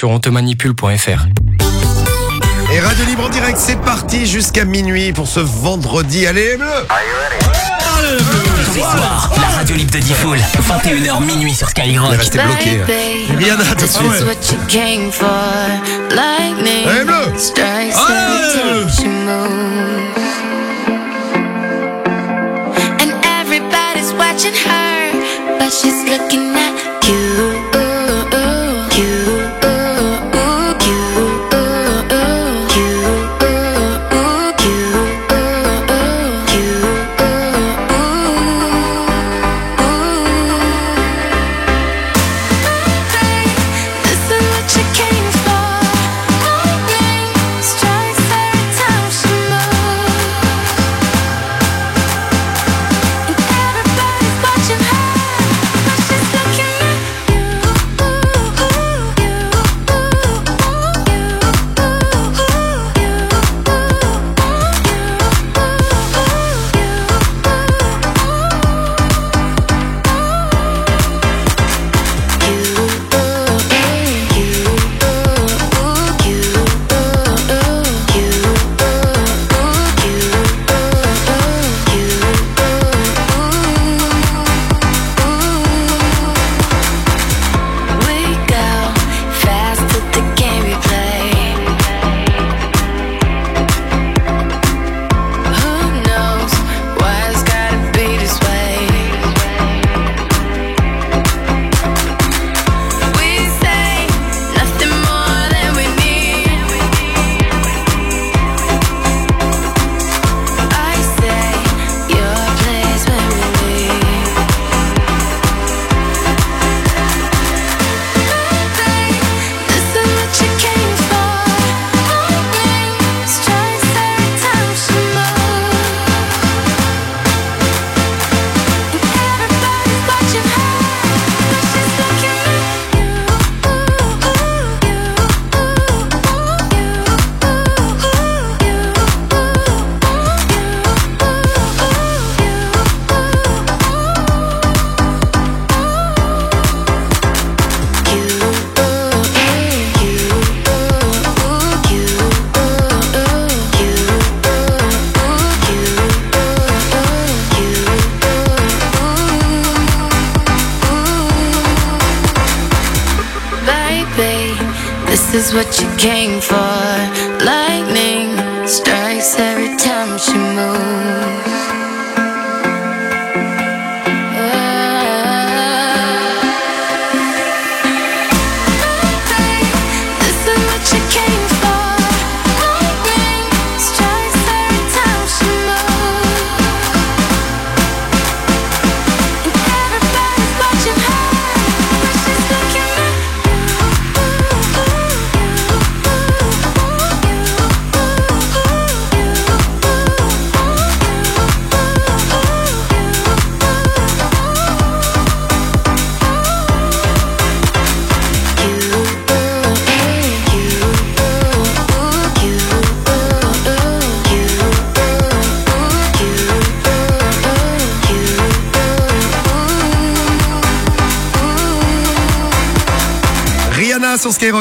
sur ontemanipule.fr. Et Radio Libre en direct, c'est parti jusqu'à minuit pour ce vendredi. Allez les bleus Tous les soirs, la radio libre de Diffoul, 21h minuit sur On est Skyrock. resté bloqué. Rihanna tout de suite. bleu. Allez. And everybody's watching her, but she's looking at you.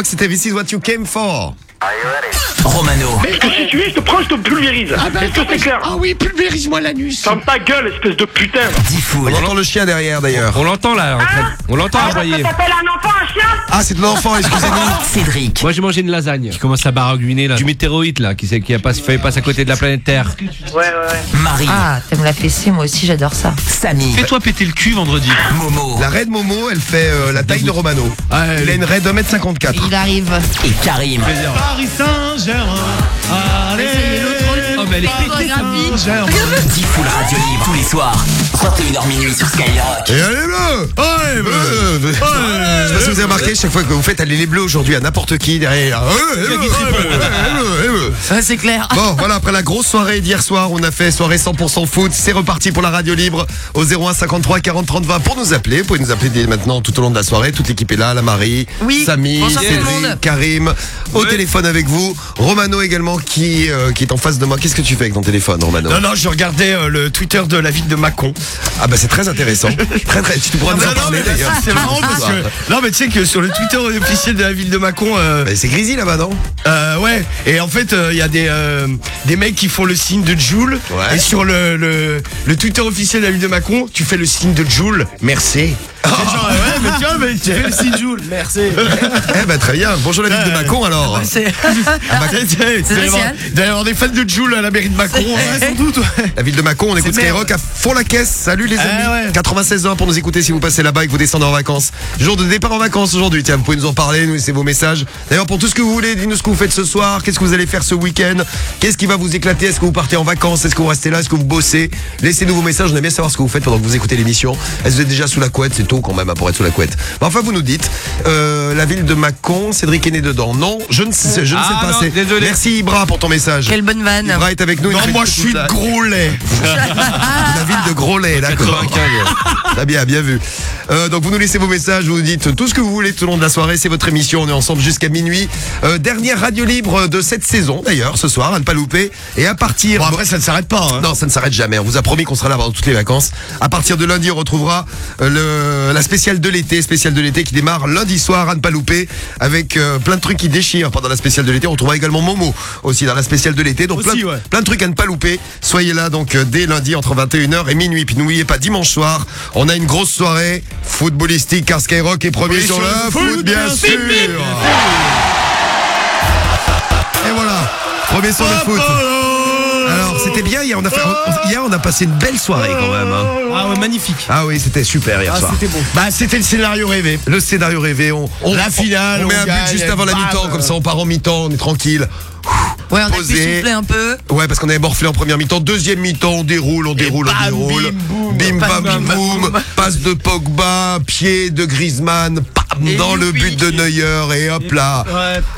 C'était This is what you came for. Romano, Mais je te suis tué, je te prends, je te pulvérise. Est-ce que c'est clair Ah oui, pulvérise-moi l'anus. Ferme ta gueule, espèce de putain. Diffoul, On entend le chien derrière d'ailleurs. On l'entend là, en train- on l'entend aboyer. Un chien Ah, c'est de l'enfant, excusez-nous. Cédric, Moi j'ai mangé une lasagne. Qui commence à baragouiner là. Du météorite là, qui, sait- qui a pas, fait passe à côté de la planète Terre. Ouais, ouais, ouais. Marie, Ah, t'aimes la fessée, moi aussi j'adore ça. Samy, Fais-toi péter le cul vendredi. Momo La raid Momo, elle fait euh, la taille de Romano. Il a une raid de 1m54. Il arrive. et Karim. Paris Saint-Germain. Allez, Oh mais elle est pétée Saint-Germain. Diffoul Radio Libre tous les soirs, 21h minuit sur Skyrock. Et allez bleus Ouais, bleus Je sais pas si vous avez remarqué, chaque fois que vous faites aller les bleus aujourd'hui à n'importe qui derrière. C'est clair. Bon, voilà, après la grosse soirée d'hier soir, on a fait soirée 100% foot. C'est reparti pour la radio libre au 01 53 40 30 20 pour nous appeler. Vous pouvez nous appeler dès maintenant tout au long de la soirée. Toute l'équipe est là, la Marie, Oui, Samy, Cédric. Karim, au téléphone avec vous. Romano également qui, euh, qui est en face de moi. Qu'est-ce qu'est-ce que tu fais avec ton téléphone, Romano? Non, non, je regardais euh, le Twitter de la ville de Mâcon. Ah bah c'est très intéressant. très très. Tu pourras nous Non, en parler d'ailleurs. C'est marrant parce que. Non, mais tu sais que sur le Twitter officiel de la ville de Mâcon. euh, Bah, c'est grisy là-bas, non? Euh, ouais, et en fait, il y a des, euh, des mecs qui font le signe de Joule. Ouais. Et sur le, le, le Twitter officiel de la ville de Macon, tu fais le signe de Joule. Merci. C'est genre, ouais, mais tu vois, signe Joule. Merci. Eh bah très bien. Bonjour la ville de Mâcon alors. C'est Ah, bah, Il doit y avoir- des fans de Joule à la mairie de Macon. Sans doute. La ville de Mâcon, on écoute. Skyrock à fond la caisse. Salut les amis. Ah ouais. 96 ans pour nous écouter si vous passez là-bas et que vous descendez en vacances. Jour de départ en vacances aujourd'hui. Tiens, vous pouvez nous en parler, nous laisser vos messages. D'ailleurs, pour tout ce que vous voulez, dites-nous ce que vous faites ce soir. Qu'est-ce que vous allez faire ce week-end Qu'est-ce qui va vous éclater Est-ce que vous partez en vacances Est-ce que vous restez là Est-ce que vous bossez Laissez-nous vos messages. On aime bien savoir ce que vous faites pendant que vous écoutez l'émission. Est-ce que vous êtes déjà sous la couette C'est tôt quand même hein, pour être sous la couette. Enfin, vous nous dites. Euh, la ville de Mâcon, Cédric est né dedans. Non, je ne sais, je ne sais Ah pas. non, C'est- désolé. Merci Ibra pour ton message. Quelle bonne vanne. Ibra est avec nous. il Non, fait moi je suis de gros lait. La ville de Groslay, d'accord. 95. Très bien, bien vu. Euh, donc vous nous laissez vos messages, vous nous dites tout ce que vous voulez tout au long de la soirée. C'est votre émission, on est ensemble jusqu'à minuit. Euh, dernière radio libre de cette saison d'ailleurs, ce soir, à ne pas louper. Et à partir... Bon, après, ça ne s'arrête pas. Hein. Non, ça ne s'arrête jamais. On vous a promis qu'on sera là pendant toutes les vacances. À partir de lundi, on retrouvera euh, le, la spéciale de l'été, spéciale de l'été qui démarre lundi soir à ne pas louper, avec euh, plein de trucs qui déchirent pendant la spéciale de l'été. On retrouvera également Momo aussi dans la spéciale de l'été. Donc Aussi, plein, ouais. plein de trucs à ne pas louper. Soyez là donc dès lundi entre 21h et minuit. Puis n'oubliez pas dimanche soir, on a une grosse soirée footballistique car Skyrock est premier sur sur le foot, foot, bien sûr. Et voilà, premier sur le foot. Alors c'était bien hier, on a fait, hier on a passé une belle soirée quand même. hein. Ah ouais, magnifique. Ah oui, c'était super hier soir. beau. Bah, c'était le scénario rêvé. Le scénario rêvé, on, on- La finale, on met on un but gagne, juste avant la bam. mi-temps, comme ça on part en mi-temps, on est tranquille. Ouais, on a pu Posé. souffler un peu. Ouais, parce qu'on avait morflé en première mi-temps. Deuxième mi-temps, on déroule, on déroule, on déroule. bim, boum. Bim, bam, Bam, bim, bam, boum. Passe de Pogba, pied de Griezmann, pam, Et dans le but de Neuer, et hop là.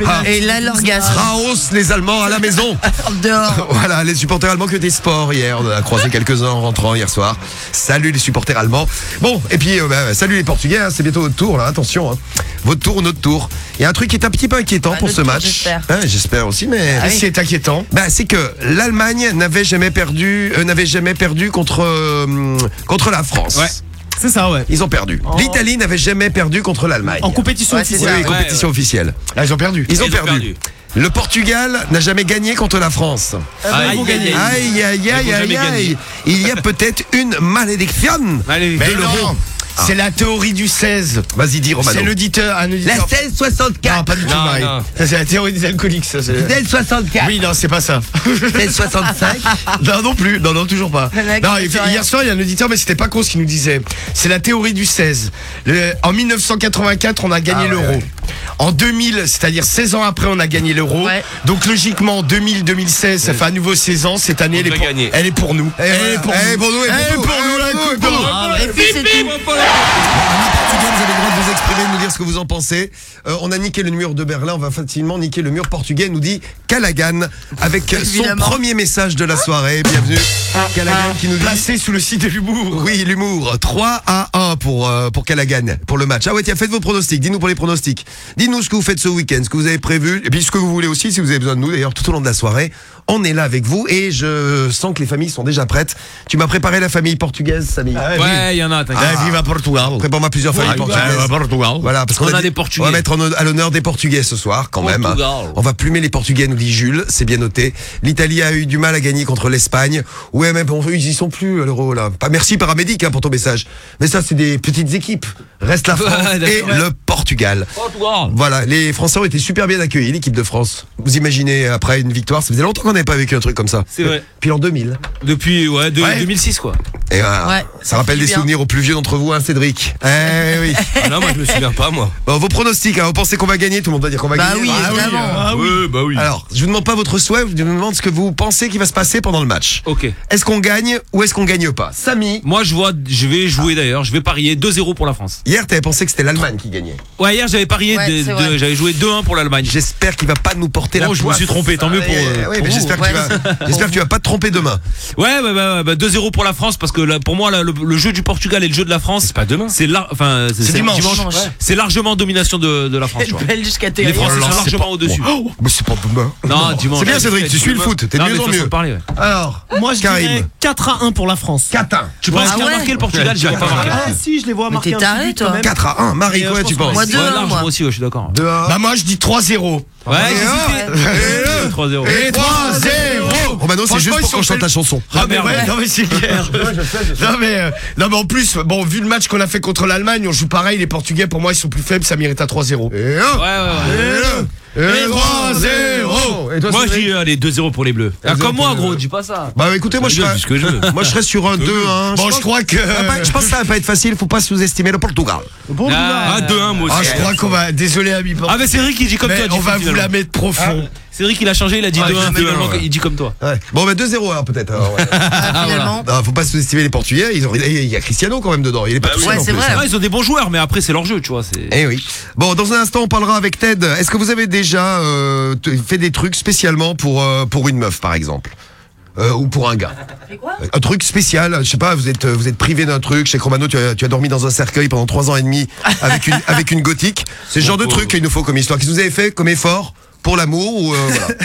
Ah, Et là, l'orgasme. Raos, les Allemands à la maison. Dehors. Voilà, les supporters allemands que des sports hier. On a croisé quelques-uns en rentrant hier soir. Salut les supporters allemands. Bon, et puis euh, bah, salut les Portugais. hein, c'est bientôt votre tour là. Attention, hein. votre tour ou notre tour. Il y a un truc qui est un petit peu inquiétant Ah, pour ce tour, match. j'espère. Hein, J'espère aussi, mais. Ah oui. Qui est inquiétant Bah, c'est que l'Allemagne n'avait jamais perdu, euh, n'avait jamais perdu contre euh, contre la France. Ouais. C'est ça, ouais. Ils ont perdu. L'Italie n'avait jamais perdu contre l'Allemagne. En compétition Ouais, c'est Oui, officielle. oui, compétition officielle. Ah, ils ont perdu. Ils ont, Ils ont perdu. perdu. Le Portugal n'a jamais gagné contre la France. Aïe, aïe, aïe. Aïe, aïe, Ils aïe, vont aïe, aïe. gagner. Il y a peut-être une malédiction. Allez, Non, c'est la théorie du 16. Vas-y, dis Romano. C'est l'auditeur, un auditeur. 1664. Non, pas du tout, Non, Marie. non. Ça, c'est la théorie des alcooliques, ça. c'est- 1664. Oui, non, c'est pas ça. 1665. non, non plus. Non, non, toujours pas. Le mec, Non, il il- fait rien. hier soir, il y a un auditeur, mais c'était pas con ce qu'il nous disait. C'est la théorie du 16. Le- en 1984, on a gagné Ah l'euro. ouais. En 2000, c'est-à-dire 16 ans après, on a gagné l'euro. Ouais. Donc logiquement, 2000-2016, ça fait à nouveau 16 ans. Cette année, elle est, pour, gagner. elle est pour nous. Eh, Elle voilà. est pour Eh, nous. pour Elle est pour Eh, nous, la pour nous, coupe. Et puis c'est tout. Portugais, vous avez le droit de vous exprimer, de nous dire ce que vous en pensez. Euh, on a niqué le mur de Berlin, on va facilement niquer le mur portugais, nous dit Callaghan, avec son premier message de la soirée. Bienvenue. Callaghan qui nous dit Placé sous le site de l'humour. Oui, l'humour. 3 à 1 pour, euh, pour Callaghan, pour le match. Ah ouais, tiens, faites vos pronostics. Dis-nous pour les pronostics. Dites-nous ce que vous faites ce week-end, ce que vous avez prévu, et puis ce que vous voulez aussi, si vous avez besoin de nous, d'ailleurs, tout au long de la soirée. On est là avec vous, et je sens que les familles sont déjà prêtes. Tu m'as préparé la famille portugaise, Samy. Ouais, il y en a, t'inquiète. Ah, vive à Portugal. Prépare-moi plusieurs familles portugaises. à Portugal. Voilà, parce On qu'on a des Portugais. On va mettre en- à l'honneur des Portugais ce soir, quand même. Portugal. On va plumer les Portugais, nous dit Jules. C'est bien noté. L'Italie a eu du mal à gagner contre l'Espagne. Ouais, mais bon, ils y sont plus à l'euro là. Pas merci paramédic hein, pour ton message. Mais ça, c'est des petites équipes. Reste la France Ouais, et le Portugal. Voilà, les Français ont été super bien accueillis, l'équipe de France. Vous imaginez après une victoire, ça faisait longtemps qu'on n'avait pas vécu un truc comme ça. C'est vrai. Puis en 2000. Depuis, ouais, de- Ouais. 2006, quoi. Et voilà. Ouais, ça rappelle fait des du bien. souvenirs aux plus vieux d'entre vous, hein, Cédric. Eh oui. Ah non, moi, je me souviens pas, moi. Bon, vos pronostics, hein, vous pensez qu'on va gagner Tout le monde va dire qu'on va Bah gagner. oui, Ah évidemment. Ah oui, bah oui. Alors, je vous demande pas votre souhait, je vous demande ce que vous pensez qui va se passer pendant le match. Ok. Est-ce qu'on gagne ou est-ce qu'on gagne pas? Samy, Moi, je vois, je vais jouer d'ailleurs, je vais parier 2-0 pour la France. hier t'avais pensé que c'était l'Allemagne qui gagnait. Ouais, hier j'avais parié, Ouais, de- c'est de- vrai. j'avais joué 2-1 pour l'Allemagne. J'espère qu'il va pas nous porter la Bon, je me poisse. suis trompé, tant mieux pour, Ouais, euh, ouais, pour mais vous. J'espère que tu Ouais. vas, j'espère que tu vas pas te tromper demain. Ouais, ouais, ouais, ouais, bah, 2-0 pour la France parce que là, pour moi là, le, le jeu du Portugal et le jeu de la France, c'est pas demain. C'est enfin c'est dimanche. Dimanche. C'est largement domination de, de la France. tu vois. Belle jusqu'à Les. Français là, sont c'est largement pas- au-dessus. Oh, mais c'est pas demain. Non, dimanche. C'est bien, Cédric, tu suis le foot, t'es de mieux en mieux. parler, ouais. Alors, Moi, je dirais 4 à 1 pour la France. 4 1. Tu penses Ah qu'il a ouais marqué le Portugal? J'y pas marqué. Ah, si, je les vois marquer t'es toi. quand même. 4 à 1. Marie, euh, quoi je tu pense penses? Moi, Ouais, deux, large, moi. moi aussi, ouais, je suis d'accord. 2 1. Bah moi je dis 3-0. Ouais, Et j'hésitais. 3-0. Et 3-0 Romano, c'est juste pour qu'on chante la chanson. Ah mais merde. ouais, non mais c'est clair. non mais euh, non mais en plus bon vu le match qu'on a fait contre l'Allemagne, on joue pareil les Portugais pour moi ils sont plus faibles, ça mérite à 3-0. Et 1. Ouais, ouais, ouais. Et 3-0. Et toi, Moi je dis allez 2-0 pour les bleus. Ah, 2-0 comme moi gros, dis pas ça. Bah écoutez, moi je serais, dis ce que je veux. moi je serais sur un 2 1. Bon, je crois que Je pense que ça va pas être facile, faut pas sous-estimer le Portugal. Ah, 2-1 moi Ah, aussi. je crois qu'on va désolé ami Ah mais Cédric il dit comme toi. on va vous la mettre profond. Cédric il a changé, il a dit Ah, 2-1 jamais finalement, il dit comme toi. Ouais. Bon, bah 2-0 alors peut-être. alors, ouais. Ah, finalement. Non, faut pas sous-estimer les Portugais. Ils ont, il y a Cristiano quand même dedans. Il est pas tout seul Ouais, en c'est plus, vrai. hein. Ah, ils ont des bons joueurs mais après c'est leur jeu, tu vois, c'est Eh oui. Bon, dans un instant, on parlera avec Ted. Est-ce que vous avez déjà euh, t- fait des trucs spécialement pour euh, pour une meuf, par exemple? Euh, ou pour un gars? Un truc spécial, je sais pas, vous êtes vous êtes privé d'un truc. Chez Romano, tu as, tu as dormi dans un cercueil pendant trois ans et demi avec une avec une gothique. C'est le genre de truc qu'il nous faut comme histoire. Qu'est-ce que vous avez fait comme effort pour l'amour ou euh, voilà.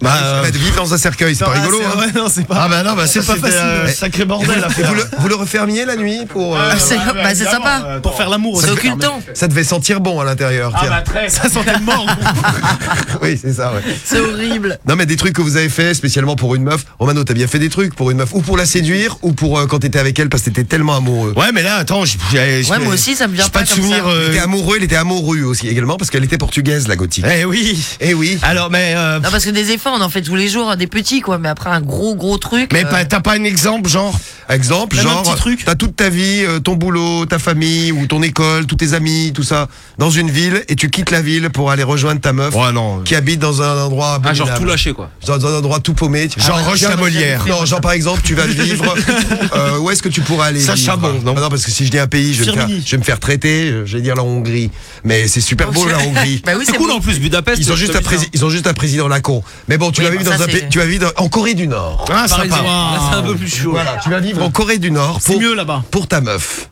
bah, euh, vivre dans un cercueil, c'est pas Ah, rigolo. hein. ouais, non, c'est pas. Ah bah non bah c'est pas pas facile. un sacré bordel faire. vous, le, vous le refermiez la nuit pour. euh, Ah, c'est bah, c'est sympa. euh, Pour faire l'amour C'est occultant. ça devait sentir bon à l'intérieur. Ah bah très. Ça sentait mort. Oui, c'est ça. Ouais. C'est horrible. Non mais des trucs que vous avez fait spécialement pour une meuf. Romano, t'as bien fait des trucs pour une meuf ou pour la séduire ou pour euh, quand t'étais avec elle parce que t'étais tellement amoureux. Ouais mais là attends, j'ai j'ai- Ouais, moi aussi, ça me vient j'ai pas pas de souvenir euh, Il était amoureux, il était amoureux aussi également parce qu'elle était portugaise la gothique. Eh oui. Eh oui. Alors mais euh, Non, parce que des efforts, on en fait tous les jours, des petits, quoi. Mais après, un gros, gros truc. mais euh, pas- t'as pas un exemple genre Exemple, Même un genre, petit truc. t'as toute ta vie, euh, ton boulot, ta famille ou ton école, tous tes amis, tout ça, dans une ville et tu quittes la ville pour aller rejoindre ta meuf Ouais non. qui habite dans un endroit Ah, genre abominable. tout lâché quoi. dans un endroit tout paumé. Genre Ah, Roche tiens, la Molière. Non, genre par exemple, tu vas vivre. euh, où est-ce que tu pourras aller Ça vivre Chabon, non Ah non, parce que si je dis un pays, je vais, me faire, Firmini. je vais me faire traiter. Je vais dire la Hongrie. Mais c'est super beau la Hongrie. Bah oui, C'est c'est cool beau. en plus Budapest. Ils ont juste un vu ça président, ils ont juste un président lacon. Mais bon, tu Oui, vas vivre dans un pays, tu vas vivre dans- en Corée du Nord. Ah sympa. exemple, là, c'est un peu plus chaud. Voilà, tu vas vivre en Corée du Nord C'est pour, mieux là-bas. pour ta meuf.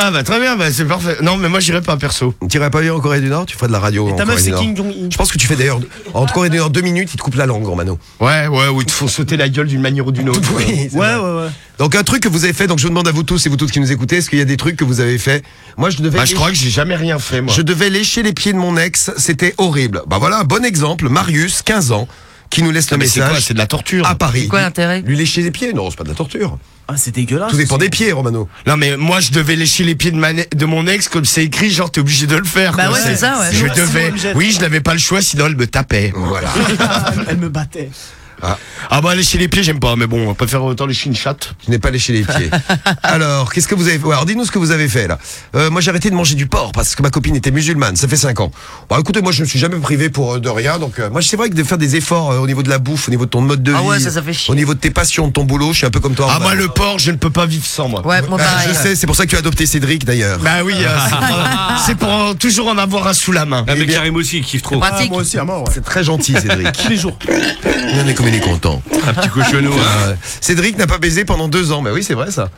Ah bah très bien, bah, c'est parfait. Non mais moi j'irai pas perso. Tu irais pas vivre en Corée du Nord Tu ferais de la radio en Corée du Nord. Je pense que tu fais d'ailleurs en Corée du Nord deux minutes, ils te coupent la langue, Romano. Ouais ouais ou il te faut sauter la gueule d'une manière ou d'une autre. Oui, Ouais, ouais, ouais. Donc un truc que vous avez fait, donc je vous demande à vous tous et vous toutes qui nous écoutez, est-ce qu'il y a des trucs que vous avez fait? Moi je devais Bah je crois que j'ai jamais rien fait moi. je devais lécher les pieds de mon ex, c'était horrible. Bah voilà un bon exemple, Marius, 15 ans, qui nous laisse le Ah, mais c'est quoi message C'est de la torture. à Paris. Quoi l'intérêt Lui lécher les pieds Non, c'est pas de la torture. Ah, c'est dégueulasse. Tout dépend des pieds, Romano. Non mais moi je devais lécher les pieds de, ma de mon ex comme c'est écrit genre t'es obligé de le faire. Bah ouais, c'est ça, ouais. Je devais. Oui je n'avais pas le choix sinon elle me tapait. Voilà. Elle me battait. Ah bah lécher les pieds j'aime pas mais bon on préfère autant lécher une chatte. Je n'ai pas léché les pieds. Alors, qu'est-ce que vous avez fait? Ouais, Alors, dites-nous ce que vous avez fait là. Euh, moi, j'ai arrêté de manger du porc parce que ma copine était musulmane. Ça fait 5 ans. Bon, écoutez, moi, je me suis jamais privé pour euh, de rien. Donc, euh, moi, c'est vrai que de faire des efforts euh, au niveau de la bouffe, au niveau de ton mode de Ah vie, ouais, ça, ça fait chier. au niveau de tes passions, de ton boulot, je suis un peu comme toi. Ah moi le porc je ne peux pas vivre sans moi. Ouais, moi Bah, pareil. je sais, c'est pour ça que tu as adopté Cédric d'ailleurs. Bah oui, euh, c'est pour, toujours en avoir un sous la main. Ah, mais Eh Karim aussi, il kiffe trop. Ah, moi aussi à mort. ouais. C'est très gentil, Cédric. Tous les jours. Comme il est content. Un petit cochonou. hein. Ah, ouais. Cédric n'a pas baisé pendant deux ans. Mais oui, c'est vrai ça.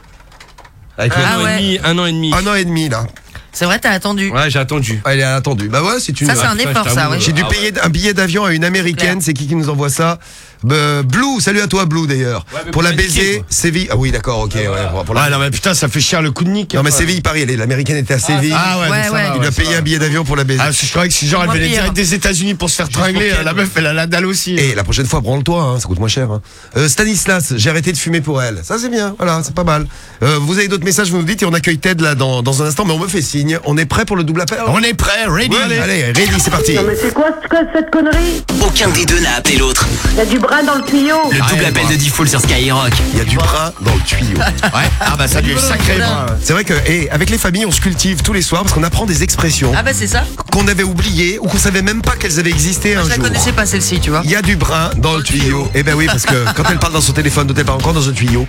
Avec le- Ah Un an et ouais. demi, un an et demi. Un an et demi là. C'est vrai, t'as attendu. Ouais, j'ai attendu. Elle a attendu. Bah ouais, c'est une. Ça, c'est un putain, effort, ça, ouais. J'ai dû Ah ouais. payer un billet d'avion à une américaine. C'est qui qui nous envoie ça? Blue, salut à toi Blue d'ailleurs. Ouais, pour pour la baiser. Séville. Ah oui, d'accord, ok. ouais, pour la- Ouais, non mais putain ça fait cher le coup de nique. Non mais Enfin. Séville, Paris. L'américaine était à Séville. Ah ouais, Ouais, ça ouais. va, Il a payé un billet d'avion pour la baiser. Ah, je croyais que genre elle venait direct des États-Unis pour se faire tringler. pour La meuf, elle a la dalle aussi. Et la prochaine fois, branle-toi, hein, ça coûte moins cher. hein. Euh, Stanislas, j'ai arrêté de fumer pour elle. Ça c'est bien, voilà, c'est pas mal. Euh, vous avez d'autres messages, vous nous dites et on accueille Ted là dans, dans un instant, mais on me fait signe. On est prêt pour le double appel? On est prêt, ready. allez. ready, c'est parti. Mais c'est quoi cette connerie? Aucun des deux n'a appelé l'autre. Il y a du bras dans le tuyau. Le double appel de Diffoul sur Skyrock. Il y a du brin dans le tuyau. Ouais. Ah bah ça lui est sacré brin. C'est vrai que, et avec les familles, on se cultive tous les soirs parce qu'on apprend des expressions Ah bah c'est ça. qu'on avait oubliées ou qu'on savait même pas qu'elles avaient existé un Je la jour. connaissais pas celle-ci, tu vois. Il y a du brin dans le tuyau. Eh ben oui, parce que quand elle parle dans son téléphone, d'autres elle parle encore dans un tuyau.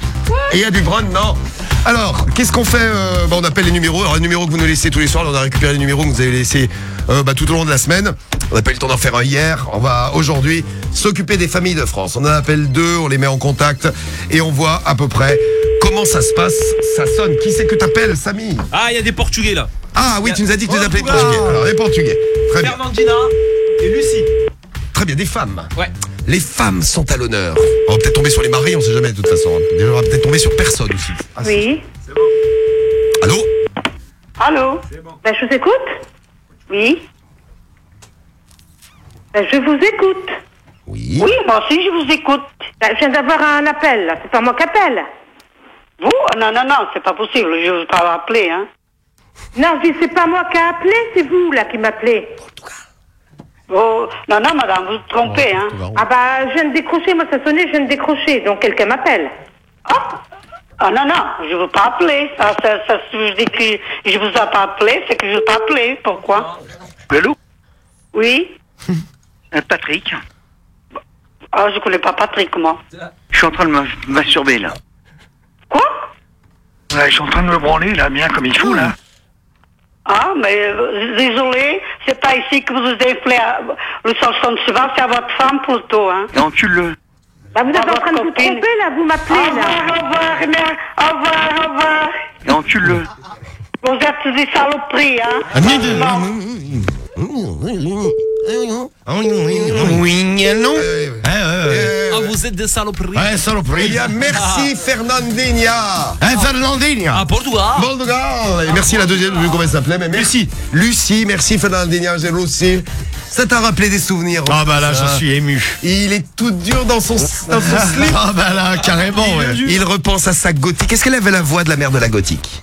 Et il y a du brin dedans. Alors, qu'est-ce qu'on fait euh, bah, On appelle les numéros. Alors, les numéros que vous nous laissez tous les soirs, on a récupéré les numéros que vous avez laissés euh, bah, tout au long de la semaine. On n'a pas eu le temps d'en faire un hier. On va aujourd'hui s'occuper des familles de France. On en appelle deux, on les met en contact et on voit à peu près comment ça se passe. Ça sonne. Qui c'est que t'appelles, Samy? Ah, il y a des Portugais là. Ah oui, tu nous as dit que tu appelais Portugal. portugais. Alors, les portugais. Très bien. Fernandina et Lucie. Très bien, des femmes. Ouais. Les femmes sont à l'honneur. On va peut-être tomber sur les maris, on sait jamais de toute façon. Déjà, on va peut-être tomber sur personne aussi. Ah, c'est- Oui. Allô? Allô? Ben, je vous écoute? Oui. Ben, je vous écoute. Oui. Oui, moi aussi, je vous écoute. Ben, je viens d'avoir un appel, là. C'est pas moi qui appelle. Vous? Non, non, non, c'est pas possible. Je ne veux pas appeler, hein. Non, je dis, c'est pas moi qui ai appelé, c'est vous, là, qui m'appelez. Oh, non, non, madame, vous vous trompez, hein. Ah bah, je viens de décrocher, moi, ça sonnait, je viens de décrocher. Donc, quelqu'un m'appelle. Ah non, non, je veux pas appeler. Ah, ça, ça, si je dis que je vous ai pas appelé, c'est que je veux pas appeler. Pourquoi? Allô? Oui Euh, Patrick, Ah, je connais pas Patrick, moi. je suis en train de me masturber là. Quoi? Ouais, je suis en train de me branler là, bien comme il faut là. Ah, mais euh, désolé, c'est pas ici que vous avez fait euh, le chanson de cheval, c'est à votre femme plutôt, hein. Et encule-le. Bah, vous êtes en train de vous copine. tromper, là, vous m'appelez, Au revoir, là. au revoir. Au revoir, au revoir. Et encule-le. Vous êtes des saloperies, hein. Ah, vous êtes des saloperies. Ouais, saloperie. Il y a merci Fernandinha. Hein, Fernandinha. Ah, Portugal. Portugal. Et merci la deuxième, vu comment elle s'appelait. Mais merci. Lucie, merci Fernandinha, j'ai Lucie. Ça t'a rappelé des souvenirs. Ah bah là, j'en suis ému. Il est tout dur dans son, dans son slip. Ah bah là, carrément, ouais. Il repense à sa gothique. Est-ce qu'elle avait la voix de la mère de la gothique?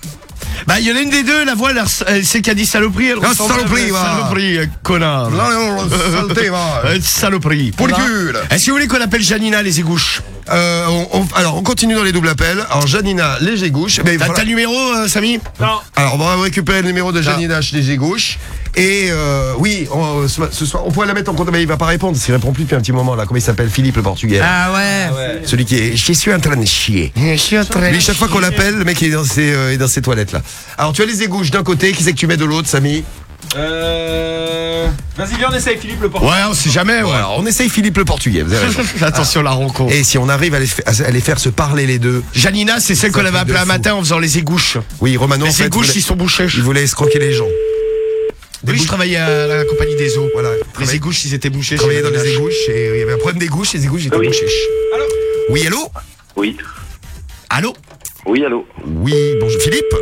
Bah, il y en a une des deux, la voix, elle- c'est qui a dit saloperie. Elle à- saloperie, va. Saloperie, euh, connard. Non, non, saleté, va. Euh, saloperie. Pour le cul, là. Est-ce que vous voulez qu'on appelle Janina les égouches Euh, on- on- alors, on continue dans les doubles appels. Alors, Janina, léger gauche. T'as le numéro, euh, Samy Non. Alors, on va récupérer le numéro de Janina léger gauche. Et euh, oui, on, ce, ce soir, on pourrait la mettre en contact. Mais il va pas répondre. Il répond plus depuis un petit moment là. Comment il s'appelle? Philippe le Portugais. Ah ouais. Celui qui est. Je suis en train de chier. Je suis en train Lui, chaque fois qu'on l'appelle, le mec il est dans ses, euh, est dans ses toilettes là. Alors, tu as les égouches d'un côté. Qui c'est que tu mets de l'autre, Samy? Euh. Vas-y, viens, on essaye, Philippe le Portugais. Ouais, on sait jamais, ouais. Alors, on essaye Philippe le Portugais. Vous avez raison. Attention la rencontre. Et si on arrive à les, fa- à les faire se parler les deux. Janina, c'est celle qu'on avait appelée un matin en faisant les égouches. Oui, Romano, en Les fait, égouches, voulait- ils sont bouchés. il voulait escroquer les gens. Des Oui, je bouches- travaillais à la compagnie des eaux. Voilà. Les égouches, ils étaient bouchés. travailler chez dans les égouches et il y avait un problème d'égouches, les égouches étaient Oui. bouchées. Allô Oui, allô Oui. Allô Oui, allô. Oui, bonjour Philippe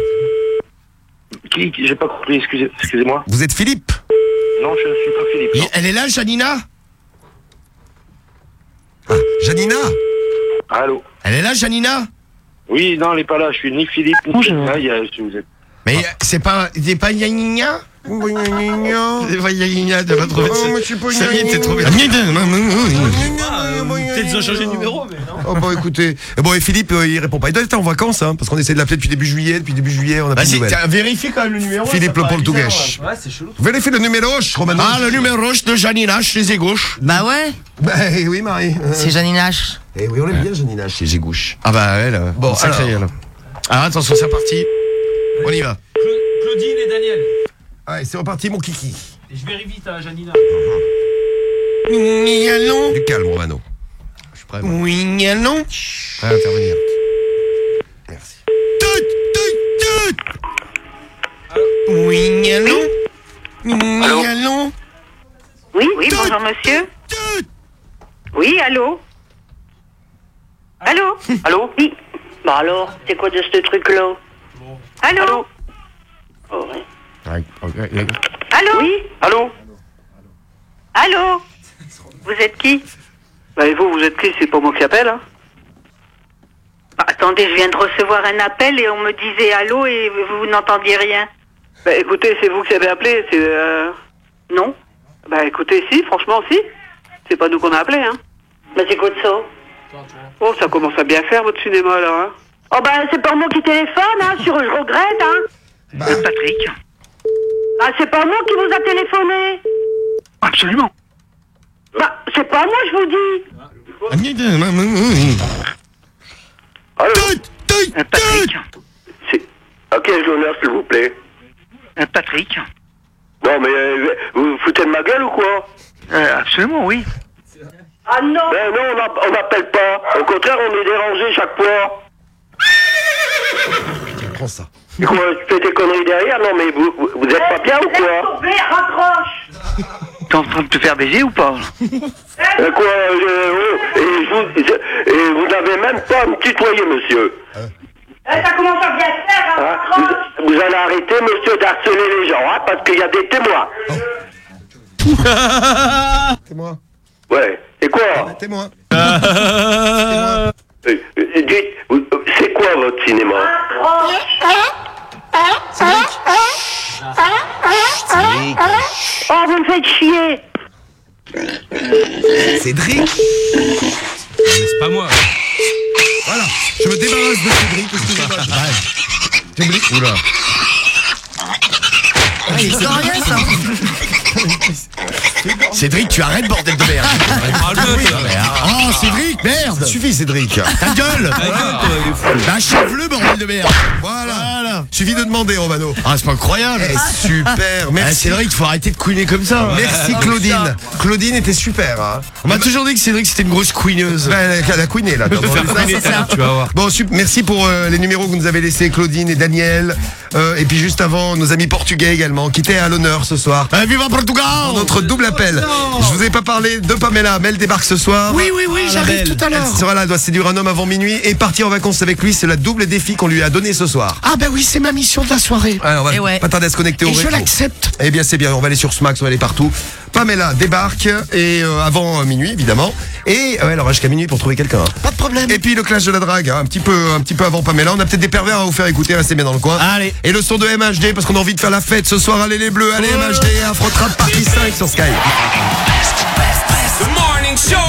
Qui, qui- J'ai pas compris, excusez- excusez-moi. Vous êtes Philippe non, je ne suis pas Philippe. non. Elle est là, Janina ah, Janina Allô. Elle est là, Janina Oui, non, elle n'est pas là. Je suis ni Philippe ni Janina, il y a- vous. Mais euh, c'est pas. C'est pas Yanina C'est pas Yanina, t'as pas trouvé Oh, ça. Yanina. t'es trop bien. Peut-être ils ont changé de numéro, mais non. Oh bah écoutez, Eh bon et Philippe euh, il répond pas. Il doit être en vacances hein, parce qu'on essaie de l'appeler depuis début juillet, depuis début juillet on a pas de Vas-y, nouvelles. tiens, vérifie quand même le numéro. Philippe ça le paraît Portugais. bizarre, Ouais, c'est chelou. Vérifiez le numéro, Romano. Ah, le numéro de Janina chez les égouches. Bah ouais. Bah eh oui Marie. Euh, C'est Janine H. Eh oui on aime bien Janina chez Gégouche. Ah bah elle. euh, Bon, sacré, alors. elle. Alors attention, c'est reparti. On y va. Cla- Claudine et Daniel. Allez c'est reparti mon kiki. Je vérifie vite à Janina. Oui, allons. Du calme Romano. Je suis prêt. Oui, allons. À intervenir. Merci. Oui, allons. Oui, allons. Oui, oui, bonjour, monsieur. Oui, allô Allô Allô Oui. Bah alors, c'est quoi de ce truc-là Allô Oh, ouais. Allô Oui Allô Allô Vous êtes qui Bah et vous, vous êtes qui C'est pas moi qui appelle, hein Bah, Attendez, je viens de recevoir un appel et on me disait allô et vous, vous n'entendiez rien. Bah écoutez, c'est vous qui avez appelé, c'est... Euh... Non Bah écoutez, si, franchement, si. C'est pas nous qu'on a appelé, hein. Bah c'est quoi de ça Oh, ça commence à bien faire, votre cinéma, là, hein. Oh bah c'est pas moi qui téléphone, hein, sur je regrette, hein. Patrick Ah c'est pas moi qui vous a téléphoné. Absolument. Bah c'est pas moi, je vous dis. Euh, Patrick À qui ai-je l'honneur, s'il vous plaît Patrick. Non, mais euh, vous vous foutez de ma gueule ou quoi? Euh, absolument, oui. Ah non Ben non, on n'app- on n'appelle pas. Au contraire, on est dérangé chaque fois. Prends ça. Et quoi, tu fais tes conneries derrière Non, mais vous, vous, vous êtes pas bien ou quoi tomber, raccroche T'es en train de te faire baiser ou pas Euh, Quoi je- oh, et, je vous, je- et vous n'avez même pas à me tutoyer, monsieur. Eh, Ça commence à bien se faire, hein, Hein raccroche vous, vous allez arrêter, monsieur, d'harceler les gens, hein, parce qu'il y a des témoins. Témoin. Ouais. C'est quoi Témoin. Euh, euh, Dites, vous- euh, c'est quoi votre cinéma? Oh, vous me faites chier Cédric. C'est pas moi. Voilà. Je me débarrasse de Cédric. Excusez-moi. Oublié. Oula. C'est rien, ça. Cédric, tu arrêtes, bordel de merde. Oh, Cédric, merde. Suffit, Cédric. Ta gueule. Bah, chauve-le, bordel de merde. Voilà. Suffit de demander, Romano. Ah, c'est pas incroyable. Eh, super. Merci. Cédric, faut arrêter de couiner comme ça. Merci Claudine. Claudine était super. Hein. On m'a toujours dit que Cédric c'était une grosse couineuse. Bah, elle a- elle a couiné là. Tu vas voir. Bon, sup- merci pour euh, les numéros que vous nous avez laissés, Claudine et Daniel. Euh, et puis juste avant, nos amis portugais également, qui étaient à l'honneur ce soir. Viva Portugal notre double appel. Je vous ai pas parlé de Pamela. Mel débarque ce soir. Oui, oui, oui, j'arrive tout à Elle l'heure. sera là, elle doit séduire un homme avant minuit et partir en vacances avec lui. C'est le double défi qu'on lui a donné ce soir. Ah, bah oui, c'est ma mission de la soirée. Alors, on va Et ouais. pas tarder à se connecter au Et je l'accepte. Eh bien, c'est bien. On va aller sur Smax, on va aller partout. Pamela débarque et euh, avant euh, minuit, évidemment. Et euh, elle aura jusqu'à minuit pour trouver quelqu'un. hein. Pas de problème. Et puis le clash de la drague, hein, un petit peu, un petit peu avant Pamela. On a peut-être des pervers à vous faire écouter. Restez bien dans le coin. Allez. Et le son de MHD parce qu'on a envie de faire la fête ce soir. Allez les bleus, allez MHD, Afro Trap Party 5 sur Sky.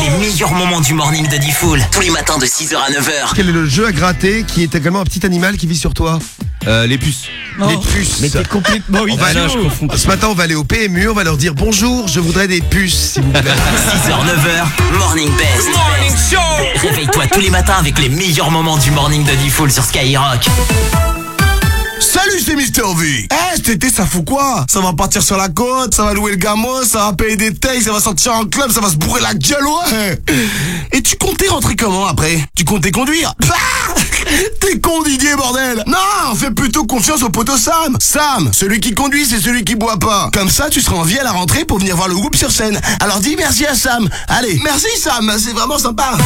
Les meilleurs moments du morning de Diffoul. Tous les matins de 6h à 9h. Quel est le jeu à gratter qui est également un petit animal qui vit sur toi Euh, les puces. Les puces. Mais t'es complètement va aller- Ce matin, on va aller au PMU, on va leur dire bonjour, je voudrais des puces, s'il vous plaît. 6h, 9h, Morning Best. Morning Show Réveille-toi tous les matins avec les meilleurs moments du morning de Diffoul sur Skyrock. Salut, c'est Mister V. Eh, cet été, ça fout quoi? Ça va partir sur la côte, ça va louer le gamos, ça va payer des tailles, ça va sortir en club, ça va se bourrer la gueule, ouais. Et tu comptais rentrer comment après? Tu comptais conduire? Ah T'es con, Didier, bordel Non, fais plutôt confiance au poteau Sam. Sam, celui qui conduit, c'est celui qui boit pas. Comme ça, tu seras en vie à la rentrée pour venir voir le groupe sur scène. Alors dis merci à Sam. Allez, merci Sam, c'est vraiment sympa.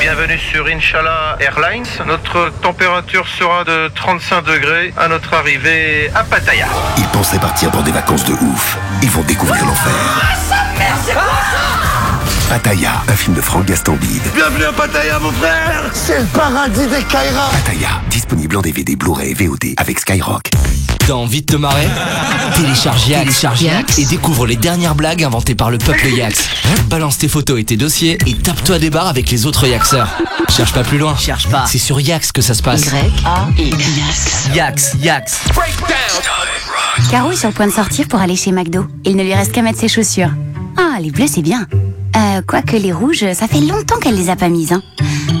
Bienvenue sur Inshallah Airlines. Notre température sera de 35 degrés à notre arrivée à Pattaya. Ils pensaient partir pour des vacances de ouf. Ils vont découvrir l'enfer. Pattaya, un film de Franck Gastambide. Bienvenue à Pattaya, mon frère C'est le paradis des Kaira. Pattaya, disponible en DVD, Blu-ray et VOD avec Skyrock. T'as envie de te marrer Télécharge Yax, et découvre les dernières blagues inventées par le peuple Yax. Balance tes photos et tes dossiers et tape-toi des barres avec les autres Yaxeurs. Cherche pas plus loin. Cherche pas. C'est sur Yax que ça se passe. Y-A-X. Yax, Yax. Caro est sur le point de sortir pour aller chez McDo. Il ne lui reste qu'à mettre ses chaussures. Ah, les bleus, c'est bien. Euh, quoique les rouges, ça fait longtemps qu'elle les a pas mises, hein.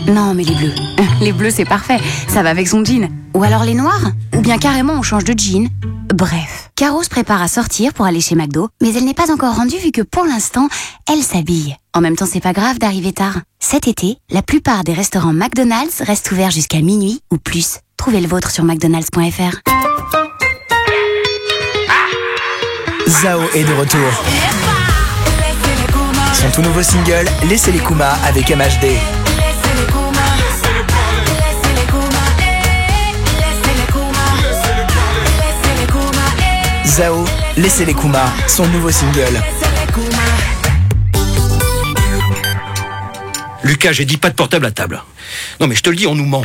Non, mais les bleus. Les bleus, c'est parfait. Ça va avec son jean. Ou alors les noirs Ou bien carrément, on change de jean. Bref. Caro se prépare à sortir pour aller chez McDo, mais elle n'est pas encore rendue vu que pour l'instant, elle s'habille. En même temps, c'est pas grave d'arriver tard. Cet été, la plupart des restaurants McDonald's restent ouverts jusqu'à minuit ou plus. Trouvez le vôtre sur mcdonalds.fr. Zao est de retour. Son tout nouveau single, Laissez les Kuma avec MHD. Zao, Laissez les Kuma, son nouveau single. Lucas, j'ai dit pas de portable à table. Non mais je te le dis, on nous ment.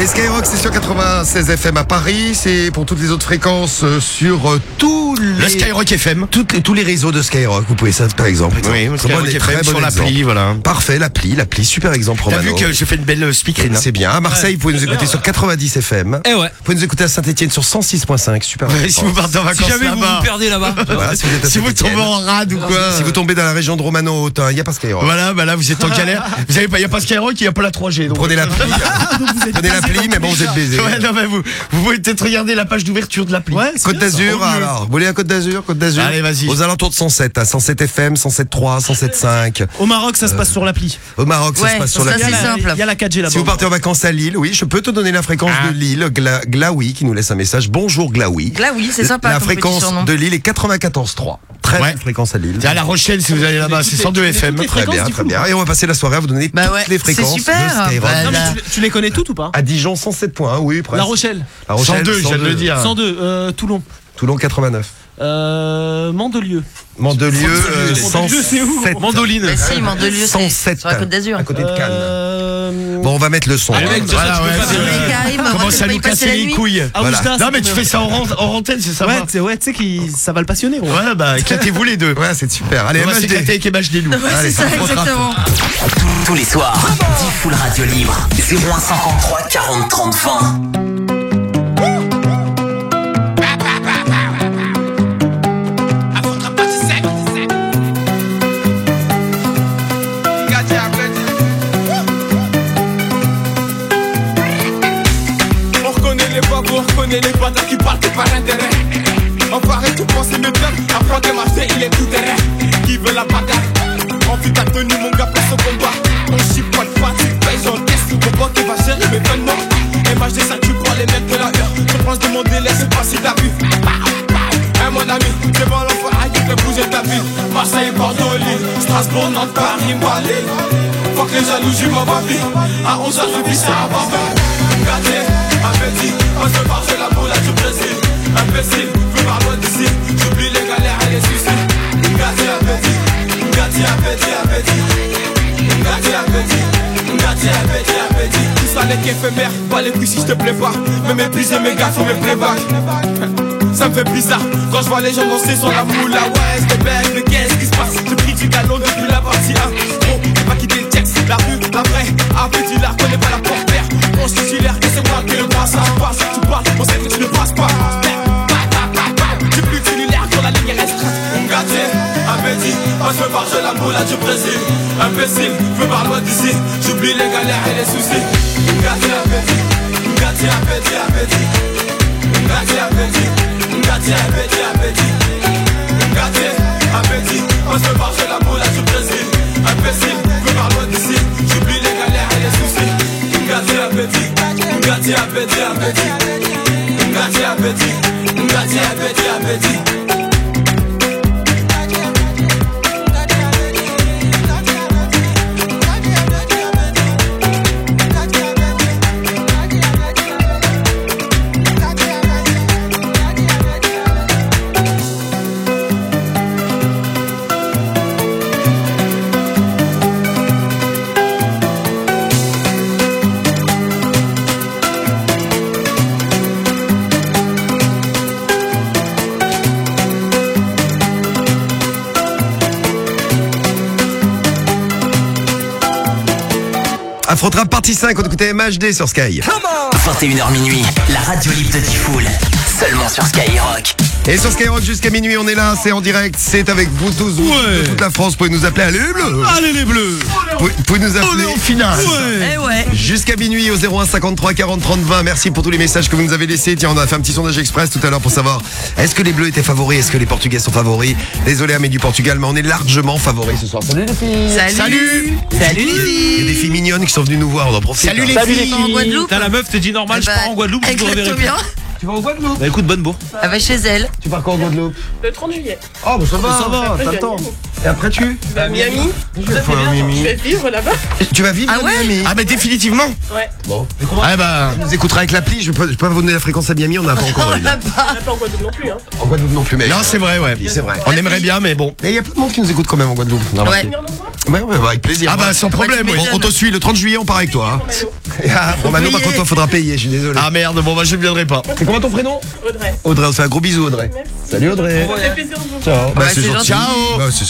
Et Skyrock, c'est sur 96 FM à Paris. C'est pour toutes les autres fréquences euh, sur euh, tous les. Le Skyrock FM. Toutes les- tous les réseaux de Skyrock. Vous pouvez ça, par exemple. Oui, le Skyrock FM sur l'appli, voilà. Parfait, l'appli, l'appli. Super exemple, T'as Romano. vu que j'ai fait une belle speakerine. hein C'est bien. À Marseille, vous pouvez nous écouter sur 90 FM. Eh ouais. Vous pouvez nous écouter à Saint-Etienne sur 106.5. Super. Ouais, si vous partez en vacances Si jamais vous là-bas. vous perdez là-bas. Voilà, si vous, êtes à Si vous Saint-Étienne. tombez en rade ou quoi. Si vous tombez dans la région de Romano Haute, il n'y a pas Skyrock. Voilà, bah là vous êtes en galère. Vous savez pas, il y a pas Skyrock, il y a pas la 3G. Donc. Prenez l'appli. Prenez l'appli, mais bon, vous êtes baisé. Ouais, non, mais vous, vous pouvez peut-être regarder la page d'ouverture de l'appli. Ouais, Côte d'Azur, alors. Vous voulez un Côte d'Azur Côte d'Azur Allez, vas-y. Aux alentours de 107, à 107 FM, 107.3, 107.5. Au Maroc, ça se passe sur l'appli. Au Maroc, ça se passe sur ça, la c'est Il y a la- simple. Il y a la 4G là-bas. Si vous partez en vacances à Lille, oui, je peux te donner la fréquence Ah. de Lille. Gla- Glaoui qui nous laisse un message. Bonjour Glaoui. Là, oui, c'est sympa. La fréquence de Lille est 94.3. Très Ouais. à Lille. À La Rochelle, si vous allez là-bas, c'est 102 FM. Très bien, très bien. Et on va passer la soirée à vous donner Bah toutes ouais, les c'est fréquences super. de Skyrock. Bah, Non, mais là. tu, tu les connais toutes ou pas À Dijon, 107 points, oui, presque. La Rochelle, La Rochelle, 102, je viens de le dire. 102, euh, Toulon, Toulon, 89. euh, Mandelieu. Mandelieu, euh, Mandelieu, c'est où 107. Mandoline. Bah si, Mandelieu, c'est 107. sur la Côte d'Azur. À côté de Cannes. Euh, Bon, on va mettre le son. Mec, Voilà, ouais, pas Commence à pas y nous casser les couilles. Ah, Voilà. Oujda, Non, mais tu fais ça en en antenne, c'est ça Ouais, tu sais, ouais, tu sais que ça va le passionner. Ouais, bah éclatez-vous les deux. Ouais, c'est super. Allez, On va s'éclater avec MHD, nous. Ouais, Allez, c'est ça, ça exactement. Tous les soirs, 10 full radio libre. 0153 40 30 20. Reconnaît les bâtards qui partent par intérêt. Enfoiré, tu penses me faire, après que marché, il est tout terrain. Qui veut la bagarre? Envie ta tenue, mon gars, pour ce combat. On chie pas de face, paye j'encaisse. Mon pote qui va gérer mes vêtements. MHD, ça tue pas les mecs de la heure. Je pense de mon délai, c'est pas si t'as vu. Hein, mon ami, c'est bon l'enfant, aïe, tu fais bouger ta ville. Marseille, Bordeaux, Lille, Strasbourg, Nantes, Paris, Malais. Faut que les jaloux jouent ma vie. À 11h, je vis ça à Barbel. Gâté, appétit, on se marche la boule du Brésil. Imbécile, veux par. J'oublie les galères et les suicides. Appétit. Tout pas les prix si je te plais pas. Me mépriser mes gars, faut mes playbacks. Ça me fait bizarre quand je vois les gens danser sur la moula Ouais, belle, mais qu'est-ce qui se passe? J'ai pris du galon depuis la partie 1 Bon, j'ai pas quitté le texte, la rue, la vraie Appétit la connais pas la porte-père Mon titulaire, passe passe, tu on sait que tu ne passes pas. J'ai plus quand la ligne est restreinte Gâté, appétit, moi je me la moula du Brésil Imbécile, veux par loin d'ici. J'oublie les galères et les soucis. Gâté, appétit, gâté, appétit, appétit Gâté, appétit Gâté, appétit, appétit Gâté, appétit On se marche la moula du Brésil Imbécile, par loin d'ici Gati apeti apeti. Gati apeti Gati apeti apeti. Affrontera partie 5, on écoutait MHD sur Sky. 21h minuit, la radio libre de Tifoul. Seulement sur Skyrock. Et sur Skyrock jusqu'à minuit, on est là, c'est en direct, c'est avec vous tous, vous, de toute la France. Vous pouvez nous appeler, allez les bleus Allez les bleus Vous pouvez- vous pouvez nous appeler en finale. Eh ouais. jusqu'à minuit au 01 53 40 30 20. Merci pour tous les messages que vous nous avez laissés. Tiens, on a fait un petit sondage express tout à l'heure pour savoir est-ce que les bleus étaient favoris, est-ce que les portugais sont favoris? Désolé, amis du Portugal, mais on est largement favoris ce soir. Salut les filles Salut. Salut Salut les Il y a filles. des filles mignonnes qui sont venues nous voir, on en profite. Salut hein. les filles filles. En Guadeloupe. T'as la meuf, t'es dit normal, Eh je bah, pars en Guadeloupe, je vous reverrai plus. Exactement. Tu vas au Guadeloupe Bah écoute, bonne bourre. Elle va chez elle. Tu pars quand en Guadeloupe Le 30 juillet. Oh, bah ça va, Ça va, t'as le temps. Et après tu À Miami. Je vais faire un Miami. Je vais vivre là-bas. Tu vas vivre Ah à ouais Miami Ah bah définitivement. Ouais. Bon. Ah bah. Tu nous écouteras avec l'appli, je peux, je peux pas vous donner la fréquence à Miami, on n'a pas encore une. On n'a pas en Guadeloupe non plus. Hein. En Guadeloupe non plus, mais. Non, c'est vrai, ouais. C'est vrai. On aimerait bien, mais bon. Mais il y a plein de monde qui nous écoute quand même en Guadeloupe. Non, Ouais. Ouais, ouais, ouais, avec plaisir. Ah bah sans problème, oui. on te suit le 30 juillet, on part avec toi. hein. Ah, Romano, par contre, toi, faudra payer, je suis désolé. Ah merde, bon bah je ne viendrai pas. C'est comment ton prénom Audrey. Audrey, on te fait un gros bisou, Audrey. Salut, Audrey. Ça fait plaisir de vous Ciao. Bah, Ouais, c'est gentil. Ciao. Bah, c'est.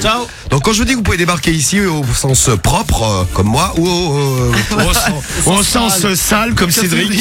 Ciao. Donc quand je vous dis que vous pouvez débarquer ici au sens propre, euh, comme moi, ou au, euh, Au sens, au sens sale comme Cédric. au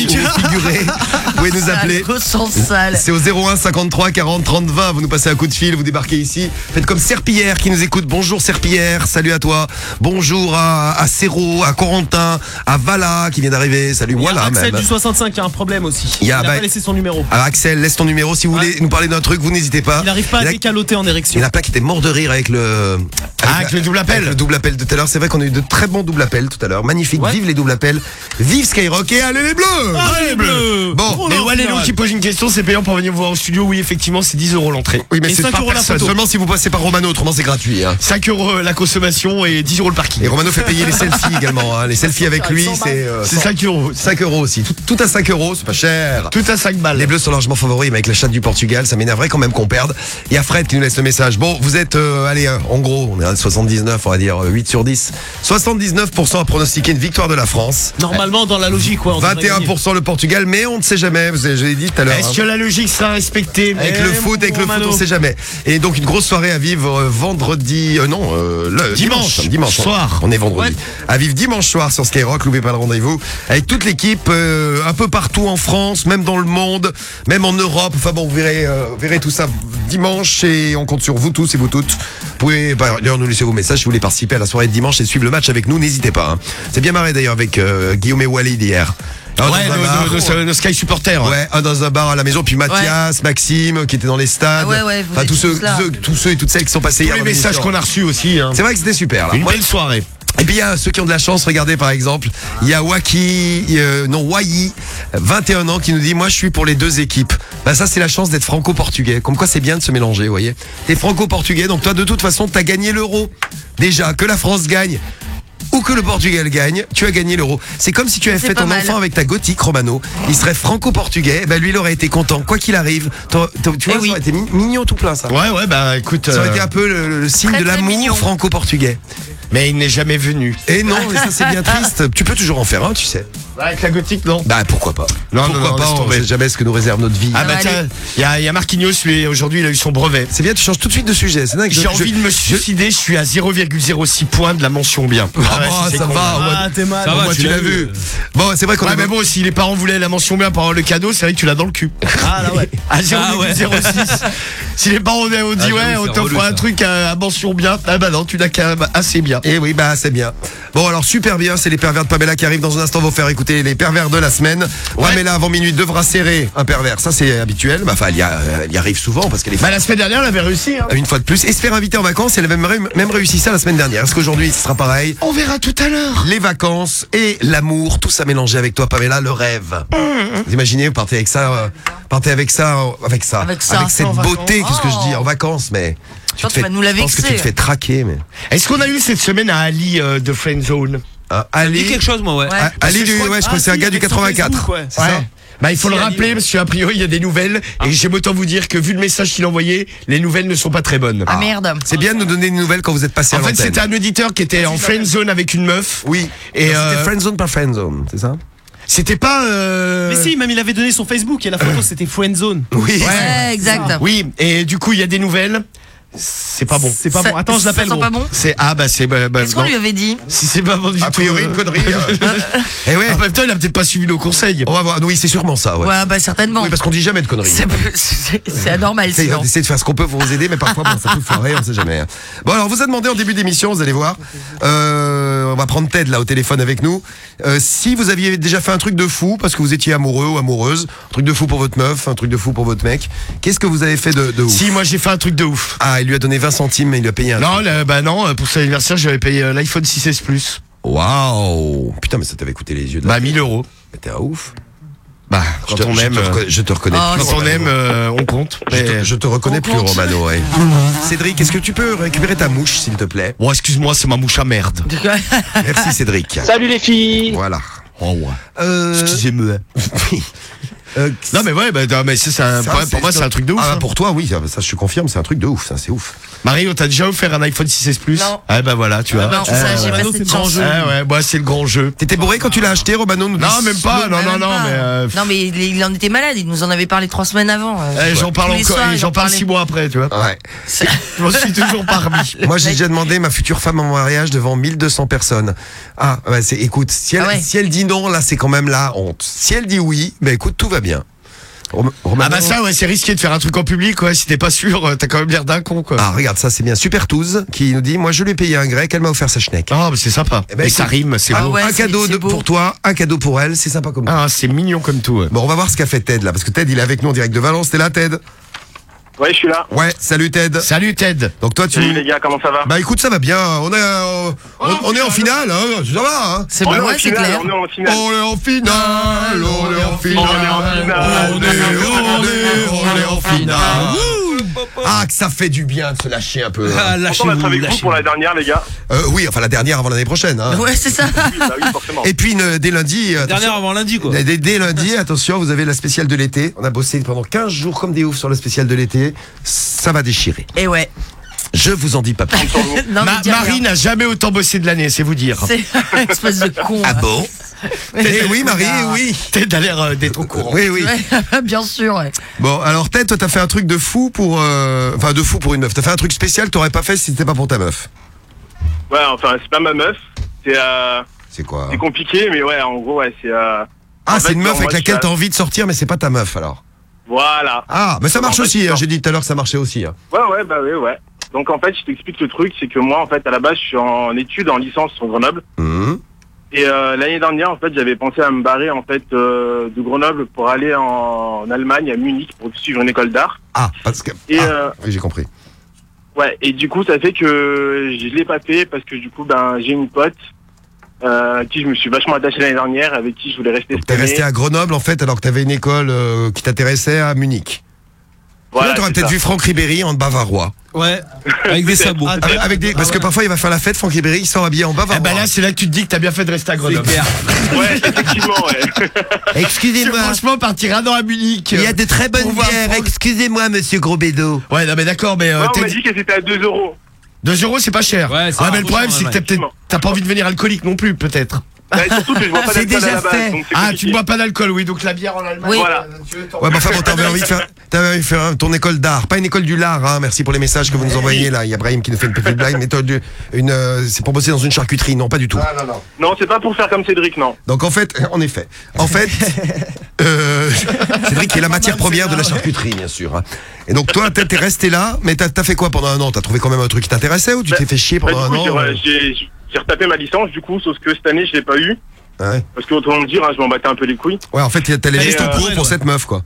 figuré, vous pouvez nous appeler. Au sens sale. C'est au 01 53 40 30 20. Vous nous passez un coup de fil, vous débarquez ici. Faites comme Serpillière qui nous écoute. Bonjour Serpillière, salut à toi. Bonjour à, à Serrault, à Corentin, à Vala qui vient d'arriver. Salut, Il y a voilà Axel même. du 65 qui a un problème aussi. Il y a- a bah- pas laissé son numéro. Ah, Axel, laisse ton numéro. Si vous voulez nous parler d'un truc, vous n'hésitez pas. Il n'arrive pas Il y à en a- décaloter en Il y érection. en a plein qui étaient morts de rire avec le. Ah, avec le double appel. avec le double appel de tout à l'heure. C'est vrai qu'on a eu de très bons double appels tout à l'heure. Magnifique. Ouais. Vive les double appels. Vive Skyrock et allez les bleus Allez, les bleus Bon, Et final. qui pose une question, c'est payant pour venir vous voir au studio. Oui, effectivement, c'est 10 euros l'entrée. Oui, mais Et c'est 5 par euros la personne. photo. Seulement si vous passez par Romano, autrement c'est gratuit. hein. 5 euros la consommation et 10 euros le parking. Et Romano fait payer les selfies également. hein. Les selfies avec lui, c'est euh, C'est 5 euros. 5 euros aussi. Tout, tout à 5 euros, c'est pas cher. Tout à 5 balles. Les Bleus sont largement favoris, mais avec la chatte du Portugal, ça m'énerverait quand même qu'on perde. Il y a Fred qui nous laisse le message. Bon, vous êtes, euh, allez, euh, en gros, on est à 79, on va dire euh, 8 sur 10. 79% à pronostiquer une victoire de la France. Normalement, dans la logique, quoi. on devrait gagner. 21% le Portugal, mais on ne sait jamais. Vous avez, je l'ai dit tout à l'heure. Est-ce hein. que la logique sera respectée? Avec le foot, avec le foot, on sait jamais. Et donc une grosse soirée à vivre euh, vendredi, euh, non, euh, le Dimanche. dimanche, dimanche Soir. On est vendredi. À vivre dimanche soir sur Skyrock, n'oubliez pas le rendez-vous avec toute l'équipe, euh, un peu partout en France, même dans le monde, même en Europe. Enfin bon, vous verrez, euh, vous verrez tout ça dimanche et on compte sur vous tous et vous toutes. Vous pouvez bah, d'ailleurs nous laisser vos messages si vous voulez participer à la soirée de dimanche et suivre le match avec nous. N'hésitez pas. hein. C'est bien marré d'ailleurs avec euh, Guillaume et Walid hier. Ah, Ouais, un nos- bar. nos- nos- nos Sky supporters. Ouais, un dans un bar à la maison, puis Mathias, Maxime, qui étaient dans les stades. Ah ouais, Enfin, tous ceux, tous ceux- tous ceux et toutes celles qui sont passés Tous hier. les messages qu'on a reçus aussi. hein. C'est vrai que c'était super. Là. Une belle soirée. Et puis il y a ceux qui ont de la chance, regardez par exemple, il y a Waki, euh, non Wai, 21 ans, qui nous dit moi je suis pour les deux équipes. Bah ça c'est la chance d'être franco-portugais. Comme quoi c'est bien de se mélanger, vous voyez. T'es franco-portugais, donc toi de toute façon t'as gagné l'euro. Déjà que la France gagne. Ou que le Portugal gagne, tu as gagné l'euro. C'est comme si tu avais fait ton mal. enfant avec ta gothique Romano. Il serait franco-portugais, bah lui il aurait été content, quoi qu'il arrive. Tu vois, Eh oui. ça aurait été mi- mignon tout plein ça. Ouais, ouais, bah écoute. Ça aurait euh, été un peu le, le signe Très, de l'amour franco-portugais. Mais il n'est jamais venu. Et non, et ça c'est bien triste. Tu peux toujours en faire un, tu sais. Avec la gothique, non Bah pourquoi pas Non, Pourquoi non, non, pas On sait jamais ce que nous réserve notre vie. Ah bah va tiens, il y a, il y a Marquinhos, lui, aujourd'hui, il a eu son brevet. C'est bien, tu changes tout de suite de sujet. C'est dingue. J'ai Je- envie je- de me suicider, je suis à 0,06 points de la mention bien. Ah, Ouais, bah, ça con. va. Ah, t'es mal. Au moins, tu l'as vu. Bon, c'est vrai qu'on Ouais, a mais bon, si les parents voulaient la mention bien pour avoir le cadeau, c'est vrai que tu l'as dans le cul. Ah, là, ouais. À 0,06. Si les parents ont dit, Ah, ouais, on t'offre un ça. truc à, à mention bien, ah bah non, tu l'as quand même assez bien. Eh oui, bah c'est bien. Bon, alors super bien, c'est les pervers de Pamela qui arrivent dans un instant. Vont faire écouter les pervers de la semaine. Pamela avant minuit devra serrer un pervers. Ça c'est habituel. Bah, enfin, elle a- elle y arrive souvent parce qu'elle est Bah la semaine dernière, elle avait réussi. Hein. une fois de plus et se faire inviter en vacances. Elle avait même, ré- même réussi ça la semaine dernière. Est-ce qu'aujourd'hui ce sera pareil? On verra tout à l'heure. Les vacances et l'amour, tout ça mélangé avec toi, Pamela, le rêve. Vous imaginez, vous partez avec ça, euh, partez avec ça, euh, avec ça, Avec ça. cette En beauté, qu'est-ce que je dis, Oh. en vacances, mais. Tu vas nous la je pense que tu vexer. te fais traquer, mais. Est-ce qu'on a eu cette semaine à Ali euh, de Friendzone? Ah, dit Ali, quelque chose, moi, ouais. Ouais. Ah, Ali, je du- crois que- c'est Ah, un gars du avec son 84. Facebook, ouais. C'est ça Bah il faut le rappeler parce qu'a priori il y a des nouvelles et j'aime autant vous dire que vu le message qu'il envoyait, les nouvelles ne sont pas très bonnes. Ah merde. C'est bien de nous donner des nouvelles quand vous êtes passé En à fait l'antenne. c'était un auditeur qui était en friendzone avec une meuf. Oui. Et euh, c'était friendzone par friendzone, c'est ça c'était pas. euh, Mais si, même il avait donné son Facebook et la photo c'était Friendzone. Oui. Ouais, exact. Oui et du coup il y a des nouvelles. C'est pas bon. C'est pas Ça- bon. Attends, je l'appelle. gros. pas bon C'est ah bah c'est bah, bah, Qu'est-ce qu'on lui avait dit Si c'est pas bon du A tout, priori, euh, une connerie. Eh ouais. En même temps, il a peut-être pas suivi nos conseils. On va voir. Oui, c'est sûrement ça, ouais. Ouais, bah certainement. Oui, parce qu'on dit jamais de conneries. C'est c'est- c'est anormal C'est-. On essaie de faire ce qu'on peut pour vous aider, mais parfois bon, ça peut foirer, on sait jamais. hein. Bon, alors vous a demandé en début d'émission, vous allez voir. Euh, on va prendre Ted là au téléphone avec nous. Euh, si vous aviez déjà fait un truc de fou parce que vous étiez amoureux ou amoureuse, un truc de fou pour votre meuf, un truc de fou pour votre mec, qu'est-ce que vous avez fait de, de ouf Si moi j'ai fait un truc de ouf. Ah, il lui a donné 20 centimes, mais il lui a payé un. Non, bah non, euh, pour son anniversaire, j'avais payé euh, l'iPhone 6S Plus. Waouh Putain, mais ça t'avait coûté les yeux de la Bah 1000 euros. Mais T'es un ouf. Bah, quand Je te- on je aime, te euh, reconnais- je te reconnais quand plus, on Romano. aime, euh, on compte. Je te, je te reconnais On plus, compte. Romano. ouais. Cédric, est-ce que tu peux récupérer ta mouche, s'il te plaît? Bon, excuse-moi, c'est ma mouche à merde. Merci, Cédric. Salut les filles Voilà. Oh ouais. Euh, Excusez-moi. euh, Non mais ouais, bah, non, mais c'est un- ça, pour, pour moi c'est un truc de ouf. Ah, hein. pour toi, oui, ça, ça, je confirme, c'est un truc de ouf, ça, c'est ouf. Mario, t'as déjà offert un iPhone 6S Plus Non. Ah bah voilà, tu vois. Non, ça, Ah, j'ai pas cette c'est le grand chance. jeu. Ah ouais, bah, c'est le grand jeu. T'étais bourré quand tu l'as acheté, Romano nous Non, dit- même pas, non, Ah, non, même non, mais. euh, Non, mais il, il en était malade, il nous en avait parlé trois semaines avant. euh. eh, j'en parle Tous les encore, soirs, et il j'en en parle parlait. six mois après, tu vois. Ouais. Je m'en suis toujours pas remis. Moi, j'ai déjà demandé ma future femme en mariage devant 1200 personnes. Ah, c'est, écoute, si elle, Ah ouais. si elle dit non, là, c'est quand même la honte. Si elle dit oui, ben écoute, tout va bien. Ah bah ça, ouais, c'est risqué de faire un truc en public, ouais. Si t'es pas sûr, euh, t'as quand même l'air d'un con, quoi. Ah, regarde, ça, c'est bien. Super Touze qui nous dit Moi, je lui ai payé un grec, elle m'a offert sa schneck. Ah, bah c'est sympa. Eh ben, et ça rime, c'est beau. ouais, un c'est- cadeau c'est de- beau. pour toi, un cadeau pour elle, c'est sympa comme Ah, c'est mignon comme tout. ouais. Bon, on va voir ce qu'a fait Ted là, parce que Ted, il est avec nous en direct de Valence. T'es là, Ted? Ouais, je suis là. Ouais, salut Ted. Salut Ted. Donc toi, tu. Salut les gars, comment ça va Bah écoute, ça va bien. On est, euh, on, on est en finale, hein. Ça va, hein. C'est On bon, ouais, c'est clair. On est en finale. On est en finale, on est en finale, On est en finale. on est, on est, on est en finale. Ah, que ça fait du bien de se lâcher un peu. hein. Ah, Content d'être avec vous lâchez-vous. pour la dernière, les gars. Euh, oui, enfin la dernière avant l'année prochaine. Hein. Ouais, c'est ça. Oui, bah oui, forcément. Et puis une- dès lundi, euh, Dernière avant lundi, quoi. dès, dès lundi, attention, vous avez la spéciale de l'été. On a bossé pendant 15 jours comme des oufs sur la spéciale de l'été. Ça va déchirer. Et ouais. Je vous en dis pas plus. Non, Ma- mais dis Marie n'a jamais autant bossé de l'année, c'est vous dire. C'est une espèce de con. Ah hein. bon Eh oui, Marie, oui. Ted a l'air euh, d'être au courant. Oui, oui. Ouais, Bien sûr, ouais. Bon, alors Ted, toi, t'as fait un truc de fou pour, euh, enfin, de fou pour une meuf. T'as fait un truc spécial que t'aurais pas fait si c'était pas pour ta meuf. Ouais, enfin, c'est pas ma meuf. C'est euh, C'est quoi c'est compliqué, mais ouais, en gros, ouais, c'est. Euh, Ah, c'est une meuf avec laquelle t'as envie de sortir, mais c'est pas ta meuf alors. Voilà. Ah, mais ça marche En fait, aussi. hein. J'ai dit tout à l'heure que ça marchait aussi. hein. Ouais, ouais, bah ouais, ouais. Donc en fait, je t'explique le truc, c'est que moi, en fait, à la base, je suis en études, en licence sur Grenoble. Mhm. Et euh, l'année dernière, en fait, j'avais pensé à me barrer en fait euh, de Grenoble pour aller en, en Allemagne, à Munich, pour suivre une école d'art. Ah, parce que. Et ah, euh, oui, j'ai compris. ouais, et du coup, ça fait que je l'ai pas fait parce que du coup, ben, j'ai une pote euh, à qui je me suis vachement attaché l'année dernière, avec qui je voulais rester T'es resté à Grenoble en fait, alors que t'avais une école qui t'intéressait à Munich. Voilà, Là, t'aurais peut-être vu Franck Ribéry en bavarois. Ouais. Avec des Peut-être. sabots. Ah, Avec, avec des, parce que parfois il va faire la fête, Franck Ribéry, il sort habillé en bavarois. Eh ben là, c'est là que tu te dis que t'as bien fait de rester à Grenoble. Ouais, effectivement, ouais. Excusez-moi. Franchement, partir un an à Munich. Il y a de très bonnes bières. Excusez-moi, monsieur Gros Bédo. Ouais, non, mais d'accord, mais. euh, Ouais, on t'es- m'a dit que c'était à 2 euros. 2 euros, c'est pas cher. Ouais, c'est ah, un mais le peu problème, cher, c'est que t'as peut-être. T'as pas envie de devenir alcoolique non plus, peut-être. Bah, surtout que je bois pas C'est d'alcool à déjà la base, fait. donc c'est Ah, tu compliqué. ne bois pas d'alcool, oui, donc la bière en Allemagne. Oui. Voilà. Ouais, mais enfin bon, t'avais envie de faire, t'avais envie de faire hein, ton école d'art, pas une école du lard, hein. Merci pour les messages que vous nous envoyez là. Il y a Brahim qui nous fait une petite blague, mais du- une, euh, c'est pour bosser dans une charcuterie, non, pas du tout. Non, c'est pas pour faire comme Cédric, non. Donc en fait, en effet, en fait, euh, Cédric qui est la matière première de la charcuterie, bien sûr. hein. Et donc toi, t'es t'es resté là, mais t'as as fait quoi pendant un an? T'as trouvé quand même un truc qui t'intéressait ou tu t'es fait chier Bah, pendant du un coup, j'ai- an ouais, j'ai j'ai retapé ma licence, du coup, sauf que cette année, je l'ai pas eu. Ouais. Parce que, autrement dire, hein, je m'en battais un peu les couilles. Ouais, en fait, t'allais Et, juste au euh, ouais, pour ouais. cette meuf, quoi.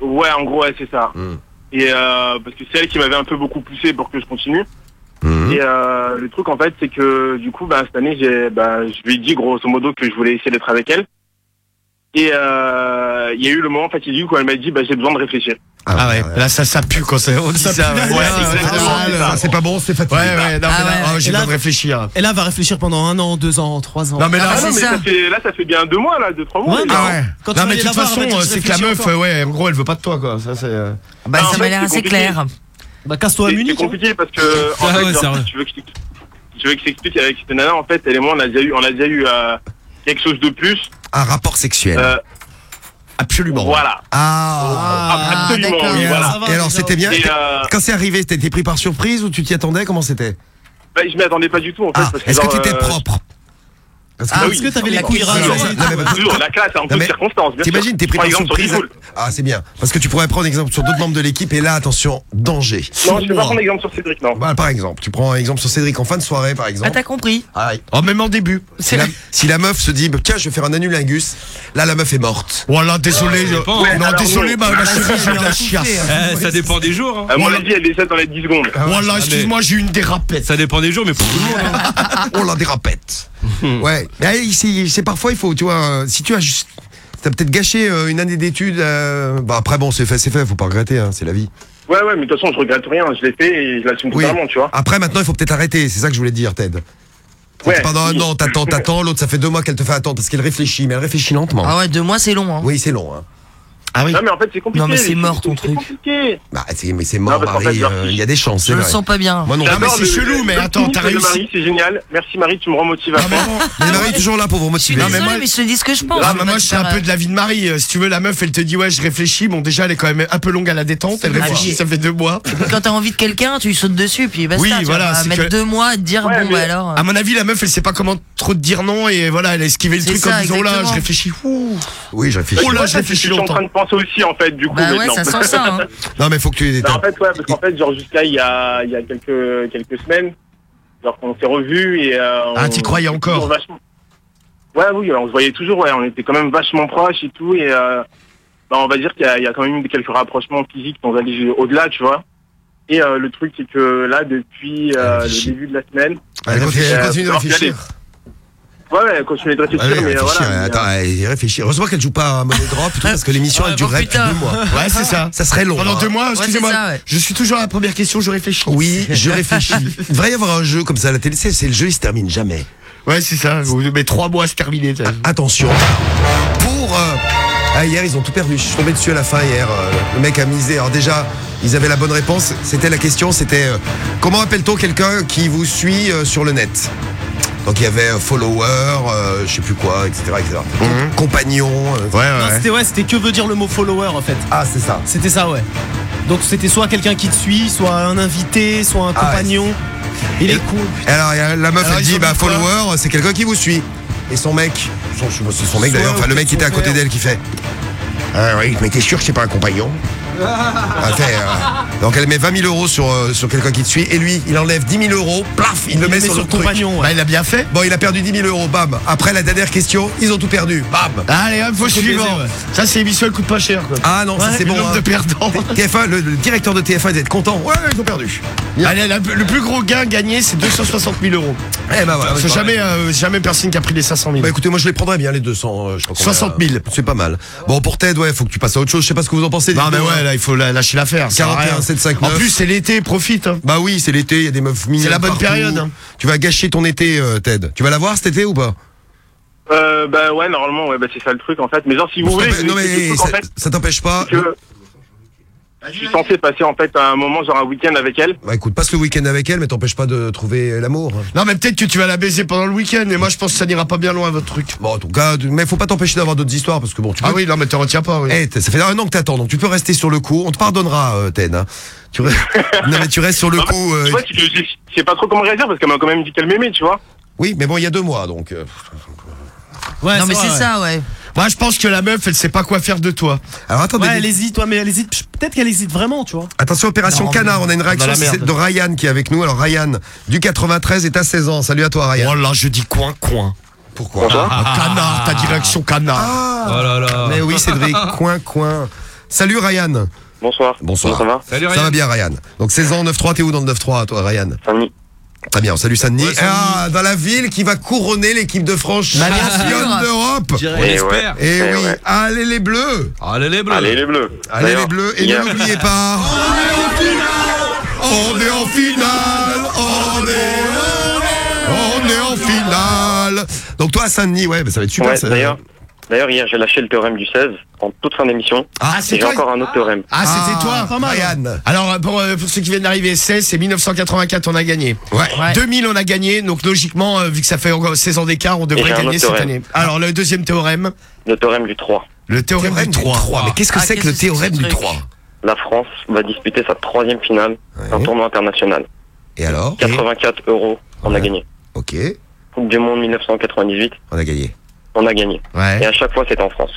Ouais, en gros, ouais, c'est ça. Hmm. Et euh, parce que c'est elle qui m'avait un peu beaucoup poussé pour que je continue. Mhm. Et euh, le truc, en fait, c'est que du coup, bah, cette année, j'ai, bah, je lui ai dit grosso modo que je voulais essayer d'être avec elle. Et euh, il y a eu le moment fatidique où elle m'a dit, bah, j'ai besoin de réfléchir. Ah ouais, là ça, ça pue quand ça, on dit ça. pue, ouais. ouais, Ouais, exactement, ouais, c'est ouais, ça. Ah, c'est pas bon, c'est fatigué. Ouais, ouais, non, Ah mais là, ouais. oh, j'ai besoin de réfléchir. Et là, elle va réfléchir pendant un an, deux ans, trois ans. Non, mais là, Ah, Ah non, c'est mais ça. ça fait, là, ça fait bien deux mois, là, deux, trois mois. Ouais, déjà. Ah ouais. Quand non, mais de toute façon, euh, c'est que la meuf, encore. ouais, en gros, elle veut pas de toi, quoi. Ça, c'est. euh, Bah, Ah, ça m'a l'air c'est assez clair. Bah, casse-toi à C'est- C'est Munich. hein. compliqué parce que, en Ah fait, c'est tu veux que je t'explique- avec cette nana, en fait, elle et moi, on a déjà eu, on a déjà eu euh, quelque chose de plus. Un rapport sexuel. Euh, Absolument. voilà. Ah. Absolument, d'accord. oui, Et voilà. alors, et alors, c'était bien. Euh, Quand c'est arrivé, t'étais pris par surprise ou tu t'y attendais? Comment c'était? Bah, je m'y attendais pas du tout, en fait. Ah, parce que, est-ce que t'étais euh, propre? Parce Ah, Est-ce oui. que t'avais La les couilles Toujours, la classe, sûr. T'imagines, t'es pris Par par exemple, sur surprise. Ah, c'est bien. Parce que tu pourrais prendre exemple sur d'autres membres de l'équipe et là, attention, danger. Non, je peux pas prendre exemple sur Cédric, non. Bah, par exemple, tu prends un exemple sur Cédric en fin de soirée, par Ah, exemple. t'as compris. Ah, oui. Oh, même en début. si, la, si la meuf se dit, bah, tiens, je vais faire un anulingus, là, la meuf est morte. Voilà, désolé. je- hein. non, désolé, ma, ma Ah, chérie, ça, j'ai la chiasse. Eh, ça dépend des jours. hein. À mon avis, elle décède dans les 10 secondes. Voilà, excuse-moi, j'ai eu une dérapette. Ça dépend des jours, mais pour tout le monde. hein. On l'a dérapette. ouais. Ici, c'est parfois, il faut, tu vois, euh, si tu as juste. T'as peut-être gâché euh, une année d'études. euh, Bah après bon, c'est fait, c'est fait, faut pas regretter, hein, c'est la vie. Ouais, ouais, mais de toute façon, je regrette rien. Je l'ai fait et je l'assume Oui. totalement, tu vois. Après maintenant, il faut peut-être arrêter. C'est ça que je voulais te dire, Ted. Ouais. Pendant un an, t'attends, t'attends. L'autre, ça fait deux mois qu'elle te fait attendre parce qu'elle réfléchit, mais elle réfléchit lentement. Ah ouais, deux mois, c'est long. Hein. Oui, c'est long. Hein. Ah oui. Non, mais en fait, c'est compliqué. Non, mais c'est mort, ton c'est truc. compliqué. Bah, c'est, mais c'est mort, Non, Marie. fait, euh, Il y a des chances. Je vrai. sens pas bien. Moi non. Ah, mais c'est chelou, mais attends, t'as réussi. Marie, c'est génial. Merci Marie, tu me remotives à. Mais Marie est toujours là pour vous motiver. Non, mais moi- mais je te dis ce que je pense. Ah, mais moi je suis un peu de la vie de Marie. Euh, Si tu veux, la meuf, elle te dit ouais, je réfléchis. Bon, déjà, elle est quand même un peu longue à la détente. Elle réfléchit, ça fait deux mois. euh, Quand t'as envie de quelqu'un, tu lui sautes dessus, puis basta. Oui, voilà, mettre deux mois à te dire, bon, bah alors. euh, À mon avis, la meuf, elle sait pas comment trop te dire non et voilà, elle a esquivé le truc en disant oh là, je réfléchis. Ouh. Oui, je réfléchis. Oh là, je réfléchis en longtemps. Penser aussi, en fait, du coup. Bah ouais, maintenant. ça sent ça. Hein. Non, mais faut que tu. Bah, en fait, ouais, parce qu'en fait, genre, jusqu'à il y a, il y a quelques, quelques semaines, genre, qu'on s'est revus et. Euh, Ah, on- t'y croyais encore toujours vachement- Ouais, oui, on se voyait toujours, ouais, on était quand même vachement proches et tout, et euh, bah, on va dire qu'il y, a- il y a quand même eu quelques rapprochements physiques dans aller au-delà, tu vois. Et euh, le truc, c'est que là, depuis euh, le début de la semaine, Elle continue, elle Euh, continue de alors, réfléchir. Ouais, ouais, elle continue de réfléchir, Ouais, ouais, mais réfléchir, voilà. Attends, elle réfléchit. Heureusement qu'elle joue pas à Money Drop tout, parce que l'émission Ouais, elle durerait bon, plus de deux mois. Ouais, c'est ça. Ça serait long. Pendant hein. deux mois, c'est excusez-moi. ça, ouais. Je suis toujours à la première question, je réfléchis. Oui, je réfléchis. Il devrait y avoir un jeu comme ça à la télé. C'est c'est le jeu, il se termine jamais. Ouais, c'est ça. Mais trois mois, c'est terminé. ça. Attention. Pour. euh, ah, hier, ils ont tout perdu. Je suis tombé dessus à la fin hier. euh, le mec a misé. Alors, déjà, ils avaient la bonne réponse. C'était la question c'était euh, comment appelle-t-on quelqu'un qui vous suit euh, sur le net? Donc, il y avait follower, euh, je sais plus quoi, etc. etc. Compagnon. euh, Ouais, Non, ouais. c'était ouais, c'était que veut dire le mot follower en fait. Ah, c'est ça. C'était ça, ouais. Donc c'était soit quelqu'un qui te suit, soit un invité, soit un Ah ouais. compagnon. Il est cool. Et alors, il y a la meuf, Alors, elle ils dit bah, quoi follower, c'est quelqu'un qui vous suit. Et son mec, son, je sais pas si c'est son mec Soit d'ailleurs, enfin, le mec qui était à côté d'elle qui fait. Ah oui, mais t'es sûr que c'est pas un compagnon? Fait, euh, Donc elle met 20 000 euros sur, euh, sur quelqu'un qui te suit et lui il enlève 10 000 euros, plaf, il, le met, sur le truc. compagnon. Bah, il a bien fait. Bon il a perdu 10 000 euros, bam. Après la dernière question, ils ont tout perdu, bam. Allez, hop, faut suivant. ouais. Ça, c'est émission, elle coûte pas cher, quoi. Ah non, ça Ouais, c'est bon. hein. de perdants. TF1, le, le directeur de TF1 il va être content. Ouais, ils ont perdu. Allez, la- le plus gros gain gagné, c'est 260 000 euros. Eh ben voilà. C'est jamais, euh, jamais personne qui a pris les 500 000. Bah écoutez, moi je les prendrais bien les 200. euh, je crois qu'on a- 60 000. C'est pas mal. Bon pour Ted, ouais, faut que tu passes à autre chose. Je sais pas ce que vous en pensez. Non, mais ouais. Là, il faut la- lâcher l'affaire. ça sert à 41, rien. 7, 5, En 9. plus, c'est l'été, profite. hein. Bah oui, c'est l'été, il y a des meufs mignonnes. C'est la bonne partout. période, hein. Tu vas gâcher ton été, euh, Ted. Tu vas la voir cet été ou pas? Euh, bah ouais, normalement, ouais, bah c'est ça le truc, en fait. Mais genre, si vous voulez, Non mais ça, en fait, ça t'empêche pas. que je suis censé passer, en fait, un moment, genre un week-end avec elle. Bah écoute, passe le week-end avec elle, mais t'empêche pas de trouver l'amour. Non, mais peut-être que tu vas la baiser pendant le week-end, mais moi, je pense que ça n'ira pas bien loin, votre truc. Bon, en tout cas, mais faut pas t'empêcher d'avoir d'autres histoires parce que bon, tu peux. Ah oui, non, mais te retiens pas, oui. Eh, t- ça fait un an que t'attends, donc tu peux rester sur le coup. On te pardonnera, euh, Ted. hein. Tu non mais tu restes sur le En fait, coup. euh, Tu vois, je je sais pas trop comment réagir parce qu'elle m'a quand même dit qu'elle m'aimait, tu vois. Oui, mais bon, il y a deux mois, donc. euh, Ouais, non, mais c'est ouais. ça, ouais. Moi, je pense que la meuf, elle sait pas quoi faire de toi. Alors attendez. Ouais, elle hésite, ouais, mais elle hésite. Peut-être qu'elle hésite vraiment, tu vois. Attention, opération Non, canard, on a une réaction dans la c'est merde. de Ryan qui est avec nous. Alors Ryan, du 93 est à 16 ans. Salut à toi Ryan. Oh là, je dis coin, coin. Pourquoi Ah, canard, ta direction canard. Ah, Oh là là. Mais oui Cédric, coin coin. Salut Ryan. Bonsoir. Bonsoir. Ça va? Salut Ça Ryan. va bien Ryan. Donc 16 ans, 9-3, t'es où dans le 9-3 toi Ryan? Saint-Denis. Très bien, salut Saint-Denis. Ouais, Saint-Denis. ah, dans la ville qui va couronner l'équipe de France Bah, championne d'Europe. On Eh espère. Et Eh oui, ouais. allez les bleus. Allez les bleus. Allez, les bleus. Allez les bleus. Et hier- ne l'oubliez pas. On est en finale. On est, on est en finale. Donc toi à Saint-Denis, ouais, bah, ça va être super. Ça. d'ailleurs, d'ailleurs, hier, j'ai lâché le théorème du 16 en toute fin d'émission. Ah, c'est j'ai toi encore un autre théorème. Ah, c'était toi pas mal. Ryan. Alors, euh, pour, euh, pour ceux qui viennent d'arriver, 16, c'est 1984, on a gagné. Ouais. Ouais. 2000, on a gagné. Donc, logiquement, euh, vu que ça fait encore 16 ans d'écart, on devrait j'ai un gagner autre cette théorème. année. Alors, le deuxième théorème, Le théorème du 3. le théorème, Théorème du 3. Mais qu'est-ce que Ah, c'est que qu'est-ce le que c'est que théorème du truc 3 La France va disputer sa troisième finale d'un Ouais. tournoi international. Et alors? 84 euros, on a Ouais. gagné. Ok, Coupe du Monde 1998, on a gagné. On a gagné. Et Ouais. à chaque fois, c'était en France.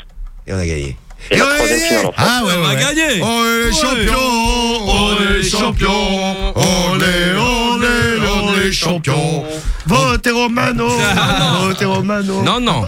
Et on a gagné. Et, Et la on a troisième gagné finale en France. Ah, ouais, On ouais. gagner. On est champion, on est champion, on est, on est, on les champions. Votez Romano. Votez Romano. Non, non.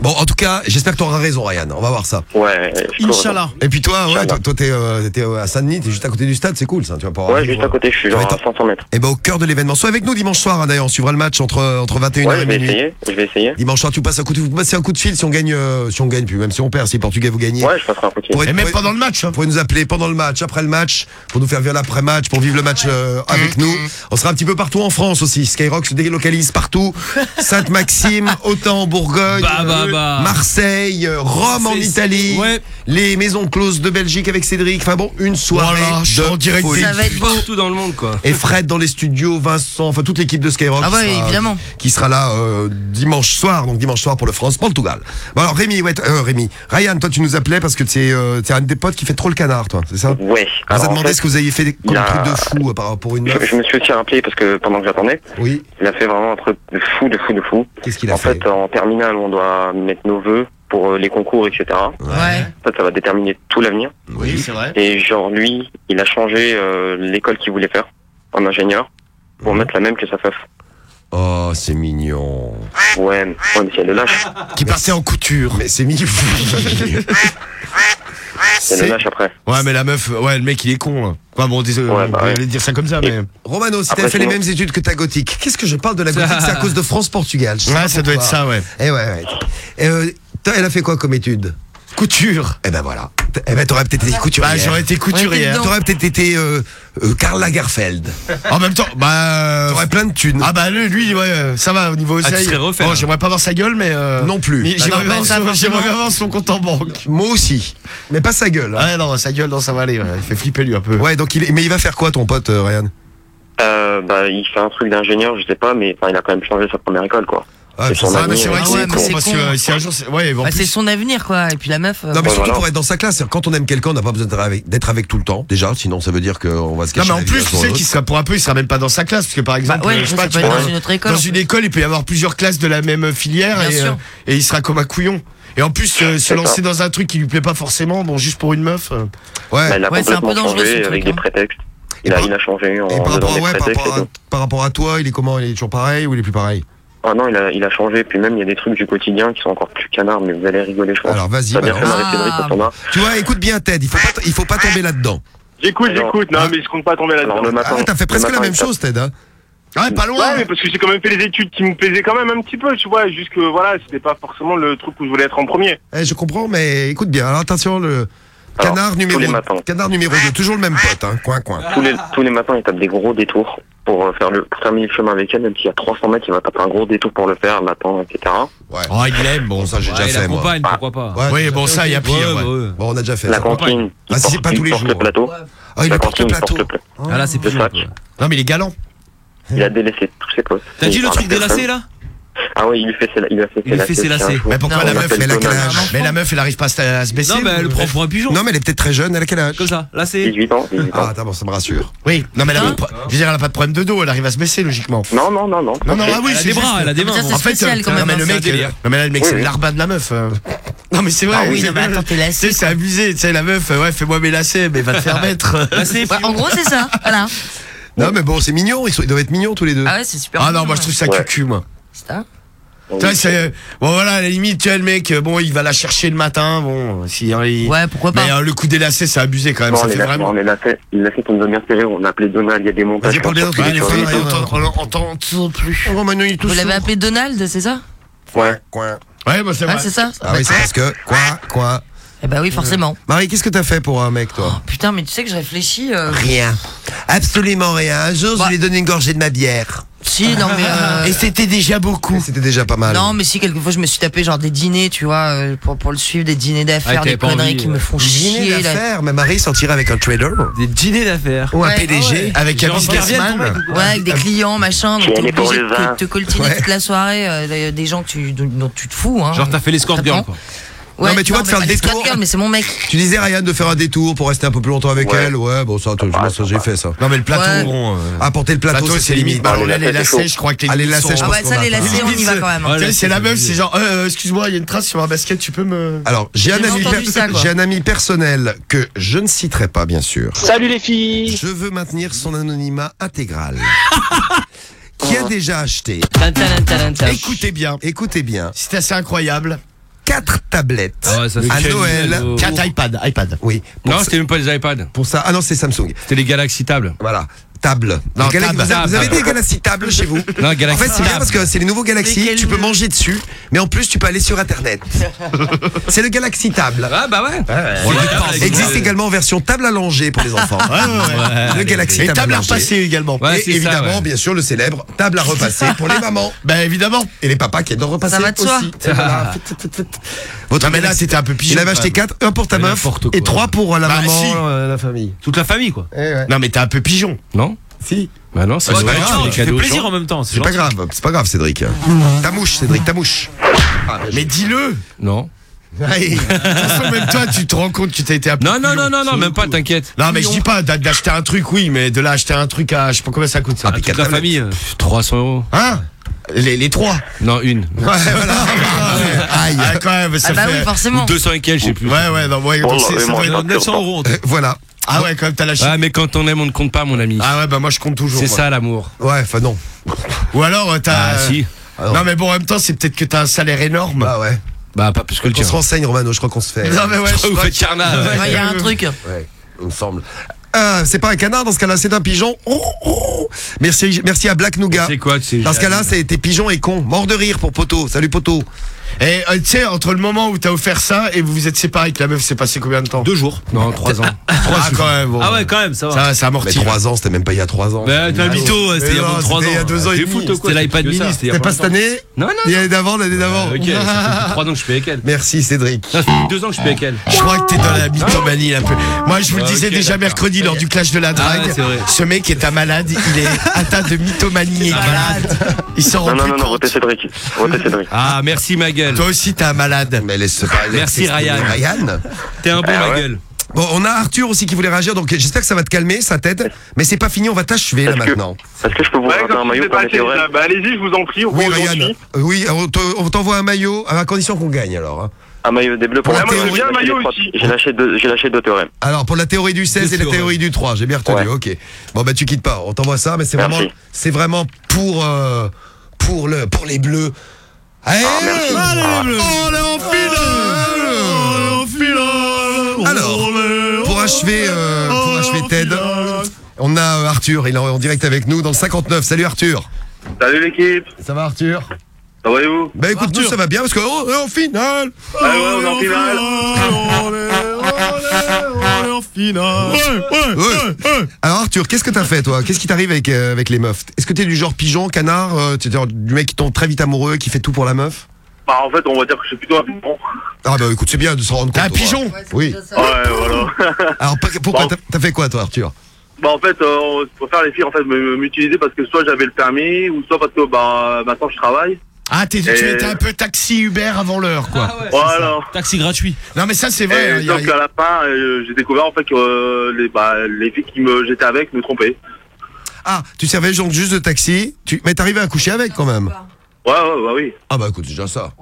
Bon, en tout cas, j'espère que tu auras raison, Ryan. On va voir ça. Ouais. je Inch'Allah. Et puis toi, ouais, toi, toi, t'es euh, t'es, euh, à Saint-Denis, t'es juste à côté du stade, c'est cool ça. Tu vas pouvoir Ouais, juste à côté, je suis genre à être- 500 mètres. Eh ben au cœur de l'événement. Sois avec nous dimanche soir, hein, d'ailleurs. On suivra le match entre, entre 21h Ouais, et je vais minuit. essayer. Je vais essayer. Dimanche soir, tu passes un coup de, vous passez un coup de fil si on gagne, euh, si on gagne, puis même si on perd, si les Portugais vous gagnez. Ouais, je passerai un coup de fil. Pour être- Et même pour pendant le match. hein. Vous pouvez nous appeler pendant le match, après le match, pour nous faire vivre l'après-match, pour vivre le match euh, avec nous. On sera un petit peu partout en France aussi. Skyrock se délocalise partout. Sainte-Maxime, Autant en Bourgogne, Bah, bah, bah. Marseille, Rome en Italie, Ouais. les maisons closes de Belgique avec Cédric. Enfin bon, une soirée Voilà, suis en de direct. Ça va être. Partout dans le monde, quoi. Et Fred dans les studios, Vincent, enfin toute l'équipe de Skyrock. Ah qui ouais, sera- évidemment. Qui sera là euh, dimanche soir, donc dimanche soir pour le France-Portugal. Bon alors Rémi, ouais, euh, Rémi, Ryan, toi tu nous appelais parce que c'est euh, un de tes potes qui fait trop le canard, toi, c'est ça? Ouais. On vous a demandé fait, ce que vous aviez fait comme a- truc de fou euh, par pour une je, meuf. je me suis aussi rappelé parce que pendant que j'attendais, Oui. il a fait vraiment un truc de fou, de fou, de fou. Qu'est-ce qu'il a En fait, fait, en terminale, on doit mettre nos vœux pour euh, les concours, etc. Ouais. En fait, ça va déterminer tout l'avenir. Oui, c'est vrai. Et genre, lui, il a changé euh, l'école qu'il voulait faire en ingénieur pour mettre la même que sa meuf. Oh, c'est mignon. Ouais, mais, ouais, mais si elle le lâche, Qui partait en couture. Mais c'est mignon. elle le lâche après. Ouais, mais la meuf, ouais, le mec, il est con. hein. Enfin bon, désolé, Ouais, on bah ouais. dire ça comme ça, mais. Romano, si t'avais fait les mêmes études que ta gothique, qu'est-ce que je parle de la gothique? C'est à cause de France-Portugal. Ouais, ça doit être ça, ouais. Eh ouais, ouais. Et, euh, toi, elle a fait quoi comme étude? Couture. Eh ben voilà. Eh ben t'aurais peut-être été couturière. Bah, j'aurais été couturière. T'aurais peut-être été euh, euh, Karl Lagerfeld. En même temps, bah. T'aurais plein de thunes. Ah bah lui, lui, ouais, euh, ça va au niveau Ah, tu oseille. serais refait, Bon, j'aimerais pas voir sa gueule, mais euh, Non plus. mais Bah j'aimerais ça, voir son- compte en banque. Moi aussi. Mais pas sa gueule. hein. Ouais, non, sa gueule, non, ça va aller. ouais. Il fait flipper lui un peu. Ouais, donc il est... Mais il va faire quoi ton pote, euh, Ryan? Euh, bah, il fait un truc d'ingénieur, je sais pas, mais enfin, il a quand même changé sa première école, quoi. Ah, C'est son avenir. c'est vrai que ouais, c'est mais con c'est parce con. que euh, si un jour, c'est- ouais, en Bah, plus- c'est son avenir, quoi. Et puis la meuf. euh, Non mais surtout pour être dans sa classe, quand on aime quelqu'un, on n'a pas besoin d'être avec, d'être avec tout le temps déjà, sinon ça veut dire qu'on va se Non cacher. mais en plus tu sais qu'il sera pour un peu il sera même pas dans sa classe parce que par exemple ouais, euh, je sais ça pas peut tu être vois, dans une autre école, dans en une plus. école il peut y avoir plusieurs classes de la même filière et, sûr. euh, et il sera comme un couillon et en plus euh, se lancer dans un truc qui lui plaît pas forcément bon juste pour une meuf euh, Ouais. Bah, c'est un peu dangereux, ce changé truc, avec hein. des prétextes. Il a, il a changé en Et par rapport, ouais, par, à, par rapport à toi, il est comment Il est toujours pareil ou il est plus pareil? Ah non, il a, il a changé, puis même il y a des trucs du quotidien qui sont encore plus canards, mais vous allez rigoler, je pense. Alors vas-y, Cédric Ah. quand on a. Tu vois, écoute bien Ted, il faut pas, il faut pas tomber là-dedans. J'écoute, j'écoute. Non, ah. mais je compte pas tomber là-dedans. Alors le matin. Ah, t'as fait presque matin, la même chose Ted. Hein ouais pas loin Ouais, mais parce que j'ai quand même fait les études qui me plaisaient quand même un petit peu, tu vois. Juste que voilà, c'était pas forcément le truc où je voulais être en premier. Eh, je comprends, mais écoute bien. Alors attention, le Alors, canard tous numéro les matins. canard numéro 2, toujours le même pote, hein. Coin, coin. Tous les, tous les matins, il tape des gros détours pour euh, faire le, pour terminer le chemin avec elle, même s'il y a 300 mètres, il va taper un gros détour pour le faire, l'attendre, etc. Ouais. oh il aime bon ça j'ai Ouais, déjà fait moi. accompagne, pourquoi pas. Ouais, oui bon ça il y a pire Ouais, ouais. ouais. Bon, on a déjà fait La ça. cantine, Ah, il si, c'est porte- pas tous il les jours. le plateau. Ah, il La porte le plateau. porte le plateau. Ah là, c'est plus non mais il est galant Il a délaissé tous ses potes. T'as dit le truc lacets là? Ah oui, il lui fait ses, il a fait Il lui fait ses lacets. mais pourquoi Non, la meuf elle a quel âge mais la meuf elle arrive pas à se- baisser Non, mais elle prend pour un pigeon. Non, mais elle est peut-être très jeune, elle a quel âge Comme ça, lacets. 18 ans, 18 Ah, attends, bon, ça me rassure. oui non mais elle a Hein je veux dire elle a pas de problème de dos elle arrive à se baisser logiquement Non, non, non, non. non non ah oui Elle a c'est des bras, elle a des Mais mains. en fait, non, mais hein, le un mec, euh, non mais là le mec c'est larbin de la meuf. euh. Non mais c'est vrai. Ah oui, non, mais attends, t'es Tu sais, c'est abusé. Tu sais la meuf, euh, ouais, fais-moi mes lacets, mais va te faire mettre. Lacets, en gros, c'est ça. Voilà. Non, mais bon, c'est mignon, ils, doivent être mignons tous les deux. Ah ouais, c'est super. Ah non, moi je trouve ça cucu moi. C'est ça. Vois, c'est euh, bon voilà, à la limite, tu vois le mec, euh, bon, il va la chercher le matin, bon, si hein, il- Ouais, pourquoi pas. Mais euh, le coup des lacets, c'est abusé quand même, Non, ça les fait lacets, vraiment. non, les lacets, les lacets bien serré, on a appelé Donald, il y a des montages. Vas-y, parle bien. On plus. Oh, Manu, il Vous l'avez appelé Donald, c'est ça Ouais. Coin. Ouais, bah c'est Ah, vrai. c'est ça Ah oui, c'est parce que. Quoi Quoi Eh bah oui, forcément. Marie, qu'est-ce que t'as fait pour un mec, toi Putain, mais tu sais que je réfléchis. euh, Rien. Absolument rien. Un jour, je lui ai donné une gorgée de ma bière. Si, non, mais. euh, Et c'était déjà beaucoup. C'était déjà pas mal. Non, mais si, quelquefois, je me suis tapé genre des dîners, tu vois, euh, pour, pour le suivre, des dîners d'affaires, Ah, des t'avais pas conneries envie, qui ouais. me font Dîner chier. là. d'affaires, mais Marie sortirait avec un trader. Des dîners d'affaires. Ou un Ouais, PDG. Avec un businessman. Ouais, avec des clients, machin, donc t'es pour obligé le de vin. te, te coltiner Ouais. toute la soirée, euh, des- des gens que tu, dont tu te fous. Hein, Genre, t'as fait l'escort girl, Concrètement. quoi. Non mais tu vois de faire le détour. Girls, mais c'est mon mec. Tu disais Ryan de faire un détour pour rester un peu plus longtemps avec Ouais. elle. Ouais, bon ça, ça j'ai fait ça. Non mais le plateau, Ouais. bon. euh, Apporter le plateau, plateau, c'est limite. Bah, là, les lacets, je crois que les lacets, je Ah ouais, ça, a les lacets, on y va quand même. C'est la meuf, c'est genre, euh, excuse-moi, il y a une trace sur un basket, tu peux me. Alors, j'ai un, ami personnel que je ne citerai pas, bien sûr. Salut les filles Je veux maintenir son anonymat intégral. qui a déjà acheté. Écoutez bien, écoutez bien, c'est assez incroyable. Quatre tablettes Ah ouais, ça, c'est à Noël. niveau 4 iPad, iPad. Oui. Non, c'était même pas les iPads. pour ça. Ah non, c'est Samsung. C'était les Galaxy Tab. Voilà. Table. Non, Les Galaxy- table. vous, avez, vous avez Table. des Galaxy Table chez vous Non, En fait, c'est bien parce que c'est les nouveaux Galaxy, tu peux manger dessus, mais en plus tu peux aller sur internet. c'est le Galaxy Table. Ah bah ouais. Existe également en version table à langer pour les enfants. Le Galaxy Et Table table à repasser également. Ouais, Et ça, évidemment, ouais. bien sûr, le célèbre table à repasser pour les mamans. Bah évidemment. Et les papas qui adorent repasser Ça va de soi. aussi. Votre Non mais là c'était un peu pigeon. Il avait acheté même. 4, un pour ta meuf et quoi. 3 pour la Bah, maman, euh, la famille. Toute la famille quoi. Eh ouais. Non mais t'es un peu pigeon. Non Si. Bah non, c'est Ouais, pas pas grave. grave, Tu tu fais plaisir plaisir en même temps. C'est pas grave, c'est pas grave, Cédric. Ta mouche, Cédric, ta mouche. Mais dis-le. Non. Allez. De toute façon même toi tu te rends compte que t'as été peu. Non, non, non, non, non, même pas, t'inquiète. Non mais je dis pas d'a- d'acheter un truc oui mais de là acheter un truc à je sais pas combien ça coûte ça. Ah, Toute la famille, euh, pff, 300 euros. Hein? Les, les trois. Non, une. Ouais, voilà. Aïe. Ah, quand même ça Ah bah fait. oui, forcément. Ou 200 et quelques, je sais plus. Ouais ouais non ouais Oh donc là, c'est- mais ça moi, doit être- je- 900 euros. en tout. Euh, voilà. Ah ouais quand même t'as lâché. Ah, mais quand on aime, on ne compte pas, mon ami. Ah ouais bah moi je compte toujours. C'est moi. ça l'amour. Ouais, enfin non. Ou alors euh, t'as. Ah, si. Non mais bon en même temps c'est peut-être que t'as un salaire énorme. Bah ouais. Bah, pas plus que le On tien. se renseigne, Romano, je crois qu'on se fait. Non mais ouais je Vous crois faites carnage. Ouais, Il y a un truc. Ouais, il me semble. Ah, c'est pas un canard dans ce cas-là, c'est un pigeon. Oh, oh. Merci, merci à Black Nougat. C'est quoi c'est Dans ce cas-là, c'était pigeon et con. Mort de rire pour Poto. Salut Poto. Et euh, tu sais, entre le moment où t'as offert ça et vous vous êtes séparés que la meuf s'est passé combien de temps Deux jours. Non, trois ans. Ah quand même. bon. Ah ouais, quand même, ça va. Ça, ça Mais amortit. 3 ans, c'était même pas il y a 3 ans. Bah, t'es un mytho, c'était il y a Mais moins de non, 3 ans. c'était il y a deux ans et demi. C'était l'iPad que mini, c'était il y a C'était pas pas cette année Non, non, Il y a d'avant, l'année d'avant. Ok, ça fait 3 ans que je suis avec elle. Merci Cédric. Non, ça fait 2 ans que je suis avec elle. Je crois que t'es dans la mythomanie un peu. Moi, je vous le Ah, disais déjà mercredi lors du clash de la drague. c'est ce mec est un malade. Il est atteint de mythomanie. Il s'en rend Non, non, non, non, compte. votez Cédric. Cédric. Ah, merci ma gueule. Toi aussi, t'es un malade. Mais laisse pas. Merci, Ryan. Ryan. T'es un bon Ah ma gueule. Bon, on a Arthur aussi qui voulait réagir, donc j'espère que ça va te calmer, ça t'aide. Mais c'est pas fini, on va t'achever là que- maintenant. Est-ce que je peux vous Ouais, un maillot pour bah, allez-y, je vous en prie. Oui. Ryan. Oui, on te- on t'envoie un maillot à condition qu'on gagne alors. hein. Un maillot des bleus pour Pour la la théorie. J'ai lâché lâché deux, j'ai lâché deux théorèmes. Alors pour la théorie du 16 et la théorie du 3, j'ai bien retenu, Ouais. ok. Bon bah tu quittes pas, on t'envoie ça, mais c'est vraiment, c'est vraiment pour, euh, pour, le, pour les bleus. Allez, merci. allez, Ah. les bleus. On est en finale Alors, pour achever, euh, pour achever Ted, on a euh, Arthur, il est en direct avec nous dans le 59. Salut Arthur. Salut l'équipe. Ça va Arthur? Ça va et vous Bah écoute, nous ça va bien parce qu'on est en finale. Ah ouais, on est en finale. Ouais. Alors Arthur, qu'est-ce que t'as fait toi? Qu'est-ce qui t'arrive avec, euh, avec les meufs? Est-ce que t'es du genre pigeon, canard euh, T'es genre du mec qui tombe très vite amoureux, qui fait tout pour la meuf? Bah en fait, on va dire que je suis plutôt un pigeon. Ah bah écoute, c'est bien de se rendre compte. Un pigeon Oui. Ouais, voilà. Alors pour- pourquoi Bon. t'as- t'as fait quoi toi Arthur? Bah en fait, euh, je préfère les filles en fait me- m'utiliser parce que soit j'avais le permis ou soit parce que bah maintenant je travaille. Ah, t'es- tu étais un peu taxi Uber avant l'heure, quoi. Voilà. Taxi gratuit. Non, mais ça, c'est vrai. hein, Et y a- donc à la fin, euh, j'ai découvert en fait que euh, les bah, les filles qui me j'étais avec me trompaient. Ah, tu servais donc juste de taxi, tu... mais t'arrivais à coucher avec quand même Ouais, ouais, bah oui. Ah bah écoute, c'est déjà ça.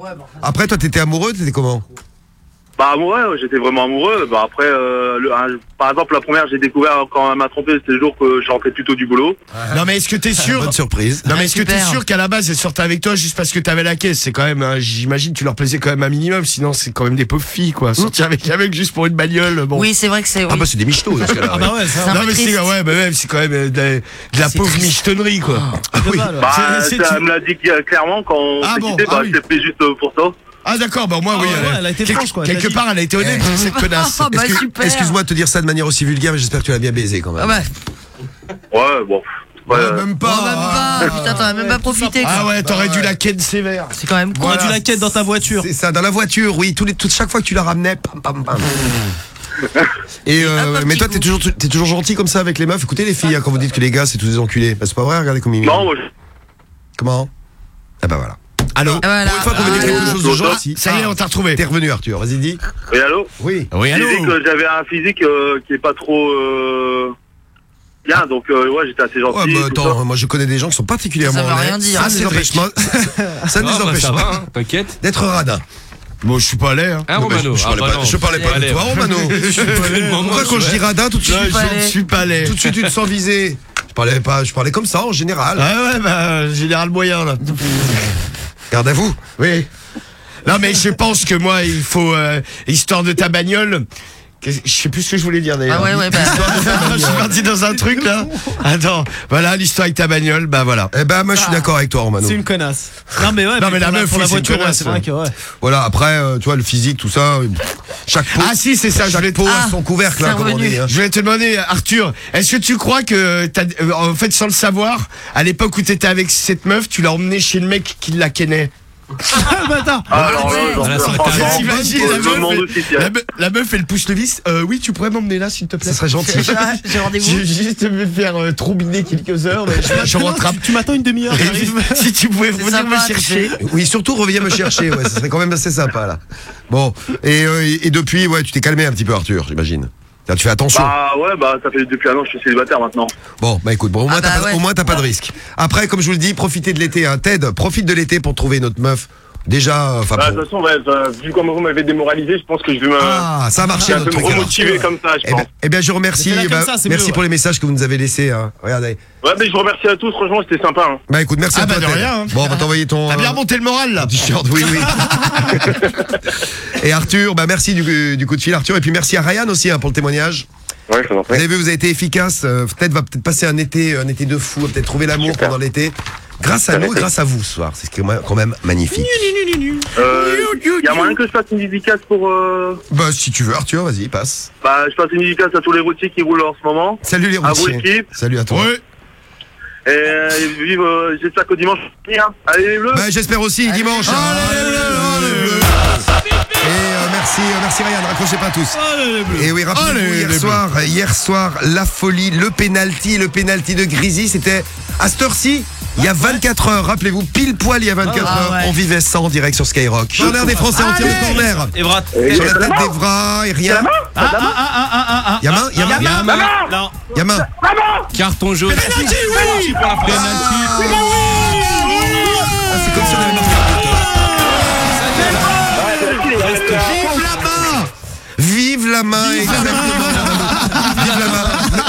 Après toi t'étais amoureux, t'étais comment? Bah ouais, j'étais vraiment amoureux. Bah après, euh, le- un- par exemple la première, j'ai découvert quand elle m'a trompé, c'était le jour que je rentrais plutôt du boulot. Non, mais est-ce que t'es sûr Bonne surprise. Non mais Ah, est-ce que t'es sûr qu'à la base elles sortaient avec toi juste parce que t'avais la caisse? C'est quand même, hein, j'imagine, tu leur plaisais quand même un minimum. Sinon c'est quand même des pauvres filles quoi. Sortir avec un mec juste pour une bagnole, bon. Oui, c'est vrai que c'est. Ah oui. bah c'est des michetots dans ce cas-là. Ah bah ouais. C'est Non mais c'est ouais, bah ouais, c'est quand même euh, de, la- de la C'est pauvre triste. michetonnerie quoi. Ah oui. Bah C'est- c'est- ça tu- me l'a dit clairement quand on Ah s'est bon, quitté, ah bah oui. c'était juste euh, pour ça. Ah d'accord, bah au moins Ah oui. ouais, elle, a été quelque, franche, quoi, quelque part elle a été honnête cette connasse. Ah bah super. Excuse-moi de te dire ça de manière aussi vulgaire, mais j'espère que tu l'as bien baisé quand même. Ah bah, Ouais, bon. Ouais, Ouais, même oh, même pas. pas. Putain, t'en as même pas profité. Ah ouais, t'aurais dû la ken sévère. C'est quand même. On a dû la quête dans ta voiture. C'est ça, dans la voiture, oui. Tous les, toutes, chaque fois que tu la ramenais, pam, pam, pam. Et euh, mais toi, t'es toujours, t'es toujours gentil comme ça avec les meufs? Écoutez les filles, hein, quand vous dites que les gars c'est tous des enculés, bah, c'est pas vrai. Regardez comme ils. Non, moi, je- Comment? Ah bah voilà. Allô Voilà. Pour une fois qu'on veut dire quelque chose de gentil. Ça y est, on t'a retrouvé. T'es revenu, Arthur. Vas-y, dis. Oui, allô Oui. Oui, allô J'ai dit que j'avais un physique euh, qui est pas trop euh, bien, donc euh, ouais, j'étais assez gentil. Ouais, bah, tout attends, moi je connais des gens qui sont particulièrement Ça veut rien honnêtes. dire, Ça hein, ne les nous empêche mecs. pas. Ça ne nous Ah, empêche ça va, pas hein, T'inquiète. d'être radin. Bon, je suis pas allé. Hein. Hein, Non, mais Romano je, je Ah, parlais bah pas, non. je parlais pas de Allez. toi, Romano. Je suis pas allé, maman, Pourquoi quand je dis radin, tout de suite, je suis pas allé. tout de suite tu te sens visé Je parlais pas, je parlais comme ça en général. Ouais, ouais, bah, général moyen, là. Garde à vous. Oui. Non, mais je pense que moi, il faut, euh, histoire de ta bagnole. Je sais plus ce que je voulais dire d'ailleurs. Ah ouais, ouais, bah. je suis parti dans un truc là. Attends, voilà l'histoire avec ta bagnole, bah voilà. Eh ben moi je suis d'accord avec toi Romano. C'est une connasse. Non mais ouais, Non, mais la meuf, pour la oui, c'est une voiture, c'est vrai que ouais. Voilà, après euh, tu vois le physique tout ça, chaque peau, Ah si, c'est ça, voulais peau Ah, son couvercle là, comme on dit. hein. Je voulais te demander, Arthur, est-ce que tu crois que, t'as, euh, en fait, sans le savoir, à l'époque où t'étais avec cette meuf, tu l'as emmené chez le mec qui la kennait? Ah, bah. Ah, la me meuf, elle- pousse le vis. Euh, oui, tu pourrais m'emmener là, s'il te plaît? Ça serait gentil. J'ai rendez-vous. Je vais juste me faire euh, troubiner quelques heures, mais je, je rattrape. Tu m'attends une demi-heure. Si tu pouvais venir me chercher. Oui, surtout reviens me chercher, ouais, ça serait quand même assez sympa là. Bon, et, euh, et depuis, ouais, tu t'es calmé un petit peu Arthur, j'imagine. Là, Tu fais attention. Bah ouais, bah ça fait depuis un an que je suis célibataire maintenant. Bon, bah écoute, bon, au moins Ah t'as bah ouais. pas de risque. Après, comme je vous le dis, profitez de l'été. Hein. Ted, profite de l'été pour trouver notre meuf. Déjà, enfin, Bah, de toute façon, ouais, euh, vu comme vous m'avez démoralisé, je pense que je vais me, Ah, ça a marché je vais notre me remotiver comme ça, je Eh pense. ben, eh bien, je remercie. Eh ben, ça, merci mieux, pour ouais. les messages que vous nous avez laissés. Hein. Regardez. Ouais, mais je vous remercie à tous, franchement, c'était sympa. Hein. Bah écoute, merci Ah à bah toi. de rien, hein. Bon, on va t'envoyer ton. T'as bien euh, remonté le moral là. T-shirt, oui, oui. et Arthur, bah merci du, du coup de fil, Arthur. Et puis merci à Ryan aussi hein, pour le témoignage. Ouais, je vous en Vous avez vu, vous avez été efficace. peut-être va peut-être passer un été, un été de fou, va peut-être trouver l'amour pendant l'été. Grâce à nous et grâce à vous ce soir. C'est quand même- quand même magnifique. Euh, y a moyen que je fasse une dédicace pour. Euh... Bah si tu veux, Arthur, vas-y, passe. Bah, je fasse une dédicace à tous les routiers qui roulent en ce moment. Salut les À vous, routiers. l'équipe. Salut à toi. Ouais. Et euh, vive, euh, j'espère qu'au dimanche, hein. Allez les bleus Bah j'espère aussi dimanche. Allez, les bleus, allez, les bleus. Et euh, merci, merci Ryan, raccrochez pas tous. Et oui, rappelez-vous, Allez, hier les soir, hier soir, la folie, le penalty, le penalty de Grisi, c'était à cette heure-ci, il y a 24 heures, rappelez-vous, pile poil il y a 24 Ah, heures, ouais. on vivait ça en direct sur Skyrock. Corner des Français en tir de corner. Evra. Sur la tête d'Evra et rien. Ah, ah, ah, ah, ah, ah. Y'a main, y'a main, Y'a main. Non. y'a main. Carton jaune. Penalty la France. Ah, c'est comme si on avait marqué. Vive la main, exactement. Vive la main.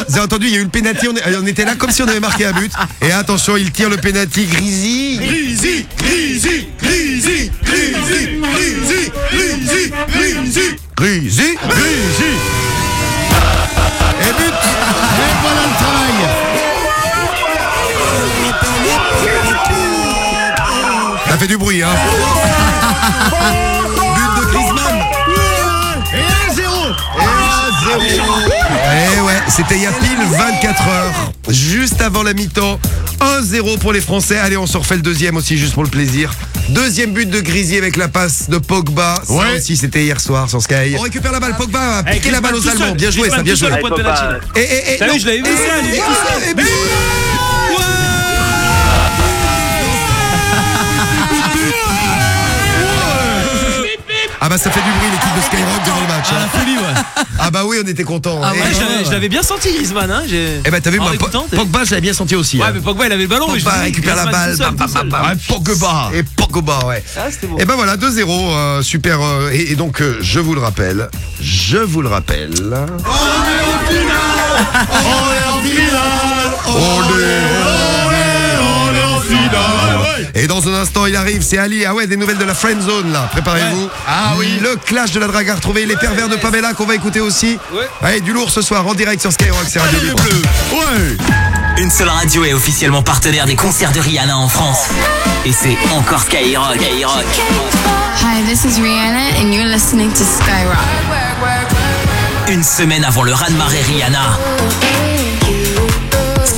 Vous avez entendu, il y a eu le penalty, on, est- on était là comme si on avait marqué un but. Et attention, il tire le penalty Grisi. Grisi, grisi, grisi, grisi, grisi, grisi, grisi. Grisi, Grisi. Et but. Et voilà le travail. Ça fait du bruit, hein. but de Griezmann. Et 1-0. Et 1-0. C'était il y a pile 24 heures, juste avant la mi-temps. 1-0 pour les Français. Allez, on se refait le deuxième aussi, juste pour le plaisir. Deuxième but de Grisi avec la passe de Pogba. Ça Ouais. aussi, c'était hier soir sur Sky. On récupère la balle. Pogba a Eh, piqué la balle aux Allemands. seul. Bien joué, ça, bien joué. Et, et, et, non. vu, je l'avais vu, ça, Ah bah ça fait du bruit l'équipe de Skyrock durant le match. Ah, hein. la folie, ouais. Ah bah oui, on était contents. Ah ouais. Ouais, je l'avais- je l'avais bien senti, Griezmann. Hein. j'ai- Eh ben t'as vu, En Pogba, je l'avais bien senti aussi. Ouais, hein. mais Pogba, il avait le ballon. mais je Pogba me dis, récupère la Griezmann balle. tout seul, bam, tout bam, seul. bam, bam. Pogba. Et Pogba, ouais. Ah, c'était beau. Et ben voilà, 2-0, euh, super. euh, et, et donc, euh, je vous le rappelle, je vous le rappelle. Et dans un instant, il arrive, c'est Ali. Ah ouais, des nouvelles de la Friend Zone là. Préparez-vous. Ah oui. Le clash de la drague à retrouver, les pervers de Pamela qu'on va écouter aussi. Ouais. Allez, du lourd ce soir en direct sur Skyrock, c'est Radio Libre. Ouais. Une seule radio est officiellement partenaire des concerts de Rihanna en France. Et c'est encore Skyrock. Skyrock. Hi, this is Rihanna, and you're listening to Skyrock. Une semaine avant le raz-de-marée Rihanna.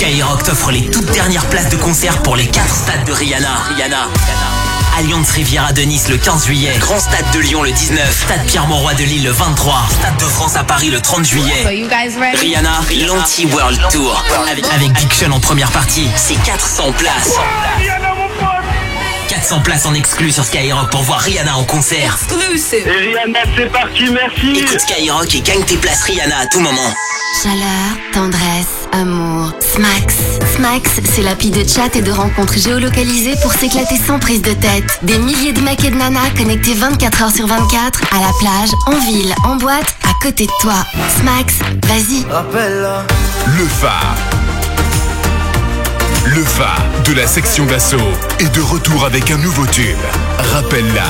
Skyrock t'offre les toutes dernières places de concert pour les 4 stades de Rihanna. Rihanna. Alliance Riviera de Nice le 15 juillet. Grand Stade de Lyon le 19. Stade Pierre-Mauroy de Lille le 23. Stade de France à Paris le 30 So juillet. Rihanna, l'Anti-World Tour. Avec, avec Big Sean en première partie. C'est 400 places. 400 places en exclus sur Skyrock pour voir Rihanna en concert. Exclusive. Et Rihanna, c'est parti, merci. Écoute Skyrock et gagne tes places Rihanna à tout moment. Chaleur, tendresse, amour. Smax. Smax, c'est l'appli de chat et de rencontres géolocalisées pour s'éclater sans prise de tête. Des milliers de mecs et de nanas connectés 24 heures sur 24, à la plage, en ville, en boîte, à côté de toi. Smax, vas-y. Le phare. Le phare de la section d'assaut est de retour avec un nouveau tube. Rappelle-la.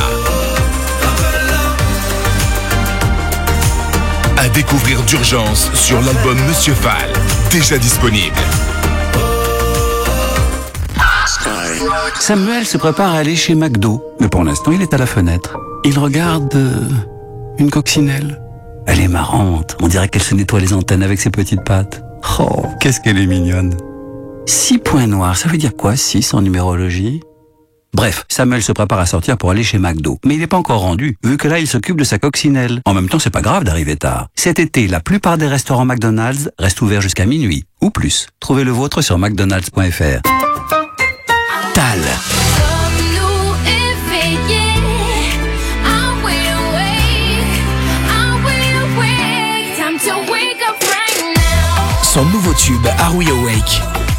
À découvrir d'urgence sur l'album Monsieur Fall, déjà disponible. Samuel se prépare à aller chez McDo, mais pour l'instant il est à la fenêtre. Il regarde euh, une coccinelle. Elle est marrante, on dirait qu'elle se nettoie les antennes avec ses petites pattes. Oh, qu'est-ce qu'elle est mignonne. Six points noirs, ça veut dire quoi, six en numérologie? Bref, Samuel se prépare à sortir pour aller chez McDo. Mais il n'est pas encore rendu, vu que là il s'occupe de sa coccinelle. En même temps, c'est pas grave d'arriver tard. Cet été, la plupart des restaurants McDonald's restent ouverts jusqu'à minuit, ou plus. Trouvez le vôtre sur mcdonalds.fr. Tal. Son nouveau tube Are We Awake?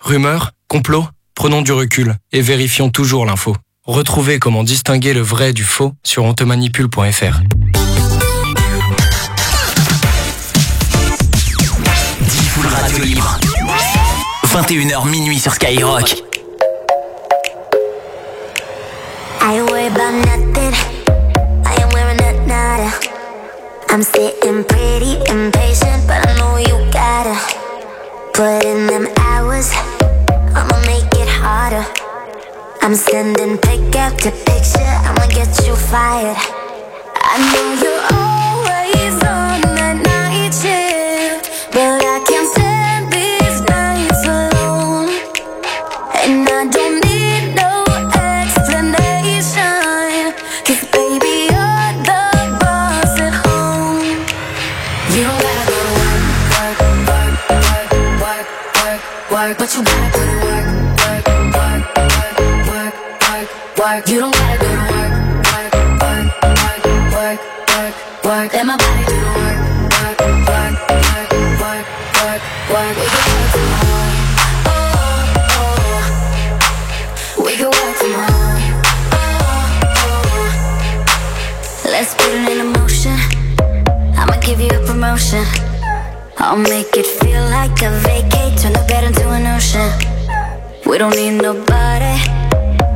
rumeur, complot Prenons du recul et vérifions toujours l'info. Retrouvez comment distinguer le vrai du faux sur ontemanipule.fr. Radio Libre. 21h minuit sur Skyrock. I worried about nothing. I ain't wearing a nada. I'm sitting pretty impatient, but I know you gotta put in them hours. I'ma make it harder. I'm sending pick after picture. I'ma get you fired. I know you're always on that night shift, but I work. You don't gotta go to work, work, work, work, work, work, work. Let my body do the work, work, work, work, work, work, work. We can work tomorrow. Oh, oh. oh. We can work tomorrow. Let's put it in motion. I'ma give you a promotion. I'll make it feel like a vacate, turn the bed into an ocean. We don't need nobody,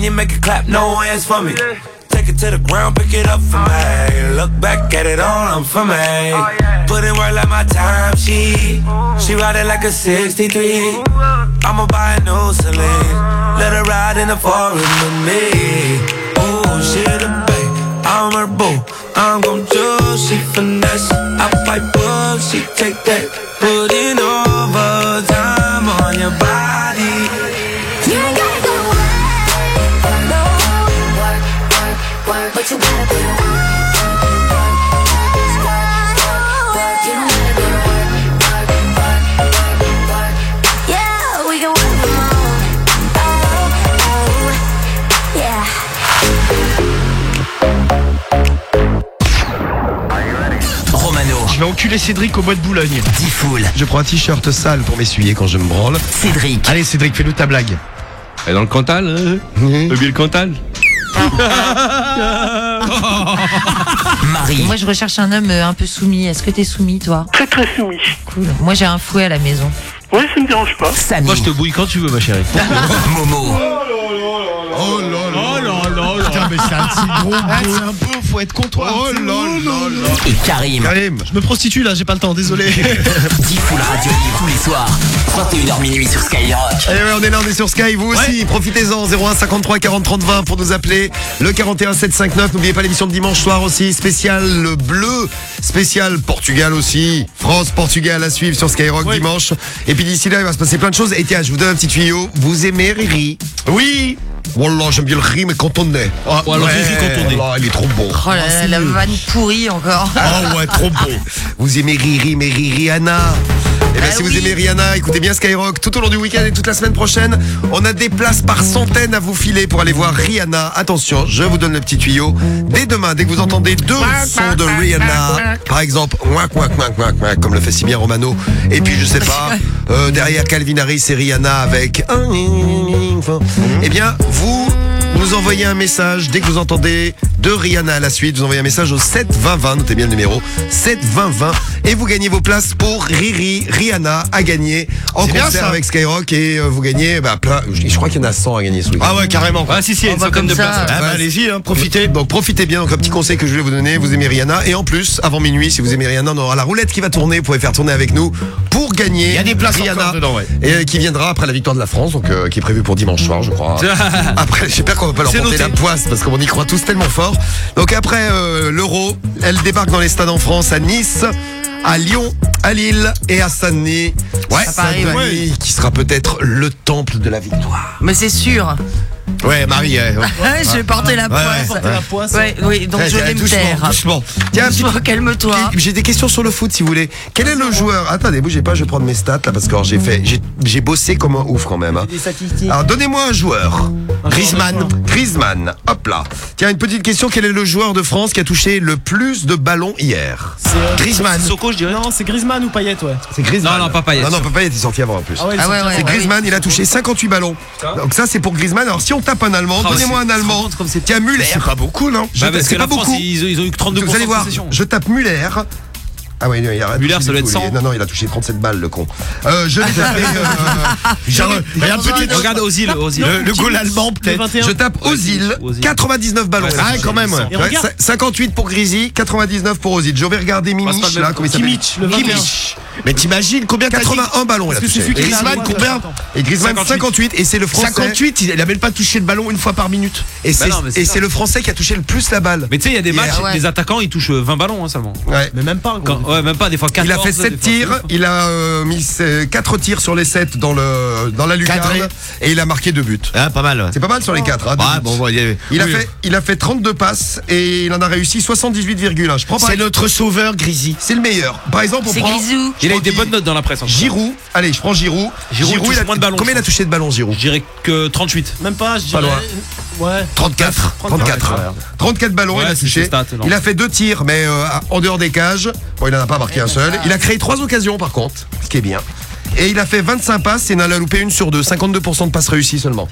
Can you make it clap? No hands for me. Take it to the ground, pick it up for me. Look back at it all, I'm for me. Put in work like my time, she She ride it like a 63. I'ma buy a new Celine. Let her ride in the foreign with me. Oh, she the babe, I'm her boo. I'm gon' choose, she finesse. I fight book, she take that. Put in overtime on your body. Enculé Cédric au bois de Boulogne. Diffoul. Je prends un t-shirt sale pour m'essuyer quand je me branle. Cédric. Allez Cédric, fais-nous ta blague. Et dans le Cantal euh, Le le Cantal Marie. Moi, je recherche un homme euh, un peu soumis. Est-ce que t'es soumis, toi Très très soumis. Cool. Moi, j'ai un fouet à la maison. Ouais, ça me dérange pas. Samy. Moi je te bouille quand tu veux ma chérie. Momo. Oh là là. Putain, mais c'est un petit gros Ah, c'est un beau, faut être comptoir. Oh là là là. Et Karim. Karim. Je me prostitue là, j'ai pas le temps, désolé. Diffoul Radio Libre tous les soirs. 21h minuit sur Skyrock. Allez, ouais, on est là, on est sur Sky, vous aussi. Profitez-en, 01 53 40 30 20 pour nous appeler. Le 41 759. N'oubliez pas l'émission de dimanche soir aussi. Spécial le bleu. Spécial Portugal aussi. France, Portugal à suivre sur Skyrock dimanche. Et puis d'ici là, il va se passer plein de choses. Et tiens, je vous donne un petit tuyau. Vous aimez Riri? Oui. Wallah, j'aime bien le riz, mais quand on est. Ah, Ouais, alors, Riri cantonné. Wallah, il est trop bon. Oh là là, la vanne pourrie encore. Oh ouais, trop bon. Vous aimez Riri, mais Riri Anna. Eh bien, Ah si vous aimez Rihanna, écoutez bien Skyrock tout au long du week-end et toute la semaine prochaine. On a des places par centaines à vous filer pour aller voir Rihanna. Attention, je vous donne le petit tuyau. Dès demain, dès que vous entendez deux sons de Rihanna, par exemple, comme le fait si bien Romano, et puis je sais pas, euh, derrière Calvin Harris et Rihanna avec eh bien, vous nous envoyez un message dès que vous entendez de Rihanna à la suite. Vous envoyez un message au 7 20 20, notez bien le numéro 7 20 20 et vous gagnez vos places pour Riri Rihanna à gagner en C'est bien, concert ça. avec Skyrock et euh, vous gagnez bah, plein. Je, je crois qu'il y en a 100 à gagner ce week-end. Ah ouais, carrément. Ah si si, il y a une centaine de comme ça. places. Ah bah allez-y, hein, profitez. Donc profitez bien. Donc un petit conseil que je voulais vous donner, vous aimez Rihanna et en plus avant minuit, si vous aimez Rihanna, on aura la roulette qui va tourner. Vous pouvez faire tourner avec nous pour gagner. Il y a des places Rihanna encore dedans, ouais. et euh, qui viendra après la victoire de la France, donc euh, qui est prévue pour dimanche soir, je crois. Après, j'espère qu'on va pas leur C'est porter noté. la poisse parce qu'on y croit tous tellement fort. Donc après euh, l'Euro, elle débarque dans les stades en France, à Nice, à Lyon, à Lille et à Saint-Denis. Ouais, Saint-Denis, qui sera peut-être le temple de la victoire. Mais c'est sûr. Ouais, Marie. ouais, ouais. Ouais, je vais porter la Ouais, ouais. poisse. La poisse. Ouais, oui, donc Ouais, je vais me taire. doucement. Tiens, petit- calme-toi. J'ai des questions sur le foot si vous voulez. Quel est le joueur Attendez, bougez pas, je vais prendre mes stats là parce que j'ai fait, j'ai- bossé comme un ouf quand même. hein. Alors donnez-moi un joueur. Griezmann. Griezmann, hop là. Tiens, une petite question. Quel est le joueur de France qui a touché le plus de ballons hier C'est euh, Griezmann. Soko je dirais. Non, c'est Griezmann ou Payet, ouais. C'est Griezmann. Non, non, pas Payet. Non, non, pas Payet, il est sorti avant en plus. Ah ouais, Ah ouais, ouais. C'est Griezmann, il a touché 58 ballons. Donc ça, c'est pour Griezmann. Alors si on tape un Allemand, Ah, donnez-moi un Allemand. comme Muller. C'est pas beaucoup, non Je Bah, parce que pas la France, beaucoup. ils, ils ont eu que 32% Vous allez voir, je tape Muller. Ah oui, non, il a Muller, ça doit être tout, lui. 100. Non, non, il a touché 37 balles, le con. Euh, je vais taper. euh, Genre, regarde, peut-être. Regarde Ozil, Ozil. Le, le goal allemand, Le peut-être. 21. je tape Ozil, Ozil. 99 ballons. Ouais, Ah, quand même, ouais. Et Ouais, regarde. cin- 58 pour Grisi, 99 pour Ozil. Je vais regarder Mimich, le là, comment il s'appelle Kimmich, le 21. Kimmich. Mais t'imagines combien t'as dit 81 ballons, il a Parce que c'est touché. Et Griezmann, combien. Et Griezmann, 58. 58, et c'est le français. 58, il a même pas touché le ballon une fois par minute. Et c'est Bah c'est et ça. c'est le français qui a touché le plus la balle. Mais tu sais, il y a des matchs, les attaquants, ils touchent 20 ballons hein, seulement. Ouais. Mais même pas. Quand- ouais, même pas, des fois 14. Il a fait des 7 fois, tirs, il a euh, mis 4 tirs sur les 7 dans, le, dans la lucarne Cadré. et il a marqué 2 buts. Ah, pas mal. ouais. C'est pas mal sur les 4. Hein, buts. bon, bon, il, a oui. fait, il a fait 32 passes et il en a réussi 78,1. Je prends pas. C'est notre sauveur, Grisi. C'est le meilleur. Par exemple, on C'est prend. Grisou. Il a eu des bonnes notes dans la presse. en. Giroud. Allez, je prends Giroud. Giroud, il a, moins de ballons, Combien il a touché de ballons, Giroud Je dirais que 38. Même pas, je Pas dirais. loin. Ouais. 34. 34. 34 ballons, Ouais, il a touché. Il a fait deux tirs, mais euh, en dehors des cages. Bon, il n'en a pas marqué un seul. Il a créé trois occasions, par contre, ce qui est bien. Et il a fait 25 passes et il en a loupé une sur deux. 52% de passes réussies seulement.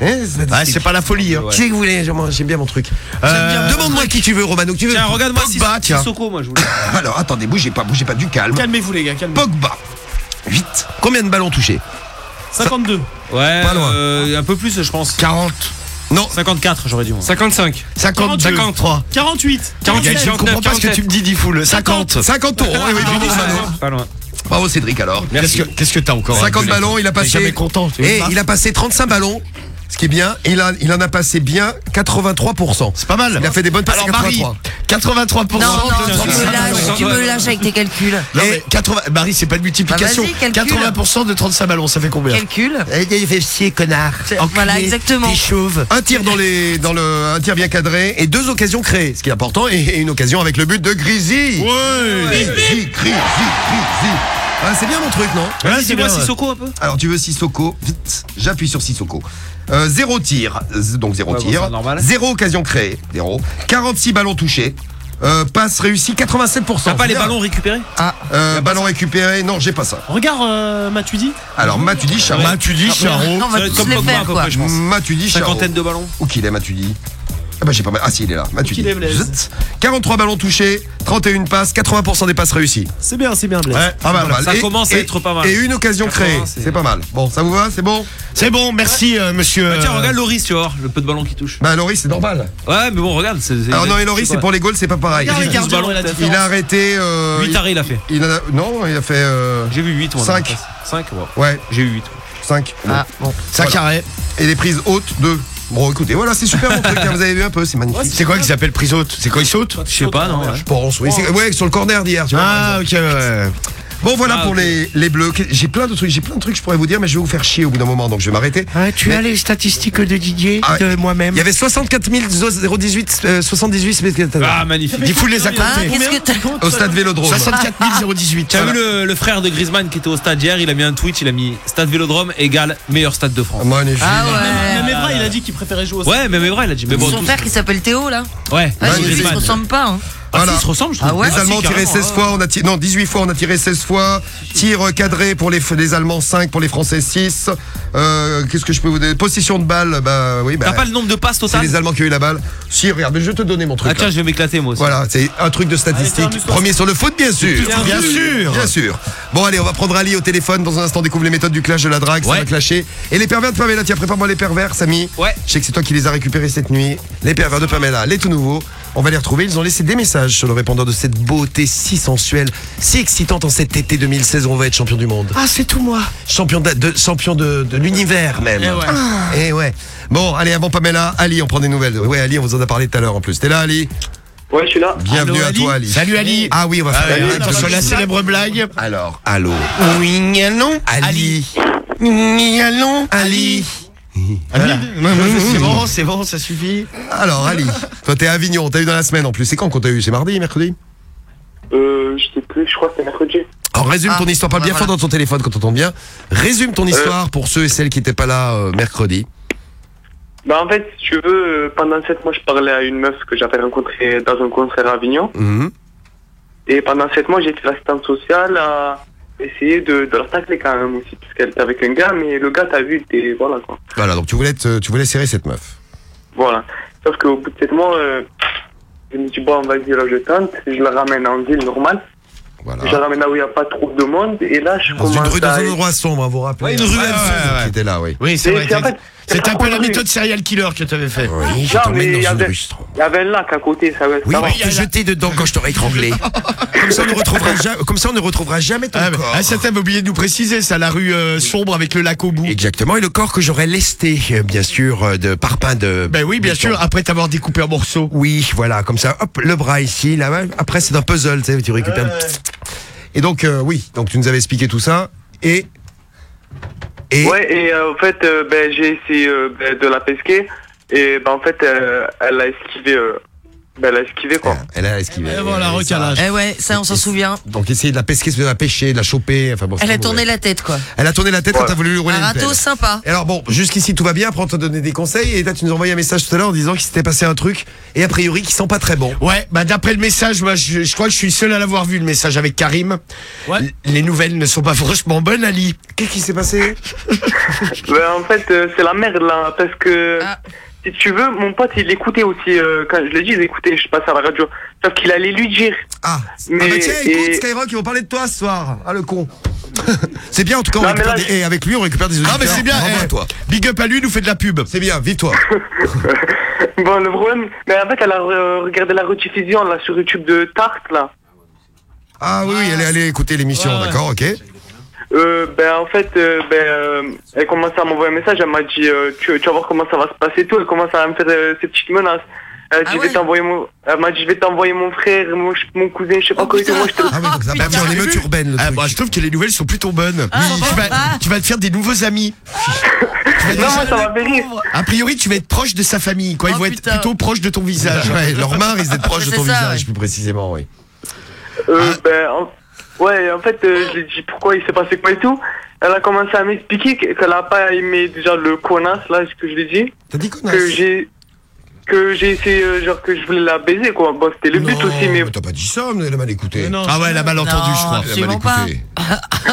Eh, c'est Ah, c'est pas la folie. hein. Qui c'est que vous voulez J'aime bien mon truc. Euh, Demande-moi qui tu veux, Romano. qui tu veux. Tiens, regarde-moi Pogba, tiens. Sissoko, moi je voulais. Alors, attendez, bougez pas, bougez pas du calme. Calmez-vous, les gars, calmez-vous. Pogba. 8. Combien de ballons touchés? 52. Ouais, Pas loin. euh, un peu plus, je pense. 40. Non. 54, j'aurais dit. moi. 55. 50, 53. 48. 48, Je comprends pas ce que tu me dis, Difool. 50. 50 euros. Oui, oui, Ah, j'ai dit ça. Pas loin. Bravo Cédric alors. Qu'est-ce que qu'est-ce que t'as encore 50 hein, ballons, il a passé. jamais content. t'es Et une il a passé 35 ballons. Ce qui est bien, il, a, il en a passé bien 83%. C'est pas mal. Il a fait des bonnes passes Alors à Marie, 83. 83%. Non, non, de tu 35 me lâches, ballons. tu me lâches avec tes calculs. Non, mais 80, Marie, c'est pas de multiplication. Bah, vas-y, calcule. 80% de 35 ballons, ça fait combien? Calcul. Il fait chier, connard. Voilà, exactement. chauve. Un tir dans les, dans le, un tir bien cadré et deux occasions créées, ce qui est important, et une occasion avec le but de Grisi. Ouais. Ah, c'est bien mon truc, non Vas-y, c'est dis-moi. Sissoko un peu. Alors tu veux Sissoko, vite, j'appuie sur Sissoko. Euh, zéro tir, z- donc zéro Ouais, bon, tir. c'est normal. zéro occasion créée, zéro. 46 ballons touchés. Euh, passe réussi 87%. T'as pas les bien. ballons récupérés Ah, euh, ballon récupéré, non, j'ai pas ça. Regarde, euh, Matuidi. Alors, Matuidi, Charo. Matuidi, Charo. On va Ça va être tous comme les Pogba, faire, à peu quoi. près, je pense. Matuidi, Charo. Cinquantaine de ballons. Où qu'il est, Matuidi ah bah j'ai pas mal. Ah si il est là, Matuidi. qu'il est, Blaise Zut. 43 ballons touchés, 31 passes, 80% des passes réussies. C'est bien, c'est bien, Blaise. Ouais, Pas mal. Ça Et- commence à être pas mal. Et une occasion 80, créée, c'est- c'est pas mal. Bon, ça vous va, c'est bon? C'est bon, merci euh, monsieur. Bah, tiens, euh, regarde Loris, tu vois, le peu de ballons qui touche. Bah Laurie, c'est normal. Ouais, mais bon, regarde. c'est- c'est- Alors non, et Laurie, c'est pour les goals, c'est pas pareil. Regarde les douze gardiens, ballons, et la peut-être. différence. Il a arrêté. Euh, 8 arrêts, il a fait. il en a, non, il a fait. Euh, J'ai vu 8, moi. Cinq. 5, ouais. ouais, J'ai eu 8. 5. Ah, bon. Ça Voilà. carré. Et les prises hautes, 2. Bon, écoutez, voilà, c'est super mon truc. hein, vous avez vu un peu, c'est magnifique. C'est quoi qui s'appelle prise haute C'est quoi il saute Je sais pas, non. ouais. Je pense, oui. c'est- Ouais, sur le corner d'hier, tu vois. Ah ok ouais. Bon voilà Ah, pour les, les bleus. J'ai plein de trucs, j'ai plein de trucs que je pourrais vous dire, mais je vais vous faire chier au bout d'un moment, donc je vais m'arrêter. tu as les statistiques de Didier, Ah, de moi-même. Il y avait 64 018, euh, 78 spectateurs Ah, magnifique. Il faut les Ah, accorder. qu'est-ce que t'as au stade Vélodrome. 64 018. Tu as vu le, le frère de Griezmann qui était au stade hier Il a mis un tweet, il a mis Stade Vélodrome égale meilleur stade de France. Magnifique. Ah Même ouais. Evra, il a dit qu'il préférait jouer au Ouais, mais mais vrai, il a dit. Mais bon, Son frère qui s'appelle Théo, là. Ouais, Ah, ils se ressemblent pas. Ah, Voilà. ils se ressemblent, je trouve. Ah ouais les Ah, Allemands ont tiré carrément, 16 ouais. fois, on a tiré, non 18 fois, on a tiré 16 fois. Tir cadré pour les, les Allemands 5, pour les Français 6. Euh, Qu'est-ce que je peux vous dire? Possession de balle, bah oui, bah. T'as pas le nombre de passes C'est total les Allemands qui ont eu la balle. Si, regarde, mais je vais te donner mon truc. Ah tiens, là. je vais m'éclater moi aussi. Voilà, c'est un truc de statistique. Allez, Premier sur le foot, bien sûr. Bien sûr. Bien sûr. Bon, allez, on va prendre Ali au téléphone. Dans un instant, découvre les méthodes du clash de la drague. Ça va clasher. Et les pervers de Pamela. Tiens, prépare-moi les pervers, Samy. Ouais. Je sais que c'est toi qui les as récupérés cette nuit. Les pervers de Pamela, les tout nouveaux. On va les retrouver. Ils ont laissé des messages sur le répondeur de cette beauté si sensuelle, si excitante en cet été 2016 où on va être champion du monde. Ah c'est tout moi. Champion de, de- champion de, de l'univers même. Eh ouais. Eh ouais. Bon, allez, avant Pamela, Ali, on prend des nouvelles. Ouais, Ali, on vous en a parlé tout à l'heure en plus. T'es là, Ali? Ouais, je suis là. Bienvenue Allô, à Ali toi, Ali? Salut Ali. Ah oui, on va faire la célèbre blague. Alors, allô? Oui, allons. Ali. Oui, allons. Ali. Voilà. C'est bon, c'est bon, ça suffit. Alors, Ali, toi t'es à Avignon, t'as eu dans la semaine en plus. C'est quand qu'on t'a eu? C'est mardi, mercredi? Euh, je sais plus, je crois que c'est mercredi. Alors, résume Ah, ton histoire, parle bah bien voilà. fort dans ton téléphone quand t'entends bien. Résume ton histoire pour ceux et celles qui n'étaient pas là euh, mercredi. Bah en fait, si tu veux, euh, pendant sept mois, je parlais à une meuf que j'avais rencontrée dans un concert à Avignon. Mhm. Et pendant sept mois, j'ai fait l'assistante sociale à essayer de, de la tacler quand même aussi, puisqu'elle était avec un gars, mais le gars, t'as vu, était... Voilà, quoi. Voilà, donc tu voulais, te- tu voulais serrer cette meuf. Voilà. Sauf qu'au bout de sept mois, euh, je me dis, bon, vas-y, là, je tente. Je la ramène en ville normale. Voilà. Je la ramène là où il n'y a pas trop de monde. Et là, je Dans une commence rue, dans à... un endroit sombre, hein, vous vous rappelez Ouais, une ruelle Ouais, sombre. ouais, ouais, qui était là, oui. Oui, c'est Et vrai. c'est en fait- C'est un peu la méthode serial killer que t'avais fait. Oui, je t'emmène mais dans il y une sombre. Il y avait un lac à côté, ça va Oui, ça va. pour te jeter dedans quand je t'aurai étranglé. comme, ça, on ne retrouvera ja- comme ça, on ne retrouvera jamais ton Ah, mais- corps. ah, ça t'avais oublié de nous préciser, ça, la rue euh, sombre avec le lac au bout. Exactement, et le corps que j'aurais lesté, euh, bien sûr, euh, de parpaing de. Ben oui, bien béton. sûr, après t'avoir découpé en morceaux. Oui, voilà, comme ça, hop, le bras ici, là, après c'est un puzzle, tu sais, tu récupères. Et donc, euh, oui, donc tu nous avais expliqué tout ça, et. Ouais, et euh, en fait, euh, ben, j'ai essayé euh, ben, de la pesquer. Et ben, en fait, elle a esquivé. Ben, elle a esquivé, quoi. Elle a esquivé. Et voilà, recalage. Eh ouais, ça, on s'en souvient. Donc, essayer de la pesquer, de la pêcher, de la choper, enfin bon. Elle a bon, tourné la tête, quoi. Elle a tourné la tête quand t'as voulu lui rouler Un une râteau pelle. sympa. Et alors bon, jusqu'ici tout va bien, après on t'a donné des conseils et là tu nous as envoyé un message tout à l'heure en disant qu'il s'était passé un truc et a priori qui sont pas très bons. Ouais, bah d'après le message, moi je, je crois que je suis le seul à l'avoir vu le message avec Karim. Ouais. L- Les nouvelles ne sont pas franchement bonnes, Ali. Qu'est-ce qui s'est passé? Ben, en fait, euh, c'est la merde, là. Parce que, Ah. Si tu veux, mon pote, il écoutait aussi. euh, quand je l'ai dit, il écoutait, je passe à la radio. Sauf qu'il allait lui dire. Ah, Mais- ah bah tiens, écoute et- Skyrock, ils vont parler de toi ce soir. Ah le con. c'est bien en tout cas, on Non, mais récupère là, des- et avec lui on récupère des auditeurs. Ah mais c'est bien, eh, toi. big up à lui, il nous fait de la pub. C'est bien, vive toi. Bon, le problème. Mais en fait, elle a regardé la rediffusion, là, sur YouTube de Tarte, là. Ah oui, oui, allez, allez écouter l'émission, ouais. d'accord, ok. Euh, ben en fait, euh, ben, euh, elle commence à m'envoyer un message, elle m'a dit euh, tu, tu vas voir comment ça va se passer et tout, elle commence à me faire euh, ces petites menaces. Elle, dit, Ah je vais ouais. t'envoyer mon, elle m'a dit je vais t'envoyer mon frère, mon, mon cousin, je sais pas Oh, quoi et tout. putain. Moi je te Ah oui, donc ça en émeute urbaine le Ah, truc. bah, je trouve que les nouvelles sont plutôt bonnes. Ah, tu, vas, ah. tu vas te faire des nouveaux amis. Non, moi ça m'a fait rire. A priori, tu vas être proche de sa famille, quoi. Ils Oh, vont être plutôt proches de ton visage. Ouais, leur main risque d'être proche de ton ça, visage, ouais. plus précisément, oui. Euh, ben, en- ouais, en fait, euh, je lui ai dit pourquoi il s'est passé quoi et tout. Elle a commencé à m'expliquer que- qu'elle a pas aimé déjà le connasse là, ce que je lui ai dit. T'as dit Que connasse j'ai que j'ai essayé, euh, genre que je voulais la baiser, quoi. C'était le but aussi, mais. t'as pas dit ça, mais elle a mal écouté. Ah ouais, elle a mal entendu, je crois. Elle a mal écouté.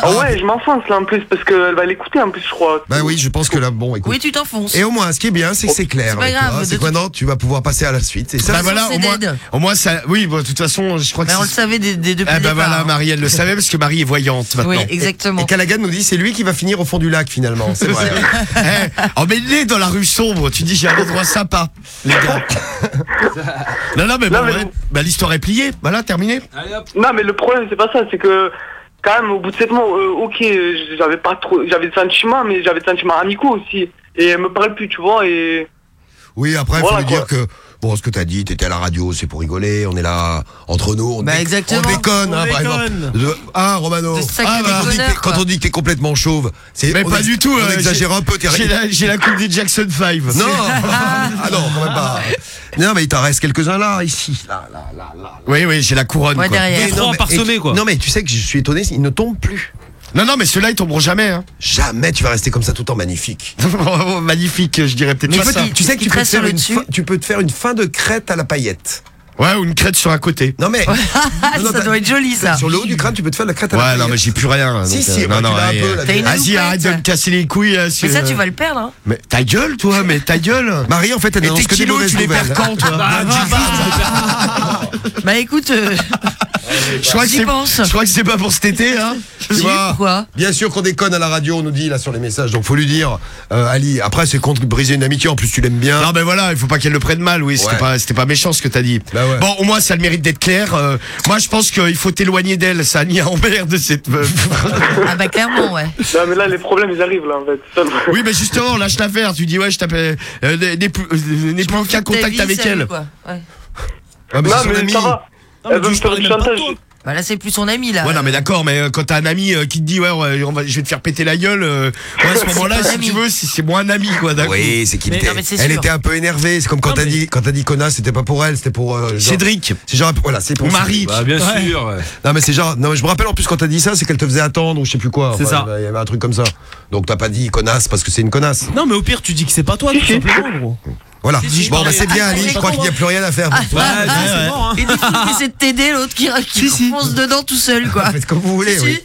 ah ouais, je m'enfonce là en plus, parce qu'elle va l'écouter en plus, je crois. Bah oui, je pense que là, bon, écoute. Oui, tu t'enfonces. Et au moins, ce qui est bien, c'est que c'est oh, clair. C'est quoi, non Tu vas pouvoir passer à la suite. Et ça, bah voilà, au moins, au moins, ça. Oui, bah, de toute façon, je crois que. Bah, on le savait des deux. Ah bah voilà, Marie, elle le savait, parce que Marie est voyante maintenant. Oui, exactement. Et Kalagan nous dit, c'est lui qui va finir au fond du lac finalement. C'est vrai. Eh, oh, il est dans la rue sombre, tu dis, j'ai un endroit sympa. non, non, mais, bah, l'histoire est pliée. Voilà, terminée. Non, mais le problème, c'est pas ça. C'est que quand même, au bout de 7 mois, euh, ok, j'avais pas trop, j'avais des sentiments, mais j'avais des sentiments amicaux aussi. Et elle me parle plus, tu vois, et. Oui, après, il faut dire que bon, ce que t'as dit, t'étais à la radio, c'est pour rigoler, on est là, entre nous, on, bah exactement. on déconne, hein, par ah, Romano, ah, bah, quand on dit que t'es complètement chauve, c'est. Mais pas du tout, On euh, exagère un peu, J'ai la, la, coupe des Jackson 5. Non Ah non, quand même pas. Non, mais il t'en reste quelques-uns là, ici. Là, là, là, là. Oui, oui, j'ai la couronne. Ouais, quoi. Derrière. Mais, non, mais, quoi. Non, mais tu sais que je suis étonné, il ne tombe plus. Non, non, mais ceux-là, ils tomberont jamais. Hein. Jamais, tu vas rester comme ça tout le temps magnifique. magnifique, je dirais peut-être. Tu, tu, sais que tu tu peux te faire une fin de crête à la paillette. Ouais, ou une crête sur un côté. Non mais ça doit être joli ça. sur le haut du crâne, tu peux te faire la crête à la Ouais, non, mais j'ai plus rien. Si, si, euh, bah, non, non, un euh, Vas-y, arrête de me casser les couilles. Euh, mais ça, tu euh, vas le perdre. Hein. Mais ta gueule, toi, mais ta gueule. Marie, en fait, elle Et tes n'annonce que kilos, tu les perds quand, toi Bah écoute, Je crois que c'est- pas pour cet été, hein. Tu vois, pourquoi Bien sûr qu'on déconne à la radio, on nous dit là sur les messages, donc faut lui dire, Ali, après c'est contre briser une amitié, en plus tu l'aimes bien. Non mais voilà, il faut pas qu'elle le prenne mal, oui, c'était pas, méchant ce que t'as dit. Bah Bon, au moins, ça a le mérite d'être clair. Euh, moi, je pense qu'il faut t'éloigner d'elle, ça n'y a de cette meuf. ah bah clairement, ouais. Non, mais là, les problèmes, ils arrivent, là, en fait. oui, mais justement, lâche l'affaire. Tu dis, ouais, je t'appelle. Euh, plus euh, aucun contact avec elle. Ah, mais non, mais son ça va. Elle veut me faire du chantage. Bah là, c'est plus son ami, là. Ouais, non, mais d'accord, mais euh, quand t'as un ami euh, qui te dit, ouais, on va, je vais te faire péter la gueule, euh, ouais, à ce moment-là, si tu veux, c'est moi un ami, quoi, d'accord. Oui, c'est qu'il était. Non, elle était un peu énervée. C'est comme quand t'as dit, quand t'as dit connasse, c'était pas pour elle, c'était pour. Cédric. C'est genre, voilà, c'est pour Mon mari. Bah, bien sûr. Non, mais c'est genre, non, mais je me rappelle en plus quand t'as dit ça, c'est qu'elle te faisait attendre ou je sais plus quoi. C'est ça. Il y avait un truc comme ça. Donc t'as pas dit connasse parce que c'est une connasse. Non, mais au pire, tu dis que c'est pas toi, tout simplement, gros. Voilà. Bon, bah, c'est bien, ah, Ali. Je crois qu'il n'y a hein. plus rien à faire. Pour ah, ah, toi. Hein. Et du coup, de t'aider, l'autre qui, qui si, fonce dedans tout seul, quoi. Faites comme vous voulez, oui.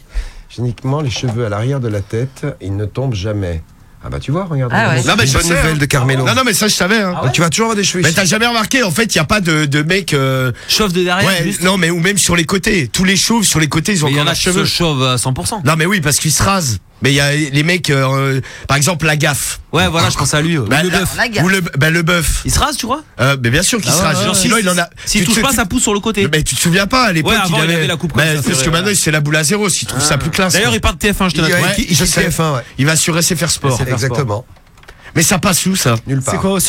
Géniquement, les cheveux à l'arrière de la tête, ils ne tombent jamais. Ah bah tu vois, regarde. Ah. Non mais bonne nouvelle de hein. Carmelo. Non non mais ça je savais. Bah, tu vas toujours avoir des cheveux. Mais t'as jamais remarqué en fait il y a pas de, mec euh... chauve de derrière. Ouais, non mais ou même sur les côtés. Tous les chauves sur les côtés ils ont mais encore y en a cheveux chauve à 100%. Non mais oui parce qu'ils se rasent mais il y a les mecs, euh, par exemple, la gaffe. Ouais, voilà, je pense à lui. Bah, Ou le bœuf. Ou bah, le, bœuf. Il se rase, tu vois euh, bien sûr qu'il ah se rase. Sinon, il en a. S'il touche pas, ça pousse sur le côté. Mais tu te souviens pas, à l'époque, il, avait... la coupe bah, Parce que maintenant, il se la boule à zéro, s'il trouve ça ah. plus classe. D'ailleurs, il part de TF1, je te l'accorde. Il, TF1, ouais. Il va sur SFR Sport. Exactement. Mais ça passe où, ça? Nulle part. C'est quoi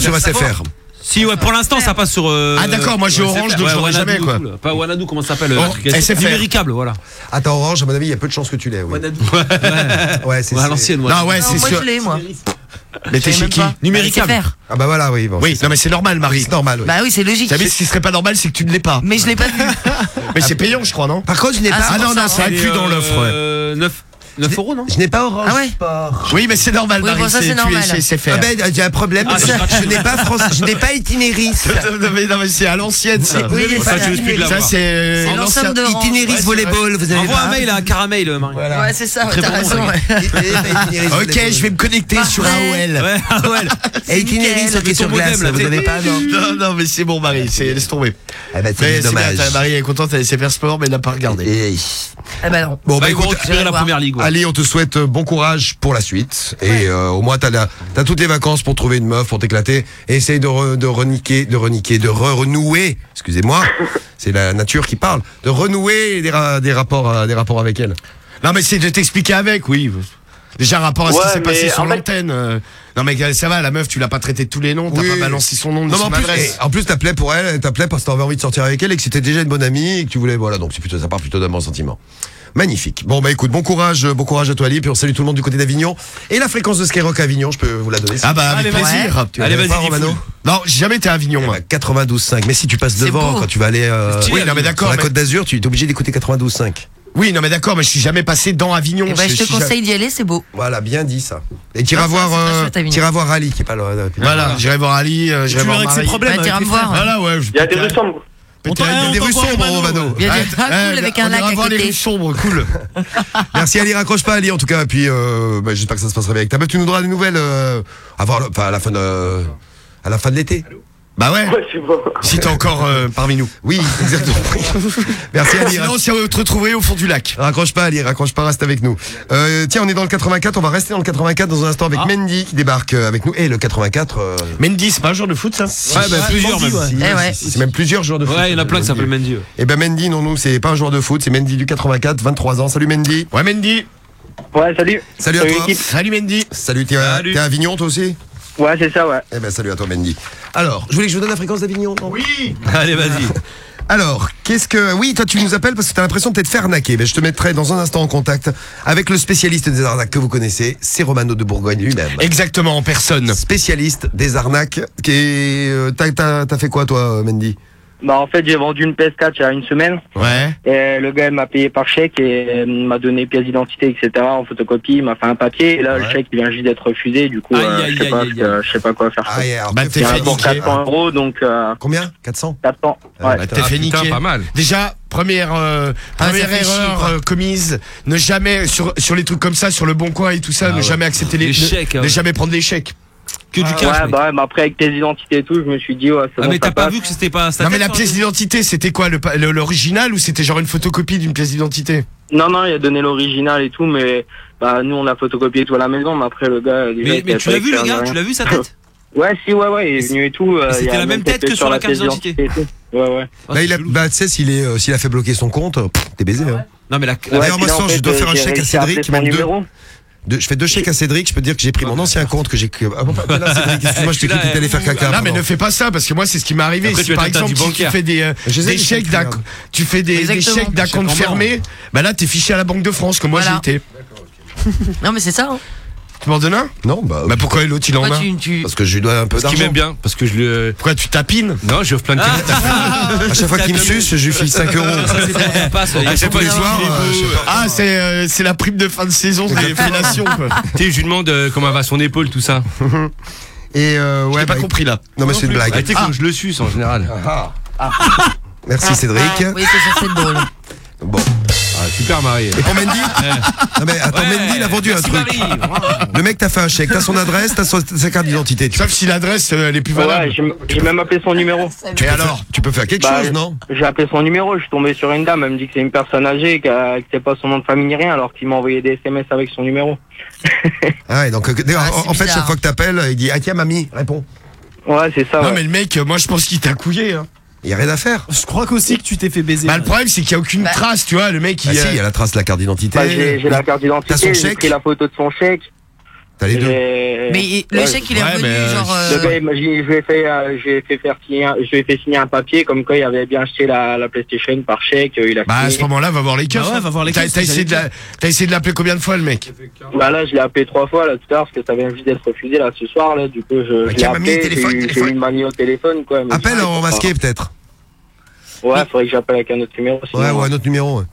sur SFR si, ouais, pour l'instant, ça passe sur. Euh, ah, d'accord, moi, j'ai Orange, donc ouais, j'aurai jamais, quoi. Pas Wanadoo, comment ça s'appelle Oh. Numéricable, voilà. Ah, t'as Orange, à mon avis, il y a peu de chances que tu l'aies. Ouais, c'est Ouais, l'ancienne, ouais. Non, ouais, Non, c'est moi, je l'ai, moi. Mais t'es chez qui Numéricable. Bah, ah, bah voilà, oui. Oui, non, mais c'est normal, Marie. c'est normal. Bah oui, c'est logique. T'as vu, ce qui serait pas normal, c'est que tu ne l'es pas. Mais je l'ai pas vu. Mais c'est payant, je crois, non? Par contre, je n'ai ah, pas. Ah, non, non, hein. ça inclus dans l'offre, ouais. Euh, 9. 9 euros, non Je n'ai pas Orange Ah ouais Sport. Oui, mais c'est normal, Oui, Marie, bon, ça, c'est c'est- normal. Ah ben, j'ai un problème. Ah, je je n'ai pas France, je n'ai pas itinéris. Non, mais, mais c'est à l'ancienne, ça. Oui, Ça, pas tu plus de Ça, c'est. Euh, L'ensemble de Orange. Itinéris volleyball, vous avez Envoie un mail à Caramel, Marie. Voilà. Ouais, c'est ça, t'as raison. Ok, je vais me connecter sur AOL. Ouais, ah ouais. Et itinéris, Nickel. hockey sur Ton glace, vous n'avez pas, non Non, mais c'est bon, Marie, laisse tomber. Ah bah, Mais c'est dommage. Marie est contente, elle a sait faire sport, mais elle n'a pas regardé. Eh, ben non. Bon, bah, Bah, ils écoute, récupérer la première ligue. ouais. Ali, on te souhaite euh, bon courage pour la suite. Et euh, au moins, t'as, la, toutes les vacances pour trouver une meuf, pour t'éclater. Essaye de, de reniquer, de reniquer, de renouer. Excusez-moi, c'est la nature qui parle. De renouer des, rapports, euh, des rapports avec elle. Non, mais c'est de t'expliquer avec, oui. Déjà, rapport à ce qui s'est passé sur l'antenne. Non, mais ça va, la meuf, tu l'as pas traité tous les noms, t'as oui. pas balancé son nom, non, son en plus, adresse. Eh, en plus, t'appelais pour elle, t'appelais parce que t'avais envie de sortir avec elle et que c'était déjà une bonne amie et que tu voulais, voilà, donc c'est plutôt, ça part plutôt d'un bon sentiment. Magnifique. Bon, bah écoute, bon courage, euh, bon courage à toi, Lip. On salue tout le monde du côté d'Avignon. Et la fréquence de Skyrock à Avignon, je peux vous la donner. Ah bah, Allez, plaisir. Ouais. Tu Allez, vas-y, Romano. Non, j'ai jamais été à Avignon. Eh 92.5. Ben, mais si tu passes devant quand tu vas aller euh, non, mais sur la. Côte d'Azur, tu es obligé d'écouter 92.5. Oui, non, mais d'accord, mais je suis jamais passé dans Avignon. Eh ben, je, te conseille d'y aller, c'est beau. Voilà, bien dit ça. Et t'iras ah, voir, euh, voir Ali qui est pas euh, là. Voilà, j'irai voir Ali, euh, j'irai voir. Tu verras que c'est problème. Bah. Hein. Voilà, ouais. Il y a des ressemblants. Il y a des rues sombres, Romano. Il y a des cool avec on un lac à voir les côté. rues sombres, cool. Merci Ali, raccroche pas Ali en tout cas. Et puis euh, bah, j'espère que ça se passera bien avec ta meuf. Tu nous donneras des nouvelles euh, avant, le- enfin, à la fin de, à la fin de l'été. Bah ouais, Ouais, c'est bon. si t'es encore euh, parmi nous. Oui, exactement. Merci Ali. Sinon, si on te retrouver au fond du lac. Raccroche pas Ali, raccroche pas, reste avec nous. Euh, tiens, on est dans le 84, on va rester dans le 84 dans un instant avec Mendy qui débarque euh, avec nous. Et le 84. euh, Mendy, c'est pas un joueur de foot ça Ouais, bah, plusieurs même. Eh ouais. C'est même plusieurs joueurs de foot. Ouais, il y en a plein qui s'appellent Mendy. Et ben Mendy, non, nous, c'est pas un joueur de foot, c'est Mendy du 84, 23 ans. Salut Mendy. Ouais, Mendy. Ouais, salut. Salut à toi. Salut Mendy. Salut, t'es à, Salut. t'es à Avignon toi aussi? Ouais, c'est ça, ouais. Eh ben salut à toi Mendy. Alors, je voulais que je vous donne la fréquence d'Avignon. non? Oui. Allez, vas-y. Alors, qu'est-ce que... Oui, toi tu nous appelles parce que t'as l'impression de t'être fait arnaquer. Ben, je te mettrai dans un instant en contact avec le spécialiste des arnaques que vous connaissez, c'est Romano de Bourgogne lui-même. Exactement, en personne. Spécialiste des arnaques. Qui est... euh, T'as, t'as- t'as fait quoi toi Mendy? Bah, en fait, j'ai vendu une PS4 il y a une semaine. Ouais. Et le gars, il m'a payé par chèque et euh, m'a donné pièce d'identité, etc. en photocopie. Il m'a fait un papier. Et là, le chèque, il vient juste d'être refusé. Du coup, Aïe, euh, aïe, je sais aïe, pas, aïe, sais pas quoi faire. Ah, et alors, Bah, t'es fait en a fait pour niquer. 400 euros, donc euh, Combien? 400 400. Ah, Ouais. bah, T'es Ah, fait putain, niquer. pas mal. Déjà, première, euh, Ah, première erreur euh, commise, ne jamais, sur, sur les trucs comme ça, sur le bon coin et tout ça, Ah ne ouais. jamais accepter les, Les ne- chèques, ne, ouais. jamais prendre des chèques. Que du Ouais, cash. mec. bah, ouais, mais après, avec tes identités et tout, je me suis dit, ouais, c'est Ah, bon, mais ça t'as pas passe. vu que c'était pas un Non mais la pièce d'identité, c'était quoi le pa- le- L'original ou c'était genre une photocopie d'une pièce d'identité? Non, non, il a donné l'original et tout, mais bah, nous, on a photocopié tout à la maison, mais après, le gars, déjà, Mais, il tu l'as vu le gars rien. Tu l'as vu sa tête? Ouais, si, ouais, ouais, il est venu et tout. euh, c'était il y a la même tête que sur la pièce carte d'identité. et tout. Ouais, ouais. Ah, Là, c'est il a, chelou. bah, tu sais, s'il est, euh, s'il a fait bloquer son compte, pff, t'es baisé. Hein. Non, mais la. Ouais, D'ailleurs, moi, puis là, ce soir, en je fait, dois euh, faire un j'ai chèque à réussi appeler Cédric, son même deux. numéro. De- je fais deux chèques à Cédric, je peux te dire que j'ai pris mon ancien compte que j'ai. que- Ah, bon, bah, là, Cédric, excuse-moi, je t'ai cru que t'allais faire caca. Non mais pardon. ne fais pas ça parce que moi c'est ce qui m'est arrivé. Après, Si tu par exemple tu bancaire. fais des, euh, des chèques que d'un, tu tu fais des, des chèques d'un compte fermé, bah là t'es fiché à la Banque de France comme moi Voilà. j'y étais. Non, mais c'est ça. Hein. Tu m'en donnes un Non, bah. Bah pourquoi l'autre il en a? tu, tu... Parce que je lui dois un peu Parce qu'il d'argent. m'aime bien. Parce que je le. Pourquoi tu tapines? Non, je lui offre plein de cadeaux. À chaque fois qu'il me suce, je lui file 5 euros. Ça passe. À chaque fois euh, je sais pas. Ah c'est euh, c'est la prime de fin de saison des fellations quoi. Tu sais, je lui demande euh, comment va son épaule, tout ça. Et euh, ouais, J'ai pas bah, compris là. Non, mais c'est une Ah, blague. tu sais, comme je le suce en général. Merci Cédric. Ah, oui, c'est drôle. Bon. Ah, super marié. Et pour Mendy Non mais attends, Ouais, Mendy il a vendu un merci, truc. Marie. Le mec t'a fait un chèque, t'as son adresse, t'as son- sa carte d'identité. Tu, Sauf si l'adresse euh, elle est plus valable. Ouais, j'ai j'ai même appelé son numéro. tu Et peux alors faire, tu peux faire quelque Bah, chose, non? J'ai appelé son numéro, je suis tombé sur une dame, elle me dit que c'est une personne âgée, que c'est pas son nom de famille ni rien, alors qu'il m'a envoyé des SMS avec son numéro. Ah ouais, donc euh, d'ailleurs, Ah, en, c'est en fait bizarre. chaque fois que t'appelles, il dit ah tiens mamie, réponds. Ouais, c'est ça. Non ouais. mais le mec, euh, moi je pense qu'il t'a couillé. Hein. Il y a rien à faire. Je crois qu'aussi que tu t'es fait baiser. Bah le problème c'est qu'il y a aucune Bah. trace, tu vois, le mec Ah il. si, euh, il y a la trace de la carte d'identité. Bah, j'ai la carte T'as son d'identité, j'ai chèque pris la photo de son chèque. T'as les deux. j'ai- Mais le Ouais. chèque, il est Ouais, revenu, genre. Euh, j'ai- je lui ai fait, euh, je lui ai fait faire signer, un- je lui ai fait signer un papier comme quoi il avait bien acheté la, la PlayStation par chèque. euh, Il a Bah à ce moment-là, va voir les keufs. Bah ouais, hein. va voir les T'as essayé, de j'allais la- t'as essayé de l'appeler combien de fois le mec Bah là, je l'ai appelé trois fois là tout à l'heure parce que ça vient juste d'être refusé là ce soir là. Du coup, je, je l'ai appelé, j'ai j'ai une mamie au téléphone quoi. mais- Appelle en masqué peut-être. Ouais, faudrait que j'appelle avec un autre numéro. sinon, Ouais, ou un autre numéro. ouais.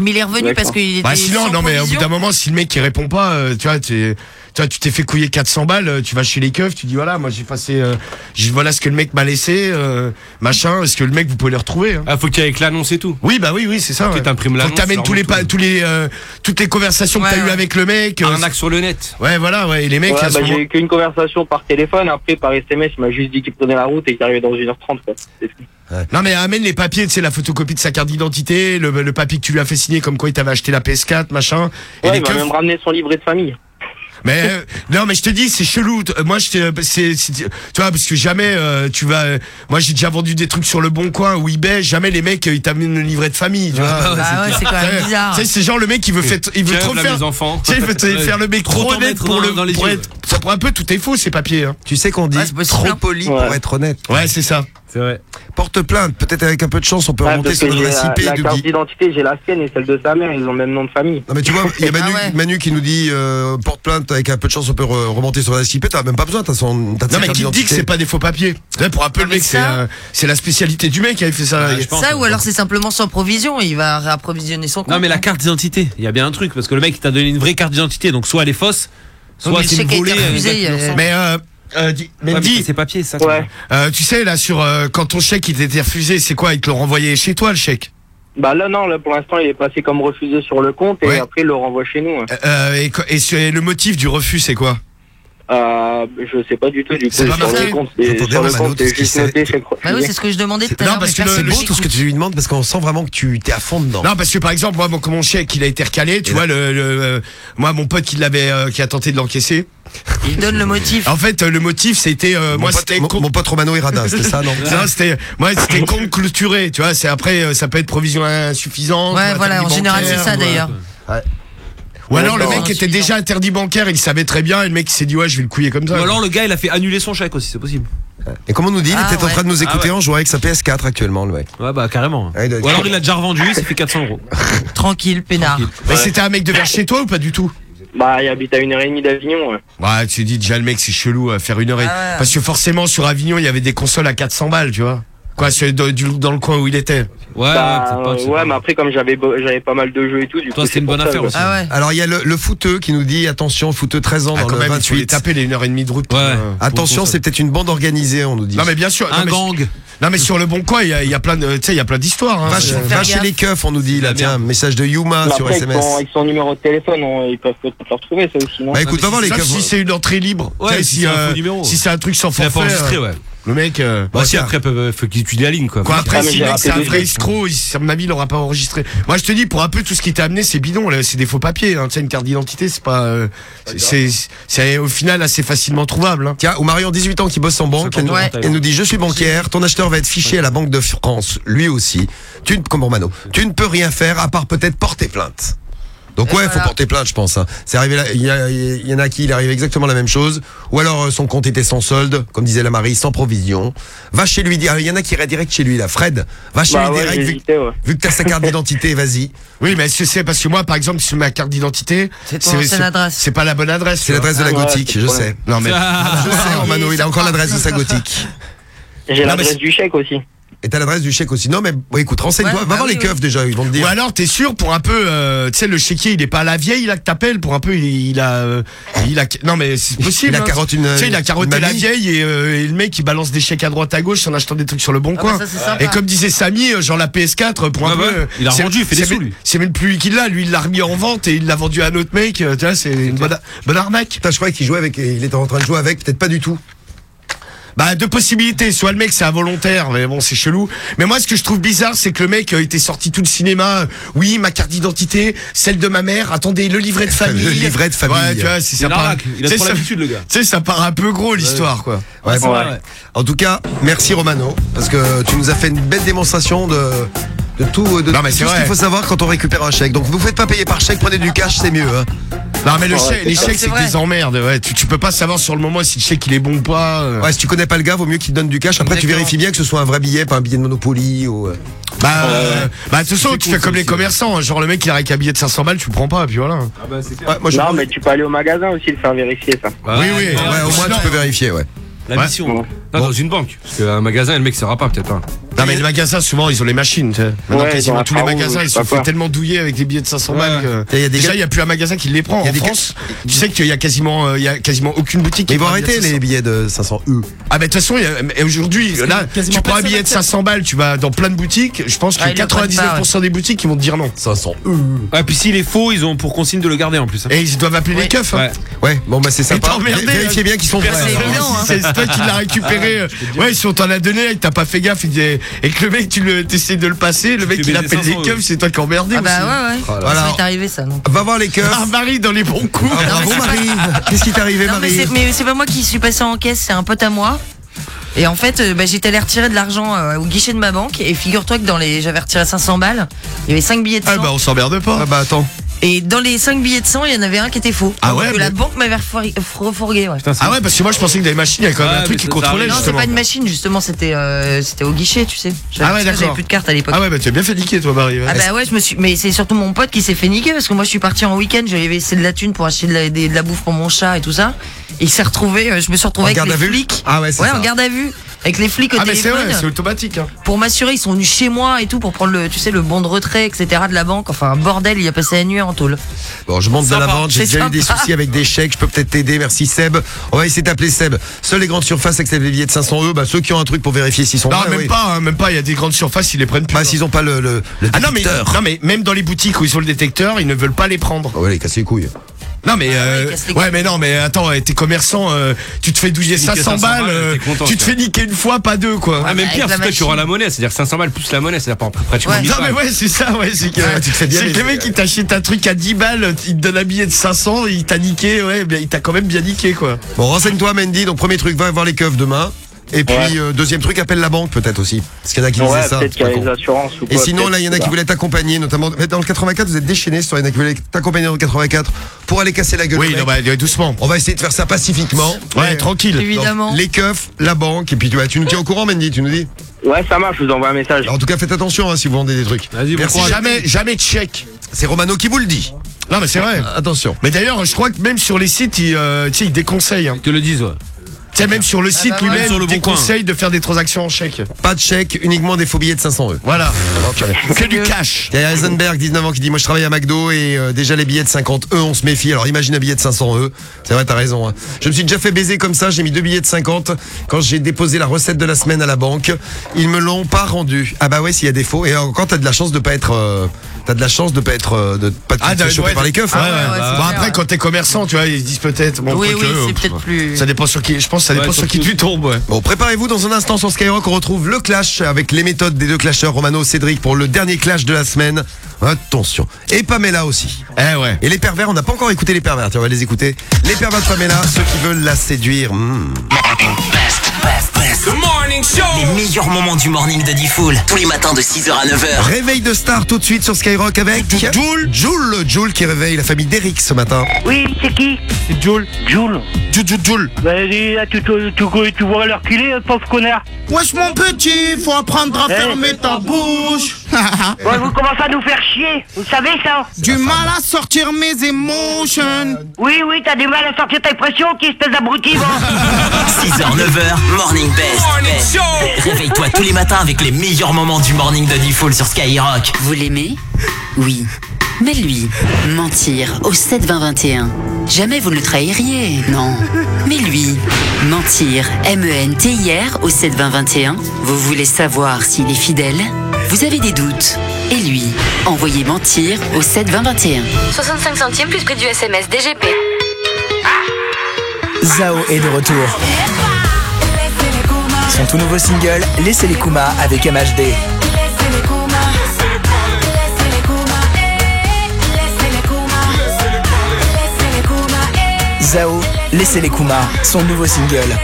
Mais il est revenu parce qu'il était. Bah sinon, sans non mais au bout d'un moment, si le mec il répond pas, euh, tu vois, tu vois, tu t'es fait couiller 400 balles, euh, tu vas chez les keufs, tu dis voilà, moi j'ai passé, euh, j'ai- voilà ce que le mec m'a laissé, euh, machin, est-ce que le mec vous pouvez le retrouver hein Ah, faut qu'il y ait avec l'annonce et tout. Oui, bah oui, oui, c'est ça. Tu ouais. t'imprimes Faut l'annonce. que t'amènes tous les, pa- tous les, euh, toutes les conversations que Ouais, t'as eues avec le mec. euh, Arnaque sur le net. Ouais, voilà, ouais, et les mecs, bah, j'ai eu qu'une conversation par téléphone. Après, par SMS, il m'a juste dit qu'il prenait la route et qu'il arrivait dans 1h30. Quoi. C'est tout. Non mais amène les papiers, tu sais, la photocopie de sa carte d'identité, le, le papier que tu lui as fait signer comme quoi il t'avait acheté la PS4, machin. Et Ouais, il m'a keufs- même ramené son livret de famille. Mais euh, non, mais je te dis, c'est chelou. T- Moi, je te- c'est, c'est- tu vois, parce que jamais euh, tu vas. euh, moi, j'ai déjà vendu des trucs sur le Bon Coin ou eBay. Jamais les mecs euh, ils t'amènent le livret de famille. Tu vois. Ah ouais, Bah ouais, c'est quand même Ouais. bizarre. Tu sais, c'est genre le mec qui veut faire, il veut trop faire. mes enfants. Tu sais, il veut faire le mec Trop honnête pour dans- le. dans les pour être- ça pour un peu tout est faux ces papiers. Hein. Tu sais qu'on dit Ouais, trop hein. poli Ouais. pour être honnête. Ouais, c'est ça. C'est vrai. Porte plainte, peut-être avec un peu de chance, on peut Ouais, remonter sur la, IP la de carte d'identité, j'ai la sienne et celle de sa mère, ils ont le même nom de famille. Non mais tu vois, il y a Manu, Ah ouais. Manu qui nous dit euh, porte plainte avec un peu de chance, on peut re- remonter sur l'adresse IP. T'as même pas besoin, t'as son. Non mais qui te dit que c'est pas des faux papiers Ouais, Pour un peu le mais mec, c'est ça- euh, c'est la spécialité du mec qui avait fait ça. Ouais, je pense. Ça ou alors c'est simplement sans provision, il va réapprovisionner son compte. Non mais la carte d'identité, il y a bien un truc parce que le mec il t'a donné une vraie carte d'identité, donc soit elle est fausse, soit c'est volée. leur sang. Mais euh, euh, dis- dis, c'est papier, ça. Ouais. euh, tu sais là sur euh, quand ton chèque il était refusé, c'est quoi? Ils te l'ont renvoyé chez toi le chèque? Bah là, non, là pour l'instant, il est passé comme refusé sur le compte et Ouais. après, il le renvoie chez nous. hein. Euh, et, co- et sur- et le motif du refus c'est quoi? Euh, je sais pas du tout, du coup, C'est pas sur marqué le compte, J'entendais sur le compte, c'est juste Bah oui, c'est ce que je demandais tout à Non, l'heure. parce mais que C'est beau tout ce que tu lui demandes parce qu'on sent vraiment que tu t'es à fond dedans. Non parce que par exemple moi mon, mon chèque il a été recalé, tu vois le, le- euh, moi mon pote qui l'avait euh, qui a tenté de l'encaisser. Il donne le motif. En fait euh, le motif c'était euh, moi pote- c'était mon, con- mon pote Romano radin, c'était ça, non Non, c'était moi c'était compte clôturé, tu vois, c'est après euh, ça peut être provision insuffisante. Ouais, ou voilà, en général c'est ça euh, d'ailleurs. Ou alors le mec était déjà interdit bancaire, il savait très bien et le mec il s'est dit ouais, je vais le couiller comme ça. Ou alors le gars il a fait annuler son chèque aussi, c'est possible. Et comme on nous dit, il Ah, est peut-être en train de nous écouter Ah, ouais. en jouant avec sa PS4 actuellement, le mec. Ouais bah carrément. Ah, il Ou alors il a déjà revendu, ça fait 400 euros. Tranquille, peinard. Mais c'était un mec de vers chez toi ou pas du tout? Bah, il habite à une heure et demie d'Avignon. ouais. Ouais, tu dis déjà le mec c'est chelou à faire une heure et Ah ouais. parce que forcément sur Avignon il y avait des consoles à 400 balles, tu vois. Quoi, c'est dans, le coin où il était. Ouais, Bah, ouais, pas, mais après, comme j'avais j'avais pas mal de jeux et tout, du Toi, coup. c'était une bonne affaire aussi. Ah ouais. Alors il y a le, le footeux qui nous dit attention, footeux 13 ans Ah, dans quand le même, il faut les 28. taper les une heure et demie de route. Ouais. euh, pour- Attention, c'est peut-être une bande organisée, on nous dit. Non mais bien sûr. Un non, mais, gang. non mais sur le bon coin il y a, il y a plein de, tu sais, il y a plein d'histoires. Hein. Va, chez- Euh, va chez gaffe. les keufs, on nous dit là. Tiens, message de Yuma Mais sur après, avec SMS. son, avec son numéro de téléphone, on- ils peuvent peut-être le retrouver, ça aussi, non? Bah écoute, va voir les keufs. si c'est une entrée libre. Si si, c'est un euh, si c'est un truc sans Il a pas forfait. Le mec. euh, Bah si après faut qu'il tue des lignes quoi. Quoi après Ah, si le mec c'est un vrai escroc, il- à mon avis il aura pas enregistré. Moi je te dis pour un peu tout ce qui t'a amené c'est bidon, là, c'est des faux papiers. Hein. Tu sais une carte d'identité c'est pas, euh, c'est- au final assez facilement trouvable. Hein. Tiens, ou Marion, 18 ans, qui bosse en banque, elle, nous- Ouais. elle nous dit Je suis banquière, ton acheteur va être fiché à la Banque de France, lui aussi. Tu ne, comme Romano, tu ne peux rien faire à part peut-être porter plainte. Donc ouais, il faut porter plainte, je pense. hein. C'est arrivé là, il y, a- il y en a qui il arrive exactement la même chose, ou alors euh, son compte était sans solde, comme disait la Marie, sans provision. Va chez lui dire, il y en a qui iraient direct chez lui là, Fred. Va chez Bah lui ouais, direct, j'ai vu, hésité, ouais. vu que t'as sa carte d'identité, vas-y. Oui mais est-ce que c'est parce que moi par exemple sur ma carte d'identité C'est ton ancienne adresse. c'est pas la bonne adresse. C'est l'adresse de la Ouais, gothique, c'est je le sais. Non mais Je sais, Romano, il a encore l'adresse de sa gothique. J'ai Non, mais l'adresse c'est- du chèque aussi. Et t'as l'adresse du chèque aussi. Non, mais bon, écoute, renseigne-toi. Ouais, Va bah voir oui, les oui. keufs déjà, ils vont te Ou dire. alors t'es sûr pour un peu, euh, tu sais le chéquier il est pas à la vieille là que t'appelles pour un peu il, il a, euh, il a, non mais c'est possible. Il a hein. carotte une- Tu sais il a carotté la vieille et, euh, et le mec il balance des chèques à droite à gauche en achetant des trucs sur le bon Ah, coin. bah, ça, et comme disait Samy, genre la PS4 pour un Ouais, peu, Il a c'est- revendu, il fait des c'est sous, même- lui. C'est même plus lui qui l'a, lui il l'a remis en vente et il l'a vendu à un autre mec. Tu vois c'est une bonne, bonne arnaque. Putain, je croyais qu'il jouait avec, il était en train de jouer avec, peut-être pas du tout. Bah deux possibilités, soit le mec c'est involontaire, mais bon c'est chelou. Mais moi ce que je trouve bizarre c'est que le mec euh, était sorti tout le cinéma. euh, Oui ma carte d'identité, celle de ma mère. Attendez le livret de famille. Le livret de famille. Ouais tu vois c'est ça part. il a tu sais, trop l'habitude le gars. Tu sais ça part un peu gros l'histoire quoi. Ouais, c'est bon. vrai, ouais. En tout cas, merci Romano, parce que tu nous as fait une belle démonstration de, de tout, de Non, mais tout c'est ce vrai. qu'il faut savoir quand on récupère un chèque. Donc vous faites pas payer par chèque, prenez du cash, c'est mieux. Hein. Non mais le chèque, les chèques C'est que des emmerdes. Ouais, tu, tu peux pas savoir sur le moment si le chèque il est bon ou pas. euh. Ouais, si tu connais pas le gars, vaut mieux qu'il te donne du cash. Après, tu Exactement. vérifies bien que ce soit un vrai billet, pas un billet de Monopoly ou. euh, Bah, euh, bah de toute façon tu cool, fais comme les commerçants. hein. Genre le mec il a un billet de 500 balles, tu le prends pas et puis voilà. Ah bah c'est clair. Ouais, moi je. Non, mais tu peux aller au magasin aussi le faire vérifier, ça. Bah, oui oui. Ouais, au moins tu peux vérifier, ouais. La Ouais. mission. Non, dans une banque. Parce qu'un magasin, le mec saura pas, peut-être pas. Non mais les magasins souvent ils ont les machines. tu sais. Maintenant Ouais, quasiment la tous les Faro, magasins je ils sais se pas font quoi. tellement douiller avec des billets de 500 balles que il y a des déjà gars- il y a plus un magasin qui les prend Il y a en des France. Tu sais qu'il y a quasiment euh, il y a quasiment aucune boutique. Mais qui ils vont prend un billet arrêter de 500. les billets de 500 E. Ah bah de toute façon il y a- mais aujourd'hui là quasiment tu prends un personne billet de 500 balles tu vas dans plein de boutiques je pense que Ah, ils le prennent 99% des boutiques ils vont te dire non. 500 E. Ouais, puis s'il est faux, ils ont pour consigne de le garder en plus. hein. Et ils doivent appeler les keufs. hein. Ouais. Ouais, bon bah c'est Et sympa. t'as emmerdé, Vé- Vérifiez hein. bien qu'ils sont vrais. C'est alors. évident, hein. C'est toi qui l'as récupéré. euh, Ouais, si on t'en a donné et que t'as pas fait gaffe et que le mec, tu le, t'essaies de le passer, le mec, il appelle des 500 keufs, c'est toi qui emmerdé Ah bah aussi. ouais, ouais. Voilà. Ça m'est arrivé ça, non Va voir les keufs. Ah, Marie, dans les bons coups. Ah, bravo Marie. Qu'est-ce qui t'est arrivé Non, mais Marie c'est- mais c'est pas moi qui suis passé en caisse, c'est un pote à moi. Et en fait, euh, bah, j'étais allé retirer de l'argent euh, au guichet de ma banque. Et figure-toi que dans les, j'avais retiré 500 balles. Il y avait 5 billets de 100. Ah bah, on s'emmerde pas. Ah bah attends. Et dans les 5 billets de 100, il y en avait un qui était faux. Ah ouais, que La banque m'avait refourgué, refourgué, ouais. Ah ouais, parce que moi je pensais que dans les machines, il y avait quand même Ouais, un truc mais qui ça- contrôlait Non, c'est justement. pas une machine, justement, c'était euh, c'était au guichet, tu sais. J'avais- Ah ouais, parce que J'avais d'accord. plus de cartes à l'époque. Ah ouais, bah tu as bien fait niquer toi, Marie. Ah bah ouais, je me suis. Mais c'est surtout mon pote qui s'est fait niquer parce que moi je suis parti en week-end, j'avais laissé de la thune pour acheter de la, des- de la bouffe pour mon chat et tout ça. Et il s'est retrouvé, euh, je me suis retrouvé En avec garde les à vue flics. Ah ouais, c'est Ouais, ça. en garde à vue. Avec les flics au Ah mais c'est téléphone. vrai, c'est automatique. Hein. pour m'assurer, ils sont venus chez moi et tout pour prendre le, tu sais, le bon de retrait, etc. de la banque. Enfin, un bordel, il a passé la nuit en tôle. Bon, je monte de la vente, j'ai déjà eu des soucis avec des chèques, je peux peut-être t'aider, merci Seb. On va essayer d'appeler Seb. Seules les grandes surfaces acceptent les billets de 500 euros, bah ceux qui ont un truc pour vérifier s'ils sont Non, vrais, même oui. pas, hein, même pas. Il y a des grandes surfaces, ils les prennent plus. Bah hein. s'ils ont pas le, le, le Ah non mais, détecteur. non mais même dans les boutiques où ils ont le détecteur, ils ne veulent pas les prendre. Ah ouais, les casser les couilles. Non mais euh, ouais, ouais mais non mais attends t'es commerçant euh, tu te fais douiller Niquer 500 500 balles euh, content, tu te fais niquer une fois pas deux quoi. Ah, même avec pire, parce que tu auras la monnaie, c'est-à-dire 500 balles plus la monnaie, c'est-à-dire pas- pratiquement Ouais. 10 non mais ouais c'est ça ouais c'est que Ah, tu bien c'est que le mec il t'achète un truc à 10 balles il te donne un billet de 500 il t'a niqué ouais bien, il t'a quand même bien niqué quoi. Bon, renseigne-toi Mendy, donc premier truc, va voir les keufs demain. Et puis Ouais. euh, deuxième truc, appelle la banque peut-être aussi. Parce qu'il y en a qui Ouais, disaient ça. peut-être c'est qu'il y a les assurances ou Et sinon, là, il y en a qui voulaient t'accompagner, notamment mais dans le 84, vous êtes déchaînés, il y en a qui voulaient t'accompagner dans le 84 pour aller casser la gueule. oui non bah doucement On va essayer de faire ça pacifiquement. ouais tranquille donc, Évidemment. les keufs, la banque, et puis tu, vois, tu nous tiens au courant, Mendy, tu nous dis. Ouais, ça marche, je vous envoie un message. Alors, en tout cas, faites attention hein, si vous vendez des trucs. Vas-y, jamais jamais de chèque C'est Romano qui vous le dit. non mais c'est vrai Attention. mais d'ailleurs je crois que même sur les sites ils, euh, tu sais, ils déconseillent hein. Ils te le disent, ouais. Sais même sur le site bah lui-même Sur le Bon Coin. de faire des transactions en chèque Pas de chèque, uniquement des faux billets de 500 euros. voilà que du cash Il y a Heisenberg, 19 ans, qui dit Moi je travaille à McDo et euh, déjà les billets de 50 E, on se méfie. Alors imagine un billet de 500 E. C'est vrai, t'as raison. hein. Je me suis déjà fait baiser comme ça. J'ai mis deux billets de 50 quand j'ai déposé la recette de la semaine à la banque. Ils me l'ont pas rendu. Ah bah ouais, s'il y a des faux. Et encore, t'as de la chance de pas être. euh, t'as de la chance de pas être. euh, de pas te Ah, faire ouais, choper ouais, par les keufs. ouais, hein. ouais, ouais, c'est bon, clair. après, quand t'es commerçant, tu vois, ils se disent peut-être. Bon, Oui, quoique, oui, c'est peut-être plus- Ça dépend sur qui. Je pense que ça dépend sur sur qui tu tombes, ouais. Bon, préparez-vous dans un instant sur Skyrock. On retrouve le clash avec les méthodes des deux clasheurs, Romano, Cédric, pour le dernier clash de la semaine. Attention. Et Pamela aussi. Eh ouais. Et les pervers, on n'a pas encore écouté les pervers, tiens, on va les écouter. Les pervers de Pamela, ceux qui veulent la séduire. hmm. Best, best, best. Les meilleurs moments du morning de Diffoul. Tous les matins de 6h à 9h. Réveil de star tout de suite sur Skyrock avec Joule. Joule, Joule qui réveille la famille d'Eric ce matin. Oui, c'est qui C'est Joule. Joule. Joule. Vas-y, là, tu, tu, tu, tu vois l'heure qu'il est, pauvre connard Wesh mon petit, faut apprendre à Eh. fermer ta bouche. Ouais, vous commencez à nous faire chier, vous savez ça du mal à sortir mes émotions. Oui, oui, t'as du mal à sortir ta pression, qui espèce d'abruti, va 6h, 9h, Morning Best. Best. Réveille-toi tous les matins avec les meilleurs moments du morning de Diffoul sur Skyrock. Vous l'aimez? Oui. Mais lui, mentir au 7-20-21. Jamais vous ne le trahiriez, non. Mais lui, mentir, M-E-N-T-I-R au 7-20-21. Vous voulez savoir s'il est fidèle? Vous avez des doutes. Et lui, envoyez mentir au 7-20-21. 65 centimes plus prix du SMS DGP. Zao est de retour. Son tout nouveau single, Laissez les Kuma avec MHD. Zao, Laissez les Kuma, son nouveau single.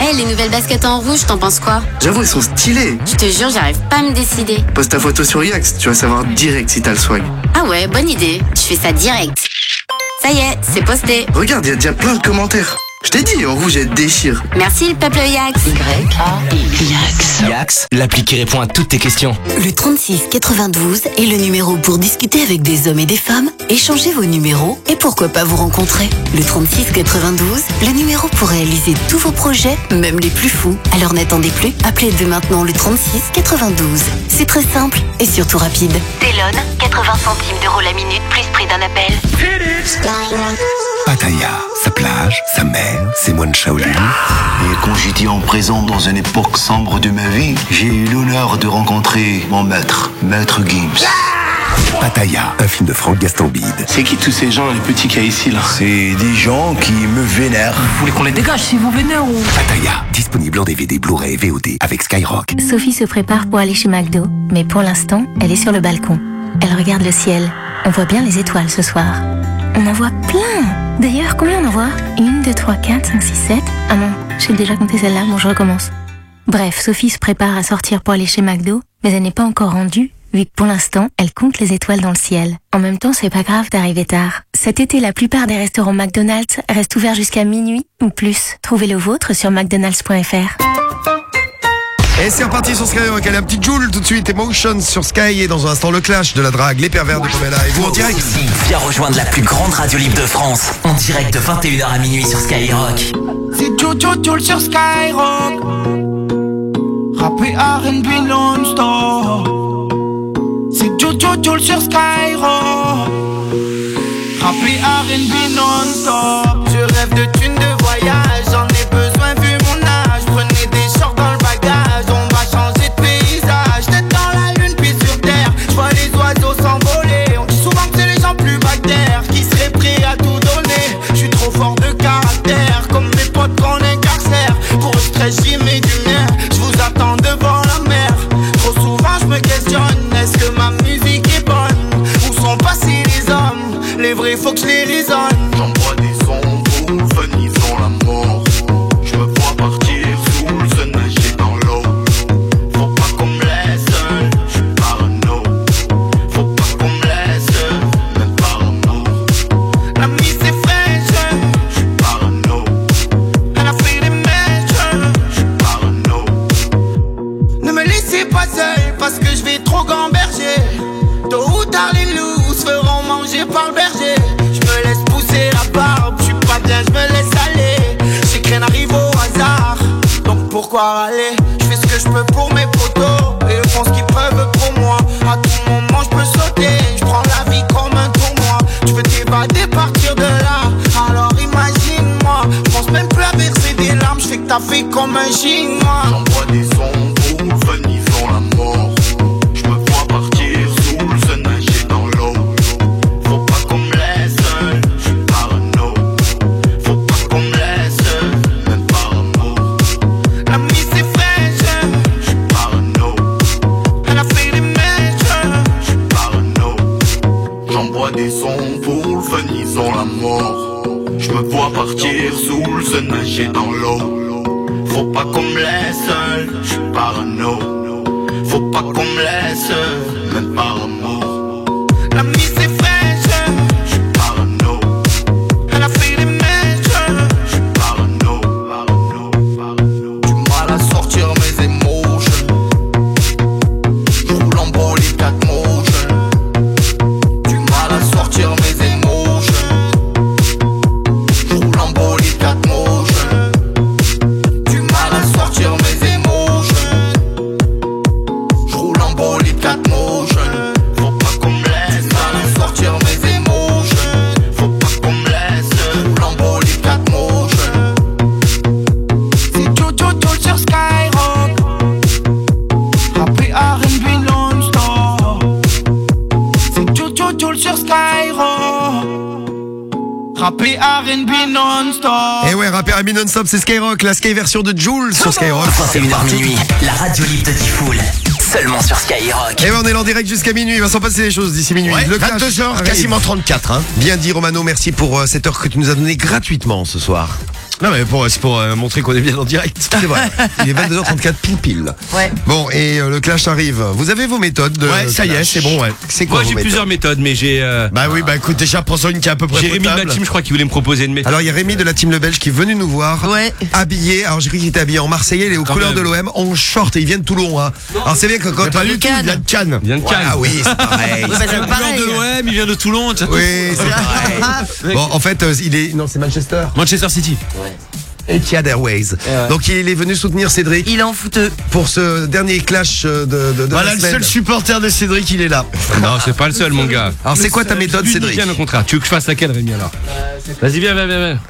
Eh, les nouvelles baskets en rouge, t'en penses quoi? J'avoue, elles sont stylées. Je te jure, j'arrive pas à me décider. Poste ta photo sur Yax, tu vas savoir direct si t'as le swag. Ah ouais, bonne idée. Je fais ça direct. Ça y est, c'est posté. Regarde, il y a déjà plein de commentaires. Je t'ai dit, en rouge, elle déchire. Merci le peuple Yax. Yax. Yax, l'appli qui répond à toutes tes questions. Le 36 92 est le numéro pour discuter avec des hommes et des femmes, échanger vos numéros et pourquoi pas vous rencontrer. Le 36 92, le numéro pour réaliser tous vos projets, même les plus fous. Alors n'attendez plus, appelez dès maintenant le 36 92. C'est très simple et surtout rapide. Télone, 80 centimes d'euros la minute plus prix d'un appel. Pattaya, sa plage, sa mer, ses moines Shaolin. Et quand j'étais en prison dans une époque sombre de ma vie, j'ai eu l'honneur de rencontrer mon maître, Maître Gibbs. Pattaya, un film de Franck Gastambide. C'est qui tous ces gens, les petits qu'il y a ici là C'est des gens qui me vénèrent. Vous voulez qu'on les dégage si vous vénère ou? Pattaya, disponible en DVD, Blu-ray et VOD avec Skyrock. Sophie se prépare pour aller chez McDo, mais pour l'instant, elle est sur le balcon. Elle regarde le ciel. On voit bien les étoiles ce soir. On en voit plein D'ailleurs, combien on en voit? 1, 2, 3, 4, 5, 6, 7 Ah non, j'ai déjà compté celle-là, bon je recommence. Bref, Sophie se prépare à sortir pour aller chez McDo, mais elle n'est pas encore rendue vu que pour l'instant, elle compte les étoiles dans le ciel. En même temps, c'est pas grave d'arriver tard. Cet été, la plupart des restaurants McDonald's restent ouverts jusqu'à minuit ou plus. Trouvez le vôtre sur mcdonalds.fr. Et c'est reparti sur Skyrock. Allez, un petit Joule tout de suite. Emotions sur Sky et dans un instant le clash de la drague, les pervers de Pamela. Et vous en direct viens rejoindre la plus grande radio libre de France. En direct de 21h à minuit sur Skyrock. C'est Jojo Joule sur Skyrock. Rappé RB non-stop. C'est Jojo Joule sur Skyrock. Rappé RB non-stop. Je rêve de thunes de voyage. C'est Skyrock, la Sky version de Jules sur Skyrock. 21h minuit, la radio libre de Diffoul. Seulement sur Skyrock. Et ouais, on est là en direct jusqu'à minuit, il va s'en passer des choses d'ici minuit. Ouais, Le clash 22 heures, arrive. quasiment 34. Hein. Bien dit Romano, merci pour euh, cette heure que tu nous as donnée gratuitement ce soir. Non mais pour, c'est pour euh, montrer qu'on est bien en direct. C'est vrai. Il est 22h34 pile pile. Ouais. Bon, et euh, le clash arrive. Vous avez vos méthodes de Ouais, ça y est, clash. c'est bon, ouais. C'est quoi Moi j'ai plusieurs méthodes, mais j'ai. euh, Bah oui, bah écoute, déjà prends-en une qui est à peu près Jérémy de potable. ma team, je crois qu'il voulait me proposer une méthode. Alors il y a Rémi de la team Le Belge qui est venu nous voir, Ouais. habillé. Alors j'ai cru qu'il était habillé en Marseillais, il est aux Quand couleurs même. de l'OM, en short et il vient de Toulon. Hein. Alors c'est bien que quand pas du tout, il vient de Cannes. Il vient de Cannes. Ah oui, c'est pareil. Ouais, bah, c'est pareil. l'OM, il vient de Toulon. tiens. Oui, c'est pareil. Bon, en fait, euh, il est non, c'est Manchester. Manchester City. Etihad Airways. Donc il est venu soutenir Cédric Il est en fouteux. pour ce dernier clash euh, de, de, de Voilà la le semaine. seul supporter de Cédric, il est là. Non, c'est pas le seul, mon gars. Alors c'est quoi ta méthode, Cédric Bien au contraire. Tu veux que je fasse laquelle, Rémi alors Vas-y, viens, viens, viens. viens.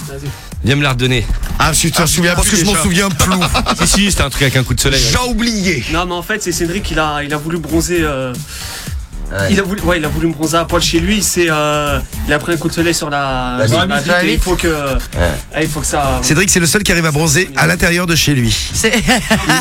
Viens me la redonner. Ah, tu t'en souviens Parce plus que je m'en souviens plus. si, si, c'était un truc avec un coup de soleil. J'ai oublié. Non, mais en fait, c'est Cédric, il a, il a voulu bronzer. euh, Il a voulu, ouais, il a voulu me bronzer à poil chez lui. C'est, euh, il a pris un coup de soleil sur la, La sur vitre. la vitre La et il faut que, ah, il faut que ça. Cédric, c'est le seul qui arrive à bronzer à l'intérieur de chez lui. C'est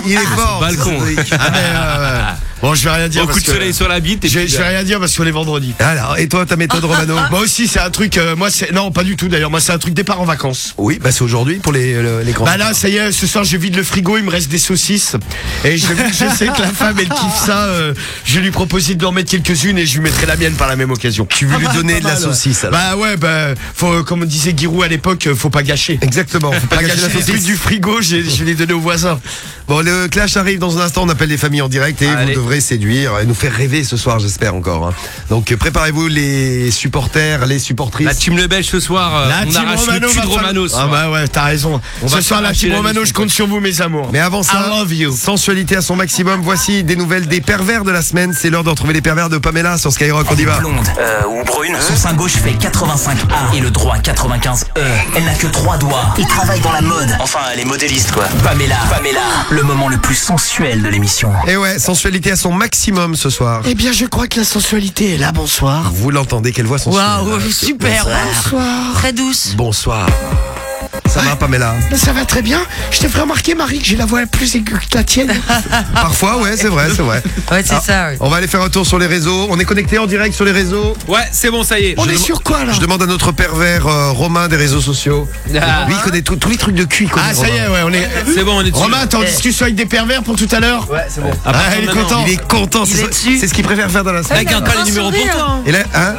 Il, il est fort. balcon. Cédric. Ah, mais, euh, Bon, je vais rien dire. Au coup parce de que- soleil sur la bite et Je, puis, je vais euh, rien dire parce qu'on est vendredi. Alors, et toi, ta méthode Romano Moi aussi, c'est un truc. euh, moi, c'est non, pas du tout d'ailleurs. Moi, c'est un truc départ en vacances. Oui, bah c'est aujourd'hui pour les, le- les grands. Bah là, ça y est, ce soir, je vide le frigo, il me reste des saucisses. Et je, je sais que la femme, elle kiffe ça. euh, je vais lui proposer de lui en mettre quelques-unes et je lui mettrai la mienne par la même occasion. Tu veux lui donner de la saucisse alors Bah ouais, bah, faut, comme disait Giroud à l'époque, euh, faut pas gâcher. Exactement, faut pas Pas gâcher la les saucisse. du frigo, j'ai- je vais les donner aux voisins. Bon, le clash arrive dans un instant. On appelle les familles en direct et Allez. vous devrez séduire et nous faire rêver ce soir, j'espère encore. hein. Donc, euh, préparez-vous les supporters, les supportrices. La team Le Belge ce soir, euh, La on team arrache Romano le cul va de falloir- Romano. ce Ah soir. bah ouais, t'as raison. On Ce soir, la s'arracher team la Romano, je compte sur vous, mes amours. Mais avant ça, I love you. sensualité à son maximum. Voici des nouvelles des pervers de la semaine. C'est l'heure de retrouver les pervers de Pamela sur Skyrock. On y va. Blonde euh, ou brune, son sein gauche fait 85A et le droit 95E. Elle n'a que trois doigts et travaille dans la mode. Enfin, elle est modéliste quoi. Pamela, Pamela, le moment le plus sensuel de l'émission. Et ouais, sensualité à son maximum ce soir. Eh bien, je crois que la sensualité est là. Bonsoir. Vous l'entendez, quelle voix sensuelle. Waouh, super. Bonsoir. Très douce. Bonsoir. Ça va, Pamela? Mais ça va très bien. Je te ferai remarquer, Marie, que j'ai la voix plus aiguë que la tienne. Parfois, ouais, c'est vrai, c'est vrai. Ouais, c'est Ah, ça. ouais. On va aller faire un tour sur les réseaux. On est connecté en direct sur les réseaux. Ouais, c'est bon, ça y est. On Je est dem- sur quoi là Je demande à notre pervers euh, Romain des réseaux sociaux. Ah. Lui, il connaît tout- tous les trucs de cul. il connaît, Ah, ça y est, Romain. ouais, on est. C'est bon, on est dessus. Romain, t'es en discussion avec des pervers pour tout à l'heure Ouais, c'est bon. Ah, il est maintenant. content. Il est content. Il C'est est dessus. c'est ce qu'il préfère faire dans la Là, semaine. garde pas les numéros pour toi. hein. Et là, hein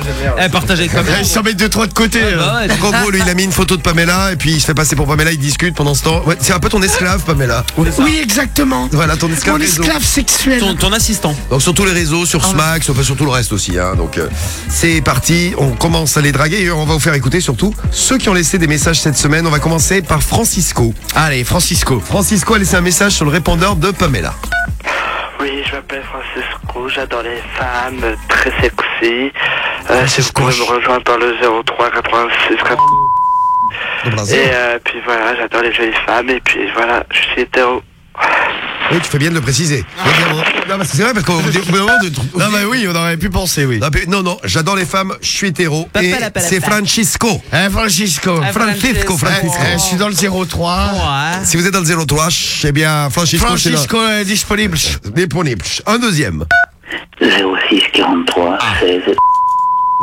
Eh, partage avec Pamela. Il s'en met deux, trois de côté. euh. Bah ouais, Donc en gros, lui, il a mis une photo de Pamela et puis il se fait passer pour Pamela. Il discute pendant ce temps. Ouais, c'est un peu ton esclave, Pamela. Oui, exactement. Voilà, ton esclave Mon réseau. esclave sexuel. Ton, ton assistant. Donc sur tous les réseaux, sur Smack, sur, tout le reste aussi. Hein. Donc euh, c'est parti, on commence à les draguer et on va vous faire écouter surtout ceux qui ont laissé des messages cette semaine. On va commencer par Francisco. Allez, Francisco. Francisco a laissé un message sur le répondeur de Pamela. Oui, je m'appelle Francisco, j'adore les femmes très sexy. Euh, si vous pouvez me rejoindre par le 03 86 Donc, Et euh, puis voilà, j'adore les jolies femmes et puis voilà, je suis hétéro. Oui, tu fais bien de le préciser. Bien, non, mais c'est vrai parce qu'au bout d'un moment de Non, mais oui, on aurait pu penser, oui. Non, mais non, non, j'adore les femmes, je suis hétéro. Papa, Et la, c'est. Francisco. Hein, Francisco. Francisco, Francisco. Eh, je suis dans le 03. Si vous êtes dans le 03, c'est bien Francisco. c'est Francisco est disponible. Disponible. Un deuxième. 06 43 16.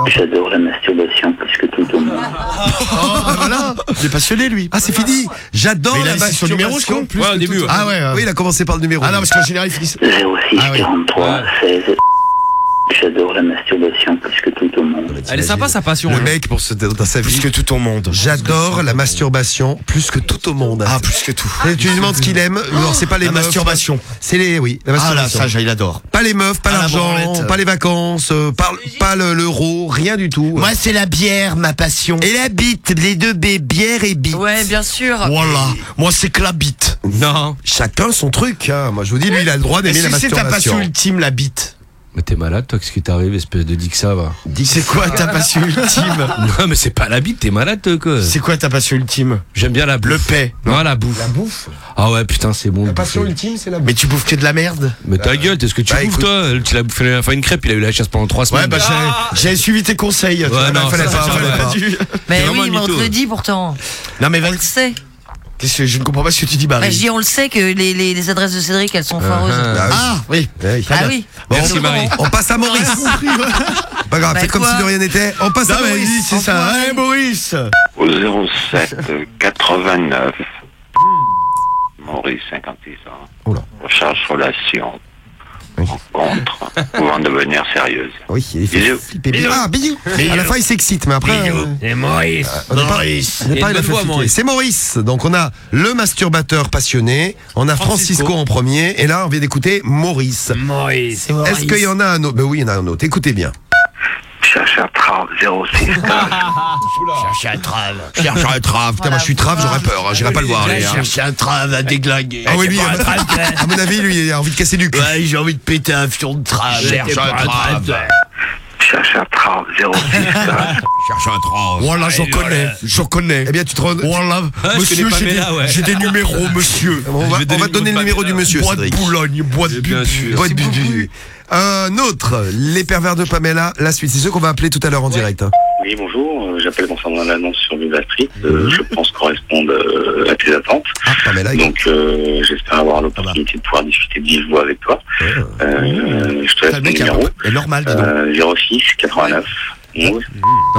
J'adore la masturbation plus que tout au monde. Oh, bah voilà. Il est passionné, lui. Ah, c'est fini. J'adore Mais il a la son numéro, je crois, masturbation. plus Ouais, au que début, tout. ouais. Ah ouais. euh. Oui, il a commencé par le numéro. Ah non, parce qu'en général, il finit. 06 Ah oui. 43 16. J'adore la masturbation plus que tout au monde. Elle est sympa sa passion. Le hein. mec, pour se, dans sa vie. Plus que tout au monde. J'adore la masturbation plus que tout au monde. Ah, plus que tout. Et tu lui demandes ce qu'il aime. Non, c'est pas les La meufs. masturbation. C'est les, oui, la Ah là, masturbation. ça, il adore. pas les meufs, pas Ah, la l'argent, branlette. pas les vacances, euh, pas, pas le- l'euro, rien du tout. Moi, c'est la bière, ma passion. Et la bite, les deux B, bière et bite. Ouais, bien sûr. Voilà. Moi, c'est que la bite. Non. Chacun son truc. hein. Moi, je vous dis, lui, il a le droit d'aimer Est-ce la que c'est ta masturbation. passion ultime, la bite Mais t'es malade, toi, qu'est-ce qui t'arrive, espèce de dick ça va C'est quoi ta passion ultime Non, mais c'est pas la bite, t'es malade, toi, quoi. C'est quoi ta passion ultime J'aime bien la bouffe. Le paix. Non, la bouffe. La bouffe? Ah ouais, putain, c'est bon. La passion bouffer. ultime, c'est la bouffe. Mais tu bouffes que de la merde Mais ta gueule, t'es ce que tu Bah, bouffes, écoute. toi? Tu l'as bouffé la fois une crêpe, il a eu la chasse pendant trois semaines. Ouais, bah j'ai- j'avais suivi tes conseils. tu vois, non, fallait ça, pas. Mais oui, mais on te le dit pourtant. Non, mais vas-y. Qu'est-ce que- Je ne comprends pas ce que tu dis, Bah, Barry. je dis, on le sait que les, les, les adresses de Cédric, elles sont foireuses. Ah, Ah, oui. oui. Ah oui. Bon, Merci, on- Marie. On passe à Maurice. Pas grave, Bah, faites comme si de rien n'était. On passe Non, à Maurice. c'est ça. Allez, Maurice Au 07 89. Maurice, 56 ans. Oula. Recherche relation. Rencontre. Pouvant devenir sérieuse. Oui, il fait Bisous. flipper. Bisous. Ah, bisous. À la fin, il s'excite, mais après. euh, Et Maurice. départ- Maurice. flipper. Maurice. C'est Maurice. Donc, on a le masturbateur passionné. On a Francisco, Francisco en premier. Et là, on vient d'écouter Maurice. Maurice. Est-ce qu'il y en a un autre? Ben oui, il y en a un autre. Écoutez bien. Cherche un trave 06 Cherche un trave. Cherche un trave. Putain, moi, je suis trave, j'aurais peur. hein. J'irai pas le voir. aller, hein. Cherche un trave à déglinguer. Ah oui, lui, à un trave, mon- à mon avis, lui, il a envie de casser du cul. Ouais, j'ai envie de péter un fion de trave. Cherche un trave. Cherche un trave 06 Cherche un trave. Voilà, j'en connais. J'en connais. Eh bien, tu te rends. Voilà, je monsieur, connais j'ai Pamela, des, ouais. j'ai des numéros, monsieur. On va, on te donner le numéro du monsieur, Bois de Cédric. Boulogne, bois de Bien Bubu. sûr. Boîte Bubu. Un autre, les pervers de Pamela. La suite, c'est ceux qu'on va appeler tout à l'heure en direct. Oui, bonjour. euh, j'appelle concernant l'annonce sur Viva Street. Euh, je pense correspondre euh, à tes attentes. Donc, euh, j'espère avoir l'opportunité de pouvoir discuter de vive voix avec toi. Euh, je te laisse mon numéro. est normal, 06 89 11. Non,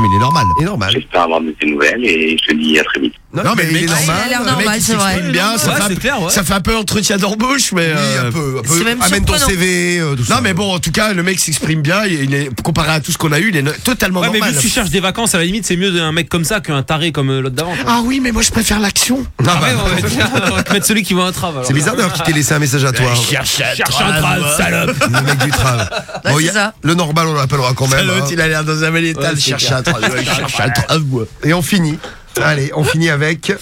mais il est normal. Il est normal. J'espère avoir de tes nouvelles et je te dis à très vite. Non, mais il est normal. il a l'air le mec, normal, il c'est vrai. s'exprime bien, ça, Ouais, fait un, c'est clair, ouais. ça fait un peu entretien d'embauche, mais. un peu, un peu. C'est même Amène ton. CV, euh, tout ça. Non, mais bon, en tout cas, le mec s'exprime bien. Il il est, comparé à tout ce qu'on a eu, il est totalement Ouais, mais normal. vu que tu cherches des vacances, à la limite, c'est mieux d'un mec comme ça qu'un taré comme euh, l'autre d'avant. Ah oui, mais moi je préfère l'action. Ah ouais, on va tiens, on va te mettre celui qui va un trave. C'est bizarre d'ailleurs qu'il t'ait laissé un message à toi. Cherche un Cherche un trave, salope. Le mec du trave. Ouais, ça. Le normal, on l'appellera quand même. L'autre, hein. il a l'air dans un bel état Ouais. Ouais, cherche un trave, moi. Et on finit. Allez, on finit avec.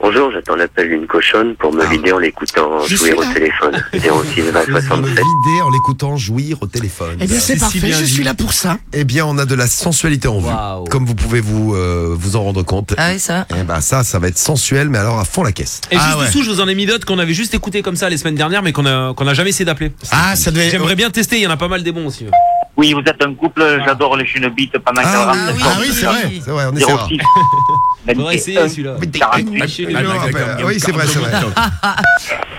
Bonjour, j'attends l'appel d'une cochonne pour me vider en l'écoutant suis au téléphone. 06 20 Me 67. vider en l'écoutant jouir au téléphone. Eh bien, c'est parfait, je suis là pour ça. Eh bien, on a de la sensualité en vue. Comme vous pouvez vous, euh, vous en rendre compte. Ah oui, ça. Eh ben, ça, ça va être sensuel, mais alors à fond la caisse. Et juste Ah ouais. dessous, je vous en ai mis d'autres qu'on avait juste écouté comme ça les semaines dernières, mais qu'on a, qu'on a jamais essayé d'appeler. Ah, ça devait. J'aimerais bien tester, il y en a pas mal des bons aussi. Oui, vous êtes un couple, j'adore les une bite pendant Ah rate oui, le Ah oui, c'est vrai. C'est vrai, on essaiera. 06 Faudrait essayer 21 celui-là. 48. Chez les Ah, oui, c'est vrai, c'est vrai.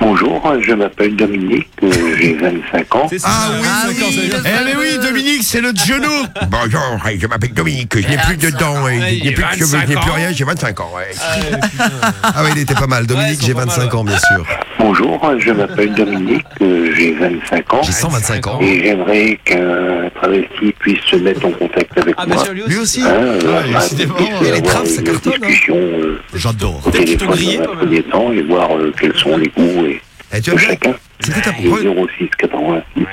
Bonjour, je m'appelle Dominique, euh, j'ai 25 ans. Ah oui, Ah Eh mais oui, Dominique, c'est notre genou. Bonjour, je m'appelle Dominique, je n'ai plus de dents, je n'ai plus de cheveux, je n'ai 25 plus rien, j'ai 25 ans, ouais. Ah. Ah oui, il était pas mal. Dominique, j'ai sont pas 25 mal, ans, bien sûr. Bonjour, je m'appelle Dominique, euh, j'ai 25 ans. J'ai 125 ans. Et j'aimerais travesti puisse se mettre en contact avec Ah, moi. sûr, lui Lui aussi. Hein, décidément, puisse et les traves, ça cartonne, hein. discussion euh, J'adore. au Peut-être qu'ils téléphone t'ont grillé, dans quand un même. premier temps et voir euh, quels sont les goûts et Eh, tu de chacun. C'était ta Et première. 06 86.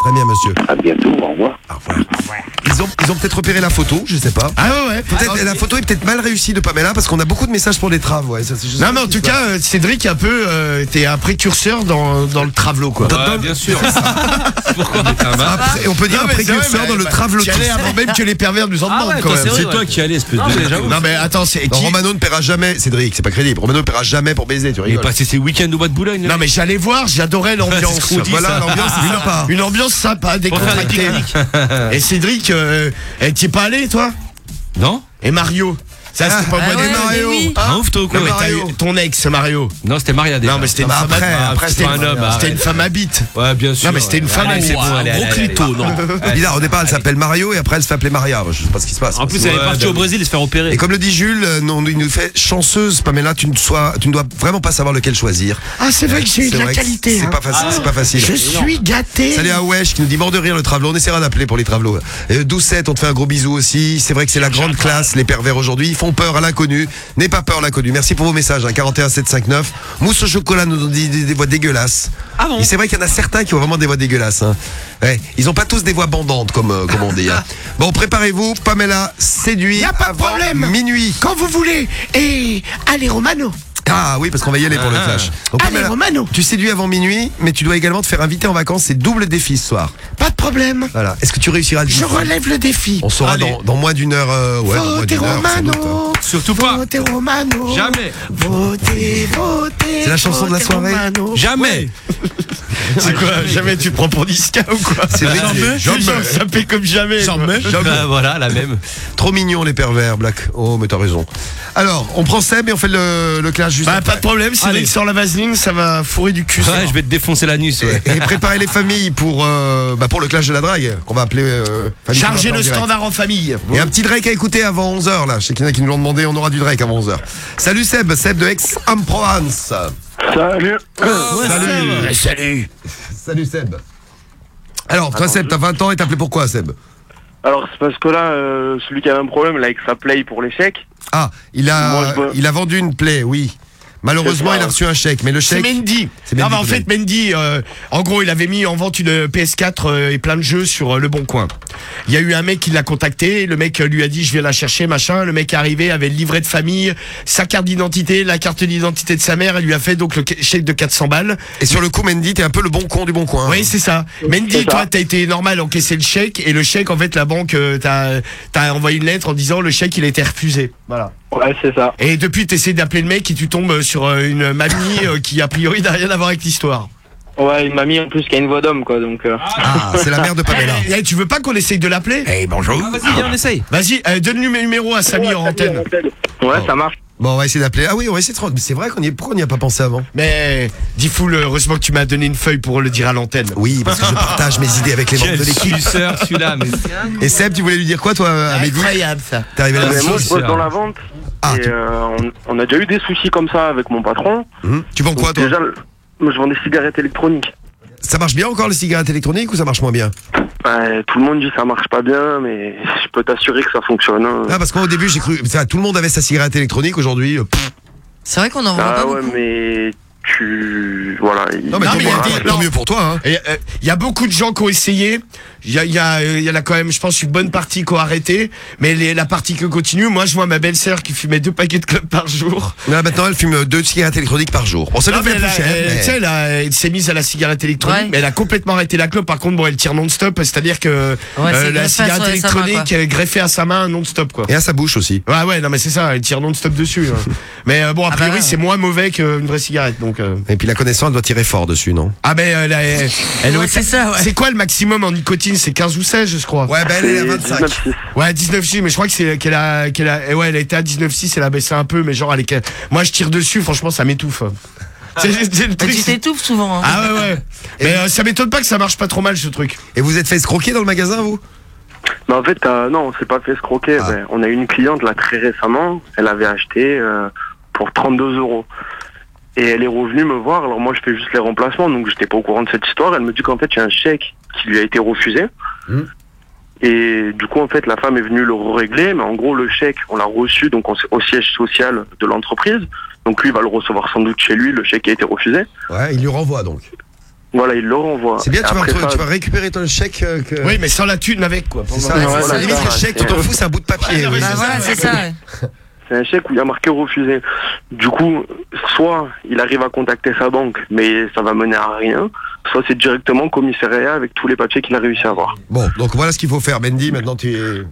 Très bien, monsieur. À bientôt, au revoir. Au revoir. Ils ont, ils ont peut-être repéré la photo, je sais pas. Ah ouais, ouais. Peut-être, Alors, la photo est peut-être mal réussie de Pamela parce qu'on a beaucoup de messages pour des traves, ouais. ça, c'est- Non mais en tout cas, euh, Cédric un peu, euh, t'es un précurseur dans, dans le travelo quoi. Ouais, bien sûr. Pourquoi. Après, on peut dire Non, un mais c'est vrai, précurseur mais- dans le bah, travelo. t'y allais avant même que les pervers nous en Ah demandent ouais, quand toi, même. c'est vrai, toi qui allais, espèce Non, de. mais j'avoue. Non mais attends, c'est qui Romano ne paiera jamais, Cédric, c'est pas crédible. Romano ne paiera jamais pour baiser, tu Il est rigoles. passé ses week-ends au bois de Boulogne. Non mais j'allais voir, j'adorais l'ambiance. C'est ce qu'on dit, Voilà, ça. l'ambiance, sympa. Une ambiance sympa, faire des décontractée. Et Cédric, euh, t'y es pas allé toi? Non. Et Mario? Ça c'était pas Ah moi ouais, des Mario. mais oui. Hein ouf, toi, ou quoi Non, mais t'as Mario. eu ton ex Mario. Non, c'était Maria déjà. Non mais c'était une Non, femme mais après, à- après, c'était un homme, C'était arrête. une femme à bite. Ouais, bien sûr. Non mais c'était une femme Allez, à c'est bon, allez, Gros allez, allez, clito, non Bizarre, au départ, elle s'appelle Mario et après, elle se fait appeler Maria. Je sais pas ce qui se passe. En plus, elle est Ouais, partie au Brésil se faire opérer. Et comme le dit Jules, euh, non, il nous fait chanceuse, Pamela, tu ne, sois, tu ne dois vraiment pas savoir lequel choisir. Ah c'est vrai que j'ai eu C'est de la vrai que qualité. C'est hein. pas facile. c'est pas facile. Je suis gâté. Salut à Wesh qui nous dit mort de rire le travelot. On essaiera d'appeler pour les travelots. Euh, 12-7, on te fait un gros bisou aussi. C'est vrai que c'est la grande classe, les pervers aujourd'hui. Ils font peur à l'inconnu. N'aie pas peur à l'inconnu. Merci pour vos messages. Hein, 41 759. Mousse au chocolat nous dit des, des voix dégueulasses. Ah bon c'est vrai qu'il y en a certains qui ont vraiment des voix dégueulasses. Hein. Ouais, ils ont pas tous des voix bandantes comme, euh, comme on dit. hein. Bon, préparez-vous. Pamela séduit Y a pas de avant problème. minuit. Quand vous voulez. Et allez Romano. Ah oui, parce qu'on va y aller pour le flash. Donc, Allez Pamela, Romano. tu séduis avant minuit, mais tu dois également te faire inviter en vacances. C'est double défi ce soir. Pas de problème. Voilà. Est-ce que tu réussiras à le Je dire relève le défi. On saura dans, dans moins d'une heure. euh, ouais, dans moins Votez d'une heure, sans doute. Romano. Surtout pas. Votez Romano. Jamais. Votez, votez. C'est la chanson de la votez soirée Romano. Jamais. C'est quoi Jamais tu te prends pour Niska ou quoi C'est vrai, Jamais. jamais. Jamais. Ça fait comme jamais. Jamais. quoi. Bah, voilà, la même. Trop mignon les pervers, Black. Oh, mais t'as raison. Alors, on prend Seb et on fait le, le clash juste Bah après. pas de problème, si Allez. Sort la vaseline, ça va fourrer du cul. Ouais, je vais te défoncer l'anus, ouais. Et, et préparez les familles pour, euh, bah, pour le clash de la drague, qu'on va appeler. Euh, famille Chargez Parappa en le direct. standard en famille. Et un petit Drake à écouter avant 11h là. Je sais qu'il y en a qui nous l'ont demandé, on aura du Drake avant 11h. Salut Seb, Seb de Aix-en-Provence. Salut. Salut. Salut. Salut Seb. Alors, toi Seb, t'as 20 ans et t'as appelé pourquoi Seb? Alors, c'est parce que là, euh, celui qui avait un problème là, avec sa play pour chèques. Ah, il a, Moi, je veux- il a vendu une plaie, oui. Malheureusement, il a reçu un chèque, mais le C'est chèque. Mendy. C'est Non, Mendy mais en peut-être. fait, Mendy, euh, en gros, il avait mis en vente une PS4 euh, et plein de jeux sur euh, Le Bon Coin. Il y a eu un mec qui l'a contacté. Le mec lui a dit, je viens la chercher, machin. Le mec est arrivé, avait le livret de famille, sa carte d'identité, la carte d'identité de sa mère. Elle lui a fait donc le chèque de 400 balles. Et sur le coup, Mendy, t'es un peu le bon con du bon coin. Oui, c'est ça. Mendy, toi, t'as été normal encaisser le chèque et le chèque, en fait, la banque euh, t'as t'as envoyé une lettre en disant le chèque il a été refusé. Voilà. Ouais, c'est ça. Et depuis, t'essaies d'appeler le mec et tu tombes sur euh, une mamie euh, qui a priori n'a rien à voir avec l'histoire. Ouais, une mamie en plus qui a une voix d'homme, quoi, donc. euh. Ah, c'est la mère de Pamela. Eh, tu veux pas qu'on essaye de l'appeler? Eh, bonjour. Ah, vas-y, viens, on essaye. Vas-y, euh, donne le numéro à Samy en antenne. Ouais, ça marche. Bon, on va essayer d'appeler. Ah oui, on va essayer de. Mais c'est vrai qu'on y est. Pourquoi on n'y a pas pensé avant? Mais dis heureusement que tu m'as donné une feuille pour le dire à l'antenne. Oui, parce que je partage mes idées avec les membres de Quel l'équipe. suceur celui-là, mais Et Seb, tu voulais lui dire quoi, toi, à Mehdi Incroyable ça. T'es arrivé là Mais moi, je bosse dans la vente. Ah, et euh, on, on a déjà eu des soucis comme ça avec mon patron. Hum, Tu vends quoi, toi? Déjà, moi, je vends des cigarettes électroniques. Ça marche bien encore les cigarettes électroniques ou ça marche moins bien Ouais, tout le monde dit que ça marche pas bien, mais je peux t'assurer que ça fonctionne. hein. Ah, parce qu'au début, j'ai cru. ça, Tout le monde avait sa cigarette électronique. Aujourd'hui, euh, pff, C'est vrai qu'on en vend Ah pas ouais, beaucoup. mais tu. Voilà. il- Non, mais Non, il y a des- non. mieux pour toi. Hein. Euh, Il y a beaucoup de gens qui ont essayé. Il y, a, il y, a, euh, il y en a quand même, je pense, une bonne partie qui ont arrêté. Mais les- la partie qui continue, moi, je vois ma belle-sœur qui fumait deux paquets de clopes par jour. Là, maintenant, elle fume deux cigarettes électroniques par jour. Bon, ça Non, nous mais fait elle, plus cher. elle- tu sais, s'est mise à la cigarette électronique, Ouais. mais elle a complètement arrêté la clope. Par contre, bon, elle tire non-stop, c'est-à-dire que euh, Ouais, la cigarette main, électronique est greffée à sa main non-stop, quoi. Et à sa bouche aussi. Ouais, ouais, non, mais c'est ça, elle tire non-stop dessus. hein. mais euh, bon, a Ah priori, bah. c'est moins mauvais qu'une vraie cigarette, donc. Euh. Et puis la connaissance, elle doit tirer fort dessus, non? Ah, ben, elle, elle, elle Ouais, est- c'est ça, ouais. C'est quoi le maximum en nicotine? C'est 15 ou 16, je crois. Ouais, ben elle est à c'est 25. 19,6. Ouais, 19,6, mais je crois que c'est qu'elle a, qu'elle a, eh ouais, elle a été à 19,6, elle a baissé un peu, mais genre, elle est, moi, je tire dessus, franchement, ça m'étouffe. C'est- c'est le Mais truc, tu c'est- t'étouffes souvent. hein. Ah ouais, ouais. Mais euh, ça m'étonne pas que ça marche pas trop mal, ce truc. Et vous êtes fait escroquer dans le magasin, vous? Mais en fait, euh, non, on s'est pas fait escroquer. Ah. On a eu une cliente là très récemment. Elle avait acheté euh, pour 32 euros. Et elle est revenue me voir. Alors moi, je fais juste les remplacements, donc j'étais pas au courant de cette histoire. Elle me dit qu'en fait, il y a un chèque qui lui a été refusé. Hmm. Et du coup, en fait, la femme est venue le régler. Mais en gros, le chèque, on l'a reçu donc au siège social de l'entreprise. Donc lui, il va le recevoir sans doute chez lui. Le chèque a été refusé. Ouais, il lui renvoie donc. Voilà, il le renvoie. C'est bien, tu vas, après retrouver- ça- tu vas récupérer ton chèque. euh, que... Oui, mais sans la thune avec, quoi. C'est ça, Ouais, c'est voilà, ça. Limite, c'est le chèque, tu t'en fous, c'est un bout de papier. oui, Bah c'est voilà, c'est ça. C'est un chèque où il y a marqué refusé. Du coup, soit il arrive à contacter sa banque, mais ça va mener à rien, soit c'est directement commissariat avec tous les papiers qu'il a réussi à avoir. Bon, donc voilà ce qu'il faut faire. Mendy, maintenant tu es.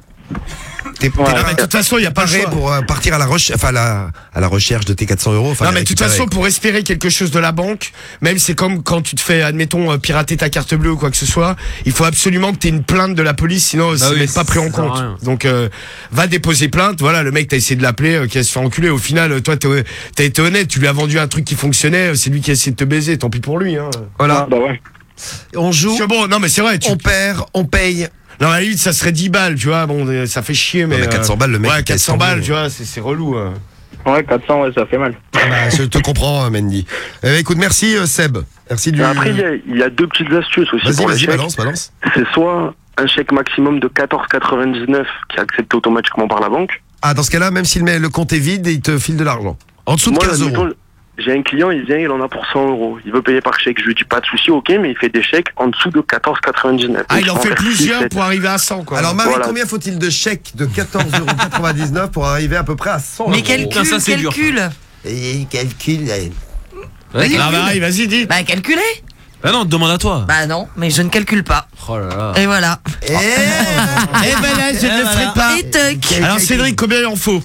T'es Ouais. mais de toute façon, il y a pas le préparé choix. pour euh, partir à la, reche- enfin, à la, à la recherche de tes 400 euros. non, mais de toute façon, pour espérer quelque chose de la banque, même c'est comme quand tu te fais, admettons, euh, pirater ta carte bleue ou quoi que ce soit, il faut absolument que tu aies une plainte de la police, sinon c'est Bah oui, même pas pris en compte. rien. Donc, euh, va déposer plainte. Voilà, le mec, t'as essayé de l'appeler, euh, qui a se fait enculer. Au final, euh, toi, t'es- t'as été honnête, tu lui as vendu un truc qui fonctionnait, euh, c'est lui qui a essayé de te baiser, tant pis pour lui. Hein. Voilà. bah ouais. On joue, C'est bon, non, mais c'est vrai, tu, on perd, on paye. Non, à la limite, ça serait 10 balles, tu vois. Bon, euh, ça fait chier, mais. mais 400 balles, le mec, Ouais, il paye 400 100 balles, tu vois, c'est relou. hein. Ouais, 400, ouais, ça fait mal. Ah bah, je te comprends, hein, Mendy. Eh, écoute, merci euh, Seb. Merci du. Mais après, il y, a, il y a deux petites astuces aussi Vas-y, vas-y, balance, balance. C'est soit un chèque maximum de 14,99 qui est accepté automatiquement par la banque. Ah, dans ce cas-là, même s'il met le compte est vide, il te file de l'argent. En dessous de Moi, 15 euros. J'ai un client, il vient, il en a pour 100 euros. Il veut payer par chèque. Je lui dis pas de souci, ok, mais il fait des chèques en dessous de 14,99. Ah, il en fait plusieurs 6, pour arriver à 100, quoi. Alors, Marie, Voilà. combien faut-il de chèques de 14,99€ pour arriver à peu près à 100 Mais euros calcule, ça, calcule. Et calcule. Vas-y. Ah, Marie, vas-y, dis. Bah calculez. Ah non, demande à toi. Bah non, mais je ne calcule pas. Oh là là. Et voilà. Eh ben là, je ne le ferai pas. Et. Alors, Cédric, combien il en faut?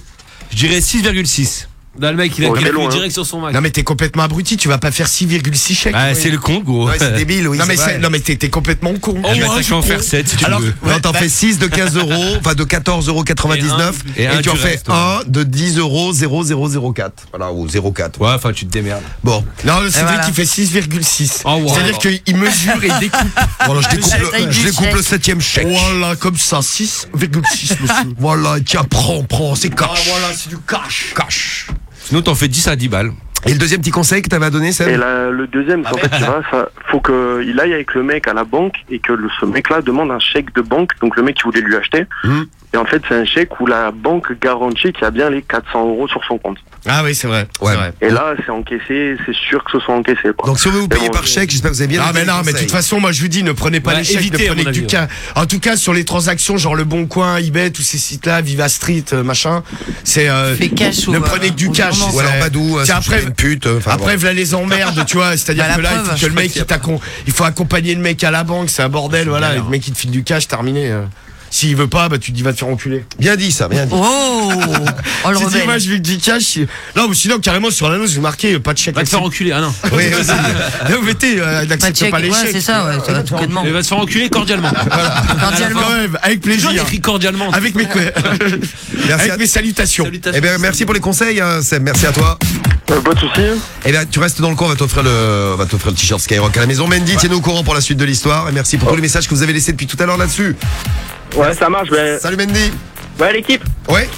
Je dirais 6,6. Là, le mec, il a Oh, c'est calculé loin, hein. direct sur son Mac. Non, mais t'es complètement abruti, tu vas pas faire 6,6 chèques. Ah, Oui. c'est le con, gros. Ouais, c'est débile, oui. non, mais c'est c'est- vrai. non, mais t'es t'es complètement con. Oh, bah, t'as qu'à en faire 7 si tu Alors, veux. Non, Ouais, t'en bah- fais 6 de 15 euros, enfin de 14,99 Et et, tu en fais reste, ouais. un de 10 euros 0004. Voilà, ou 04. Ouais, enfin, tu te démerdes. Bon, Non, le Cédric, voilà. il fait 6,6. Oh, wow. C'est-à-dire qu'il mesure et il découpe. voilà, je découpe, le, je découpe chèque. le septième chèque. Voilà, comme ça, 6,6, monsieur. Voilà, tiens, prends, prends, c'est cash. voilà, c'est du cash. Cash. Sinon, t'en fais 10 à 10 balles. Et le deuxième petit conseil que t'avais à donner, Et Seb là, le deuxième, c'est en fait, tu vois, ça, faut qu'il aille avec le mec à la banque et que le, ce mec-là demande un chèque de banque, donc le mec qui voulait lui acheter. Hmm. Et en fait, c'est un chèque où la banque garantit qu'il y a bien les 400 euros sur son compte. Ah oui, c'est vrai. Ouais. vrai. Et là, c'est encaissé, c'est sûr que ce soit encaissé. Quoi. Donc si on veut vous payer bon, par chèque, j'espère que vous avez bien Ah mais non, mais de toute façon, moi je vous dis, ne prenez pas Ouais, les chèques, évitez, ne prenez que du cas. En tout cas, sur les transactions, genre le Bon Coin, eBay, tous ces sites-là, Viva Street, euh, machin, c'est euh, cash ne ou, prenez que du cash. Ou alors Badou, euh, c'est après, une pute. euh, après, voilà les emmerdes, tu vois. C'est-à-dire Bah, que là, il faut que le mec, il, faut accompagner le mec à la banque, c'est un bordel, voilà. Et le mec, il te file du cash, terminé. S'il veut pas, bah tu te dis va te faire enculer. Bien dit ça, bien dit. Oh Oh le rebelle. moi je lui dis cash. Non, ou sinon carrément sur l'annonce, vous marquez euh, pas de chèque. Va te faire enculer, ah non. Oui, vas-y. Mais t'es, euh, Pas de n'accepte chèque. pas les Ouais, chèques. c'est ça, ouais, ça va tout. Mais va te faire enculer cordialement. Cordialement. Quand même, avec plaisir. écrit cordialement. Avec mes, Merci avec à- mes salutations. Eh bien, merci pour les conseils, hein, Seb. Merci à toi. pas de soucis. Eh bien, tu restes dans le coin, on va t'offrir le, on va t'offrir le t-shirt Skyrock à la maison. Mandy, tiens-nous au courant pour la suite de l'histoire. Et merci pour tous les messages que vous avez laissés depuis tout à l'heure là-dessus. Ouais, ça marche. Ben... Salut Mandy. Ouais, l'équipe. Ouais.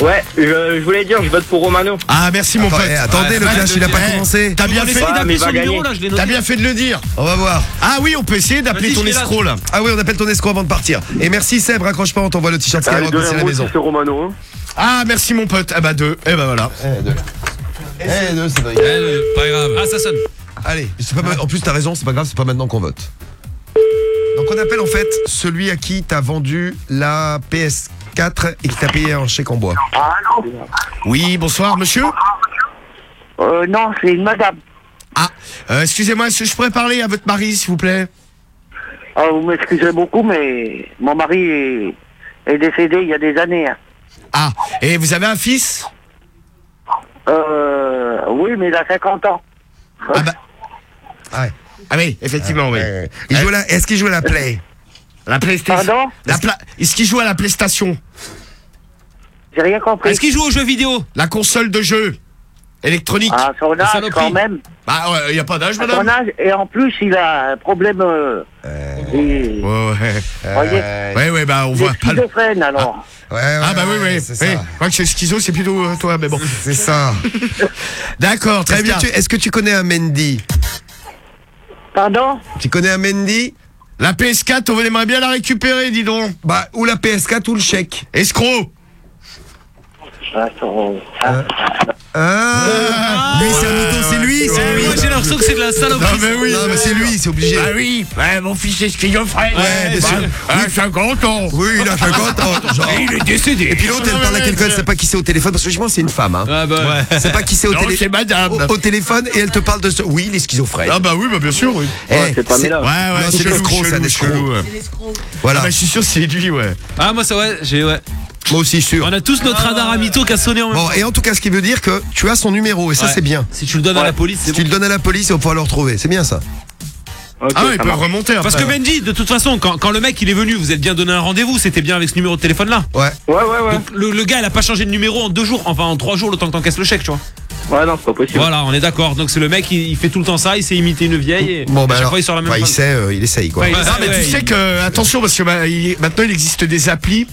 Ouais, je, je voulais dire, je vote pour Romano. Ah merci mon Attends, pote. eh, attendez, le clash, il a pas eh, commencé. T'as bien fait. essaie Ah, mais d'appeler il va son numéro gagner. là, je l'ai T'as bien fait de le dire. On va voir. Ah oui, on peut essayer d'appeler ton escroc là. Ah oui, on appelle ton escroc avant de partir. Et merci Seb, raccroche pas, on t'envoie le t-shirt Skyrock de aussi à la maison. c'est Romano. hein. Ah merci mon pote. Ah bah deux. Eh bah voilà. Eh, deux, c'est vrai. Eh, Pas grave. Ah, ça sonne. Allez, c'est pas en plus t'as raison, c'est pas grave, c'est pas maintenant qu'on vote. Donc on appelle en fait celui à qui t'as vendu la PS4 et qui t'a payé un chèque en bois. Ah non. Oui, bonsoir monsieur. Euh, non, c'est une madame. Ah, euh, excusez-moi, est-ce que je pourrais parler à votre mari s'il vous plaît? Ah, vous m'excuserez beaucoup, mais mon mari est, est décédé il y a des années. hein. Ah, et vous avez un fils? Euh, oui, mais il a 50 ans. Ah bah. Ouais. Ah oui, effectivement, oui. Euh, il joue à la- Est-ce qu'il joue à la Play? La PlayStation. Pardon? La pla- Est-ce qu'il joue à la PlayStation? J'ai rien compris. Est-ce qu'il joue aux jeux vidéo? La console de jeu électronique. Ah, son âge saloperie. quand même. Bah ouais, il y a pas d'âge À madame. son âge, et en plus, il a un problème. Euh, il- Ouais, ouais. voyez, Ouais, ouais, bah on il voit est pas le... schizophrène alors. Ouais, ouais, Ah bah oui, ouais, oui, c'est oui. ça. Je crois que c'est schizo, c'est plutôt euh, toi, mais bon. C'est ça. D'accord, très Est-ce bien. que, tu, est-ce que tu connais un Mendy? Pardon Tu connais un Mendy La PS4, on aimerait bien la récupérer, dis donc. Bah, ou la PS4 ou le chèque. Escroc Attends. Ah, lui c'est un mytho, c'est lui, c'est lui. Moi j'ai l'impression que c'est de la saloperie. Non, mais oui. Non, mais c'est lui, c'est obligé. Bah oui, ouais, mon fils est schizophrène. Ouais, bien bah, sûr. à 50 ans. Oui, il a 50 ans. genre. Et il est décédé. Et puis l'autre, elle parle à quelqu'un, elle sait pas qui c'est au téléphone, parce que franchement, c'est une femme. Hein. Ah bah ouais. C'est pas qui c'est au, Non, télé- c'est madame. au, au téléphone et elle te parle de ce. Oui, il est schizophrène. Ah bah oui, bah bien sûr, oui. Eh, c'est pas. Ouais, ouais, c'est l'escroc, c'est chelou, un escroc. chelou, ouais. Voilà. Ah bah je suis sûr que c'est lui, ouais. Ah, moi ça ouais, j'ai ouais. Moi aussi, sûr. On a tous notre radar à mytho qui a sonné en même Bon, temps. et en tout cas, ce qui veut dire que tu as son numéro, et ça, Ouais. c'est bien. Si tu le donnes à la police, c'est Si tu bon. le donnes à la police, on va pouvoir le retrouver. C'est bien ça. Ok, Ah ouais, il peut remonter Parce que. Benji, de toute façon, quand, quand le mec il est venu, vous êtes bien donné un rendez-vous, c'était bien avec ce numéro de téléphone là. Ouais. Ouais, ouais, ouais. Donc le, le gars il a pas changé de numéro en deux jours, enfin en trois jours le temps que t'encaisses le chèque, tu vois. Ouais, non, c'est pas possible. Voilà, on est d'accord. Donc c'est le mec, il, il fait tout le temps ça, il sait imiter une vieille et Bon, à bah chaque alors. fois il sort la même bah, il sait, euh, il essaye, quoi. Ouais, Non, mais ouais, tu il- sais que, attention, parce que bah, il- maintenant il existe des applis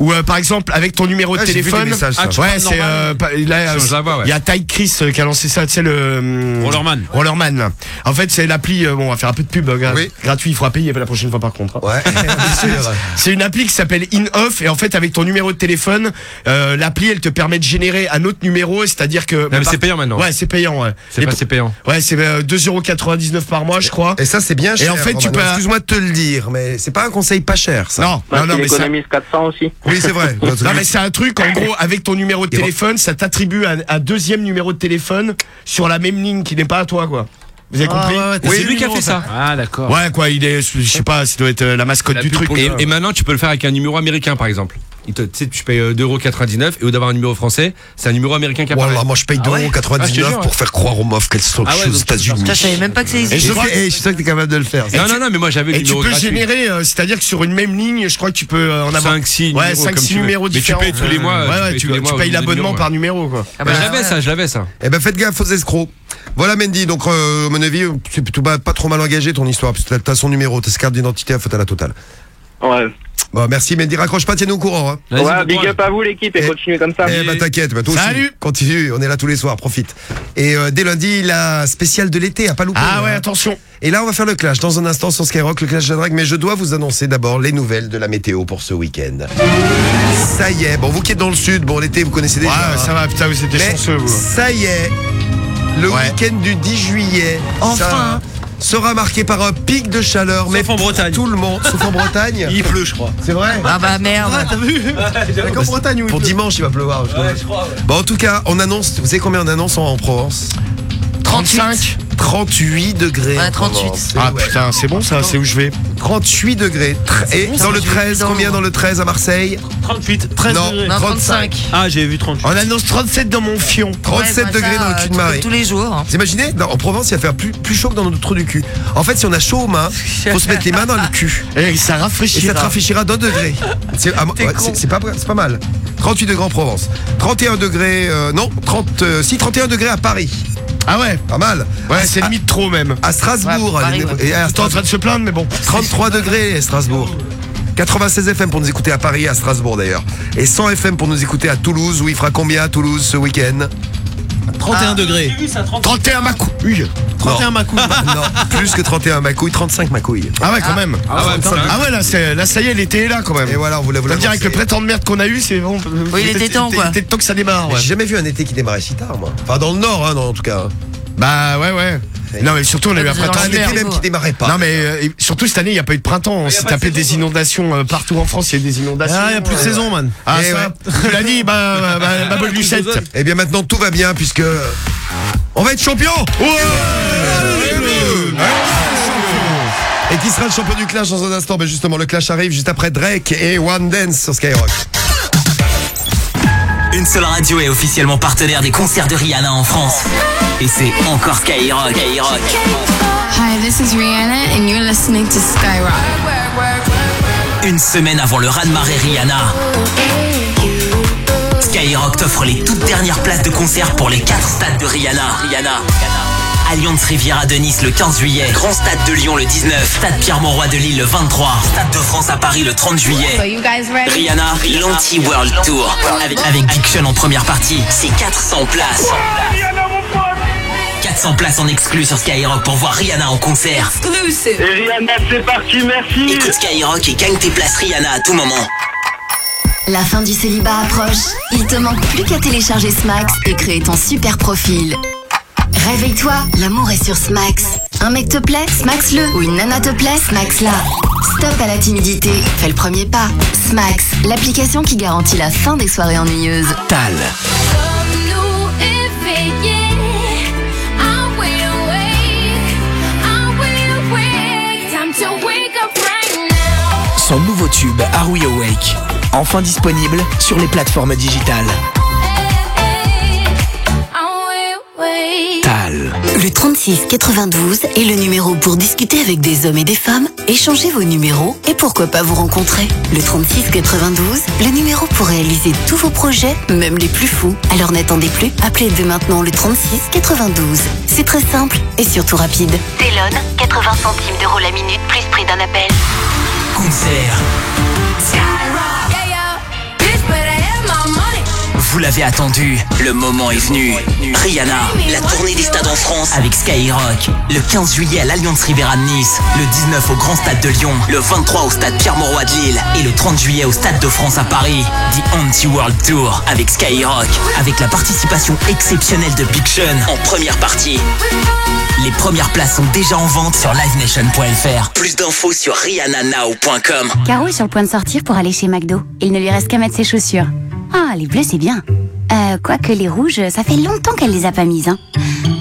où, euh, par exemple, avec ton numéro de Ah, j'ai vu des téléphone. messages. Ah, ouais, c'est. normal. euh, là, Je la vois, ouais. Il y a Ty Chris euh, qui a lancé ça, tu sais, le. Rollerman. Rollerman. là. En fait, c'est l'appli. euh, bon, on va faire un peu de pub, euh, gra- Oui. gratuit, il faudra payer la prochaine fois par contre. hein. Ouais. C'est une appli qui s'appelle InOff et en fait avec ton numéro de téléphone, euh, l'appli elle te permet de générer un autre numéro, c'est-à-dire que. mais c'est payant maintenant. Ouais, c'est payant. Ouais. C'est Et pas pour- c'est payant. Ouais, c'est euh, 2,99€ par mois, je crois. Et ça, c'est bien cher. en fait, tu peux- Excuse-moi de te le dire, mais c'est pas un conseil pas cher, ça. Non, Bah, non, non, il mais ça- économise 400 aussi. Oui, c'est vrai. Non mais c'est un truc en gros avec ton numéro de Et téléphone ça t'attribue un, un deuxième numéro de téléphone sur la même ligne qui n'est pas à toi quoi. Vous avez compris Ah, ouais, Oui, c'est lui qui a fait ça. Ah d'accord. Ouais quoi il est je sais pas ça doit être euh, la mascotte La du truc. et maintenant, tu peux le faire avec un numéro américain, par exemple. Il te- Tu sais, tu payes euh, 2,99€ et au d'avoir un numéro français, c'est un numéro américain qui apparaît. Voilà, moi je paye Ah ouais 2,99€ Ah, jure, pour faire croire aux meufs qu'elles sont Ah ouais, aux États-Unis. Je savais même pas que ça Et existait. je sais que- et je suis sûr que t'es capable de le faire. Et Non, tu- non, non, mais moi j'avais le Et tu peux gratuit. générer, euh, c'est-à-dire que sur une même ligne, je crois que tu peux euh, en avoir 5, 6 ouais, numéros. 5, comme 6 tu veux. numéros Mais tu différents. payes tous les mois. Ouais, ouais, tu, tu payes l'abonnement par numéro quoi. Ah bah, je l'avais ça, je l'avais ça. Eh ben faites gaffe aux escrocs. Voilà Mendy, donc euh, à mon avis, c'est plutôt pas, pas trop mal engagé ton histoire, parce que t'as- t'as son numéro, t'as sa carte d'identité à faute à la totale. Ouais. Bon, merci Mendy, raccroche pas, tiens-nous au courant. Hein. Ouais, bon big courage. up à vous l'équipe et Eh, continuez comme ça. Eh bah t'inquiète, bah, toi aussi. Salut. Continue, on est là tous les soirs, profite. Et euh, dès lundi, la spéciale de l'été, à pas louper. Ah ouais, hein. attention. Et là, on va faire le clash dans un instant sur Skyrock, le clash de la drague. Mais je dois vous annoncer d'abord les nouvelles de la météo pour ce week-end. Ça y est, bon, vous qui êtes dans le sud, bon, l'été, vous connaissez déjà. Ouais, hein. ça va, putain, vous êtes des Mais chanceux vous. ça y est, le Ouais. week-end du 10 juillet Enfin. ça sera marqué par un pic de chaleur, mais en pour Bretagne. tout le monde, sauf en Bretagne. Il pleut, je crois. C'est vrai Ah bah merde. T'as vu En Bretagne où il Pour pleut. dimanche, il va pleuvoir. je crois. Bon, en tout cas, on annonce, vous savez combien on annonce en, en Provence? 35. 38 degrés. Ouais, en 38. Provence. Ah Ouais. putain, c'est bon ça, c'est où je vais 38 degrés. Tr- Et bon, dans le j'ai 13, vu combien dans- le 13 à Marseille 38, 13 Non, degrés. Non, 35. 35. Ah, j'ai vu 38. On annonce 37 dans mon fion. 37 Ouais, bah, degrés ça, dans le euh, cul de marée. Tous les jours. hein. Vous imaginez dans- En Provence, il va faire plus, plus chaud que dans notre trou du cul. En fait, si on a chaud aux mains, faut se mettre les mains dans le cul. Et ça Et rafraîchira. ça te rafraîchira d'un degré. C'est ah, ouais, c'est- c'est pas, c'est pas mal. 38 degrés en Provence. 31 degrés, euh, non, 30, euh, si, 31 degrés à Paris. Ah ouais Pas mal. Ouais, c'est à- limite trop même. À Strasbourg. Ouais, Paris, les- ouais. et à J'étais en train de se plaindre, mais bon. 33 degrés à Strasbourg. 96 FM pour nous écouter à Paris et à Strasbourg d'ailleurs. Et 100 FM pour nous écouter à Toulouse où il fera combien à Toulouse ce week-end? 31 degrés. 31 ma couille. 31 ma couille. Non, plus que 31 ma couille, 35 ma couille. Ah ouais, quand même. Ah ouais. Ah ouais, là, c'est- là ça y est, l'été est là quand même. Et voilà, on voulait vous Ça veut dire avec le printemps de merde qu'on a eu, c'est bon. Oui, il était temps, quoi. Il était temps que ça démarre. Ouais. J'ai jamais vu un été qui démarrait si tard, moi. Enfin, dans le nord, hein, non, en tout cas. Bah ouais, ouais. Non, mais surtout, on a eu un êtes dans printemps Un été même qui démarrait pas. Non mais euh, surtout cette année il n'y a pas eu de printemps, on s'est tapé des inondations euh, partout en France, il y a eu des inondations. Ah, il y a plus de euh, saison, man. Ah Eh ça, tu l'as dit, bah, bah, bah, bah, bonne Lucette. Et bien maintenant tout va bien puisque on va être champion. Et qui sera le champion du clash dans un instant? Ben justement le clash arrive juste après Drake et One Dance sur Skyrock. Une seule radio est officiellement partenaire des concerts de Rihanna en France. Et c'est encore Skyrock. Skyrock. Hi, this is Rihanna and you're listening to Skyrock. Une semaine avant le raz-de-marée Rihanna. Skyrock t'offre les toutes dernières places de concert pour les 4 stades de Rihanna. Rihanna. Alliance Riviera de Nice le 15 juillet, Grand Stade de Lyon le 19, Stade Pierre-Mauroy de Lille le 23, Stade de France à Paris le 30 juillet. So you guys ready? Rihanna, l'Anti-World Tour. Avec, avec Big Sean en première partie, c'est 400 places. 400 places en exclus sur Skyrock pour voir Rihanna en concert. Et Rihanna, c'est parti, merci. Écoute Skyrock et gagne tes places Rihanna à tout moment. La fin du célibat approche. Il te manque plus qu'à télécharger Smax et créer ton super profil. Réveille-toi, l'amour est sur Smax. Un mec te plaît, Smax-le. Ou une nana te plaît, Smax-la. Stop à la timidité, fais le premier pas. Smax, l'application qui garantit la fin des soirées ennuyeuses. Tal. Son nouveau tube Are We Awake Enfin disponible sur les plateformes digitales. Tal. Le 36 92 est le numéro pour discuter avec des hommes et des femmes, échanger vos numéros et pourquoi pas vous rencontrer. Le 36 92, le numéro pour réaliser tous vos projets, même les plus fous. Alors n'attendez plus, appelez dès maintenant le 36 92. C'est très simple et surtout rapide. Télone, 80 centimes d'euros la minute plus prix d'un appel. Concert. Vous l'avez attendu, le moment est venu. Rihanna, la tournée des stades en France avec Skyrock. Le 15 juillet à l'Alliance Riviera de Nice, le 19 au Grand Stade de Lyon, le 23 au Stade Pierre-Mauroy de Lille et le 30 juillet au Stade de France à Paris. The Anti-World Tour avec Skyrock, avec la participation exceptionnelle de Big Sean en première partie. Les premières places sont déjà en vente sur livenation.fr. Plus d'infos sur rihannanow.com. Caro est sur le point de sortir pour aller chez McDo. Il ne lui reste qu'à mettre ses chaussures. Ah, les bleus, c'est bien. Euh, quoique les rouges, ça fait longtemps qu'elle les a pas mises, hein.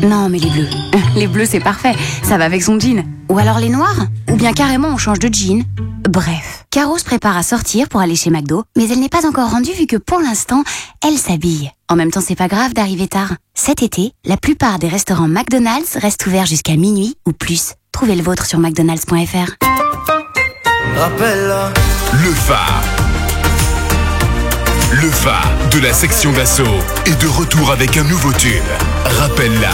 Non, mais les bleus. Les bleus, c'est parfait. Ça va avec son jean. Ou alors les noirs Ou bien carrément, on change de jean. Bref. Caro se prépare à sortir pour aller chez McDo, mais elle n'est pas encore rendue vu que pour l'instant, elle s'habille. En même temps, c'est pas grave d'arriver tard. Cet été, la plupart des restaurants McDonald's restent ouverts jusqu'à minuit ou plus. Trouvez le vôtre sur mcdonalds.fr. Rappelle Le phare. Le phare de la section d'assaut est de retour avec un nouveau tube. Rappelle-la.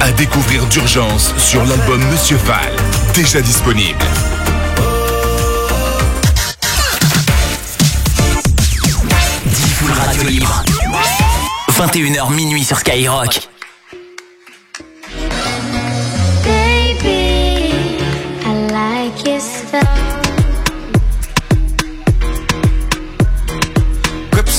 À découvrir d'urgence sur l'album Monsieur Fall, déjà disponible. Radio Libre. 21h minuit sur Skyrock.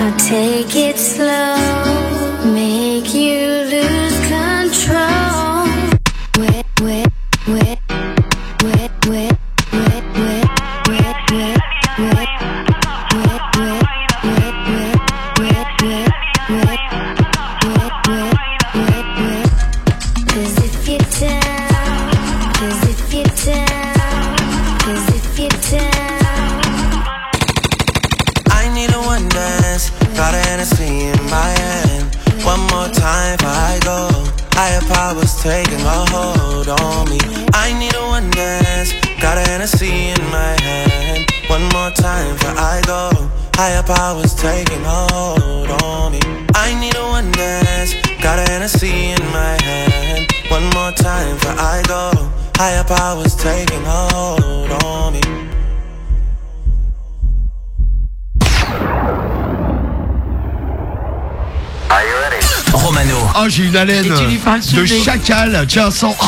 I'll take it slow, make you lose control. Before I go. Higher powers taking a hold on me. I need a one dance. Got a Hennessy in my hand. One more time before I go. Higher powers taking a hold on me. I need a one dance. Got a Hennessy in my hand. One more time before I go. Higher powers taking a hold on me. Romano. Oh, j'ai une haleine Et tu lui parles sous de chacal. Tiens, sans. Oh.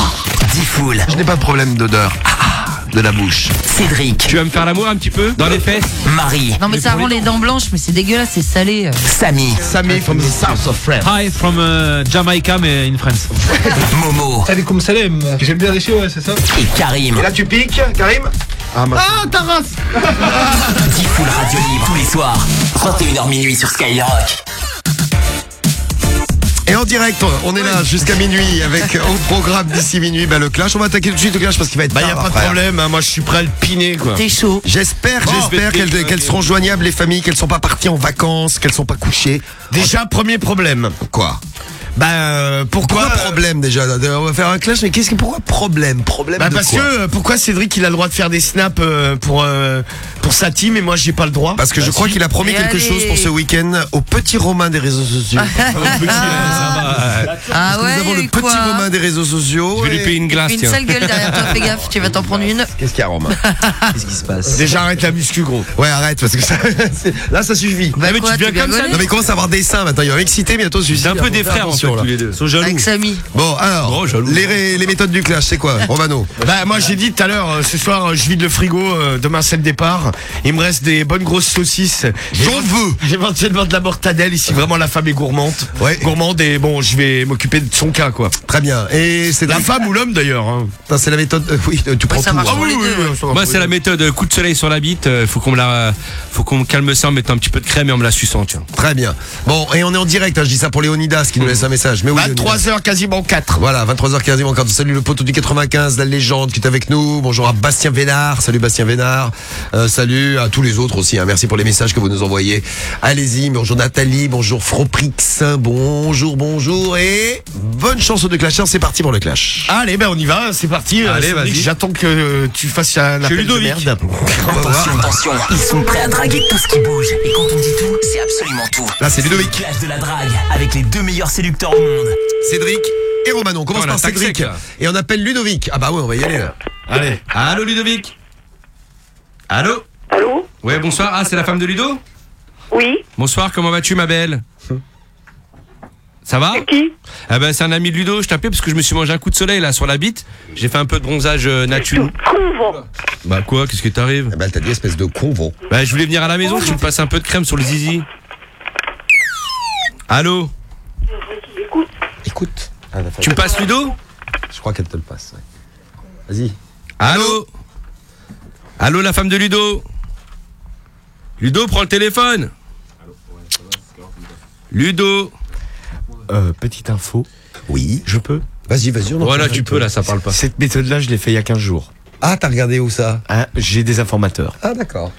Diffoul. Je n'ai pas de problème d'odeur. Ah, de la bouche. Cédric. Tu vas me faire l'amour un petit peu Dans les fesses Marie. Non mais ça rend les dents blanches, mais c'est dégueulasse, c'est salé. euh. Samy. Samy from the south of France. Hi from uh, Jamaica, mais in France. Momo. Salut comme Salem. J'aime bien les ouais, c'est ça Et Karim. Et là, tu piques, Karim Ah, ma... Ah, ta race Diffoul Radio Libre tous les soirs. 21h minuit sur Skyrock. Et en direct, on est là jusqu'à minuit avec au programme d'ici minuit bah, le clash. On va attaquer tout de suite le clash parce qu'il va être Bah, y a tard pas de après. problème, hein, moi je suis prêt à le piner, quoi. T'es chaud. J'espère, Oh, j'espère qu'elles seront joignables les familles, qu'elles sont pas parties en vacances, qu'elles sont pas couchées. Déjà, premier problème. Quoi? Bah, euh, pourquoi Pourquoi problème déjà? On va faire un clash, mais qu'est-ce que pourquoi problème? Problème Bah de parce quoi? que euh, pourquoi Cédric il a le droit de faire des snaps euh, pour euh, pour sa team et moi j'ai pas le droit? Parce que je Bah, crois qu'il a promis quelque allez. chose pour ce week-end au petit Romain des réseaux sociaux. Ah ouais, nous avons le petit Romain des réseaux sociaux. Je vais lui payer une glace, Une tiens. sale gueule derrière toi, fais gaffe, tu vas t'en prendre une. Qu'est-ce qu'il y a Romain? Qu'est-ce qui se passe? Déjà arrête la muscu gros. Ouais arrête parce que ça, là ça suffit. Bah mais quoi, tu deviens comme ça, Non mais commence à avoir des seins maintenant, il va m'exciter bientôt celui-ci. C'est un peu des frères en fait, attention, là. tous les deux. Ils sont jaloux. Avec Samy. Bon alors, Oh, jaloux. les, les méthodes du clash c'est quoi Romano Bah moi j'ai dit tout à l'heure, euh, ce soir euh, je vide le frigo, euh, demain c'est le départ. Il me reste des bonnes grosses saucisses. J'en veux J'ai éventuellement de la mortadelle ici, vraiment la femme est gourmande. Ouais. Gourmande et bon je vais m'occuper de son cas quoi. Très bien. Et c'est La femme ou l'homme d'ailleurs. hein. C'est la méthode. euh, oui, tu prends ça tout. hein. deux. ouais. ça va Moi, c'est la méthode coup de soleil sur la bite. Faut qu'on me la, faut qu'on me calme ça en mettant un petit peu de crème et en me la suçant, tiens. Très bien. Bon, et on est en direct, hein, je dis ça pour Léonidas qui nous laisse un message. Mais oui, Leonidas. 23h quasiment 4. Voilà, 23h quasiment quand Salut le poteau du 95, la légende qui est avec nous. Bonjour à Bastien Vénard. Salut Bastien Vénard. Euh, salut à tous les autres aussi. hein. Merci pour les messages que vous nous envoyez. Allez-y. Bonjour Nathalie. Bonjour Froprix. Bonjour, bonjour. Et bonne chance au de Clash. C'est parti pour le Clash. Allez, ben on y va, c'est parti. Allez, Cédric, vas-y. J'attends que tu fasses un appel de Ludovic. merde. Attention, attention, ils sont prêts à draguer tout ce qui bouge. Et quand on dit tout, c'est absolument tout. Là, c'est Ludovic. Le clash de la drague avec les deux meilleurs séducteurs au monde. Cédric et Romano. On commence par Cédric. sec, là. Et on appelle Ludovic. Ah bah ouais, on va y aller là. Allez. Allô Ludovic? Allô? Allô? Ouais, bonsoir. Ah, c'est la femme de Ludo? Oui. Bonsoir, comment vas-tu ma belle? Ça va? Qui? Ah ben c'est un ami de Ludo, je t'appelais parce que je me suis mangé un coup de soleil là sur la bite. J'ai fait un peu de bronzage euh, naturel. Bah quoi, qu'est-ce que t'arrive Bah elle t'a dit espèce de con, vont. Bah je voulais venir à la maison, tu me passes un peu de crème sur le zizi. Allô? Écoute. Tu me passes Ludo Je crois qu'elle te le passe. ouais. Vas-y. Allô Allô la femme de Ludo Ludo, prends le téléphone Ludo Euh, petite info. Oui. Je peux Vas-y, vas-y. on en Voilà, tu peux toi. là, ça parle pas. Cette méthode-là, je l'ai fait il y a 15 jours. Ah, t'as regardé où ça? Hein, J'ai des informateurs. Ah, d'accord.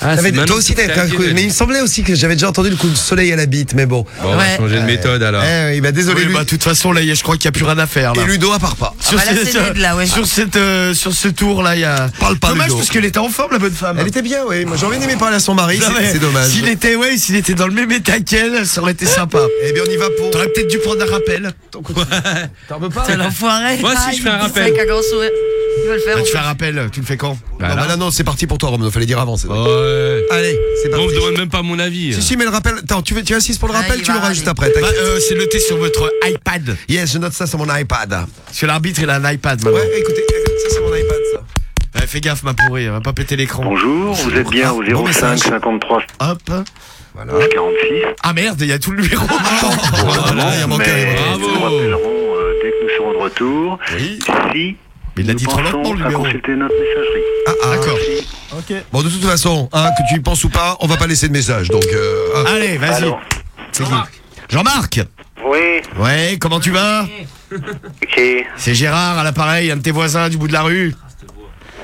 Ah, T'avais- toi aussi, t'avais un coup- guide. mais il me semblait aussi que j'avais déjà entendu le coup de soleil à la bite, mais bon. Bon, on va changer de méthode alors. Eh oui, bah désolé. Oui, bah, de toute façon, là, y a- je crois qu'il n'y a plus rien à faire. Là. Et Ludo, à part pas. Sur, bah là, ce- c'est sur- dead, là, ouais. sur cette, euh, sur ce tour là, il y a. Parle pas, Dommage Ludo. parce qu'elle était en forme, la bonne femme. Elle était bien, oui. Moi, j'aurais bien aimé parler à son mari, Non, c'est mais c'est dommage. S'il était, ouais, s'il était dans le même état qu'elle, ça aurait été sympa. Eh bien, on y va pour. T'aurais peut-être dû prendre un rappel. T'en veux pas C'est l'enfoiré. Moi aussi, Ah, je fais un rappel. Avec un grand sourire. Il va le faire. Ah, en tu fais un rappel, tu le fais quand Non, bah là, non, c'est parti pour toi, Romain. Fallait dire avant. c'est vrai. Ouais. Allez, c'est parti. on me demande même pas mon avis. Si, si, mais le rappel. Attends, tu, veux, tu insistes pour le Ah, rappel, il tu va l'auras râler. juste après. Bah, t'inquiète. euh, C'est noté sur votre iPad. Yes, je note ça sur mon iPad. Parce que l'arbitre, il a un iPad maintenant. Ouais, écoutez, ça, c'est mon iPad, ça. Ouais, fais gaffe, ma pourrie, on va pas péter l'écran. Bonjour, vous êtes bien au Bon 05 message. 53 Hop. 11 46. Ah merde, il y a tout le numéro. Voilà, il y a manqué. Mais Bravo. nous rappellerons euh, dès que nous serons de retour. Oui. Si il l'a dit trop lentement, le numéro. consulter notre messagerie. Ah, ah. D'accord. Bon, de toute façon, hein, que tu y penses ou pas, on va pas laisser de message. Donc, euh, ah. Allez, vas-y. C'est qui Jean-Marc Oui, Ouais, comment tu vas? Ok. C'est Gérard à l'appareil, un de tes voisins du bout de la rue.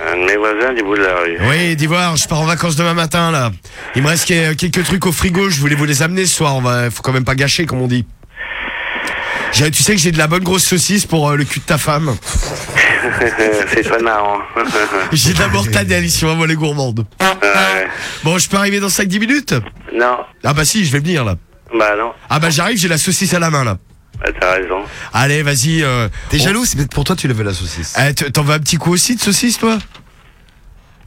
Un de mes voisins du bout de la rue. Oui, d'Ivoire, je pars en vacances demain matin là. Il me reste que- quelques trucs au frigo, je voulais vous les amener ce soir. On va, faut quand même pas gâcher, comme on dit. J'ai- Tu sais que j'ai de la bonne grosse saucisse pour euh, le cul de ta femme. C'est très marrant. J'ai de la mortadelle ici, on va voir les gourmandes. Ouais. Bon, je peux arriver dans 5-10 minutes? Non, Ah bah si, je vais venir là. bah non, Ah bah j'arrive, j'ai la saucisse à la main là. Bah, t'as raison. Allez, vas-y. euh, T'es on- jaloux C'est peut-être pour toi tu lèves la saucisse. Eh, t- T'en veux un petit coup aussi de saucisse, toi?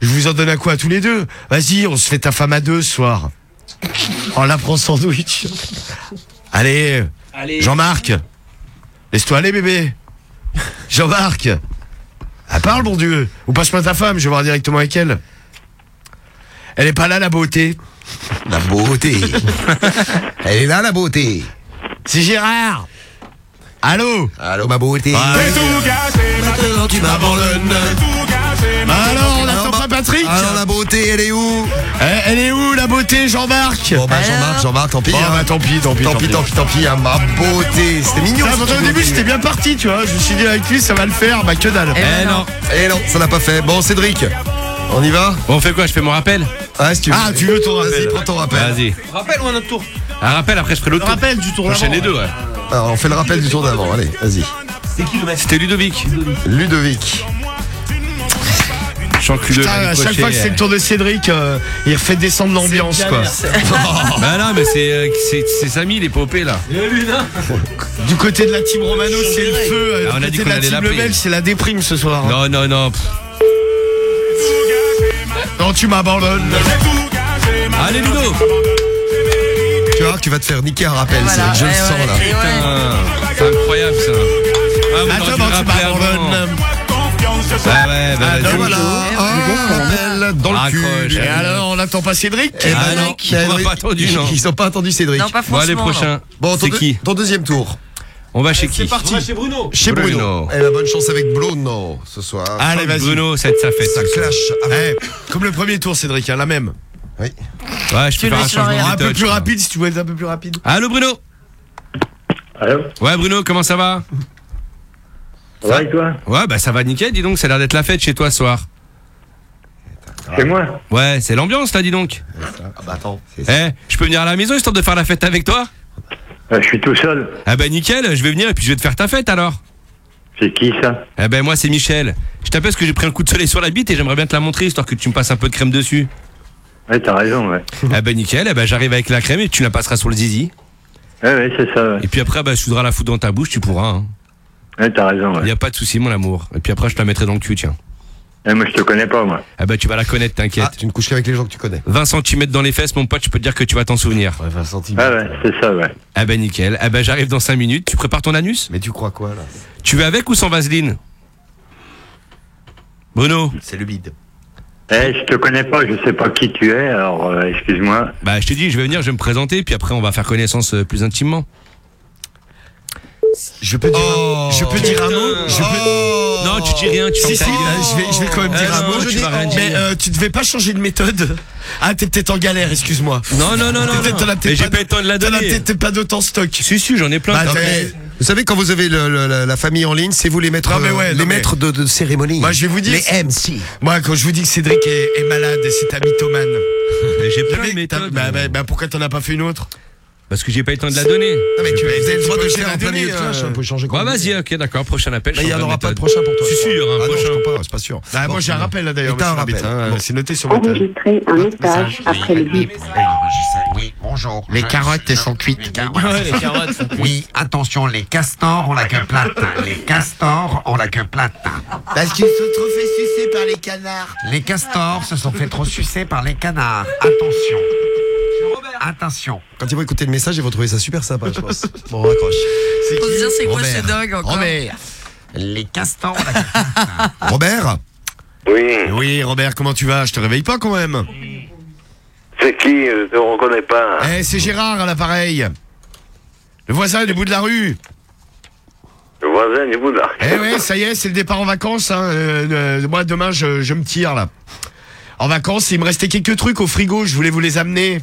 Je vous en donne un coup à tous les deux. Vas-y, on se fait ta femme à deux ce soir. On la prend sandwich. Allez, Allez. Jean-Marc. Laisse-toi aller, bébé. Jean-Marc. Ah, parle, bon Dieu. Ou passe-moi ta femme, je vais voir directement avec elle. Elle est pas là, la beauté. La beauté. Elle est là, la beauté. C'est Gérard. Allô Allô, ma beauté. Maintenant, tu m'abandonnes. Alors, on attend pas Patrick Alors, la beauté, elle est où Eh, Elle est où, la beauté, Jean-Marc Bon, bah, Jean-Marc, Jean-Marc, tant pis. Bon, hein. bah, tant pis, tant pis, Tant pis, tant pis, tant pis. hein, Ma beauté. C'était mignon. Ça, ce pourtant, truc au début, de c'était bien parti, tu vois. Je me suis dit, avec lui, ça va le faire. Bah, que dalle. Eh non. Eh non, ça n'a pas fait. Bon, Cédric, on y va Bon, on fait quoi? Je fais mon rappel? Ah, si tu veux. Ah, tu veux ton Vas-y, rappel prends ton rappel. Vas-y. Rappelle ou un autre tour? Un rappel, après je ferai l'autre tour. Rappel du tour J'enchaîne les deux, ouais. Alors, on fait le rappel du tour d'avant. Allez, vas-y. C'était Ludovic. Ludovic. Que Putain, à chaque fois que c'est le tour de Cédric, euh, il refait descendre l'ambiance, quoi. Bah non, mais c'est euh, c'est c'est Samy, l'épopée là. Du côté de la team Romano, c'est le feu. euh, Ah, on a côté de la team. Lebel, c'est la déprime ce soir. Non, non, non. pff. Non, tu m'abandonnes. Allez, Ludo Tu vois tu vas te faire niquer un rappel. Voilà, je le ouais, sens ouais, là. ouais. Putain, c'est incroyable ça. Ah, Attends, tu rappeler Ah ouais, bah Ah, Voilà, un rappel dans le cul. Et alors, on n'attend pas Cédric Eh ben Ah non, pas attendu, non. Ils sont pas attendus, Cédric. Non, pas Bon, allez, franchement. prochain. Bon, ton, c'est deux- qui ton deuxième tour. On va chez qui On va chez Bruno. Chez Bruno. Bruno. Eh ben, bonne chance avec Bruno ce soir. Allez, vas-y. Bruno, ça, ça fait Ça ça. clash avec. Eh, comme le premier tour, Cédric, hein, la même. Oui. Ouais, je Tu peux faire un changement Un de peu touch, plus quoi. rapide, si tu veux être un peu plus rapide. Allô, Bruno Allô Ouais, Bruno, comment ça va? Ça va et toi Ouais, bah ça va nickel, dis donc, ça a l'air d'être la fête chez toi ce soir. Chez moi Ouais, c'est l'ambiance là, dis donc. Ah bah attends. Eh, je peux venir à la maison histoire de faire la fête avec toi Euh, Je suis tout seul. Ah bah nickel, je vais venir et puis je vais te faire ta fête alors. C'est qui ça Eh ben moi c'est Michel. Je t'appelle parce que j'ai pris un coup de soleil sur la bite et j'aimerais bien te la montrer histoire que tu me passes un peu de crème dessus. Ouais, t'as raison, ouais. Ah bah nickel, eh ben j'arrive avec la crème et tu la passeras sur le zizi. Ouais, ouais, c'est ça, ouais. Et puis après bah je voudras la foutre dans ta bouche, tu pourras. Hein. Ouais, t'as raison, ouais. Y a pas de souci mon amour. Et puis après je te la mettrai dans le cul, tiens. Eh, moi, je te connais pas, moi. Ah bah tu vas la connaître, t'inquiète. tu ne couches qu'avec les gens que tu connais. 20 cm dans les fesses, mon pote, je peux te dire que tu vas t'en souvenir. Ouais, 20 cm. Ah ouais, c'est ça, ouais. Ah bah nickel. Ah bah j'arrive dans 5 minutes. Tu prépares ton anus? Mais tu crois quoi là? Tu veux avec ou sans vaseline? Bruno C'est le bide. Eh, je te connais pas, je sais pas qui tu es, alors euh, excuse-moi. Bah je te dis, je vais venir, je vais me présenter, puis après on va faire connaissance euh, plus intimement. Je peux dire, un, je peux dire un mot je peux... Non, tu dis rien, tu Si, si, euh, je vais, je vais quand même Euh, dire un non, mot. tu je dis- rien dire. mais euh, tu devais pas changer de méthode. Ah, t'es peut-être en galère, excuse-moi. Non, non, non, non, Mais peut-être j'ai pas le temps de la t'en as donner. pas d'autant stock. Si, si, j'en ai plein. Bah. Vous savez, quand vous avez le- le- la, la famille en ligne, c'est vous les maîtres, Non, mais ouais, euh, non, les mais- maîtres de, de cérémonie. Moi, je vais vous dire. Les MC. Moi, quand je vous dis que Cédric est, est malade, c'est un mythomane. J'ai plein Mais de méthodes. Bah, bah, bah, pourquoi t'en as pas fait une autre? Parce que j'ai pas eu le temps de la donner. Non, mais tu avez le droit de faire plein milieu de clash, euh, changer quand vous vas-y, ok, d'accord, prochain appel. Mais il n'y en aura pas de prochain pour toi. Y aura un Ah non, prochain. je crois pas, c'est pas sûr. Bah, moi, j'ai un rappel là d'ailleurs. T'as un rappel. C'est noté sur table. Enregistrer un message après le bip. Oui, bonjour. Les carottes, sont cuites. Les carottes sont cuites. Oui, attention, les castors ont la queue plate. Les castors ont la queue plate. Parce qu'ils sont trop fait sucer par les canards. Les castors se sont fait trop sucer par les canards. Attention. Attention. Quand ils vont écouter le message, ils vont trouver ça super sympa, je pense. Bon, on raccroche. C'est quoi Robert. ce dog encore Robert. Les castors la. Robert Oui, Oui, Robert, comment tu vas? Je te réveille pas quand même. c'est qui? Je te reconnais pas. Eh, c'est Gérard à l'appareil. Le voisin du bout de la rue. Le voisin du bout de la... Eh ouais, ça y est, c'est le départ en vacances. Hein. Euh, euh, moi, demain, je, je me tire là. En vacances, il me restait quelques trucs au frigo. Je voulais vous les amener.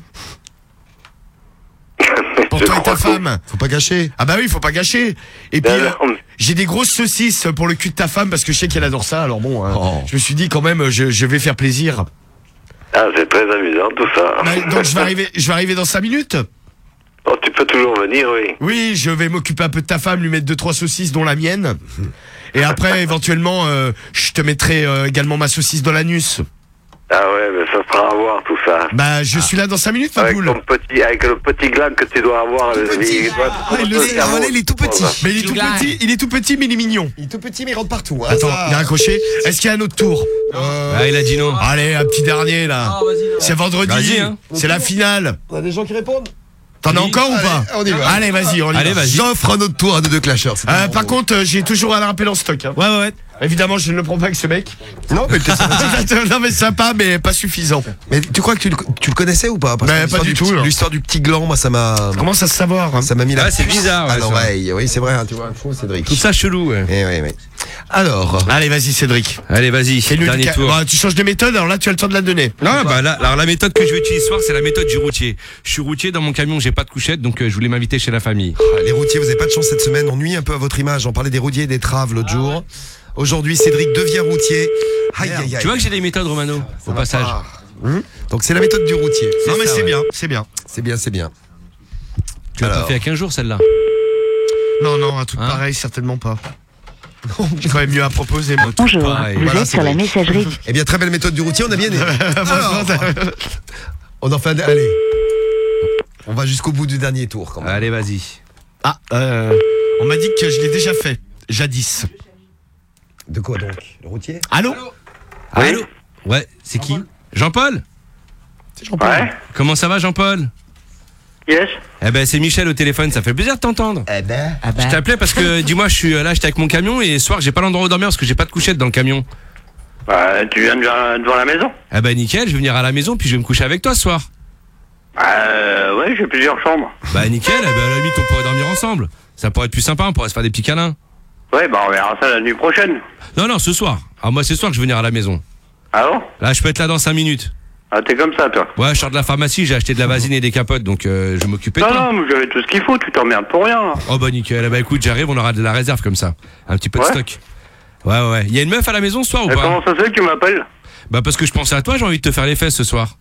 Pour toi et ta femme. Faut pas gâcher. Ah bah oui, faut pas gâcher. Et puis, Ben euh, j'ai des grosses saucisses pour le cul de ta femme parce que je sais qu'elle adore ça. Alors bon, hein, Oh. je me suis dit quand même, je, je vais faire plaisir. Ah, c'est très amusant tout ça. Bah, donc je vais arriver, je vais arriver dans 5 minutes. Oh, tu peux toujours venir, oui. Oui, je vais m'occuper un peu de ta femme, lui mettre deux trois saucisses dont la mienne. Et après, éventuellement, euh, je te mettrai euh, également ma saucisse dans l'anus. Ah ouais, mais ça sera à voir tout ça. Bah, je suis là dans 5 minutes, ma Avec poule. ton petit, avec le petit gland que tu dois avoir. le- petit. Ah, il le sait, cerveau. voilà, il est tout petit. Mais il est tout petit, il est tout petit, mais il est mignon. Il est tout petit, mais il rentre partout. hein, Attends, ça. il a raccroché. Est-ce qu'il y a un autre tour Ah, il a dit non. Allez, un petit dernier là. C'est vendredi. Vas-y, hein. C'est la finale. On a des gens qui répondent. T'en as encore ou Allez, pas on y va. Allez, vas-y, on y Allez, va. vas-y. J'offre un autre tour à deux deux clashers. c'est Euh, par contre, euh, j'ai toujours un rappel en stock. hein. Ouais, ouais, ouais. Évidemment, je ne le prends pas avec ce mec. Non, mais, non, mais sympa, mais pas suffisant. mais tu crois que tu le, tu le connaissais ou pas? Parce que pas du tout. L'histoire du petit gland, moi, ça m'a. Comment ça se savoir hein? Ça m'a mis la Ah, c'est puce bizarre, ouais, à ça. l'oreille. Oui, c'est vrai, hein, tu vois, fou, Cédric. Tout ça chelou, ouais. Eh oui, oui. Alors, Allez, vas-y, Cédric. Allez, vas-y, Fais-nous le dernier ca- tour. Bah, tu changes de méthode, alors là, tu as le temps de la donner. Non, bah là, alors la méthode que je vais utiliser ce soir, c'est la méthode du routier. Je suis routier dans mon camion, j'ai pas de couchette, donc euh, je voulais m'inviter chez la famille. Ah, les routiers, vous avez pas de chance cette semaine. On nuit un peu à votre image. On parlait des routiers et des traves l'autre jour. Aujourd'hui, Cédric devient routier. Aïe, aïe, aïe. Tu vois que j'ai des méthodes, Romano, au passage. Hum Donc c'est la méthode du routier. Non, mais ça, c'est ouais. bien, c'est bien. C'est bien, c'est bien. Tu l'as pas Alors. fait il y a 15 jours, celle-là. Non, non, un truc Hein pareil, certainement pas. J'ai quand même mieux à proposer, moi. Bonjour, pareil. vous Voilà, êtes sur la Cédric. messagerie. Eh bien, très belle méthode du routier. On a bien aimé. Alors, on en fait un. Allez. On va jusqu'au bout du dernier tour quand même. Allez, vas-y. Ah, euh, on m'a dit que je l'ai déjà fait, jadis. De quoi donc? Le routier? Allô? Allô? Ouais, c'est qui? Jean-Paul Ouais. Comment ça va, Jean-Paul? Yes. Eh ben, c'est Michel au téléphone, ça fait plaisir de t'entendre. Eh ben. Je t'appelais parce que, dis-moi, je suis là, j'étais avec mon camion et ce soir, j'ai pas l'endroit où dormir parce que j'ai pas de couchette dans le camion. Bah, tu viens de- devant la maison Eh ben, nickel, je vais venir à la maison puis je vais me coucher avec toi ce soir. Euh, ouais, j'ai plusieurs chambres. Bah, nickel, eh ben, à la limite, on pourrait dormir ensemble. Ça pourrait être plus sympa, on pourrait se faire des petits câlins. Ouais, bah on verra ça la nuit prochaine. Non, non, ce soir. Ah, moi, c'est ce soir que je vais venir à la maison. Ah bon? Là, je peux être là dans 5 minutes. Ah, t'es comme ça, toi. Ouais, je sors de la pharmacie, j'ai acheté de la vasine et des capotes, donc euh, je m'occupais de Non, toi. non, mais j'avais tout ce qu'il faut, tu t'emmerdes pour rien. Oh bah nickel, bah écoute, j'arrive, on aura de la réserve comme ça. Un petit peu de Ouais. stock. Ouais, ouais, ouais. Il y a une meuf à la maison ce soir ou Et pas? comment ça se fait que tu m'appelles? Bah parce que je pensais à toi, j'ai envie de te faire les fesses ce soir.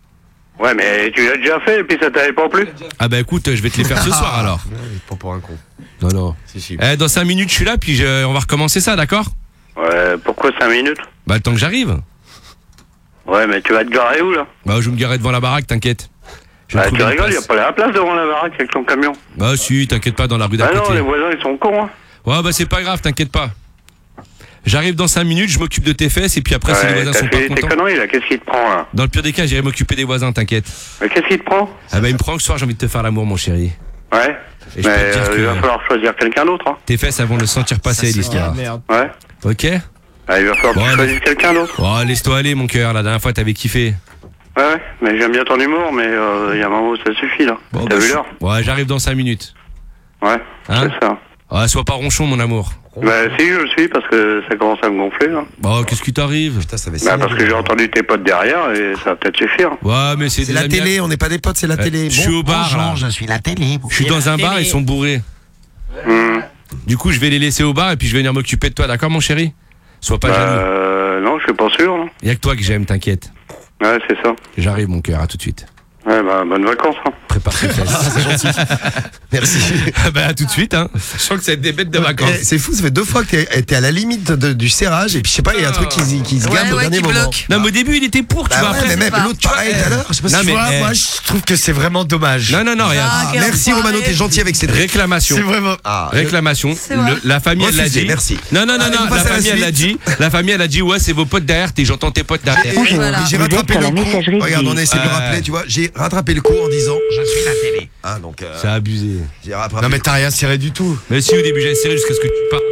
Ouais, mais tu l'as déjà fait et puis ça t'avait pas plu Ah bah écoute, je vais te les faire ce soir alors. Pas pour un con. Non, non. Eh, dans 5 minutes, je suis là, puis je- on va recommencer ça, d'accord? Ouais, pourquoi 5 minutes? Bah le temps que j'arrive. Ouais, mais tu vas te garer où, là? Bah je vais me garer devant la baraque, t'inquiète. Je vais Bah, trouver tu une rigoles, place. y a pas la place devant la baraque avec ton camion? Bah si, t'inquiète pas, dans la rue d'à Ah non, côté. les voisins, ils sont cons, hein. Ouais, bah c'est pas grave, t'inquiète pas. J'arrive dans 5 minutes, je m'occupe de tes fesses, et puis après, si les voisins sont pas fait tes contents. conneries, là, qu'est-ce qui te prend, là Dans le pire des cas, j'irai m'occuper des voisins, t'inquiète. Mais qu'est-ce qui te prend Ah bah il me prend que ce soir, j'ai envie de te faire l'amour, mon chéri. Ouais. Et je mais peux te dire euh, que- il va falloir choisir quelqu'un d'autre, hein. Tes fesses, elles vont le sentir passer, l'histoire. Ouais. Ok Ah, il va falloir que tu choisisses quelqu'un d'autre. Oh, laisse-toi aller, mon cœur. La dernière fois, t'avais kiffé. Ouais, ouais, mais j'aime bien ton humour, mais euh, il y a un moment où ça suffit, là. T'as bah, vu l'heure Ouais, j'arrive dans 5 minutes. Ouais, Hein c'est ça. Ouais, sois pas ronchon, mon amour. Bah si, je le suis, parce que ça commence à me gonfler, là. Bah, qu'est-ce qui t'arrive? Putain, ça va Bah parce que j'ai entendu tes potes derrière et ça va peut-être suffire. Ouais, mais c'est C'est des la amis- télé, on n'est pas des potes, c'est la Euh, télé. Je suis au bar, là. je suis la télé. Je suis dans un bar, ils sont bourrés. Hmm. Du coup, je vais les laisser au bar et puis je vais venir m'occuper de toi, d'accord, mon chéri? Sois pas Bah, jaloux. euh, non, je suis pas sûr. non. Y'a que toi que j'aime, t'inquiète. Ouais, c'est ça. J'arrive, mon cœur, à tout de suite. Ouais, bah, bonnes vacances. Hein. Prépare tes fesses. Merci. bah, à tout de suite, hein. Je sens que ça va être des bêtes de Eh, vacances. C'est fou, ça fait deux fois que t'es t'es à la limite de- du serrage et puis je sais pas, il y a un truc qui, se- qui se Ouais, gamme au ouais, dernier qui moment. bloque. Non, mais au début, il était pour, tu Bah vois. ouais, après, mais c'est même pas- l'autre pareil tout à l'heure. Je sais pas Non, si mais, tu vois, eh, Moi, je trouve que c'est vraiment dommage. Non, non, non, regarde. Ah, quel Merci enfoiré. Romano, t'es gentil avec Cédric. Réclamation. C'est vraiment. Ah, Réclamation. vrai. Le- la famille, elle l'a Refusé, dit. merci. Non, non, non, Allez, non. on La passe à la famille, elle l'a dit. La famille, elle a dit, ouais, c'est vos potes derrière, t'es, j'entends tes potes derrière. Bonjour. J'ai vous êtes rattrapé le la coup. messagerie Regarde, on essaie de Ouais. rappeler, tu vois. J'ai rattrapé le coup en disant. Je suis la télé. Ah, donc. euh, C'est abusé. j'ai rattrapé. Non, mais t'as rien serré du tout. Mais si, au début, j'avais serré jusqu'à ce que tu parles.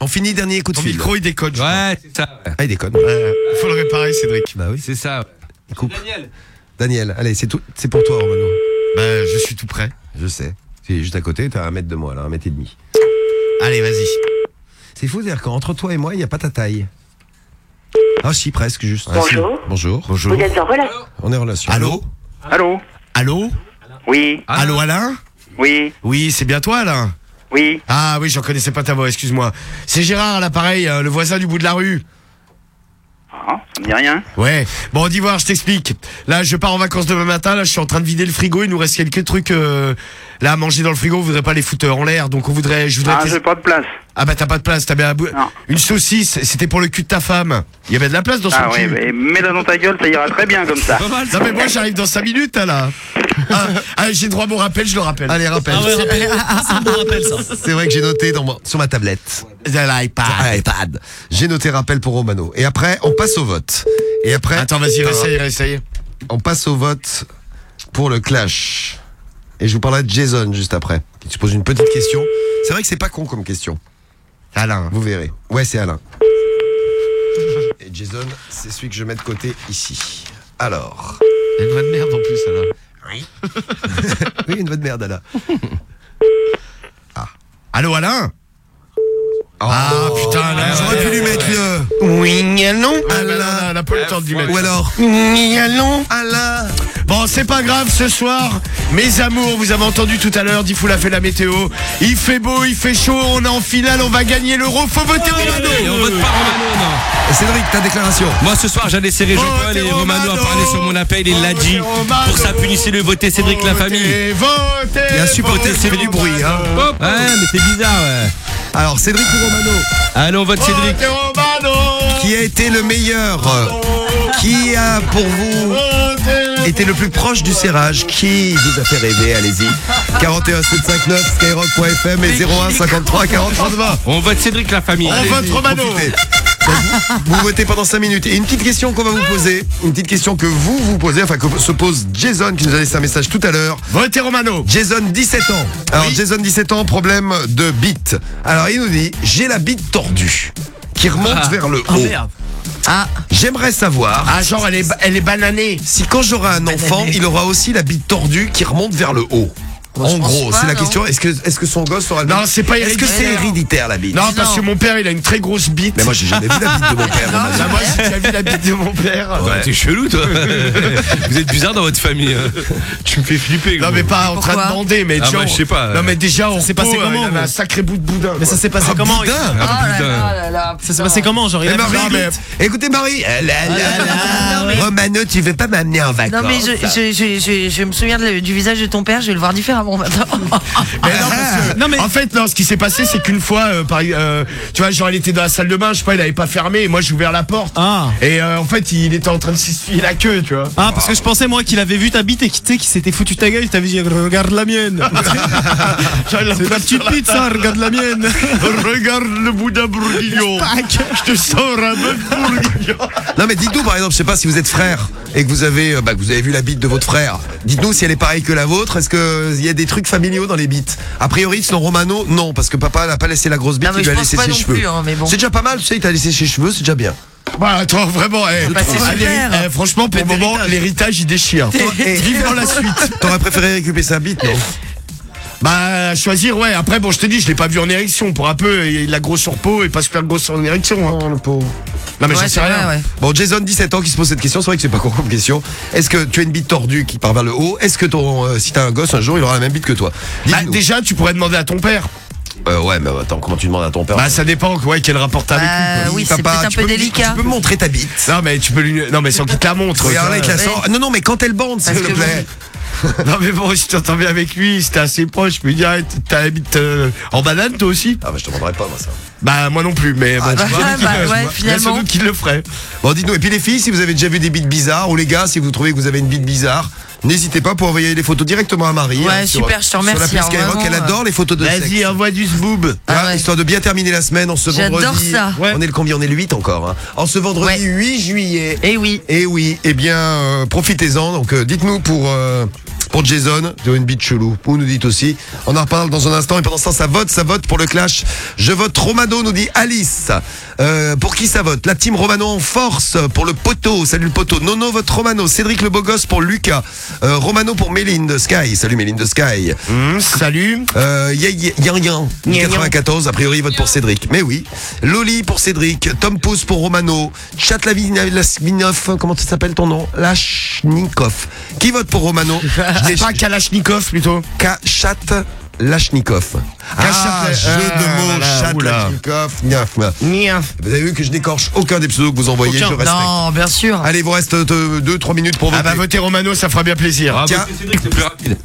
On finit dernier coup de Ton fil. micro, il déconne. je crois. Ouais, c'est ça. ouais. Ah, il déconne. Ouais, faut le réparer, Cédric. Bah oui. C'est ça. ouais. Il coupe. Daniel, allez, c'est tout. C'est pour toi, Romano. Bah, je suis tout prêt. Je sais. C'est juste à côté, t'as un mètre de moi, là, un mètre et demi. Allez, vas-y. C'est fou, c'est-à-dire qu'entre toi et moi, il n'y a pas ta taille. Ah, si, presque, juste. Bonjour. Ah, si. Bonjour. Bonjour. Vous êtes en relation On est en relation. Allô? Allô Allô Oui, Allô, Alain oui, Oui, c'est bien toi, Alain oui. Ah oui, j'en connaissais pas ta voix, excuse-moi. C'est Gérard à l'appareil, euh, le voisin du bout de la rue. Ah, ça me dit rien. Ouais. Bon, d'Ivoire, je t'explique. Là, je pars en vacances demain matin. Là, je suis en train de vider le frigo. Il nous reste quelques trucs euh, là à manger dans le frigo. On voudrait pas les foutre en l'air, donc on voudrait. Je voudrais. Ah, j'ai pas de place. Ah bah t'as pas de place. T'as bien Non. une saucisse. C'était pour le cul de ta femme. Il y avait de la place dans son Ah cul. ouais, mais mets-la dans ta gueule, ça ira très bien comme ça. Pas mal, Non mais moi j'arrive dans 5 minutes là. Ah, ah, j'ai droit à mon rappel, je le rappelle. Allez, rappelle. ça. C'est vrai que j'ai noté dans mon- sur ma tablette. L'iPad. Ah, iPad. J'ai noté rappel pour Romano. Et après, on passe au vote. Et après. Attends, vas-y, réessaye, réessaye. On passe au vote pour le clash. Et je vous parlerai de Jason juste après. Il se pose une petite question. C'est vrai que c'est pas con comme question. Alain. Vous verrez. Ouais, c'est Alain. Et Jason, c'est celui que je mets de côté ici. Alors. Il y a une voix de merde en plus, Alain. Oui. oui, une voix de merde, Alain. Allô, Alain Ah putain, Alain. J'aurais pu lui mettre le. Oui, allons. Ah, bah, non, non, on n'a pas le temps de lui mettre. Ou alors. Oui, allons. Alain. Bon, c'est pas grave ce soir. Mes amours, vous avez entendu tout à l'heure, Diffoul a fait la météo. Il fait beau, il fait chaud, on est en finale, on va gagner l'euro. Faut voter Romano. On vote pas Romano, non. Cédric, ta déclaration. Moi ce soir j'allais serrer Jean-Paul et Romano a parlé sur mon appel, il l'a dit. Pour ça punissez-le, votez Cédric la famille. Votez. Bien sûr, votez, voter, c'est du bruit. Hein. Ouais, mais c'est bizarre, ouais. Alors, Cédric ou Romano Allez, on vote Cédric. Votez Romano. Qui a été le meilleur Qui a, pour vous, été le plus proche du serrage Qui vous a fait rêver? Allez-y. 41 759 skyrock.fm et 01 53 40 30 20. On vote Cédric la famille. On vote Romano. Vous votez pendant 5 minutes. Et une petite question qu'on va vous poser, une petite question que vous vous posez, enfin que se pose Jason qui nous a laissé un message tout à l'heure. Votez Romano. Jason 17 ans. Alors Jason 17 ans, problème de bite. Alors il nous dit j'ai la bite tordue qui remonte Ah. vers le Oh, haut. merde. Ah, J'aimerais savoir ah genre elle est, elle est bananée. si quand j'aurai un enfant, il aura aussi la bite tordue qui remonte vers le haut. Moi, En gros, c'est la non. question. Est-ce que, est-ce que son gosse aura le Non, c'est pas Est-ce que c'est héréditaire. la bite Non, parce que mon père, il a une très grosse bite. Mais moi, j'ai jamais vu la bite de mon père. Non, bah, moi, j'ai déjà vu la bite de mon père. Ouais, T'es chelou, toi. Vous êtes bizarre dans votre famille. hein. Tu me fais flipper. Non, mais pas en train de bander, mais ah, genre. bah, je sais pas. Non, mais déjà, on s'est passé comment, Il avait vous un sacré bout de boudin. Mais ça s'est passé comment boudin Oh là là là là. Ça s'est passé comment Genre, bite écoutez Marie, euh, là, Romano, tu veux pas m'amener en vacances Non mais je, me souviens du visage de ton père, je vais le voir maintenant. Mais non, parce que- Non, mais- en fait, non, ce qui s'est passé, c'est qu'une fois, euh, par- euh, tu vois, genre, il était dans la salle de bain, je sais pas, il avait pas fermé, et moi, j'ai ouvert la porte. Ah. Et euh, en fait, il était en train de s'essuyer la queue, tu vois. Ah, parce que je pensais, moi, qu'il avait vu ta bite et qu'il tu sais, qu'il s'était foutu ta gueule. Il t'avait dit, regarde la mienne. C'est la petite bite, ça, regarde la mienne. Regarde le boudin bourguignon. Je te sors un bœuf bourguignon. Non mais dites-nous par exemple, je sais pas si vous êtes frère et que vous avez, euh, bah, que vous avez vu la bite de votre frère. Dites-nous si elle est pareille que la vôtre. Est-ce que il y a des trucs familiaux dans les bites A priori, selon Romano, non, parce que papa n'a pas laissé la grosse bite, Non, mais il je lui a pense laissé pas ses non cheveux. plus, hein, mais bon. C'est déjà pas mal, tu sais, il t'a laissé ses cheveux, c'est déjà bien. Bah attends, vraiment, eh, Bah, c'est ah, super. l'héri- eh, franchement, pour le moment, l'héritage, il déchire. Et Vivement la suite. T'aurais préféré récupérer sa bite, non? Bah, choisir, ouais. Après, bon, je te dis, je l'ai pas vu en érection. Pour un peu, il a gros sur peau et pas super gros en érection. Hein. le pauvre. Non, mais Ouais, j'en sais rien. vrai, ouais. Bon, Jason, 17 ans, qui se pose cette question. C'est vrai que c'est pas con comme question. Est-ce que tu as une bite tordue qui part vers le haut? Est-ce que ton, euh, si t'as un gosse un jour, il aura la même bite que toi? Bah, déjà, tu pourrais demander à ton père. Euh, ouais, mais attends, comment tu demandes à ton père? Bah, ça dépend, ouais, quel rapport t'as avec lui. Bah, quoi. oui, c'est un tu peu peux me- délicat. Tu peux me montrer ta bite Non, mais tu peux lui. Non, mais sans qu'il te la montre. Regarde ça. avec la sort. Non, non, mais quand elle bande, s'il te plaît. Non, mais bon, si t'entends bien avec lui, c'était assez proche. Je me dis, arrête, t'as la bite euh, en banane, toi aussi Ah, bah, je te demanderai pas, moi, ça. Bah, moi non plus, mais bon. Ah, tu bah, vois, bah, il y a ouais, sans doute- finalement. sans doute qu'il le ferait. Bon, dites-nous. Et puis, les filles, si vous avez déjà vu des bites bizarres, ou les gars, si vous trouvez que vous avez une bite bizarre, n'hésitez pas pour envoyer les photos directement à Marie. Ouais, hein, sur- super, je te Sur remercie, hein, Skyrock, vraiment, elle adore les photos de sexe. Vas-y, envoie du zboob. Ah ouais. Histoire de bien terminer la semaine en ce J'adore vendredi. ça. On est le combien? On est le 8 encore. hein. En ce vendredi Ouais. 8 juillet. Eh oui. Et oui, eh bien, euh, profitez-en. Donc, euh, dites-nous pour euh, pour Jason, de bite chelou. Vous nous dites aussi. On en reparle dans un instant. Et pendant ce temps, ça vote, ça vote pour le clash. Je vote Romano, nous dit Alice. Euh, pour qui ça vote La team Romano en force pour le poteau. Salut le poteau. Nono vote Romano. Cédric le beau gosse pour Lucas. Euh, Romano pour Méline de Sky. Salut Méline de Sky. Hum, salut. Euh, Yan Yan Yan, Yan Yan. 94, a priori il vote pour Cédric. Mais oui. Loli pour Cédric, Tom Pouce pour Romano, Chatlavinov, comment ça s'appelle ton nom? Lachnikov. Qui vote pour Romano? Pas Kalachnikov plutôt. Chat Lachnikov. Ah, jeu de Ah, mots, voilà, Chat. Lachnikov. Niaf. Vous avez vu que je n'écorche aucun des pseudos que vous envoyez, je respecte. Non, bien sûr. Allez, il vous reste 2-3 minutes pour voter. Ah bah votez Romano, ça fera bien plaisir. Tiens.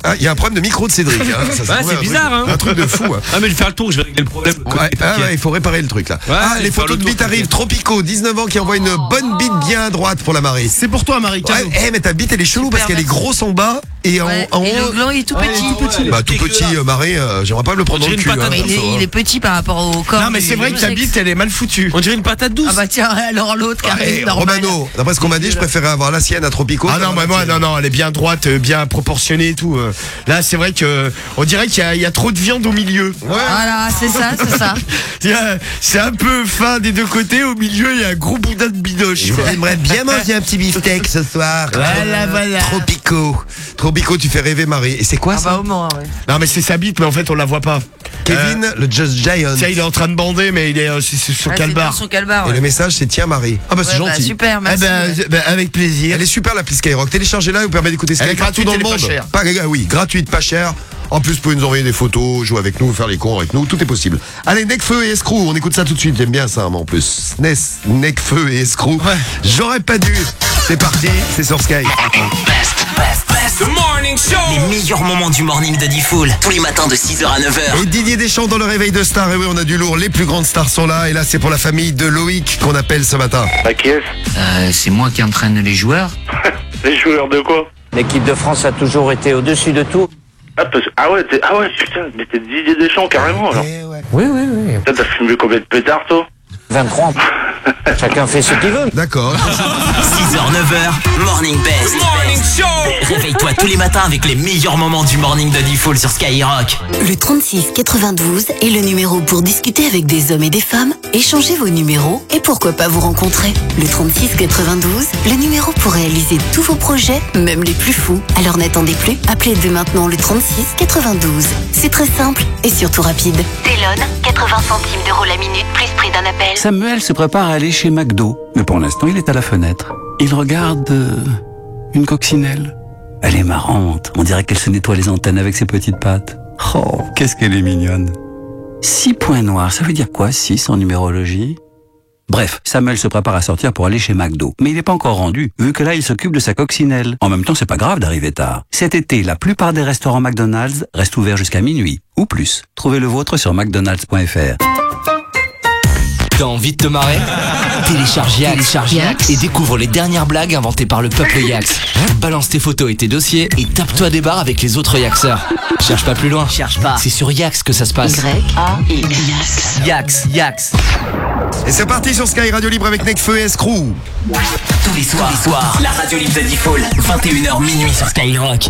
Ah, il y a un problème de micro de Cédric. hein. Ça, Ouais, ouais, c'est un bizarre, truc- hein. Un truc de fou. hein. Ah, mais je vais faire le tour, je vais régler le problème. Ouais, ah ouais, il faut réparer le truc là. Ouais, ah, les photos de bite arrivent. Tropico, 19 ans, qui envoie une bonne bite bien à droite pour la Marie. C'est pour toi, Marie. Ouais, eh, mais ta bite elle est chelou parce qu'elle est grosse en bas et en, Ouais, en et le gland il est tout petit. est tout petit. Bah tout petit, euh, Marie, euh, j'aimerais pas me le prendre dans le cul. hein, Mais il est, perso, hein. il est petit par rapport au corps. Non mais c'est vrai que ta bite elle est mal foutue. On dirait une patate douce. Ah bah tiens, alors l'autre qui arrive normal. Romano, d'après ce qu'on m'a dit, je préférais avoir la sienne à Tropico. Ah non, mais moi, non, non, elle est bien droite, euh, bien proportionnée et tout. euh. Là, c'est vrai que on dirait qu'il y, a- il y a trop de viande au milieu. Voilà, c'est ça, c'est ça. Il y a- C'est un peu fin des deux côtés. Au milieu, il y a un gros boudin de bidoche. J'aimerais bien manger un petit beefsteak ce soir. Voilà, voilà. Tropico. Tropico, tu fais rêver Marie. Et c'est quoi Ah ça bah au moins, ouais. Non, mais c'est sa bite, mais en fait, on la voit pas. Kevin, le Just Giant. Tiens, il est en train de bander, mais il est euh, sur Ah, c'est calbar. dans son calbar. Et ouais. le message c'est tiens Marie. Ah bah c'est Ouais, bah, gentil. super, Eh merci. ben, ouais. je- ben, avec plaisir. Elle est super l'appli Skyrock. Téléchargez-la, elle vous permet d'écouter Elle est Skyrock partout gratuite, dans elle le est monde. pas chère. Pas, ah oui, gratuite, pas cher. En plus, vous pouvez nous envoyer des photos, jouer avec nous, faire les cons avec nous, tout est possible. Allez, Necfeu et Escrew, on écoute ça tout de suite, j'aime bien ça, moi en plus. Nes, Necfeu et Escrew. J'aurais pas dû. C'est parti, c'est sur Sky. Les meilleurs moments du morning de Diffoul. Tous les matins de 6h à 9h. Et Didier Deschamps dans le réveil de stars. Et oui, on a du lourd. Les plus grandes stars sont là. Et là, c'est pour la famille de Loïc qu'on appelle ce matin. À qui est Euh, c'est moi qui entraîne les joueurs. Les joueurs de quoi? L'équipe de France a toujours été au-dessus de tout. ah, parce- ah ouais, ah ouais, putain, mais t'es Didier Deschamps carrément alors. Oui, oui, oui. Putain, T'as fumé combien de pétards toi? 23. Chacun fait ce qu'il veut. D'accord. 6h, 9h, Morning Best. Morning Show Réveille-toi tous les matins avec les meilleurs moments du morning de Diffoul sur Skyrock. Le 36 92 est le numéro pour discuter avec des hommes et des femmes, échanger vos numéros et pourquoi pas vous rencontrer. Le 36 92, le numéro pour réaliser tous vos projets, même les plus fous. Alors n'attendez plus, appelez dès maintenant le 36 92. C'est très simple et surtout rapide. Télone, 80 centimes d'euros la minute plus prix d'un appel. Samuel se prépare à aller chez McDo, mais pour l'instant il est à la fenêtre. Il regarde euh, une coccinelle. Elle est marrante, on dirait qu'elle se nettoie les antennes avec ses petites pattes. Oh, qu'est-ce qu'elle est mignonne. Six points noirs, ça veut dire quoi, six en numérologie? Bref, Samuel se prépare à sortir pour aller chez McDo. Mais il n'est pas encore rendu, vu que là, il s'occupe de sa coccinelle. En même temps, c'est pas grave d'arriver tard. Cet été, la plupart des restaurants McDonald's restent ouverts jusqu'à minuit, ou plus. Trouvez le vôtre sur mcdonalds.fr. T'as envie de te marrer Télécharge Yax, et découvre les dernières blagues inventées par le peuple Yax. Balance tes photos et tes dossiers et tape-toi des barres avec les autres Yaxeurs. Cherche pas plus loin. Cherche pas. C'est sur Yax que ça se passe. Y-A-X. Yax, Yax. Et c'est parti sur Sky Radio Libre avec Necfeu et Escrew. Tous les soirs, les soirs, la radio libre de Diffoul. 21h minuit sur Skyrock.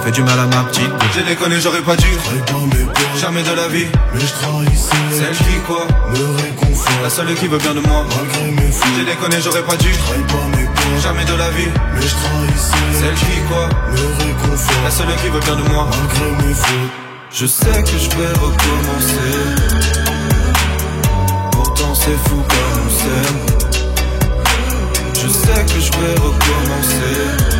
J'ai fait du mal à ma petite J'ai déconné j'aurais pas dû. Jamais de la vie. Mais je trahissais. Celle qui quoi? Me réconfort La seule qui veut bien de moi. Malgré mes J'ai déconné j'aurais pas dû. Jamais de la vie. Mais je trahissais. Celle qui quoi? Me réconfort La seule qui veut bien de moi. Malgré mes fautes. Je sais que je vais recommencer. Pourtant c'est fou comme on s'aime. Je sais que je vais recommencer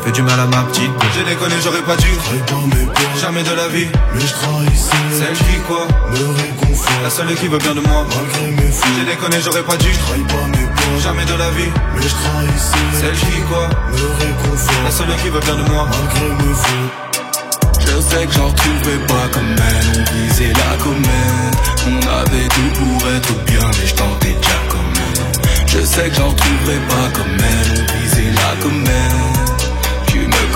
J'ai fait du mal à ma petite J'ai déconné j'aurais pas dû. Jamais de la vie. Mais je trahissais Celle qui quoi? Me réconfort La seule qui veut bien de moi. Malgré mes J'ai déconné j'aurais pas dû. Jamais de la vie. Mais je trahissais Celle qui quoi? Me réconfort La seule qui veut bien de moi. Malgré mes Je sais que j'en retrouverai pas comme elle. On visait la comète. On avait tout pour être bien Mais je tentais déjà comme elle Je sais que j'en retrouverai pas comme elle. On visait la comète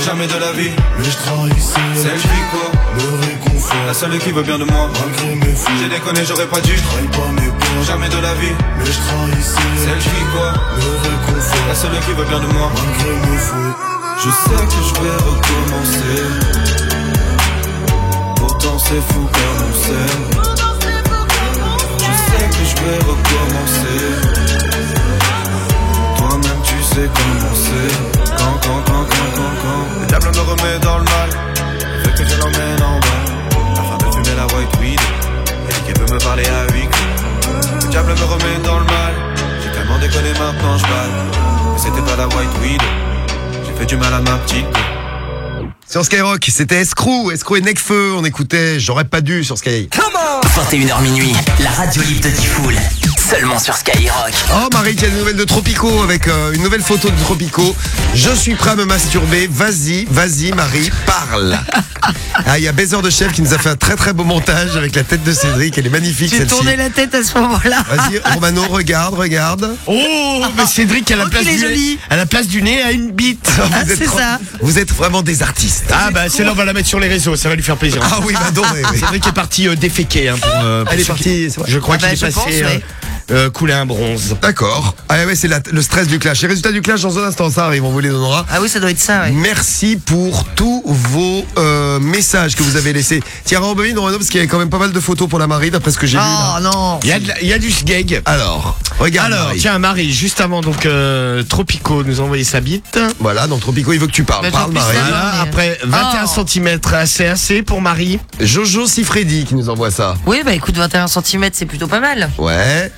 Jamais de la vie. Mais je trahissais Celle qui quoi. Me réconfort La seule qui veut bien de moi. Malgré mes J'ai déconné j'aurais pas dû. Jamais de la vie. Mais je trahissais Celle qui quoi. Me réconfort La seule qui veut bien de moi. Malgré mes Je sais que je vais recommencer. Pourtant c'est fou comme on s'aime Je sais que je vais recommencer. Toi-même tu sais comment c'est le diable me remet dans le mal, veut que je l'emmène en bas. Afin de fumer la white weed, elle dit qu'elle peut me parler à huit Le diable me remet dans le mal, j'ai tellement déconné maintenant je Mais c'était pas la white weed, j'ai fait du mal à ma petite. Sur Skyrock, c'était Escrew, Escrew et Necfeu, on écoutait, j'aurais pas dû sur Sky. 21h minuit, la radio libre de Tifoul seulement sur Skyrock. Oh Marie, il y a une nouvelle de Tropico avec euh, une nouvelle photo de Tropico. Je suis prêt à me masturber. Vas-y, vas-y Marie, parle. Ah, il y a Baiser de chef qui nous a fait un très très beau montage avec la tête de Cédric. Elle est magnifique. J'ai tourné la tête à ce moment-là. Vas-y, Romano, regarde, regarde. Oh, mais Cédric à la oh, place du nez, à la place du nez une bite. Ah, ah, c'est ça. Vous êtes vraiment des artistes. Ah bah celle-là on va la mettre sur les réseaux, ça va lui faire plaisir. Ah oui, bah non. Oui, oui. Cédric est parti euh, déféquer. Hein, euh, Elle est partie. Je crois ah, qu'il bah, est passé euh, couler un bronze. D'accord. Ah ouais, c'est le stress du clash. Les résultats du clash dans un instant, ça arrive, on vous les donnera. Ah oui, ça doit être ça, ouais. Merci pour tous vos euh, messages que vous avez laissés. Tiens, Robin, on va parce qu'il y avait quand même pas mal de photos pour la Marie, d'après ce que j'ai vu. là. Oh, non Il y, a du sgeg. Alors, regarde. Alors, Marie. tiens, Marie, juste avant, donc, euh, Tropico nous a envoyé sa bite. Voilà, donc Tropico, il veut que tu parles. Bah, Parle, Marie. Voilà, après 21 cm, assez, assez pour Marie. Jojo Sifredi qui nous envoie ça. Oui, bah écoute, 21 cm, c'est plutôt pas mal. Ouais.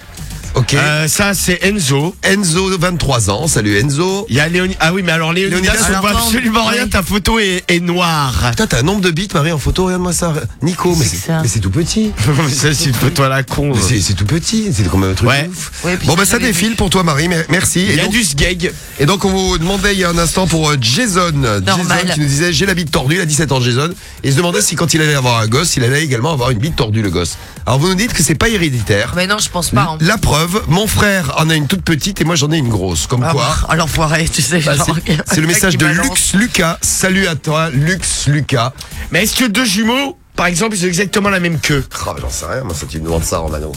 Ok. Euh, ça, c'est Enzo. Enzo, 23 ans. Salut Enzo. Il y a Léonie. Ah oui, mais alors Léonidas, Léonidas, on voit absolument rien. Ta photo est, noire. Putain, t'as un nombre de bits, Marie, en photo. Regarde-moi ça. Nico, mais c'est- tout petit. c'est une photo à C'est tout petit. C'est quand même un truc ouf. Bon, bah ça défile pour toi, Marie. Merci. Il y a du sgeg. Et donc on vous demandait il y a un instant pour euh, Jason, Normal. Jason qui nous disait j'ai la bite tordue, il a 17 ans Jason, et il se demandait si quand il allait avoir un gosse, il allait également avoir une bite tordue le gosse. Alors vous nous dites que c'est pas héréditaire. Mais non, je pense pas. Hein. La preuve, mon frère en a une toute petite et moi j'en ai une grosse. Comme ah quoi. Bah, à tu sais. Bah, genre... c'est le message de Lux Lucas. Salut à toi, Lux Lucas. Mais est-ce que deux jumeaux, par exemple, ils ont exactement la même queue? Ah, j'en sais rien, moi ça, tu me demandes ça, Romano.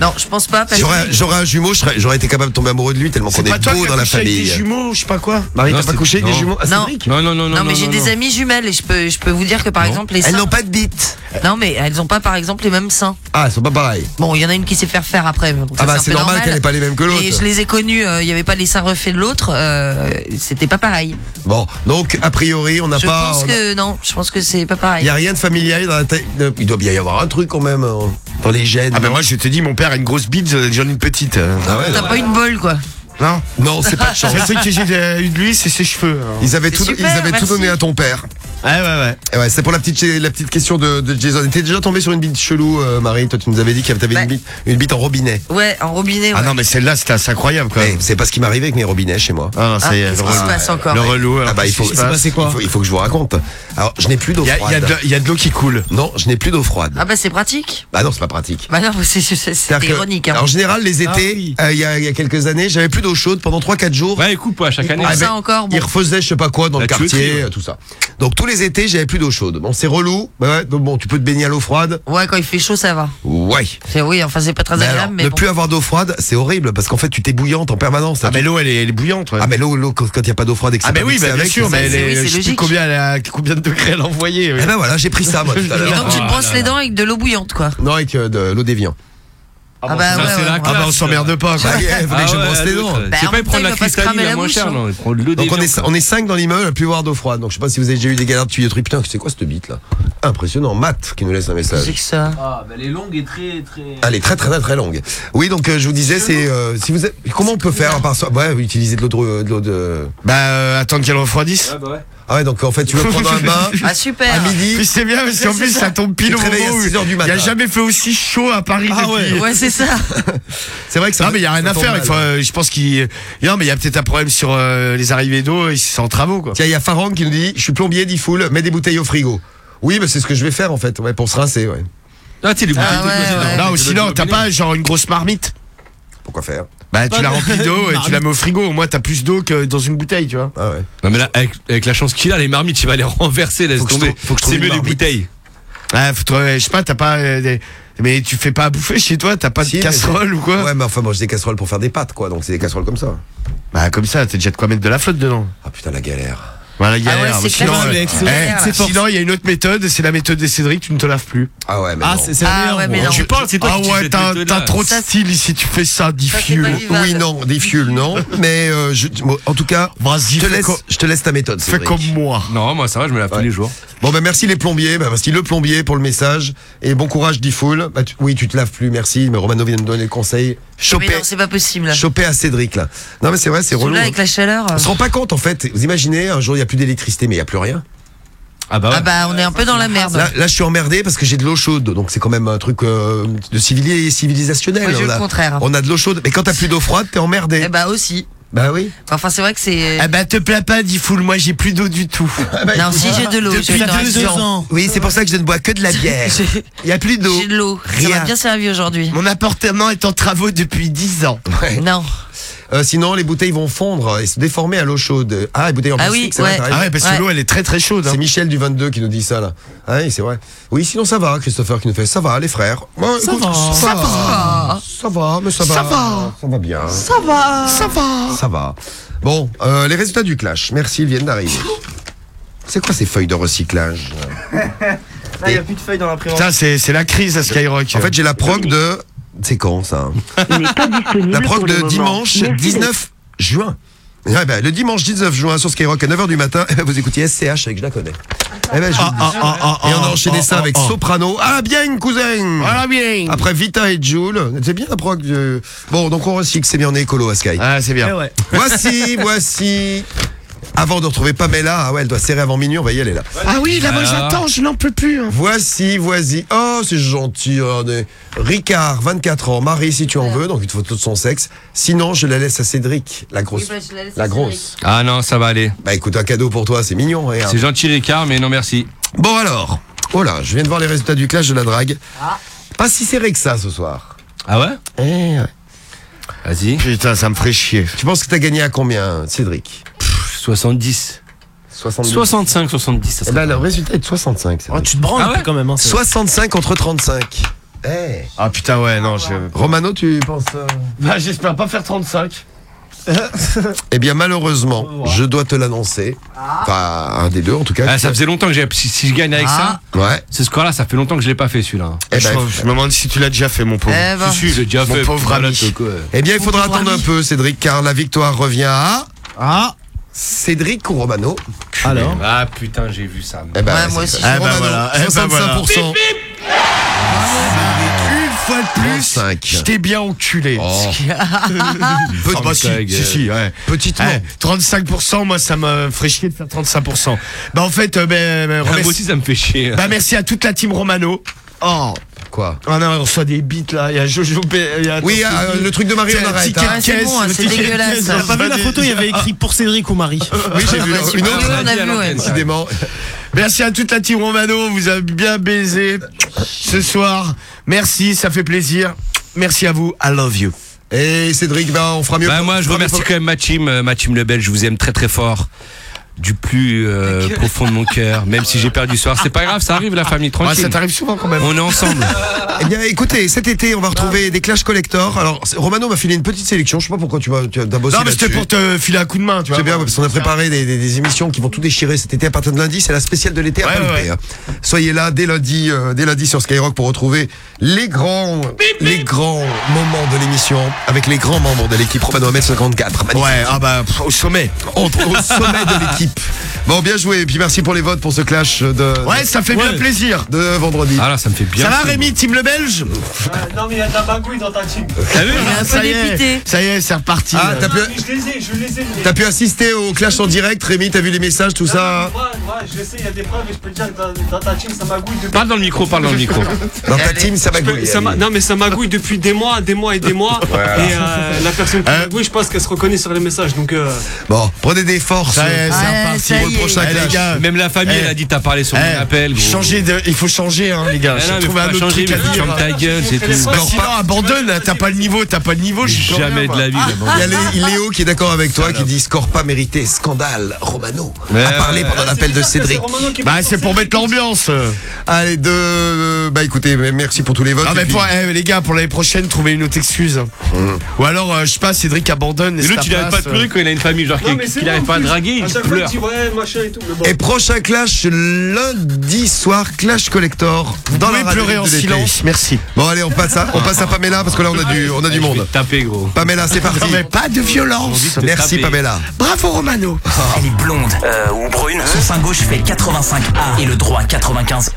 Non, je pense pas. J'aurais- un jumeau, j'aurais été capable de tomber amoureux de lui tellement qu'on est, pas toi beau dans as la couché des jumeaux, je sais pas quoi. Marie, Non, t'as pas couché des jumeaux Ah, Non. Non, non, non, non. non, mais j'ai des non. amies jumelles et je peux, je peux vous dire que par exemple les Elles n'ont pas de bite. Non, mais elles n'ont pas par exemple les mêmes seins. Ah, elles sont pas pareilles. Bon, il y en a une qui s'est fait refaire après. Ah bah c'est normal qu'elle n'ait pas les mêmes que l'autre. Mais je les ai connues, euh, il y avait pas les seins refaits de l'autre, euh, c'était pas pareil. Bon, donc a priori, on n'a pas. Je pense que non, je pense que c'est pas pareil. Il n'y a rien de familial dans la tête. Il doit bien y avoir un truc quand même. Euh. Pour les gènes. Ah ben moi je te dis, mon père a une grosse bite, j'en ai une petite. Euh, ah ouais, T'as pas eu de bol quoi. Non Non, c'est pas de chance. Le que j'ai eu de lui, c'est ses cheveux. Hein. Ils avaient, tout, ils avaient tout donné à ton père. Ouais, ouais, ouais. c'est pour la petite, la petite question de, de Jason. T'es déjà tombé sur une bite chelou, euh, Marie? Toi, tu nous avais dit que t'avais bah. une, bite, une bite en robinet. Ouais, en robinet. Ah non, mais celle-là, c'était assez incroyable quand. C'est pas ce qui m'arrivait avec mes robinets chez moi. Ah, c'est ah, se passe encore? Le relou. Ah bah, il faut, passe, quoi il faut, que je vous raconte. Alors, je n'ai plus d'eau froide. Il y a de, l'eau qui coule. Non, je n'ai plus d'eau froide. Ah bah, c'est pratique. Bah non, c'est pas pratique. Bah non, c'est ironique. Hein. En général, les ah étés, euh, il y, a quelques années, j'avais plus d'eau chaude pendant 3-4 jours. Ouais, écoute, à chaque année. Ah, ça encore Ils refaisaient je sais pas quoi dans le quartier, tout ça. Donc, tous les étés, j'avais plus d'eau chaude. Bon, c'est relou. Bah bon, tu peux te baigner à l'eau froide. Ouais, quand il fait chaud, ça va. Ouais. Oui, enfin c'est pas très Mais agréable. mais ne plus avoir d'eau froide, c'est horrible parce qu'en fait, tu t'es bouillante en permanence. Ah, mais l'eau, elle est, bouillante. Ah, mais l'eau, quand il n'y a pas d'eau froide etc. Ah, mais oui, mixé bah, bien sûr, mais c'est- je combien, de degrés elle a envoyé. Eh ben voilà, j'ai pris ça, moi, tout à Et donc tu te brosses ah, les dents avec de l'eau bouillante, quoi. Non, avec euh, de l'eau d'évian. Ah, ah bah, ça, ouais, ouais, ouais. Ah bah on s'emmerde pas quoi. Il faudrait que je me brosse les dents. C'est pas même temps, prendre la va pas se cristalline cramer la la moins bouche, chère, hein. non. il prend le Donc on est, on est 5 dans l'immeuble à pleuvoir d'eau froide. Donc je sais pas si vous avez déjà eu des galères de tuyauterie. Putain, c'est quoi cette bite là Impressionnant. Matt qui nous laisse un message. C'est que ça. Ah, bah, elle est longue et très, très. Elle est très très très très longue. Oui, donc euh, je vous disais, c'est euh, si vous comment on peut faire à part ça? Ouais, utiliser de l'eau de, de- Bah, euh, attendre qu'elle refroidisse. Ouais, bah ouais. Ah ouais, donc en fait, tu veux prendre un bain ah, super À midi c'est bien parce qu'en plus, ça. ça. tombe pile au moment où il n'y a jamais fait aussi chaud à Paris Ah depuis... ouais, c'est ça C'est vrai que ça... Non, mais il n'y a rien à faire. Euh, je pense qu'il... Euh, non, mais il y a peut-être un problème sur euh, les arrivées d'eau, ils sont en travaux quoi. Tiens, il y a Farang qui nous dit, je suis plombier, dit foule, mets des bouteilles au frigo. Oui, bah, c'est ce que je vais faire en fait, ouais, pour se rincer, ouais. Ah, tu sais, les bouteilles ah, ouais. Non, sinon, t'as pas genre une grosse marmite pourquoi faire Bah, tu bah, la remplis d'eau et tu la mets au frigo. Au moins, t'as plus d'eau que dans une bouteille, tu vois. Ah ouais. Non, mais là, avec, la chance qu'il a, les marmites, il va les renverser, laisse tomber. C'est mieux les bouteilles. Ah, faut trouver, je sais pas, t'as pas. Euh, mais tu fais pas à bouffer chez toi, t'as pas de casserole ou quoi Ouais, mais enfin, moi j'ai des casseroles pour faire des pâtes, quoi. Donc c'est des casseroles comme ça. Bah, comme ça, t'as déjà de quoi mettre de la flotte dedans. Ah putain, la galère. Voilà, il y a Ah c'est sinon, clair. Euh, sinon, eh, il y a une autre méthode, c'est la méthode des Cédric, tu ne te laves plus. Ah ouais, mais Ah, c'est la Ah, meilleure, ouais, Ah ouais, t'as trop de style si tu fais ça, dit Oui, non, des fuels, non. Mais euh, en tout cas, Vas-y, je te, laisse, ta méthode. fais comme moi. Non, moi ça va, je me lave tous les jours. Bon bah merci les plombiers, bah merci le plombier pour le message et bon courage Diffoul. Bah, tu- oui tu te laves plus, merci. Mais Romano vient de me donner le conseil. Mais Choper, non, c'est pas possible. choper à Cédric là. Non mais c'est vrai, c'est relou. Là, avec la chaleur. On se rend pas compte en fait. Vous imaginez un jour il y a plus d'électricité mais il y a plus rien. Ah bah, Ah bah, on est un peu dans la merde. Là, là, je suis emmerdé parce que j'ai de l'eau chaude, donc c'est quand même un truc euh, de civili- civilisationnel. Moi, j'ai on, le a, contraire. on a de l'eau chaude, mais quand t'as plus d'eau froide, t'es emmerdé. Eh bah aussi. Bah oui. Enfin, c'est vrai que c'est. Ah bah te plains pas, dit Foul, moi j'ai plus d'eau du tout. Non, si j'ai de l'eau, je Depuis te deux, ans. Oui, c'est pour ça que je ne bois que de la bière. Il y a plus d'eau. J'ai de l'eau. Ça m'a bien servi aujourd'hui. Mon appartement est en travaux depuis 10 ans. Non. Euh, sinon, les bouteilles vont fondre et se déformer à l'eau chaude. Ah, les bouteilles en Ah plastique, oui, ouais. Ah ouais, parce que l'eau elle est très très chaude. hein. C'est Michel du 22 qui nous dit ça là. Ah oui, c'est vrai. Oui, sinon ça va, Christopher qui nous fait ça va, les frères. Ouais, Ça écoute, va. ça, Ça va. va. Ça va, mais ça va. Ça va. Ça va bien. Ça va. Ça va. Ça va. Bon, euh, les résultats du clash. Merci, ils viennent d'arriver. C'est quoi ces feuilles de recyclage Là, il n'y a plus de feuilles dans l'imprimante. Putain, c'est c'est la crise à Skyrock. En fait, j'ai la prog de. C'est quand ça hein Il n'est pas disponible La prog pour de le dimanche Merci 19 juin. Ouais, ben, le dimanche 19 juin sur Skyrock à 9h du matin, eh ben, vous écoutiez SCH avec Je la connais. Eh ben, je vous le dis. ah, ah, Et on a ah, enchaîné ah, ça ah, avec ah. Soprano. Ah bien, cousin Voilà bien. Après Vita et Jules. C'est bien la prog. de- Bon, donc on recycle, c'est bien, on est écolo à Sky. Ah, c'est bien. Eh ouais. Voici, voici. Avant de retrouver Pamela, ah ouais, elle doit serrer avant minuit, on va y aller là. Ah oui, là moi Alors j'attends, je n'en peux plus. hein. Voici, voici. Oh, c'est gentil. regardez. Ricard, 24 ans. Marie, si tu en veux, donc une photo de son sexe. Sinon, je la laisse à Cédric, la grosse. Oui, bah, je la laisse à grosse. Ah non, ça va aller. Bah écoute, un cadeau pour toi, c'est mignon. regarde. C'est gentil Ricard, mais non merci. Bon alors, oh là, je viens de voir les résultats du clash de la drague. Pas si serré que ça ce soir. Ah ouais? Eh ouais. Vas-y. Putain, ça me ferait chier. Tu penses que t'as gagné à combien, Cédric? 70. 70. 65, 70. Ça Eh serait ben, le résultat est de 65. Oh, tu te branles Ah ouais un peu quand même. Hein, c'est- 65 contre 35. Eh. Ah putain, ouais, non, je. Romano, tu penses euh Bah, j'espère pas faire 35. Eh bien, malheureusement, je dois te l'annoncer. Enfin, un des deux en tout cas. Ah, ça faisait longtemps que j'ai. Si, si je gagne avec Ah. Ouais. ça, ce score-là, ça fait longtemps que je l'ai pas fait celui-là. Eh je, ben, je me demande si tu l'as déjà fait, mon pauvre. Eh ben. Si, si, j'ai déjà Mon fait. pauvre ami. quoi. Eh bien, il faudra attendre un peu, Cédric, car la victoire revient à Ah, Cédric ou Romano. alors Ah putain, j'ai vu ça. Eh ben, Ouais, moi aussi. C'est Eh ben Romano, voilà, eh ben 65%. Une fois de plus, 35. je t'ai bien enculé. Oh. Ah bah si, gueule. si, si, ouais. Petitement. Eh, 35%, moi ça me ferait chier de faire 35%. Bah en fait, euh, ben, euh, Ah, Moi aussi, ça me fait chier. bah merci à toute la team Romano. Oh, Quoi ah non, on reçoit des beats là, il y a Jojo y a Oui, euh, le truc de Marie, on arrête. hein. Ah, c'est bon, hein, le c'est dégueulasse. T'as pas vu la photo Il y avait écrit pour Cédric ou Marie. Oui, j'ai vu une autre. Décidément. Merci à toute la team Romano, on vous a bien baisé ce soir. Merci, ça fait plaisir. Merci à vous, I love you. Et Cédric, bah, on fera mieux. Bah, moi, je remercie quand même ma team, euh, ma team Lebel. Je vous aime très très fort. Du plus euh, profond de mon cœur. Même si j'ai perdu ce soir. C'est pas grave, ça arrive, la famille, Ouais, tranquille. ça t'arrive souvent quand même. On est ensemble. Eh bien, écoutez, cet été, on va retrouver des Clash Collector. Alors, Romano m'a filé une petite sélection. Je sais pas pourquoi tu vas, bossé Non, mais c'était pour te filer un coup de main, tu vois. C'est bien, parce qu'on a préparé des, des- des émissions qui vont tout déchirer cet été à partir de lundi. C'est la spéciale de l'été à Ouais, Palmé, ouais. hein. Soyez là dès lundi, euh, dès lundi sur Skyrock pour retrouver les grands, les grands moments de l'émission avec les grands membres de l'équipe Romano 54. Magnifique. Ouais, ah bah, pff, au sommet. Entre- au sommet de l'équipe. Bon, bien joué. Et puis merci pour les votes pour ce clash de, Ouais, ça fait bien plaisir. de vendredi. Ah là, ça me fait bien. Ça va. Rémi, team le belge non, mais il y a de la magouille dans ta team. T'as vu peu Ça y est, ça y est, c'est reparti. Ah, t'as pu, Je les ai, je les ai. t'as pu assister au clash en direct, Rémi T'as vu les messages, tout ça Moi, moi, je sais, il y a des preuves et je peux te dire que dans, dans ta team, ça magouille depuis. Parle dans le micro, parle dans le micro. Dans ta team, ça va Je peux- gouiller. ça ma- non mais ça magouille depuis des mois, des mois et des mois. Voilà. Et euh, la personne qui Hein magouille, je pense qu'elle se reconnaît sur les messages. Donc euh, Bon, prenez des forces. Ça y est, Ça pour le prochain Eh, les gars, Même la famille, Eh. elle a dit t'as parlé sur eh, mon appel. gros. changer de, il faut changer, hein, les gars. J'ai non, mais trouvé faut un autre changer, truc à mais ferme ta gueule, c'est tout. Score sinon, pas. abandonne, t'as pas le niveau, t'as pas le niveau, Jamais de la vie. Il y a Lé- Léo qui est d'accord avec toi, qui dit score pas mérité, scandale, Romano. A parlé pendant l'appel de Cédric. Bah, c'est pour mettre l'ambiance. Allez, de. Bah écoutez, merci pour tous les votes. Ah, mais pour, eh, les gars, pour l'année prochaine, trouvez une autre excuse. Ou alors, euh, je sais pas, Cédric abandonne. Et l'autre, il arrête pas de pleurer quand il a une famille, genre qu'il en pas draguer, à il pleure. Il dit ouais, machin et tout. Mais bon. Et prochain clash lundi soir, clash collector dans Vous la pouvez radio pleurer en silence, merci. Bon allez, on passe à, on passe à Pamela parce que là on a du, on a du monde. taper, gros. Pamela, c'est parti. Non, mais pas de violence. Merci Pamela. Bravo, Romano. Elle est blonde euh, ou brune. Son sein gauche fait 85A et le droit 95E.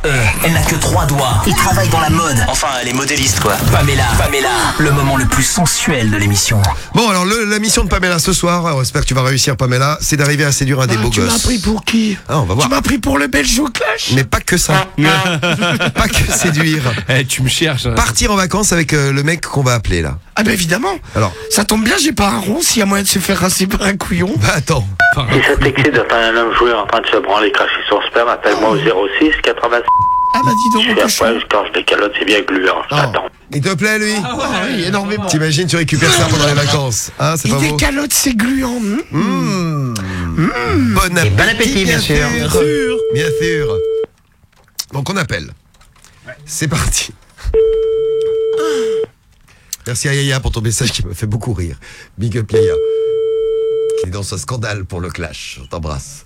Elle n'a que trois doigts. Il travaille dans la mode. Enfin, elle est modéliste, quoi. Pamela, Pamela, le moment le plus sensuel de l'émission. Bon alors le- la mission de Pamela ce soir, alors, j'espère que tu vas réussir Pamela, c'est d'arriver à séduire un des des beaux tu m'as pris pour qui Ah, on va voir. Tu m'as pris pour le Belge au clash Mais pas que ça. pas que séduire. Eh, tu me cherches. hein. Partir en vacances avec euh, le mec qu'on va appeler là. Ah bah évidemment. Alors. Ça tombe bien, j'ai pas un rond s'il y a moyen de se faire rincer par un couillon. Bah attends. Si ça t'excite d'entendre un homme jouer en train de se branler cracher son sperme, appelle-moi au 06 86. Ah bah dis donc, Et après, quand je décalote, c'est bien gluant. Je t'attends. Il te plaît lui oui, énormément. T'imagines, tu récupères ça pendant les vacances. Hein, c'est pas beau calottes, c'est gluant. hmm. Mmh. Bon appétit, bon appétit, bien sûr. Bien sûr. Donc on appelle. C'est parti. Merci à Yaya pour ton message qui me fait beaucoup rire. Big up Yaya. Qui est dans ce scandale pour le clash. Je t'embrasse.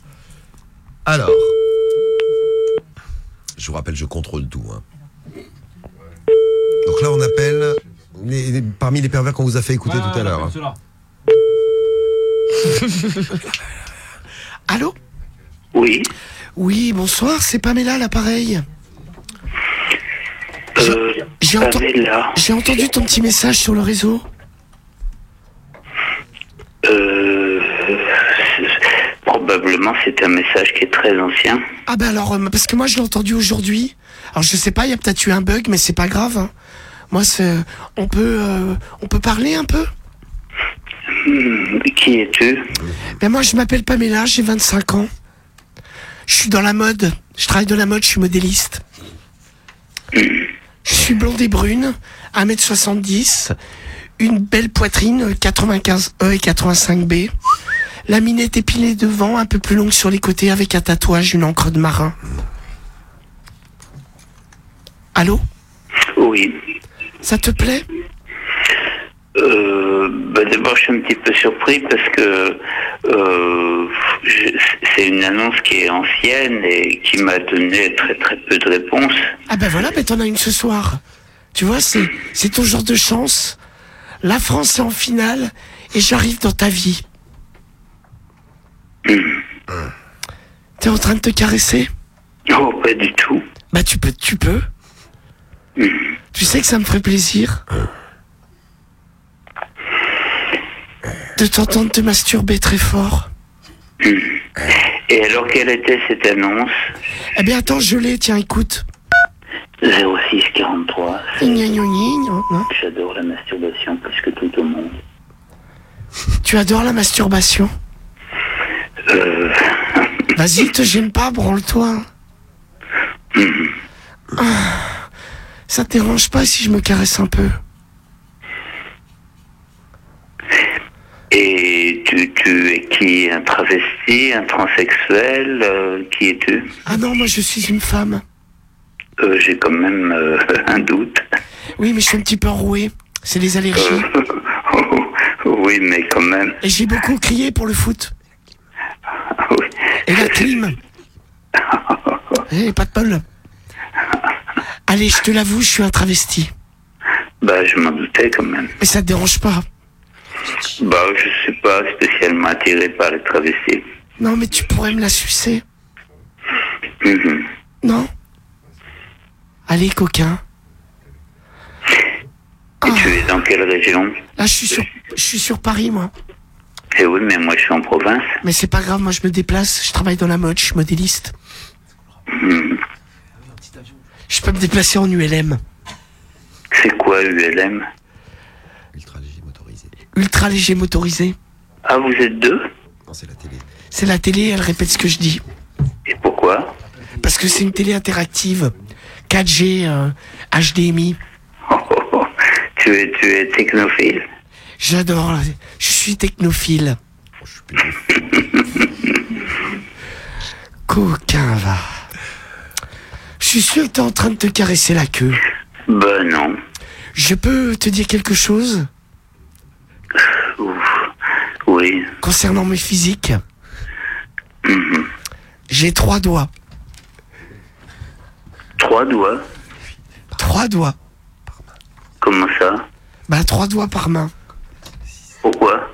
Alors. Je vous rappelle, je contrôle tout. hein. Donc là, on appelle les- les- parmi les pervers qu'on vous a fait écouter tout à l'heure. Allô Oui. Oui, bonsoir, c'est Pamela l'appareil. Euh, J'ai j'ai entendu ton petit message sur le réseau. Euh, probablement c'est un message qui est très ancien. Ah bah alors, euh, parce que moi je l'ai entendu aujourd'hui. Alors je sais pas, il y a peut-être eu un bug, mais c'est pas grave. hein. Moi, on peut, euh, on peut parler un peu? Qui es-tu Ben moi, je m'appelle Pamela, j'ai 25 ans. Je suis dans la mode. Je travaille dans la mode, je suis modéliste. Je suis blonde et brune, 1m70, une belle poitrine, 95E et 85B. La minette épilée devant, un peu plus longue sur les côtés avec un tatouage, une encre de marin. Allô? Oui. Ça te plaît? Euh, bah D'abord, je suis un petit peu surpris parce que euh, c'est une annonce qui est ancienne et qui m'a donné très très peu de réponses. Ah ben voilà, ben t'en as une ce soir. Tu vois, c'est, c'est ton genre de chance. La France est en finale et j'arrive dans ta vie. T'es en train de te caresser? Oh, pas du tout. Bah tu peux, tu peux. Tu sais que ça me ferait plaisir de t'entendre te masturber très fort. Et alors, quelle était cette annonce? Eh bien attends, je l'ai, tiens, écoute. 06 43. Gna, gna, gna, gna, gna. J'adore la masturbation plus que tout au monde. Tu adores la masturbation? Euh, Vas-y, te gêne pas, branle-toi. Ah, Ça te dérange pas si je me caresse un peu? Et tu, tu es qui? Un travesti Un transsexuel euh, Qui es-tu? Ah non, moi je suis une femme. Euh, J'ai quand même euh, un doute. Oui, mais je suis un petit peu enroué. C'est les allergies. Oui, mais quand même. Et j'ai beaucoup crié pour le foot. Et la clim. Eh, pas de bol. Allez, je te l'avoue, je suis un travesti. Bah, je m'en doutais quand même. Mais ça te dérange pas Bah, je suis pas spécialement attiré par les travestis. Non, mais tu pourrais me la sucer. Mhm. Non? Allez, coquin. Et tu es dans quelle région? Là, je suis sur, je suis sur Paris, moi. Eh oui, mais moi je suis en province. Mais c'est pas grave, moi je me déplace. Je travaille dans la mode, je suis modéliste. Mhm. Je peux me déplacer en ULM. C'est quoi ULM Ultra léger motorisé. Ah, vous êtes deux C'est la télé, elle répète ce que je dis. Et pourquoi Parce que c'est une télé interactive. 4G, euh, HDMI. tu es, tu es technophile J'adore. Je suis technophile. Coquin, va. Je suis sûr que t'es en train de te caresser la queue. Ben non. Je peux te dire quelque chose? Oui. concernant mes physiques. J'ai trois doigts. Trois doigts Trois doigts. Comment ça? Bah, trois doigts par main. Pourquoi?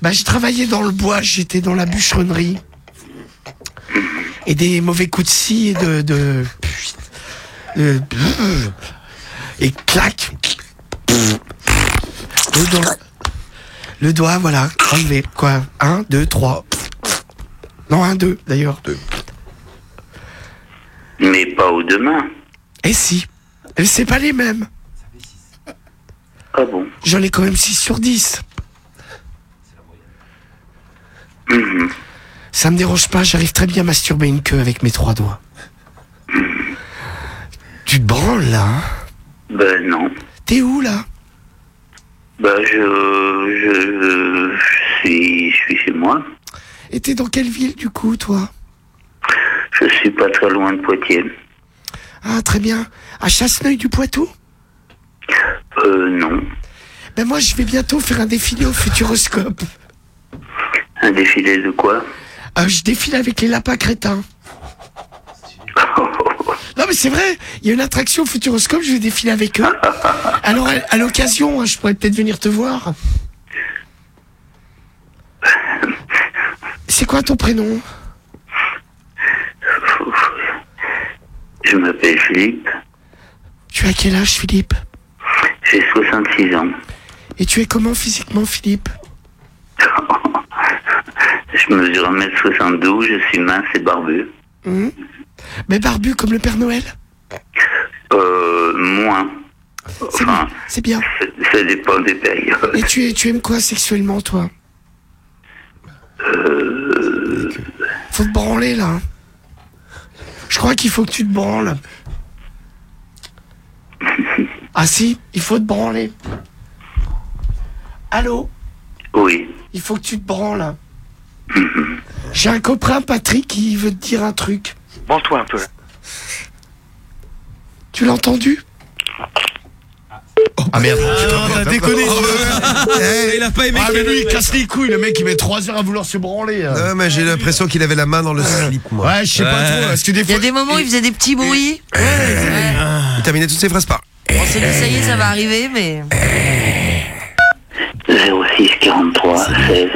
Bah, je travaillais dans le bois, j'étais dans la bûcheronnerie. Et des mauvais coups de scie et de. de, de- et clac. Le doigt, voilà, enlevé. Quoi? Un, deux, trois. Non, un deux d'ailleurs. Mais pas au demain. Et si Et C'est pas les mêmes. Ah bon? J'en ai quand même 6 sur 10. Mhm. Ça me dérange pas, j'arrive très bien à masturber une queue avec mes trois doigts. Tu te branles là hein? Ben non. T'es où là? Ben je, je, je suis, je suis chez moi. Et t'es dans quelle ville du coup toi? Je suis pas très loin de Poitiers. Ah très bien. À Chasseneuil du Poitou? Euh non. Ben moi je vais bientôt faire un défilé au Futuroscope. Un défilé de quoi? Euh, je défile avec les lapins crétins. Mais c'est vrai, il y a une attraction au Futuroscope, je vais défiler avec eux. Alors à, l'occasion, hein, je pourrais peut-être venir te voir. C'est quoi ton prénom? Je m'appelle Philippe. Tu as quel âge Philippe? J'ai 66 ans. Et tu es comment physiquement Philippe? Je mesure 1m72, je suis mince et barbu. Hum Mais barbu comme le Père Noël Euh, moins. Enfin, C'est bien. ça- dépend des périodes. Et tu, es- tu aimes quoi sexuellement toi Euh, Faut te branler là. hein. Je crois qu'il faut que tu te branles. Ah si, il faut te branler. Allô oui. Il faut que tu te branles. J'ai un copain, Patrick, qui veut te dire un truc. Branche-toi un peu. Tu l'as entendu? Ah merde. t'as déconné. Eh, il a pas aimé Ah mais lui, il casse les couilles, le mec, il met 3 heures à vouloir se branler. hein. Non, mais j'ai l'impression qu'il avait la main dans le slip, moi. Ouais, je sais pas trop, parce que des Il y fois... a des moments où il faisait des petits bruits. Il terminait toutes ses phrases par. On s'est dit, ça y est, ça va arriver, mais. 06 43 16.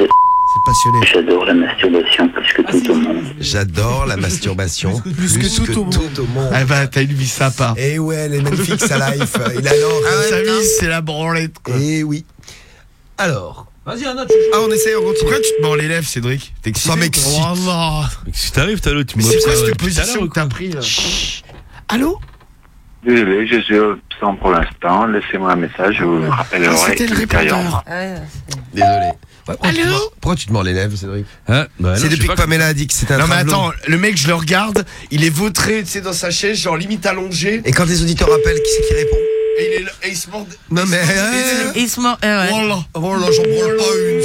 Passionné. J'adore la masturbation plus que tout au monde. J'adore la masturbation. Plus, que tout au monde. Ah bah, t'as une vie sympa. Eh ouais, elle est magnifique sa life. Il adore. Sa vie, c'est la branlette, quoi. Eh oui. Alors. Vas-y, un autre. Ah, on essaie, on continue. Pourquoi tu te mords les lèvres, Cédric T'es excité Ça m'excite. Oh là Mais qu'est-ce qui t'arrive, t'as l'autre Tu Mais c'est quoi cette position que t'as pris là Allô Désolé, je suis absent pour l'instant. Laissez-moi un message, je vous rappellerai. Ah, c'était le répondeur. Désolé. Pourquoi, tu te Allô mords- pourquoi tu te mords les lèvres, Cédric Hein Bah, non, C'est je sais depuis que pas. Pamela a dit que c'était un Non mais attends, le mec je le regarde, il est vautré, tu sais, dans sa chaise, genre limite allongé, Et quand les auditeurs appellent, qui c'est qui répond? Et il, est là- et il se mord... Non mais. euh, Et il se mord. euh, ouais. Oh là Oh là, j'en branle pas une.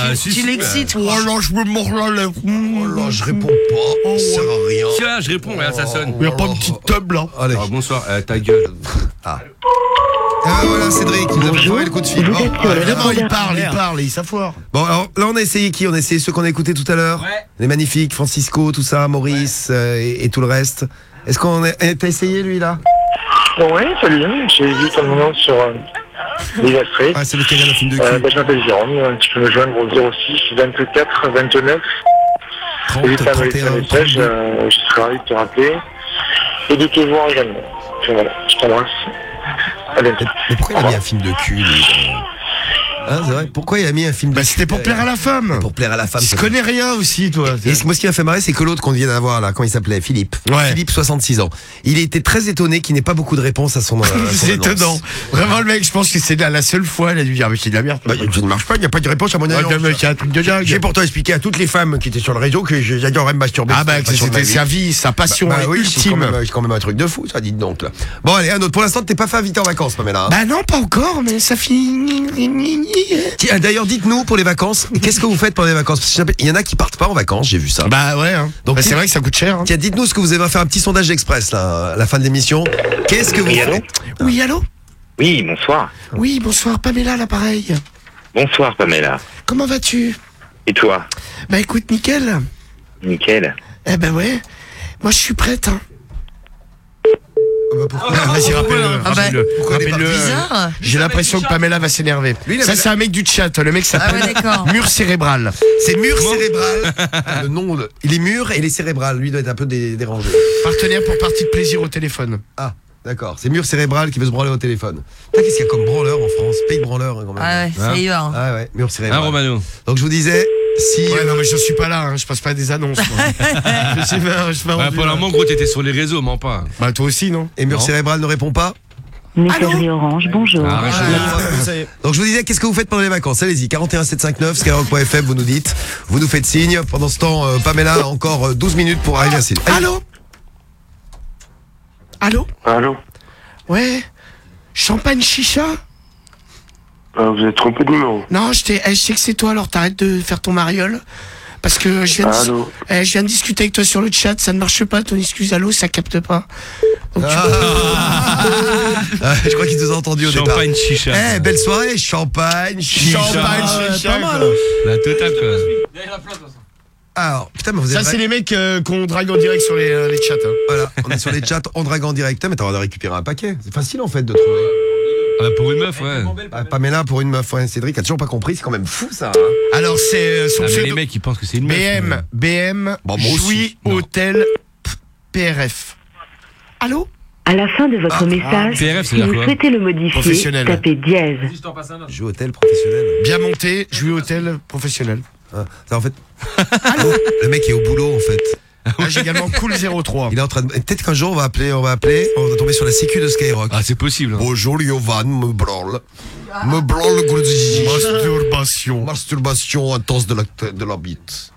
Ah, si, Tu si, l'excites, Oh là, je me mords la lèvre Oh là, je réponds pas. Ça sert à rien. Tiens, je réponds, regarde, ça sonne. Il y a pas une petite tub là Allez. Ah, bonsoir, euh, ta gueule. Ah voilà, Cédric, il nous a trouvé le coup de fil. Oh, Ah, Évidemment, il parle, il parle, et il s'affoire. Bon, alors là, on a essayé qui? On a essayé ceux qu'on a écoutés tout à l'heure. Les magnifiques, Francisco, tout ça, Maurice euh, et, et tout le reste. Est-ce qu'on a. eh, T'as essayé lui là? Oui, salut. J'ai vu ton nom sur euh, les. Ah, c'est le film de cul. Euh, bah, je m'appelle Jérôme. Euh, Tu peux me joindre au 06 24 29. 30, N'hésite pas à me laisser un 31, message. 32. euh, je serai ravi de te rappeler. Et de te voir également. Puis voilà, je t'embrasse. À bientôt. Mais pourquoi il a mis un film de cul lui Hein, c'est vrai Pourquoi il a mis un film de Bah c'était pour plaire à la femme Pour plaire à la femme. Ça connaît rien aussi, toi Et moi, ce qui m'a fait marrer, c'est que l'autre qu'on vient d'avoir là, quand il s'appelait? Philippe. Ouais. Philippe, 66 ans. Il était très étonné qu'il n'ait pas beaucoup de réponses à son. euh, C'est étonnant. Vraiment, le mec, je pense que c'est la, la seule fois, il a dû dire, mais c'est de la merde. Bah, ça ne marche pas, il n'y a pas de réponse à mon Ah, mais c'est un truc de dingue. J'ai pourtant expliqué à toutes les femmes qui étaient sur le réseau que je- j'adorais me masturber. Ah bah, C'était sa vie, sa passion Bah, bah ultime. c'est quand même un truc de fou, ça, dites donc. Là. Bon, allez, un autre. Pour l'instant, t'es pas fait inviter en vacances, Pamela. Bah non, pas encore, mais ça finit. Tiens, D'ailleurs, dites-nous pour les vacances, qu'est-ce que vous faites pendant les vacances? Parce que Il y en a qui partent pas en vacances, j'ai vu ça. Bah ouais, hein. Donc, Bah, c'est vrai que ça coûte cher. hein. Tiens, dites-nous ce que vous avez fait un petit sondage express là, à la fin de l'émission. Qu'est-ce que vous Oui, allô faites? Oui, allô? Oui, bonsoir. Oui, bonsoir, Pamela, l'appareil. Bonsoir, Pamela. Comment vas-tu? Et toi? Bah écoute, nickel. Nickel. Eh ben ouais. Moi, je suis prête. Hein. Pourquoi Ah, Vas-y, rappelle-le. Ah bah, rappelle-le, pourquoi elle est rappelle-le. partie Bizarre. J'ai l'impression que Pamela va s'énerver. Lui, il Ça, c'est un mec du chat. Le mec Ah s'appelle ouais, d'accord. Mur cérébral. C'est mur cérébral. le nom, il est mûr et il est cérébral. Lui doit être un peu dé- dérangé. Partenaire pour partie de plaisir au téléphone. Ah, d'accord. C'est mur cérébral qui veut se branler au téléphone. Putain, Qu'est-ce qu'il y a comme branleur en France? Pays de branleur, hein, quand même. Ah ouais, y va. hein. Ah ouais, mur Hein, cérébral. Romano Donc je vous disais, Si. Ouais, non, mais je suis pas là, hein, je passe pas des annonces. moi. je sais pas, je Ouais, rendu, pour le moment, gros, t'étais sur les réseaux, mens pas. Bah, toi aussi, non Et mur cérébral ne répond pas Messagerie Orange, bonjour. Ah, Donc je vous disais, qu'est-ce que vous faites pendant les vacances Allez-y, 41 759, skyrock.fm, vous nous dites, vous nous faites signe. Pendant ce temps, euh, Pamela a encore euh, 12 minutes pour arriver à Sydney. Allô Allô Allô Ouais Champagne chicha Ah, Vous êtes trompé de numéro. Non, je, t'ai- eh, je sais que c'est toi, alors t'arrêtes de faire ton mariole. Parce que je viens, de, Allô eh, je viens de discuter avec toi sur le chat, ça ne marche pas, ton excuse allô, ça capte pas. Donc, tu- Ah, je crois qu'ils nous ont entendu au départ. Champagne chicha. Eh, belle soirée, champagne, chicha. Champagne chicha. quoi. La totale, quoi. Alors, putain, mais vous êtes Ça, c'est les mecs euh, qu'on drague en direct sur les, euh, les chats. hein. Voilà, on est sur les chats, on drague en direct, mais t'as de récupérer un paquet. C'est facile en fait de trouver. Ah, pour une meuf, ouais. Ah, Pamela pour une meuf, ouais, Cédric a toujours pas compris, c'est quand même fou ça. hein. Alors, c'est euh, son Ah, mais les pseudo- mecs, ils pensent que c'est une meuf. BM, BM, Bon, moi aussi. Jouy, Non. Hôtel, PRF. Allô? À la fin de votre Ah, message, PRF, si c'est-à-dire vous quoi? souhaitez le modifier, Professionnel. tapez dièse. Jeu hôtel professionnel. Bien monté, Jouy, Hôtel, professionnel. Ah, ça, en fait. le mec est au boulot en fait. Ah, J'ai également Cool 03. Il est en train de. Peut-être qu'un jour on va appeler, on va appeler, on va tomber sur la sécu de Skyrock. Ah, c'est possible. hein. Bonjour Yovan, me branle. Me branle le. Masturbation. Masturbation intense de la, de la bite.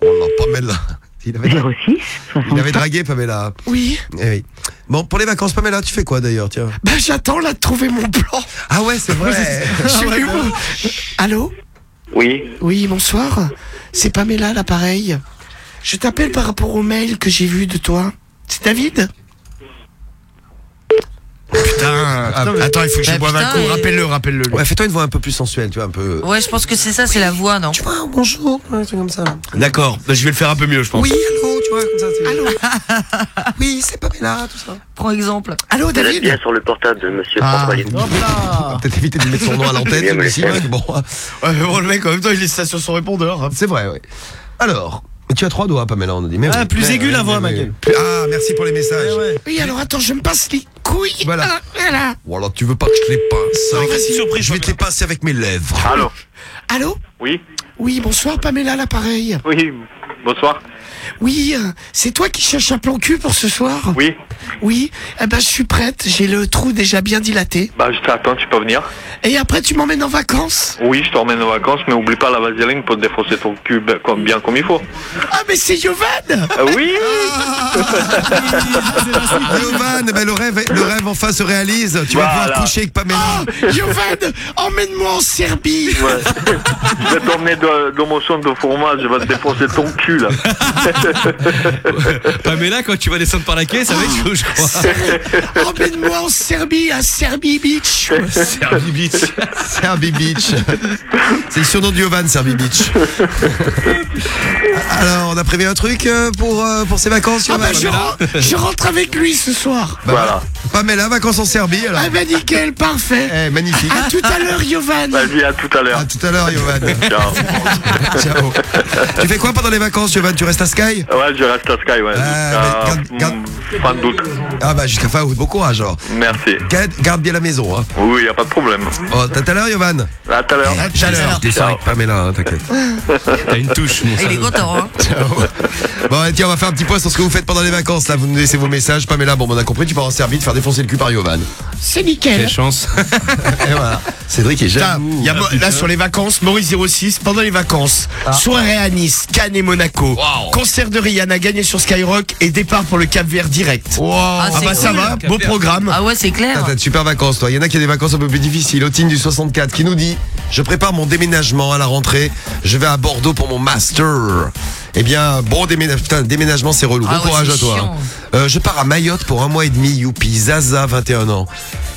Voilà, Pamela. Il avait, 06 il avait dragué Pamela. Oui, Eh oui. Bon, pour les vacances, Pamela, tu fais quoi d'ailleurs, tiens? Bah j'attends là de trouver mon plan. Ah ouais, c'est vrai. Je suis où? Allô? Oui. Oui, bonsoir. C'est Pamela, l'appareil. Je t'appelle par rapport au mail que j'ai vu de toi. C'est David Putain, attends, il faut que je Bah, boive un coup. et- Rappelle-le, rappelle-le. Ouais, fais-toi une voix un peu plus sensuelle, tu vois, un peu. Ouais, je pense que c'est ça, c'est la voix, non Tu vois, bonjour, un truc comme ça. D'accord, bah, je vais le faire un peu mieux, je pense. Oui, allô, tu vois, comme ça. c'est- Oui, c'est Pamela, tout ça. Prends exemple. Allô, David bien sur le portable de Monsieur Ah. François Litre. On va peut-être éviter de mettre son nom à l'antenne, mais parce que bon. Ouais, mais bon, le mec, en même temps, il est ça sur son répondeur. hein. C'est vrai, oui. Alors, tu as trois doigts, Pamela, on a dit. Mais Ah, oui. plus Mais aigu, oui, la voix, mais ma gueule. Ah, merci pour les messages. Oui, alors attends, je me passe les couilles. Voilà. Ah, voilà. Voilà, tu veux pas que je te les pince Non, avec- vas-y. Surprise, je vais te les pincer avec mes lèvres. Allô Allô Oui Oui, bonsoir, Pamela, l'appareil. Oui, bonsoir. Oui, euh, c'est toi qui cherches un plan cul pour ce soir Oui Oui, eh ben je suis prête, j'ai le trou déjà bien dilaté. Bah, je t'attends, tu peux venir. Et après tu m'emmènes en vacances Oui, je t'emmène en vacances, mais oublie pas la vaseline pour te défoncer ton cul ben, comme, bien comme il faut. Ah mais c'est Yovan Ah oui Yovan, ben, le, rêve, le rêve enfin se réalise. Tu vas Voilà. pouvoir coucher avec Pamela. Oh, Yovan, emmène-moi en Serbie Ouais. Je vais t'emmener de, dans mon champ de fromage, je vais te défoncer ton cul là. Pamela, quand tu vas descendre par la caisse, ça va être chaud, je crois. Emmène-moi en Serbie, à Serbie Beach Serbi Beach. Serbi Beach. C'est le surnom de Yovan, Serbi Beach. Alors, on a prévu un truc euh, pour, euh, pour ces vacances, Ah Yovan bah je, rentre, je rentre avec lui ce soir Bah, Voilà. Pamela, vacances en Serbie, alors. Ah bah nickel, parfait Eh, magnifique. À tout à l'heure Yovan Vas-y, à tout à l'heure. À tout à l'heure, Yovan. Ciao. Ciao. Tu fais quoi pendant les vacances, Yovan Tu restes à Sky? Ouais, je reste à Sky, ouais. Ah, Jusqu'à garde- mm, fin d'août. Ah bah jusqu'à fin août, bon courage alors. Merci. Garde, garde bien la maison. Hein. Oui, y a pas de problème. Oh, à tout à l'heure, Yovan. À tout à l'heure. À tout à l'heure. Je descends avec Pamela, hein, t'inquiète. T'as une touche, mon Ah, il est content, hein Bon, et tiens, on va faire un petit point sur ce que vous faites pendant les vacances. Là, vous nous laissez vos messages. Pamela, bon, on a compris, tu vas en servir de faire défoncer le cul par Yovan. C'est nickel Quelle chance. Et voilà. Cédric est Putain, jaloux. y a Mo- là sur les vacances, Maurice 06, pendant les vacances, soirée à Nice, Cannes et Monaco, concert de Rihanna gagné sur Skyrock et départ pour le Cap Vert direct. Ah, Ah bah ça cool. va, beau programme. Ah ouais, c'est clair. T'as de super vacances, toi. Il y en a qui a des vacances un peu plus difficiles. Otine du 64 qui nous dit Je prépare mon déménagement à la rentrée. Je vais à Bordeaux pour mon master. Eh bien, bon déménagement. Putain, déménagement, c'est relou. Ah bon ouais, courage à toi. hein. Euh, je pars à Mayotte pour un mois et demi. Youpi, Zaza, 21 ans.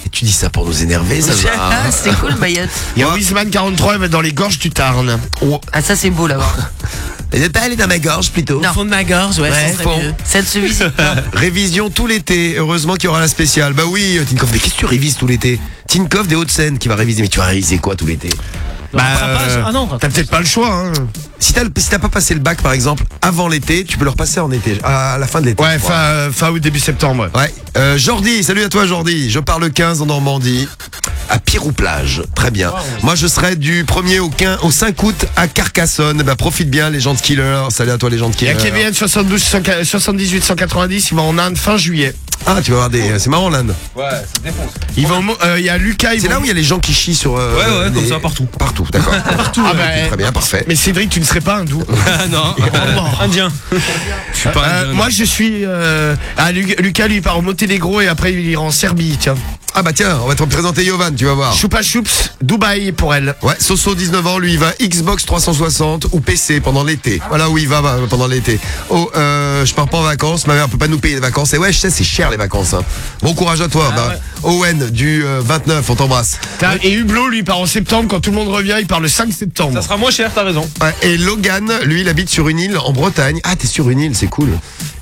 Et tu dis ça pour nous énerver, Zaza. Ah, c'est cool, Mayotte. Il y a Wiseman 43, elle va dans les gorges du Tarn. Ah, ça, c'est beau là-bas. Elle est pas allée dans ma gorge plutôt. Non. Fond de ma gorge, ouais, Ouais, ça serait fond. mieux. Ça ne se visite pas. Révision tout l'été. Heureusement qu'il y aura la spéciale. Bah oui, Tinkoff. Mais qu'est-ce que tu révises tout l'été? Tinkoff des Hauts-de-Seine qui va réviser. Mais tu vas réviser quoi tout l'été? Bah, euh, Ah non, t'as peut-être pas le choix. Hein. Si t'as si t'as pas passé le bac par exemple avant l'été, tu peux le repasser en été, à la fin de l'été. Ouais, fin, euh, fin août, début septembre. Ouais. Euh, Jordi, salut à toi Jordi. Je pars le 15 en Normandie. à Pirou-Plage. Très bien. Moi, je serai du 1er au 15, au 5 août à Carcassonne. Bah, profite bien, les gens de Killer. Salut à toi, les gens de Il y Killer. a Kevin 72 78 190, il va en Inde fin juillet. Ah, tu vas voir des. C'est marrant l'Inde. Ouais, ça défonce. Il va au euh, il y a Lucas. C'est là où il y a les gens qui chient sur. euh, Ouais, ouais, comme ça, partout. Partout, d'accord. Partout. Ah, bah, Très bien, parfait. Mais Cédric, tu ne serais pas hindou. Ah non, indien. Je suis pas Euh, indien. moi, je suis. euh, ah, Lu- Lucas, lui, il part au Monténégro et après, il ira en Serbie, tiens. Ah bah tiens, on va te présenter Yovan, tu vas voir. Choupa Choups, Dubaï pour elle. Ouais, Soso 19 ans, lui il va Xbox 360 ou PC pendant l'été. Voilà où il va bah, pendant l'été. Oh, euh, je pars pas en vacances, ma mère peut pas nous payer les vacances. Et ouais, je sais, c'est cher les vacances. hein. Bon courage à toi. bah, Owen du euh, 29, on t'embrasse. Et Hublot, lui, il part en septembre. Quand tout le monde revient, il part le 5 septembre. Ça sera moins cher, t'as raison. Ouais, et Logan, lui, il habite sur une île en Bretagne. Ah, t'es sur une île, c'est cool.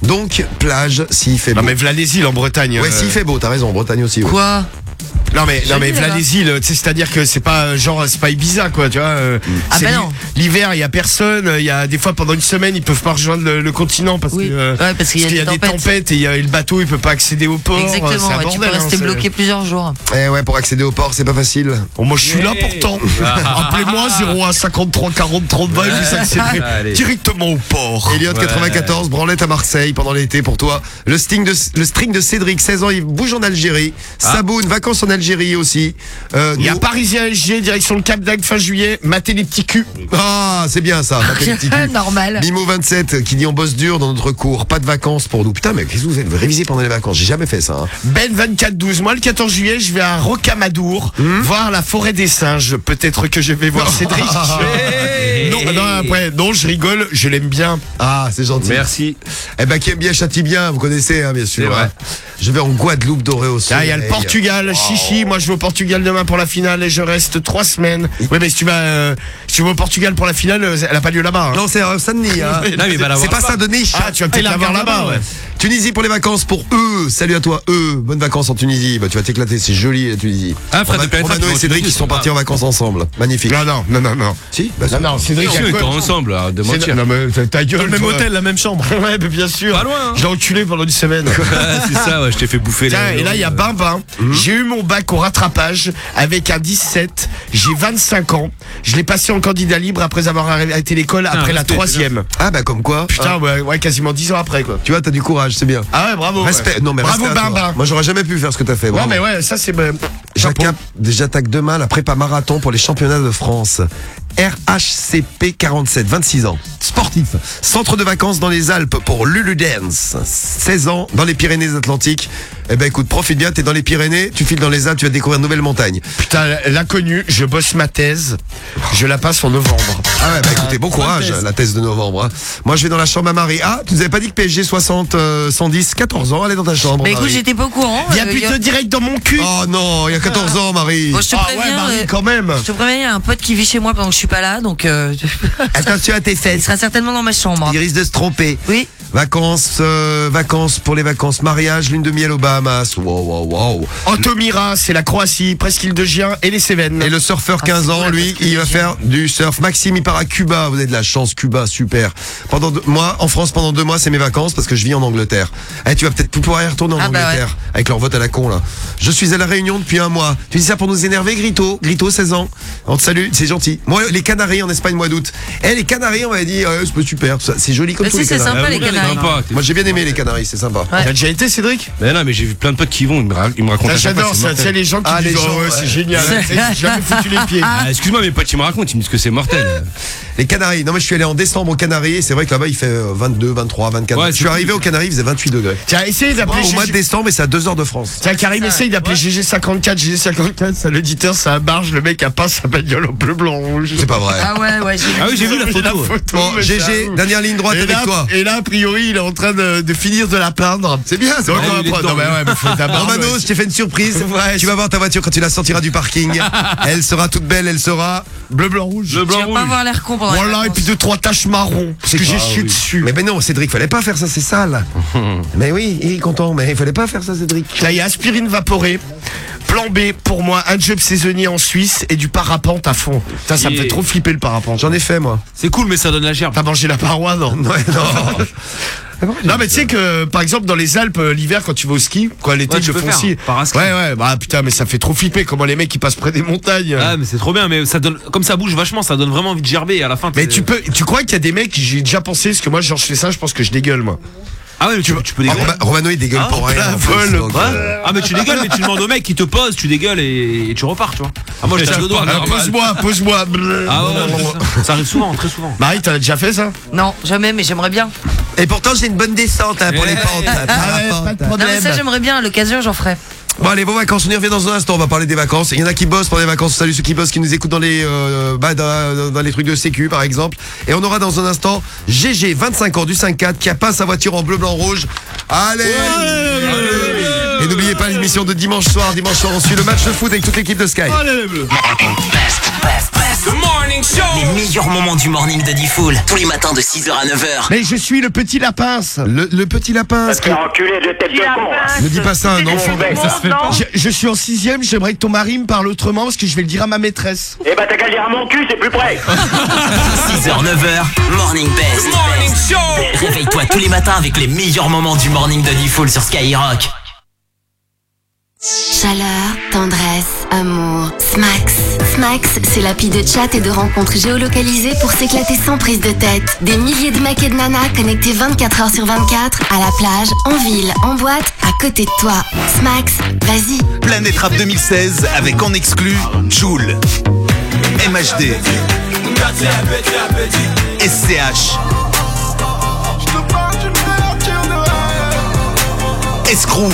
Donc, plage, s'il fait beau. Non, mais v'là les îles en Bretagne. Ouais, euh. s'il fait beau, t'as raison, en Bretagne aussi. ouais. Quoi? Non mais non mais les îles, tu c'est-à-dire que c'est pas euh, genre c'est pas Ibiza quoi, tu vois. euh, Ah bah non. L'hiver, il y a personne, il y a des fois pendant une semaine, ils peuvent pas rejoindre le, le continent parce Oui. que euh, Ouais, parce qu'il y a des tempêtes. tempêtes et, il y a- et le bateau, il peut pas accéder au port. Exactement, ouais, tu bordel, peux hein, rester bloqué plusieurs jours. Eh ouais, pour accéder au port, c'est pas facile. Bon, moi je suis là pourtant. Appelez-moi 01 53 40 30 20 et vous accéderez Allez. directement au port. Elliot Ouais. 94, branlette à Marseille pendant l'été pour toi. Le string de le string de Cédric, 16 ans, il bouge en Algérie. Saboun, vacances en Algérie aussi. Euh, Il y a nous- Parisien SG, direction le Cap d'Agde fin juillet, mater les petits culs. Ah, c'est bien ça. mater les petits culs. Normal. Mimo 27 qui dit on bosse dur dans notre cours, pas de vacances pour nous. Putain, mais qu'est-ce que vous avez révisé pendant les vacances? J'ai jamais fait ça. hein. Ben 24 12. Moi le 14 juillet, je vais à Rocamadour Hmm voir la forêt des singes. Peut-être que je vais voir Cédric. non, non, après, non, je rigole, je l'aime bien. Ah, c'est gentil. Merci. Eh ben, qui aime bien châtie bien, vous connaissez, hein, bien sûr. C'est vrai. hein. Je vais en Guadeloupe doré au Ah, soleil. il y a le Portugal, chichi. Moi, je vais au Portugal demain pour la finale et je reste trois semaines. Oui, mais si tu vas, euh, si tu vas au Portugal pour la finale, euh, elle a pas lieu là-bas. hein. Non, c'est à Saint-Denis. Hein. Non, mais il va l'avoir c'est pas. Saint-Denis. Ah, tu vas peut-être la l'avoir là-bas, ouais. Tunisie pour les vacances pour eux. Salut à toi, eux. Bonnes vacances en Tunisie. Bah, tu vas t'éclaiter, c'est joli la Tunisie. Ah, Fred Romano et Cédric ils sont partis en vacances ensemble. Magnifique. Non, non, non, non, non. Si bah, Non, non, Cédric, Si, il y a on quoi était ensemble, de mentir. Non, mais ta- gueule. Dans le même hôtel, la même chambre. Ouais, mais bien sûr. Pas loin, hein. Je l'ai enculé pendant une semaine. Ah, c'est ça, ouais, je t'ai fait bouffer et là, il y a Bimbin. J'ai eu mon bac au rattrapage avec un 17. J'ai 25 ans. Je l'ai passé en candidat libre après avoir arrêté l'école après la troisième. Ah, bah, comme quoi. Putain, hein. ouais, ouais, quasiment 10 ans après, quoi. Tu vois, t'as du courage, c'est bien. Ah ouais, bravo. Respect. ouais. Non, mais bravo. Bimbin. Moi, j'aurais jamais pu faire ce que t'as fait. Ouais, bravo. mais ouais, ça, c'est. ben, j'attaque demain la prépa marathon pour les championnats de France. RHCP 47, 26 ans. Sportif. Centre de vacances dans les Alpes pour Lulu Dance. 16 ans dans les Pyrénées-Atlantiques. Eh ben écoute, profite bien, t'es dans les Pyrénées, tu files dans les Alpes, tu vas découvrir une nouvelle montagne. Putain, l'inconnu, je bosse ma thèse. Je la passe en novembre. Ah ouais, bah écoutez, bon courage, thèse. la thèse de novembre. hein. Moi, je vais dans la chambre à Marie. Ah, tu nous avais pas dit que PSG 60, euh, 110, 14 ans, allez dans ta chambre. Mais écoute, Marie. j'étais pas au courant. Viens euh, plutôt y a- direct dans mon cul. Oh non, il y a 14 ans, Marie. Bon, je te Ah ouais, préviens, Marie, euh, quand même. je te préviens, il y a un pote qui vit chez moi pendant que je suis pas là, donc euh, Attention à tes il fesses. sera certainement dans ma chambre. Il risque de se tromper. Oui. Vacances, euh, vacances pour les vacances, mariage, lune de miel aux Bahamas. Wow, wow, wow. Antomira, c'est la Croatie, presqu'île de Gien et les Cévennes. Et le surfeur Ah, 15 c'est ans, lui, il va faire du surf. Maxime, il part à Cuba. Vous avez de la chance, Cuba, super. Pendant deux- moi, en France, pendant deux mois, c'est mes vacances parce que je vis en Angleterre. Eh, tu vas peut-être pouvoir y retourner en Ah bah Angleterre avec leur vote à la con là. Je suis à la Réunion depuis un mois. Tu dis ça pour nous énerver, Grito Grito, 16 ans. On te salue, c'est gentil. Moi, les Canaries en Espagne, mois d'août. Eh, les Canaries, on m'avait dit, euh, c'est super, ça. c'est joli comme Mais tout si, les c'est Canaries. sympa, les Ouais, Canaries. Moi, j'ai bien aimé les Canaries, c'est sympa. Ouais. T'as déjà été, Cédric? Mais non, mais j'ai vu plein de potes qui vont, ils me, ra- ils me racontent. À chaque fois, J'adore c'est ça, mortel. c'est les gens qui Ah, disent les oh, gens, ouais, ouais. c'est génial. J'ai jamais foutu les pieds. Ah, excuse-moi, mes potes, ils me racontent, ils me disent que c'est mortel. Les Canaries. Non, mais je suis allé en décembre aux Canaries. et C'est vrai que là-bas, il fait euh, 22, 23, 24. Ouais, je c'est suis arrivé aux Canaries, il faisait 28 degrés. Tiens, essaye d'appeler Au mois de GG. décembre, et c'est à 2 heures de France. Tiens, Karim, essaye d'appeler GG54. GG54, c'est l'auditeur, c'est un barge. Le mec a pas sa bagnole au bleu, blanc, rouge. C'est pas vrai. Ah ouais, ouais, j'ai vu. Ah oui, j'ai vu la photo. Bon, mais GG, dernière ligne droite et avec là, toi. Et là, a priori, il est en train de, de finir de la peindre. C'est bien, c'est Donc, vrai. on va il est prendre- dedans, non, mais lui. Ouais, mais faut Romano, je t'ai fait une surprise. tu vas voir ta voiture quand tu la sortiras du parking. elle sera toute belle, elle sera bleu, blanc, rouge. Le Tu blanc vas pas rouge. avoir l'air con pendant Voilà, et vacances. puis deux, trois taches marron. Parce que j'ai chié dessus. Mais ben non, Cédric, fallait pas faire ça, c'est sale. mais oui, il est content, mais il fallait pas faire ça, Cédric. Là, il y a aspirine vaporée. Plan B, pour moi, un job saisonnier en Suisse et du parapente à fond. Putain, ça me fait trop flipper le parapente. J'en ai fait, moi. C'est cool, mais ça donne la gerbe. T'as mangé la paroi, non Ouais, non. Non mais tu sais que par exemple dans les Alpes euh, l'hiver quand tu vas au ski, quoi l'été Ouais, ils tu le peux font faire, aussi. paraski. Ouais ouais bah putain mais ça fait trop flipper comment les mecs ils passent près des montagnes. Ah mais c'est trop bien mais ça donne comme ça bouge vachement ça donne vraiment envie de gerber et à la fin Mais t'es- tu peux tu crois qu'il y a des mecs j'ai déjà pensé parce que moi genre je fais ça je pense que je dégueule moi. Ah ouais mais tu, tu peux dégueuler. Romano il dégueule Ah, pour rien. en vol, plus, donc, Ouais. euh, Ah mais tu dégueules mais tu demandes au mec qui te pose tu dégueules et, et tu repars tu vois. Ah moi j'étais à deux doigts. Alors, pose-moi pose-moi. Ah ouais, ouais, ça, ça arrive souvent très souvent. Marie t'as déjà fait ça? Non, jamais, mais j'aimerais bien. Et pourtant j'ai une bonne descente hein, pour les pentes. Ah ouais, pas de Non, problème. mais ça, j'aimerais bien. À l'occasion, j'en ferai. Bon allez vos vacances, on y revient dans un instant, on va parler des vacances. Il y en a qui bossent pendant les vacances, salut ceux qui bossent, qui nous écoutent dans les euh, bah, dans, dans les trucs de sécu par exemple. Et on aura dans un instant GG 25 ans du 5-4 qui a peint sa voiture en bleu blanc rouge. Allez, Et n'oubliez pas l'émission de dimanche soir, dimanche soir on suit le match de foot avec toute l'équipe de Sky. Les meilleurs moments du morning de Diffoul. Tous les matins de 6h à 9h. Mais je suis le petit lapin. Le, le petit lapin, ce que- enculé de tête de con. hein. ne dis pas ça à un enfant. Ça se fait pas. Je, je suis en sixième, j'aimerais que ton mari me parle autrement parce que je vais le dire à ma maîtresse. Eh ben t'as qu'à le dire à mon cul, c'est plus près. 6h, 9h, Morning Best. Réveille-toi tous les matins avec les meilleurs moments du morning de Diffoul sur Skyrock. Chaleur, tendresse, amour, Smax. Smax, c'est l'appli de chat et de rencontres géolocalisées pour s'éclater sans prise de tête. Des milliers de mecs et de nanas connectés 24 heures sur 24, à la plage, en ville, en boîte, à côté de toi. Smax, vas-y. Planète Rap 2016 avec en exclu Joule, MHD, SCH, Escrew,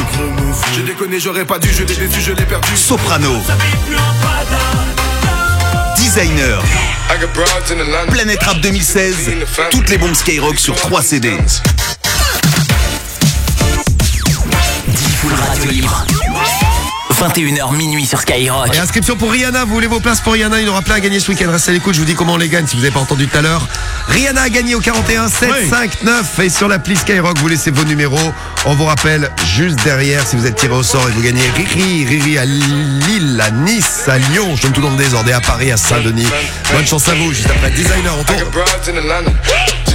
Je déconne, j'aurais pas dû, je l'ai déçu, je l'ai perdu. Soprano, Designer. Planète Rap 2016, toutes les bombes Skyrock sur 3 CD. Diffoul Radio Libre. 21h minuit sur Skyrock. Et inscription pour Rihanna, vous voulez vos places pour Rihanna, il y aura plein à gagner ce week-end. Restez à l'écoute, je vous dis comment on les gagne si vous n'avez pas entendu tout à l'heure. Rihanna a gagné au 41 7 5 9 et sur l'appli Skyrock, vous laissez vos numéros. On vous rappelle juste derrière si vous êtes tiré au sort et vous gagnez Riri, Riri à Lille, à Nice, à Lyon, je donne tout dans le désordre, et à Paris, à Saint-Denis. Bonne chance à vous, juste après Designer, on tourne.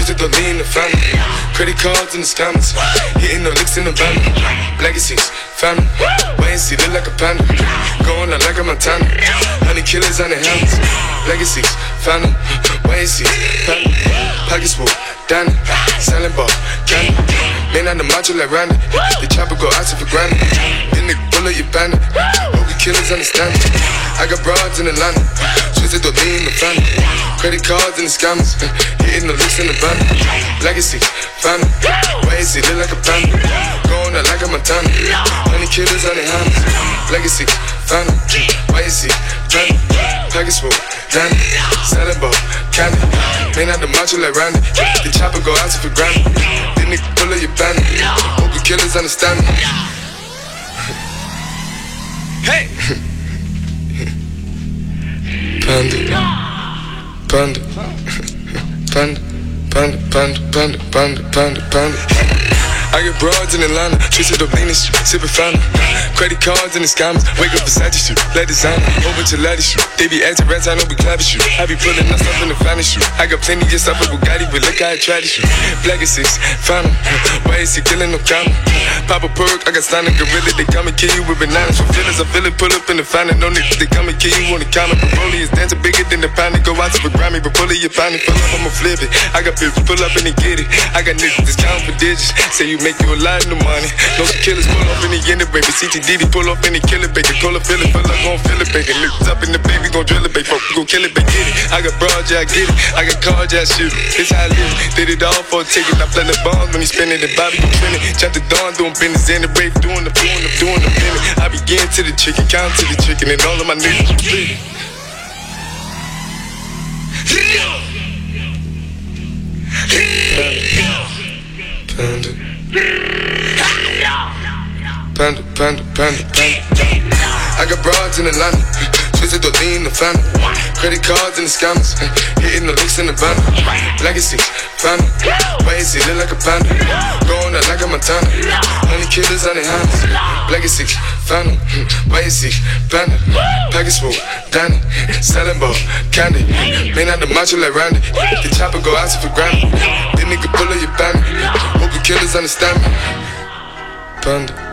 To the lean the family. Credit cards and the scammers, hitting the licks in the van. Legacies, family, wait and see, look like a panda. Going out like a Montana, honey killers on the helmets. Legacies, family, wait and see, family. Pockets full, Danny, selling ball, candy. Man on the macho like Randy, the chopper go out for granted. Then the bullet you bandit, the killers understand. me. I got broads in Atlanta, twisted the lean the family. Credit cards and the scammers, hitting the licks in the van. Legacy, family, why is he look like a panda? Going out like a Montana, honey killers on the hands. Legacy, family, why is he family? Package full, Danny, selling ball, candy. Man out the macho like Randy, the chopper go out for granted. Then they pull up your bandit, hope killers understand me. Hey! Panda. Panda. Panda. Panda. Panda. Panda. Panda. Panda. Panda. I get broads in Atlanta, up lean shit, sipping fountain. Credit cards and the scammers, wake up beside you let designer, over to Laddie shoot. They be acting rats, I know we clapping shoot. I be pulling up in the finest shoot. I got plenty just up with Bugatti, but look how I try to shoot. Black is six, fountain. Why is he killing no comma? Pop a perk, I got stunning gorilla, they come and kill you with bananas. For feelings, I feel it, pull up in the fountain. No niggas, they come and kill you on the counter. Broly is dancing bigger than the pound. Go out to the Grammy, but pull it, you pound it, pull up, I'ma flip it. I got bitches, pull up and they get it. I got niggas that's counting for digits. Say you make you a lot of money. No killers pull off in the end, baby. CTDD pull off in the killer, baby. Call a feel it, feel like gon' feel it, baby. Niggas up in the baby, gon' drill it, baby. Fuck, gon' kill it, baby. Get it. I got broad, yeah, I get it. I got cards, yeah, I shoot it. This how I live. Did it all for a ticket. I play the bombs when he spinning the Bobby, you trending. Chop the dawn, doing business in the rave, doing the, doing the, doing the minute. I begin to the chicken, count to the chicken, and all of my niggas split. Panda. Panda, panda, panda, panda. panda. I got broads in Atlanta, Twisted the lean, the family. Credit cards and the scammers. Hitting the licks in the van. Legacy, family. Why is he look like a panda? Going out like a Montana. Honey killers on their hands. Legacy, family. Why is he panda? Package full, Danny. Selling ball, candy. Man out the macho like Randy. The chopper go out for granted. This nigga pull up your bandit. Hope the killers understand me. Panda.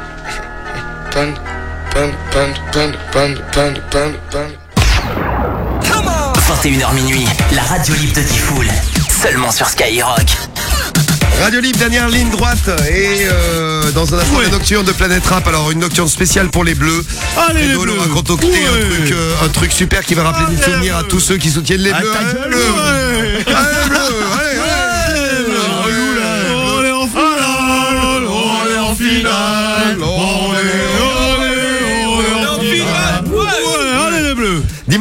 21h minuit, la radio libre de Tifoul. Seulement sur Skyrock. Radio Libre, dernière ligne droite et euh, dans un instant la nocturne de Planète Rap. Alors une nocturne spéciale pour les Bleus. Allez, les leur a Bleus. concocté Ouais. un, truc, euh, un truc super qui va rappeler des souvenirs à tous ceux qui soutiennent les Ah, Bleus. Allez, Bleus. ouais. Allez, Bleus. Allez, On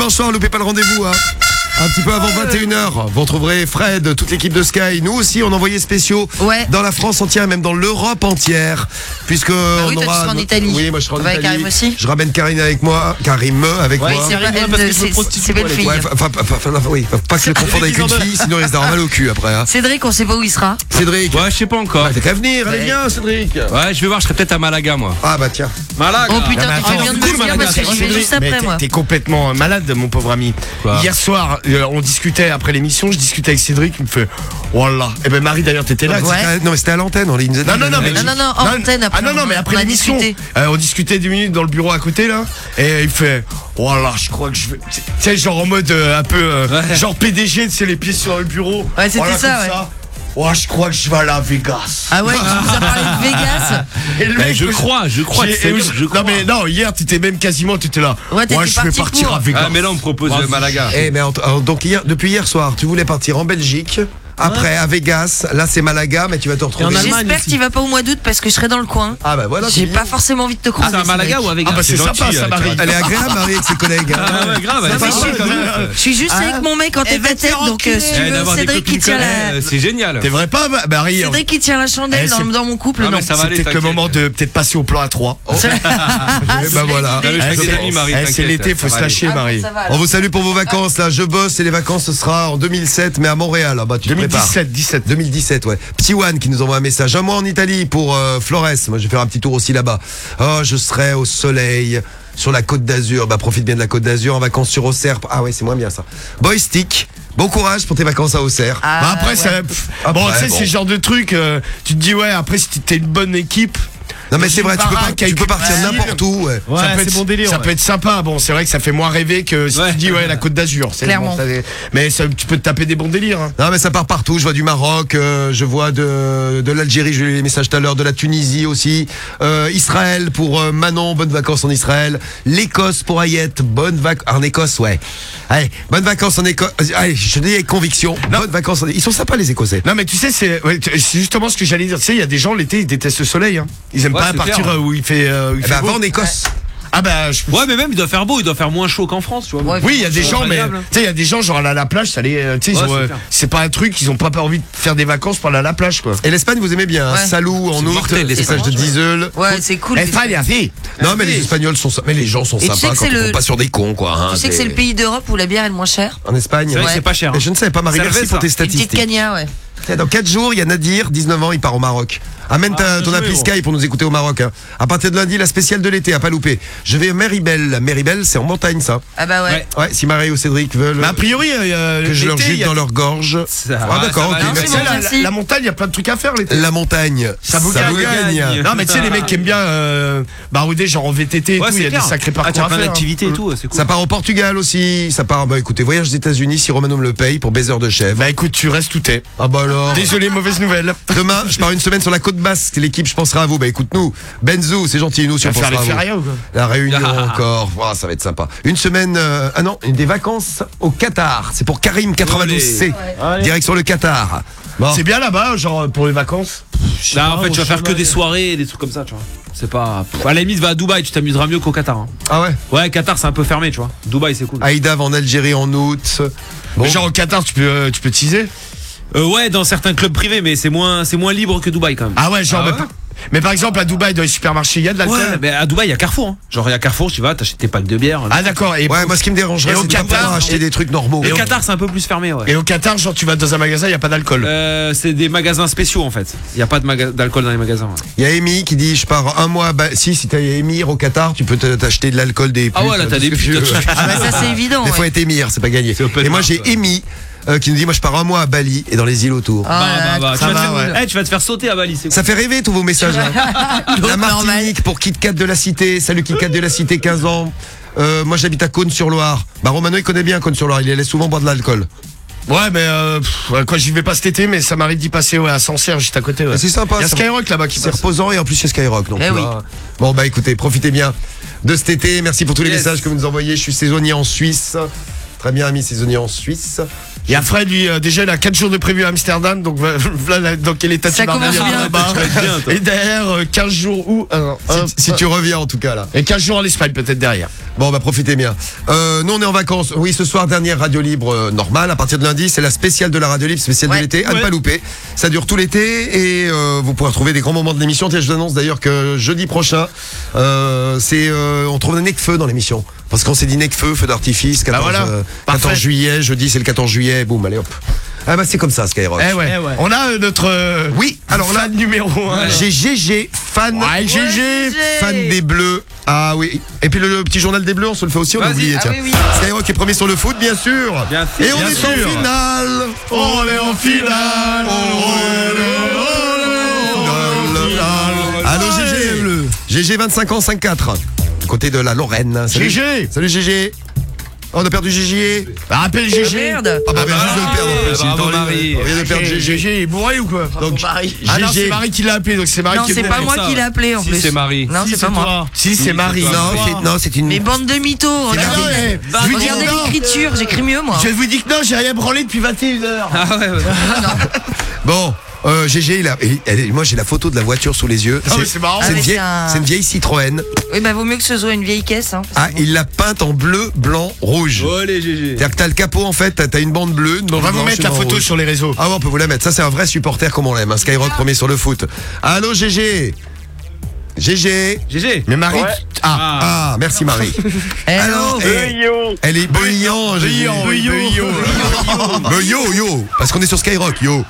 Dimanche soir, loupez pas le rendez-vous. Hein. Un petit peu avant 21h, vous retrouverez Fred, toute l'équipe de Sky. Nous aussi, on a envoyé spéciaux dans la France entière, même dans l'Europe entière, puisque Bah oui, on toi, tu aura. seras en Italie. Oui, moi je serai en Italie. Karim aussi Je ramène Karine avec moi, Karim avec Ouais, moi. c'est belle fille. Ouais, fa- fa- fa- fa- oui, faut pas que je le confonde avec une fille, sinon il risque d'avoir mal au cul après. hein. Cédric, on sait pas où il sera. Cédric. Ouais, je sais pas encore. T'as qu'à venir, allez viens Cédric. Ouais, je vais voir, je serai peut-être à Malaga, moi. Ah bah tiens. Malaga. Oh putain, Ah, tu viens de me dire parce que j'y vais juste après, Mais t'es- moi. T'es complètement malade, mon pauvre ami. Hier soir, euh, on discutait après l'émission, je discutais avec Cédric, il me fait Voilà. Et ben Marie d'ailleurs, t'étais là. C'était- Non, mais c'était à l'antenne, on l'a dit. Non, non, non, mais Non, non, non, en antenne, après, Ah non, non, mais après on a l'émission, discuté. euh, on discutait 10 minutes dans le bureau à côté là, et il fait Voilà, je crois que je vais. Tu sais, genre en mode euh, un peu. euh, Genre PDG, c'est les pieds sur le bureau. Ouais, c'était ça, ouais. Ouais, je crois que je vais aller à Vegas. Ah ouais, tu nous as parlé de Vegas Et le mec, je moi, crois, je crois, je- Non mais non, hier t'étais même quasiment, t'étais là. Ouais, t'étais je vais parti partir pour. à Vegas. Ah, mais là, on me propose Malaga. Eh mais en- en- donc hier, depuis hier soir, tu voulais partir en Belgique, après à Vegas, là c'est Malaga, mais tu vas te retrouver. J'espère que tu vas pas au mois d'août parce que je serai dans le coin. Ah bah voilà. J'ai pas forcément envie de te croiser. c'est à Malaga ou à Vegas Ah bah c'est sympa gentil, ça euh, Marie. Elle est agréable Marie avec ses collègues. hein. Ah ouais, grave, elle est sympa, je- quand suis juste Ah. avec mon mec en tête à tête, donc euh, si tu Eh, veux, Cédric qui tient la. elle, C'est génial. T'es vrai pas Ma- Marie hein. Cédric qui tient la chandelle Eh, dans, mon couple, Ah, non. ça va peut-être le moment de peut-être passer au plan à 3. Eh ben voilà. Ah, Eh, c'est- eh, l'été, faut va se lâcher Ah, Marie. va, On vous salue pour vos vacances là. Je bosse et les vacances ce sera en 2007 mais à Montréal. Ah bah tu te prépares. 2017, 17. 2017 ouais. Petit One qui nous envoie un message. Un mois en Italie pour euh, Flores. Moi je vais faire un petit tour aussi là-bas. Oh je serai au soleil sur la côte d'Azur. Bah profite bien de la côte d'Azur en vacances sur Auxerre. Ah ouais c'est moins bien ça. Boy Stick. Bon courage pour tes vacances à Auxerre. Ah, Bah après, ouais. ça, pff, bon, tu sais, bon. c'est le genre de truc, euh, tu te dis, ouais, après, si t'es une bonne équipe. Non mais c'est vrai, tu peux, pas- tu peux partir n'importe où. ouais. Ouais, ça peut être, bon délire, Ça ouais. peut être sympa. Bon, c'est vrai que ça fait moins rêver que si Ouais. tu dis, ouais, la Côte d'Azur. Clairement. bon, mais ça- tu peux te taper des bons délires. hein. Non mais ça part partout, je vois du Maroc, euh, je vois de, de l'Algérie, j'ai eu les messages tout à l'heure, de la Tunisie aussi, euh, Israël pour euh, Manon, bonnes vacances en Israël, l'Écosse pour Ayette, bonnes vacances en Écosse, ouais. Allez, bonnes vacances en Écosse, allez, je dis avec conviction, bonnes vacances en Ils sont sympas les Écossais. Non, mais tu sais, c'est justement ce que j'allais dire. Tu sais, il y a des gens, l'été, ils détestent le soleil. Hein. Ils aiment Ouais, pas c'est partir clair. euh, où il fait, euh, où il Eh fait beau. va en Écosse. Ah bah, je Ouais, mais même il doit faire beau, il doit faire moins chaud qu'en France, tu vois. Ouais, Oui, il y a des gens, mais tu sais, il y a des gens genre aller à la plage, ça les, euh, tu sais, ils Ouais, c'est euh, pas un truc, ils ont pas envie de faire des vacances pour aller à la plage, quoi. Et l'Espagne, vous aimez bien, hein, Ouais. Salou en août, mortel, les messages de Diesel. Ouais, c'est cool. Espagne, si. Non mais les Espagnols sont, mais les gens sont Et tu sais sympas quand le- tombe pas sur des cons quoi. hein, Tu sais que c'est le pays d'Europe où la bière est le moins chère En Espagne. C'est pas cher. hein. Je ne savais pas Marie, Ça merci pour tes Une petite statistiques. cagna, ouais. Dans 4 jours, il y a Nadir, 19 ans, il part au Maroc. Amène ta- Ah, ton appli Sky pour nous écouter au Maroc. hein. À partir de lundi, la spéciale de l'été, à pas louper. Je vais à Méribel. Méribel, c'est en montagne, ça. Ah bah ouais. Ouais, si Marie ou Cédric veulent Mais a priori, euh, que je leur l'été, il jute y a- dans leur gorge. Ça ah, va, d'accord, ça ok. va. Mais merci. tu sais, la, merci. la- la montagne, il y a plein de trucs à faire l'été. La montagne, Ça vous gagne. gagne. Non, mais tu sais, les mecs qui aiment bien euh, barouder, genre en VTT et Ouais, tout, il y c'est a clair. des sacrés Ah, parcours tu as à plein faire. d'activités et tout, c'est cool. Ça part au Portugal aussi. Ça part, bah écoutez, voyage aux États-Unis si Romanum le paye pour baiser de chèvre. Bah écoute, tu restes tout est. Ah bah alors. Désolé, mauvaise nouvelle. Demain, je pars une semaine sur la côte C'est l'équipe, je penserai à vous. Bah écoute-nous. Benzo, c'est gentil, nous, si on faire pensera les à vous. férias ou quoi La réunion encore. Ouah, ça va être sympa. Une semaine, euh, ah non, des vacances au Qatar. C'est pour Karim 92C. Direction le Qatar. Bon. C'est bien là-bas, genre pour les vacances. Là, en fait, tu vas faire que des soirées et des trucs comme ça, tu vois. C'est pas. À la limite, va à Dubaï, tu t'amuseras mieux qu'au Qatar. hein. Ah ouais Ouais, Qatar, c'est un peu fermé, tu vois. Dubaï, c'est cool. Aïda va en Algérie en août. Bon. Mais genre au Qatar, tu peux, euh, tu peux teaser. Euh, ouais, dans certains clubs privés, mais c'est moins, c'est moins libre que Dubaï quand même. Ah ouais, genre, Ah mais ouais Mais par exemple, à Dubaï, dans les supermarchés, il y a de l'alcool. Ouais, mais à Dubaï, il y a Carrefour. hein. Genre, il y a Carrefour, tu vas, t'achètes tes packs de bière. Ah d'accord. Et Ouais, moi ce qui me dérangerait, Et au c'est de Qatar, acheter et- des trucs normaux. Le Qatar, c'est un peu plus fermé, ouais. Et au Qatar, genre tu vas dans un magasin, il y a pas d'alcool. Euh, c'est des magasins spéciaux en fait. Il n'y a pas d'alcool dans les magasins. ouais. Il y a Amy qui dit je pars un mois à Ba- si si t'as émir au Qatar tu peux te- t'acheter de l'alcool des Ah putes, ouais, là, t'as des putes, Ah bah ça c'est évident. Faut ouais. être émir c'est pas gagné et moi j'ai Amy euh, qui nous dit moi je pars un mois à Bali et dans les îles autour. Ah, Bah, bah, bah, ça tu, vas va, te faire, ouais. Eh, tu vas te faire sauter à Bali. c'est ça fait rêver tous vos messages là. La Martinique pour Kit Kat de la Cité. Salut Kit Kat de la Cité 15 ans. Euh, moi j'habite à Cône-sur-Loire. Bah Romano il connaît bien Cône-sur-Loire. Il allait souvent boire de l'alcool. Ouais, mais euh, pff, quand j'y vais pas cet été, mais ça m'arrive d'y passer ouais, à Sancerre, juste à côté. Ouais. C'est sympa, Il y a Skyrock là-bas qui c'est reposant et en plus c'est Skyrock donc Eh oui. bon bah écoutez profitez bien de cet été. Merci pour tous les messages que vous nous envoyez. Je suis saisonnier en Suisse. Très bien ami saisonnier en Suisse Et Fred, lui, euh, déjà, il a 4 jours de prévu à Amsterdam, donc voilà dans quel état Ça tu vas là-bas. Et derrière, euh, 15 jours où un, un- si, si tu reviens en tout cas là Et 15 jours en Espagne, peut-être derrière. Bon, bah profitez bien. Euh, nous, on est en vacances. Oui, ce soir, dernière radio libre euh, normale. À partir de lundi, c'est la spéciale de la radio libre, spéciale Ouais. de l'été. À ne pas louper. Ça dure tout l'été et euh, vous pourrez retrouver des grands moments de l'émission. Tiens, je vous annonce d'ailleurs que jeudi prochain, euh, c'est euh, on trouve un Necfeu dans l'émission. Parce qu'on s'est dit Necfeu, feu d'artifice, 14, Bah voilà. euh, Parfait. 14 juillet. Jeudi, c'est le 14 juillet. Boum, allez hop. Ah bah c'est comme ça, Skyrock. Eh ouais. Eh ouais. On a euh, notre. euh, Oui, alors là, fan numéro 1. j'ai GG, fan, Ouais, GG. fan des Bleus. Ah oui. Et puis le, le petit journal des Bleus, on se le fait aussi, on a oublié. Ah tiens. oui, oui. Skyrock est premier sur le foot, bien sûr. Bien sûr, Et on bien est sûr. en finale. On est en finale. Allô GG. GG 25 ans 5-4. Côté de la Lorraine. Salut. GG. Salut GG. Oh, on a perdu GG. Bah, rappelle Ah, GG. Merde. Ah bah, on vient juste de le perdre en plus. Marie. On vient de perdre GG GG. est bourré ou quoi Donc, Ah non, c'est. Marie qui l'a appelé, donc c'est Marie Non, qui est c'est pas moi ça, qui l'ai appelé en Si, plus. c'est Marie. Non, c'est pas moi. Si, c'est Marie. Non, c'est non, c'est une. Mais bande de mythos. Regardez, ouais. Bah, je vous dis regardez non. l'écriture. J'écris mieux moi. Je vous dis que non, j'ai rien branlé depuis 21h. Ah ouais, ouais. Bon, euh, GG, il a- il- elle- moi j'ai la photo de la voiture sous les yeux. Ah c'est marrant. C'est Ah, une, mais vieille- c'est un- c'est une vieille Citroën. Oui, bah vaut mieux que ce soit une vieille caisse. Hein, Ah, il l'a peinte en bleu, blanc, rouge. Allez, GG. C'est-à-dire que t'as le capot en fait, t'as t'as une bande bleue, une On va vous blanche, mettre une la bande photo rouge. sur les réseaux. Ah ouais, on peut vous la mettre. Ça, c'est un vrai supporter comme on l'aime. Un Skyrock premier sur le foot. Allô, GG GG GG. Mais Marie. Ouais. Ah. Ah, merci Marie. Hello. Alors, eh, yo. elle est brillant, GG. Bah, yo, yo. Parce qu'on est sur Skyrock, yo.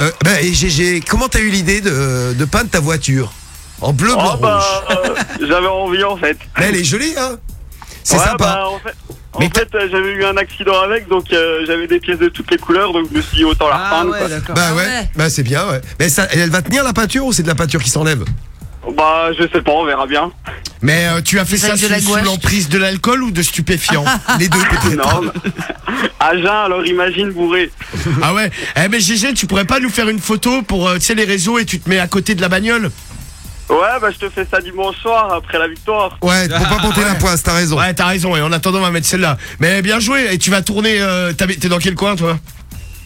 Euh, bah, et GG, comment t'as eu l'idée de, de peindre ta voiture En bleu, blanc, Oh, bah, rouge. euh, j'avais envie en fait. Mais elle est jolie, hein C'est Ouais, sympa. bah, en fait, en fait, euh, j'avais eu un accident avec, donc euh, j'avais des pièces de toutes les couleurs, donc je me suis dit autant la Ah repeindre. ouais, quoi. d'accord. Bah Ah ouais, ouais. bah c'est bien, ouais. Mais ça, elle va tenir la peinture ou c'est de la peinture qui s'enlève? Bah, je sais pas, on verra bien. Mais euh, tu as fait ça sous, la sous gouache. l'emprise de l'alcool ou de stupéfiants Les deux, peut-être. Non, mais- à jeun, alors imagine bourré. Ah ouais Eh mais GG, tu pourrais pas nous faire une photo pour euh, tu sais les réseaux et tu te mets à côté de la bagnole? Ouais, bah je te fais ça dimanche soir après la victoire. Ouais, pour pas monter la poisse, t'as raison. Ouais, t'as raison, et en attendant, on va mettre celle-là. Mais bien joué, et tu vas tourner, euh, t'es dans quel coin toi?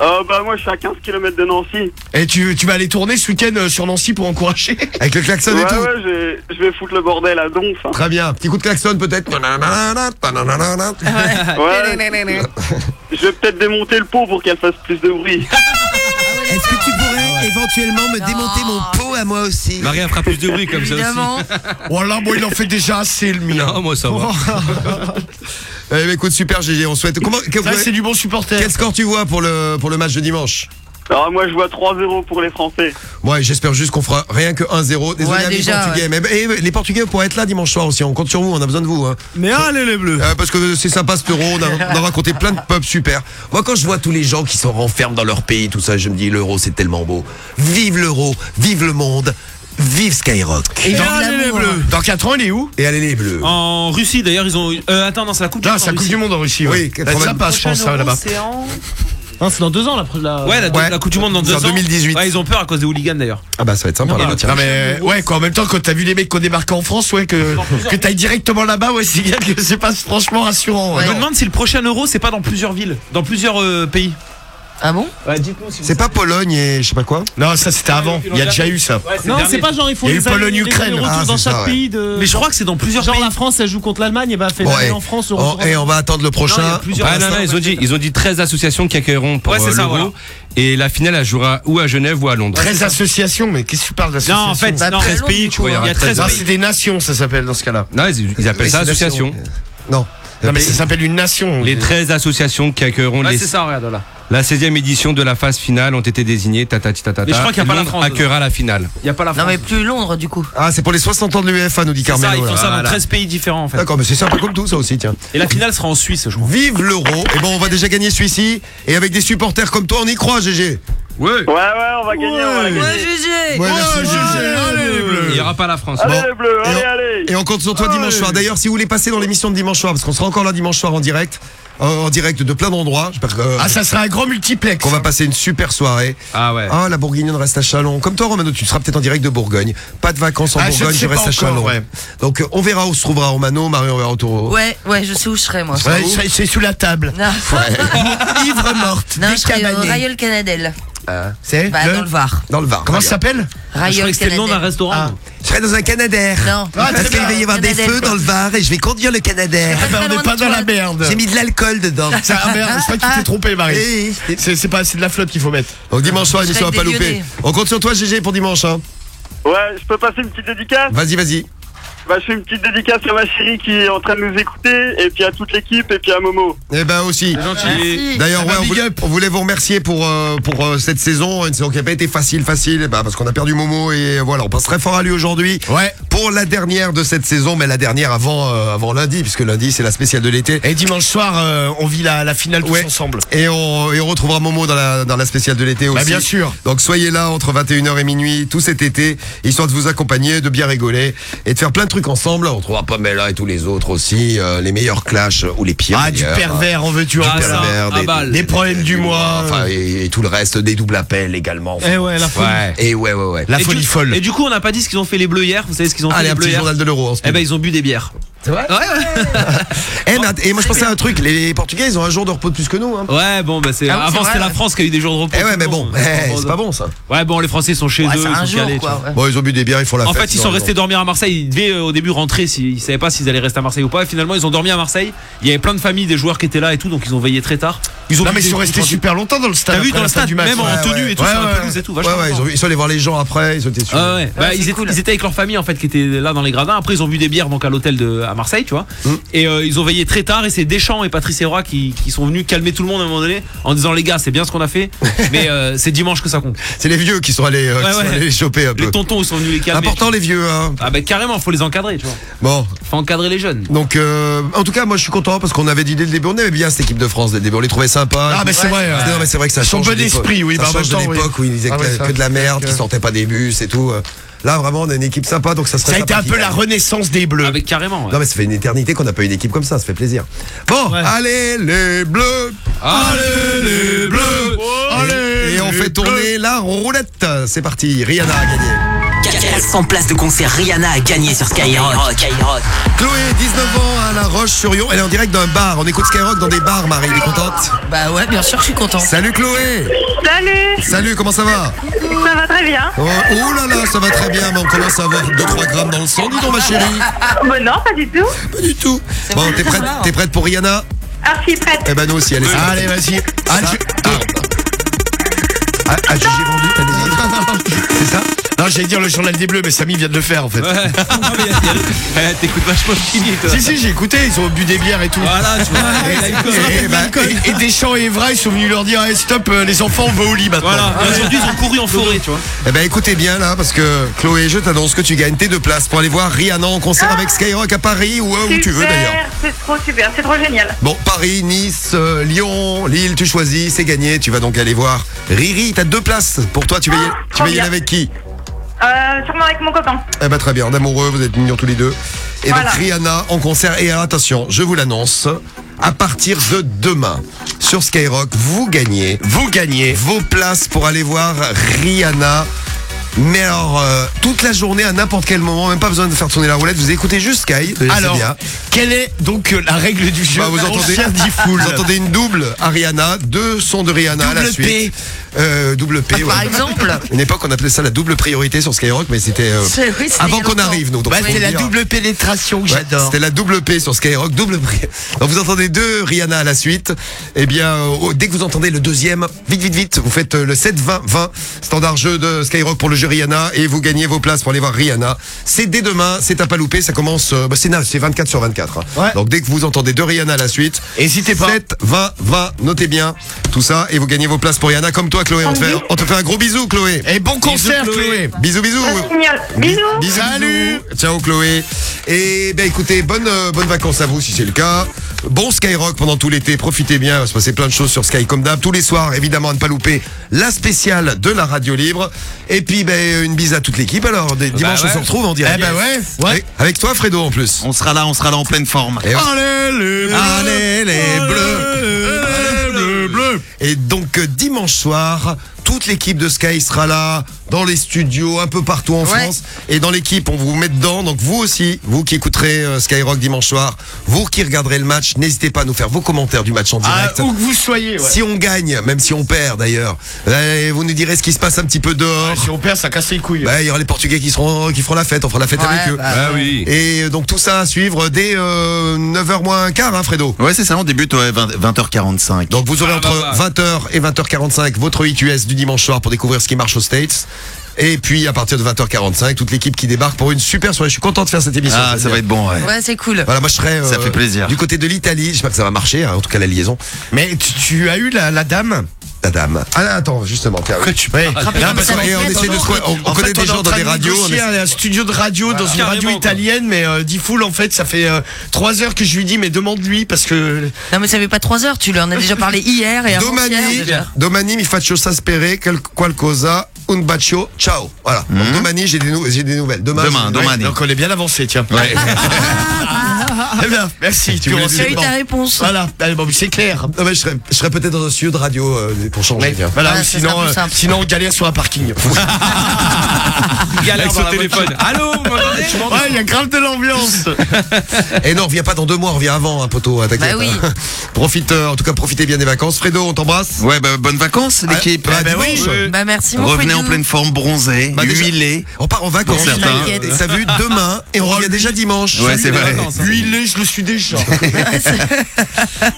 Euh, bah moi je suis à 15 km de Nancy. Et tu, tu vas aller tourner ce week-end euh, sur Nancy pour encourager Avec le klaxon Ouais, et tout. ouais, je vais, je vais foutre le bordel à donf. hein. Très bien. Petit coup de klaxon peut-être. Ouais. je vais peut-être démonter le pot pour qu'elle fasse plus de bruit. Est-ce que tu pourrais éventuellement me démonter mon pot à moi aussi Marie fera plus de bruit comme ça Évidemment. aussi. Voilà, moi il en fait déjà assez le mien. Non, moi ça va. Eh, bah, écoute, super GG, on souhaite. Comment, que- Ça, c'est du bon supporter. quel score tu vois pour le, pour le match de dimanche Alors moi je vois 3-0 pour les Français. Ouais, j'espère juste qu'on fera rien que 1-0. Désolé Ouais, amis déjà, portugais. Mais, et les portugais pourraient être là dimanche soir aussi. On compte sur vous, on a besoin de vous. Hein. Mais allez les bleus Euh, parce que c'est sympa cet euro, on a, on a raconté plein de pubs super. Moi quand je vois tous les gens qui se renferment dans leur pays, tout ça, je me dis l'euro c'est tellement beau. Vive l'euro, vive le monde, vive Skyrock. Et allez les bleus Dans 4 ans, il est où? Et allez les bleus. En Russie d'ailleurs, ils ont. Euh, attends, non, c'est la Coupe du Non, Monde. c'est la en Coupe Russie. du Monde en Russie. Ouais. Oui, Ça va être 80. sympa, je pense, ça, là-bas. Non, c'est dans deux ans la, la... Ouais, la, Ouais. la Coupe du Monde dans C'est deux en ans. 2018. Ouais, ils ont peur à cause des hooligans d'ailleurs. Ah bah ça va être sympa. Non, là, mais- tiens. Non mais ouais quoi en même temps quand t'as vu les mecs qui ont débarqué en France ouais que que t'ailles directement là-bas ouais c'est que c'est pas franchement rassurant. Je me demande si le prochain euro c'est pas dans plusieurs villes, dans plusieurs euh, pays. Ah bon Ouais, dites-nous si C'est pas Pologne et je sais pas quoi Non, ça c'était avant. Il y a déjà eu ça. Non, c'est pas genre ils font Il y a eu Pologne-Ukraine. Ah, dans chaque ça, ouais. pays de. Mais je crois que c'est dans plusieurs Genre pays. la France, elle joue contre l'Allemagne, et bah fait Bon, et- en France. on- en Et on va attendre le Non, il prochain. plusieurs Ah non, non, instants, ils ont dit, ils ont dit 13 associations qui accueilleront pour Ouais, c'est euh, ça, voilà. Et la finale, elle jouera ou à Genève ou à Londres. 13 associations, mais qu'est-ce que tu parles d'associations Non, en fait, Bah, non, très 13 long, pays, tu vois, il y Il a 13 Non, pays. c'est des nations, ça s'appelle dans ce cas-là. Non, ils, appellent ça association. Non. Non, mais ça s'appelle une nation. Les 13 associations qui accueilleront Ouais, les- c'est ça, regarde là. la 16e édition de la phase finale ont été désignées. Tatata. Mais je crois qu'il y a pas la France accueillera la finale. Il y a pas la Non France. mais plus Londres du coup. Ah, c'est pour les 60 ans de l'UEFA, nous dit C'est ça, Carmelo. ils font ça dans Voilà. 13 pays différents en fait. D'accord, mais c'est sympa comme tout, ça aussi, tiens. Et la finale sera en Suisse, je crois. Vive l'euro. Et bon, on va déjà gagner celui-ci. Et avec des supporters comme toi, on y croit, GG. Ouais. Ouais, ouais, on va gagner, on va gagner. Ouais, GG Ouais, merci, Il n'y aura pas la France. Allez, Bon. les bleus, Et allez, on- allez. Et on compte sur toi dimanche soir. D'ailleurs, si vous voulez passer dans l'émission de dimanche soir, parce qu'on sera encore là dimanche soir en direct, euh, en direct de plein d'endroits. J'espère que- Ah, ça sera un grand multiplex. qu'on va passer une super soirée. Ah ouais. Ah, la Bourguignonne reste à Chalon. Comme toi, Romano, tu seras peut-être en direct de Bourgogne. Pas de vacances en Ah, je Bourgogne, ne tu restes pas à Chalon. encore, ouais. Donc, euh, on verra où se trouvera Romano. Marie, on verra autour. Ouais, ouais, je sais où je serai moi. Ouais, c'est- c'est sous la table. Non, Ivre morte. non je serai au décabanée. Canadel. C'est Bah, le- dans le Var. Dans le Var. Comment ça s'appelle Je Rayol croyais que c'était le nom d'un restaurant. Ah. Je serai dans un Canadair. Non. Ah, Parce qu'il va y avoir des feux dans le Var et je vais conduire le Canadair. Ah, ben, on n'est pas dans la merde. J'ai mis de l'alcool dedans. Ça, ah, merde, je crois que tu t'es trompé, Marie. C'est c'est pas, c'est de la flotte qu'il faut mettre. Donc dimanche soir, à Avec pas. Lyonnais. On compte sur toi, GG, pour dimanche. Hein. Ouais, je peux passer une petite dédicace? Vas-y, vas-y. Bah, je fais une petite dédicace à ma chérie qui est en train de nous écouter, et puis à toute l'équipe, et puis à Momo. Eh ben aussi. D'ailleurs, bah, ouais, on, voulait, up. on voulait vous remercier pour euh, pour euh, cette saison, une saison qui n'a pas été facile, facile, bah, parce qu'on a perdu Momo et voilà, on passe très fort à lui aujourd'hui. Ouais. Pour la dernière de cette saison, mais la dernière avant euh, avant lundi, puisque lundi c'est la spéciale de l'été. Et dimanche soir, euh, on vit la, la finale tous Ouais. ensemble. Et on, et on retrouvera Momo dans la, dans la spéciale de l'été aussi. Bah, bien sûr. Donc soyez là entre 21h et minuit tout cet été, histoire de vous accompagner, de bien rigoler et de faire plein de trucs ensemble. On trouvera Pamela et tous les autres aussi, euh, les meilleurs clashs ou les pires. Ah, du pervers, en veux-tu Du en ça, pervers, des, balle. Des problèmes du mois. Enfin, et, et tout le reste, des doubles appels également. Eh ouais, la folie. Ouais. Et ouais, ouais, ouais. La Et folie du- folle. Et du coup, on n'a pas dit ce qu'ils ont fait les bleus hier. Vous savez ce qu'ils ont fait Allez, les un bleus petit hier journal de l'euro. en ce Eh ben, ils ont bu des bières. C'est vrai Ouais, ouais. Eh, et moi je pensais à un truc, les Portugais ils ont un jour de repos de plus que nous. Hein. Ouais, bon, bah c'est. Ah Avant, c'était la. France qui a eu des jours de repos. Eh ouais, mais bon, eh, c'est pas bon ça. Ouais, bon, les Français sont chez eux, ils tu. Bon, ont bu des bières, ils font la En fête. fait, ils sont restés dormir à Marseille. Ils devaient au début rentrer. S'ils ils savaient pas s'ils allaient rester à Marseille ou pas. Et finalement, ils ont dormi à Marseille. Il y avait plein de familles, des joueurs qui étaient là et tout, donc ils ont veillé très tard. Ils ont Non, bu mais des- ils sont restés super longtemps dans le stade. T'as vu dans le même en tenue ouais. et tout, Ouais, sur la ouais. pelouse et tout. Ouais, vachement ouais, ils, longtemps. ont- ils sont allés voir les gens après, ils ont été sur. Ah. Bah, ils, étaient, cool. ils étaient avec leur famille en fait qui étaient là dans les gradins. Après ils ont bu des bières donc à l'hôtel de à Marseille, tu vois. Mm. Et euh, ils ont veillé très tard et c'est Deschamps et Patrice Evra qui, qui sont venus calmer tout le monde à un moment donné en disant les gars c'est bien ce qu'on a fait, mais euh, c'est dimanche que ça compte. C'est les vieux qui sont allés, euh, qui Ouais, sont ouais. allés les choper un peu. Les tontons ils sont venus les calmer. Important les vieux. Hein. Ah bah carrément faut les encadrer, tu vois. Bon, Faut encadrer les jeunes. donc euh, en tout cas moi je suis content parce qu'on avait dit dès le début, on aimait bien cette équipe de France dès le début, on les trouvait sympas. Ah, mais c'est vrai. Non, mais c'est vrai que ça change bon d'époque. esprit, oui, Ça bah, change de l'époque où ils disaient Ah que, ouais, ça, que de la merde, vrai qui que- sortaient pas des bus et tout. Là vraiment on a une équipe sympa donc ça serait Ça a été un peu la renaissance des Bleus. Avec carrément. ouais. Non mais ça fait une éternité qu'on n'a pas eu une équipe comme ça, ça fait plaisir. Bon, allez les bleus Allez les bleus Et, et on fait tourner la roulette. C'est parti, Rihanna a gagné. 400 places de concert Rihanna a gagné sur Skyrock. Skyrock. Chloé, 19 ans à La Roche-sur-Yon. Elle est en direct d'un bar. On écoute Skyrock dans des bars, Marie. Elle est contente Bah ouais, bien sûr, je suis contente. Salut Chloé Salut Salut, comment ça va Ça va très bien oh, oh là là, ça va très bien, mais on commence à avoir 2-3 grammes dans le sang. Dis donc, ma chérie. Bon non, pas du tout Pas du tout. Bon, t'es prête, t'es prête pour Rihanna Archi prête Eh ben, nous aussi, allez. c'est Allez, vas-y. Ah, Ça- tu- Ah, ah, j'ai vendu, allez-y. C'est ça Non, j'allais dire le journal des Bleus, mais Samy vient de le faire en fait. Ouais. Non, mais y a- y a- Eh, T'écoutes vachement Kini toi. Si, si, j'ai écouté, ils ont bu des bières et tout. Voilà, tu vois. Et, et, bah, et- et Deschamps et Evra, ils sont venus leur dire hey, stop, euh, les enfants, on va au lit maintenant. Voilà. Et Aujourd'hui ils ont couru en forêt, tu vois. Eh ben écoutez bien là parce que Chloé, je t'annonce que tu gagnes tes deux places pour aller voir Rihanna en concert avec Skyrock à Paris ou euh, où tu veux Super, d'ailleurs. C'est trop super, c'est trop génial. Bon, Paris, Nice, euh, Lyon, Lille, tu choisis, c'est gagné. Tu vas donc aller voir Riri. T'as deux places pour toi. Tu vas y, tu trop vas y aller bien. avec qui? Euh, sûrement avec mon copain. Eh ben très bien, en amoureux, vous êtes mignons tous les deux. Et Voilà. donc Rihanna en concert. Et attention, je vous l'annonce. À partir de demain, sur Skyrock, vous gagnez, Vous gagnez. vos places pour aller voir Rihanna Mais alors, euh, toute la journée, à n'importe quel moment, même pas besoin de faire tourner la roulette, vous écoutez juste Sky. Alors, bien. quelle est donc euh, la règle du jeu? Bah, vous entendez, vous entendez une double Ariana, deux sons de Rihanna à la Double suite. P. Euh, double P. Par ouais. exemple Une époque, on appelait ça la double priorité sur Skyrock, mais c'était euh, C'est- oui, c'était avant il y a qu'on longtemps. arrive, nous. donc Bah, faut c'est le la dire. double pénétration que Ouais, j'adore. C'était la double P sur Skyrock, double P. Donc vous entendez deux Rihanna à la suite. Eh bien, euh, dès que vous entendez le deuxième, vite, vite, vite, vous faites euh, le 7-20-20, standard jeu de Skyrock pour le jeu Rihanna, et vous gagnez vos places pour aller voir Rihanna. C'est dès demain, c'est à pas louper, ça commence, euh, bah, c'est na- c'est 24 sur 24. hein. Donc dès que vous entendez deux Rihanna à la suite, N'hésitez pas. 7, 20, 20, notez bien tout ça, et vous gagnez vos places pour Rihanna, comme toi Chloé. On te fait, on te fait un gros bisou Chloé. Et bon concert, Chloé. Bisous, bisous. Génial. Bisous. Bisous, Salut. Ciao Chloé. Et ben écoutez, bonnes euh, bonnes vacances à vous si c'est le cas. Bon Skyrock pendant tout l'été, profitez bien, il va se passer plein de choses sur Sky comme d'hab. Tous les soirs, évidemment, à ne pas louper la spéciale de la radio libre. Et puis ben une bise à toute l'équipe. Alors des- dimanche ouais. on se retrouve en direct. Eh ben ouais, ouais. Avec- Avec toi Fredo en plus. On sera là, on sera là en pleine forme. Et ouais. Allez, les bleus. Allez les bleus. Allez, les bleus. Et donc euh, dimanche soir, toute l'équipe de Sky sera là, dans les studios, un peu partout en Ouais. France. Et dans l'équipe, on vous met dedans. Donc vous aussi, vous qui écouterez euh, Skyrock dimanche soir, vous qui regarderez le match, n'hésitez pas à nous faire vos commentaires du match en Ah, direct. où que vous soyez, ouais. Si on gagne, même si on perd d'ailleurs, euh, vous nous direz ce qui se passe un petit peu dehors. Si on perd, ça casse les couilles. Bah, il y aura les Portugais qui seront qui feront la fête, on fera la fête Ouais, avec eux. bah, Ah oui. Et euh, donc tout ça à suivre dès euh, 9h moins un quart, hein, Fredo. Ouais, c'est ça, on débute ouais, 20, 20h45. Donc vous aurez Ah, entre bah, bah. 20h et 20h45 votre 8 US du dimanche soir pour découvrir ce qui marche aux States. Et puis à partir de 20h45, toute l'équipe qui débarque pour une super soirée. Je suis content de faire cette émission. ah, ça va être bon, ouais. Ouais, c'est cool. Voilà, moi je serai Ça fait plaisir. du côté de l'Italie. J'espère que ça va marcher, hein, en tout cas la liaison. Mais tu, tu as eu la, la dame La dame. Ah là, attends, justement. tiens. Non, parce qu'on- et on essaie de se- on, on En connaît fait, des gens en dans des de radios. on un, studio de radio dans une radio quoi. italienne, mais euh, Diffoul, en fait, ça fait euh, trois heures que je lui dis, mais demande-lui parce que. Non, mais ça fait pas trois heures, tu lui en as déjà parlé hier et avant-hier Domani, domani mi faccio sapere quel- qualcosa, un bacio, ciao. Voilà. Donc domani, j'ai des, nou- j'ai des nouvelles. Demain, Demain, domani. Donc on est bien avancé, tiens. Eh bien, merci. Tu as eu ta réponse. Voilà, Allez, bon, c'est clair. Non, mais je serais, je serais peut-être dans un studio de radio euh, pour changer. Voilà, ça sinon, euh, sinon on galère sur un parking. Galère Avec sur téléphone. Allô, Ouais, il y a grave de l'ambiance. Et non, reviens pas dans deux mois, reviens avant, un poteau. hein, Bah oui. hein. Profite, euh, en tout cas, profitez bien des vacances. Fredo, on t'embrasse. Ouais, bah, bonnes vacances, l'équipe. Ah, bah oui. Bah merci mon Revenez en pleine forme, bronzé, Bah, huilé. On part en vacances. Pour certains. Et T'as vu demain et on revient déjà dimanche. Ouais, c'est vrai. Je le suis déjà.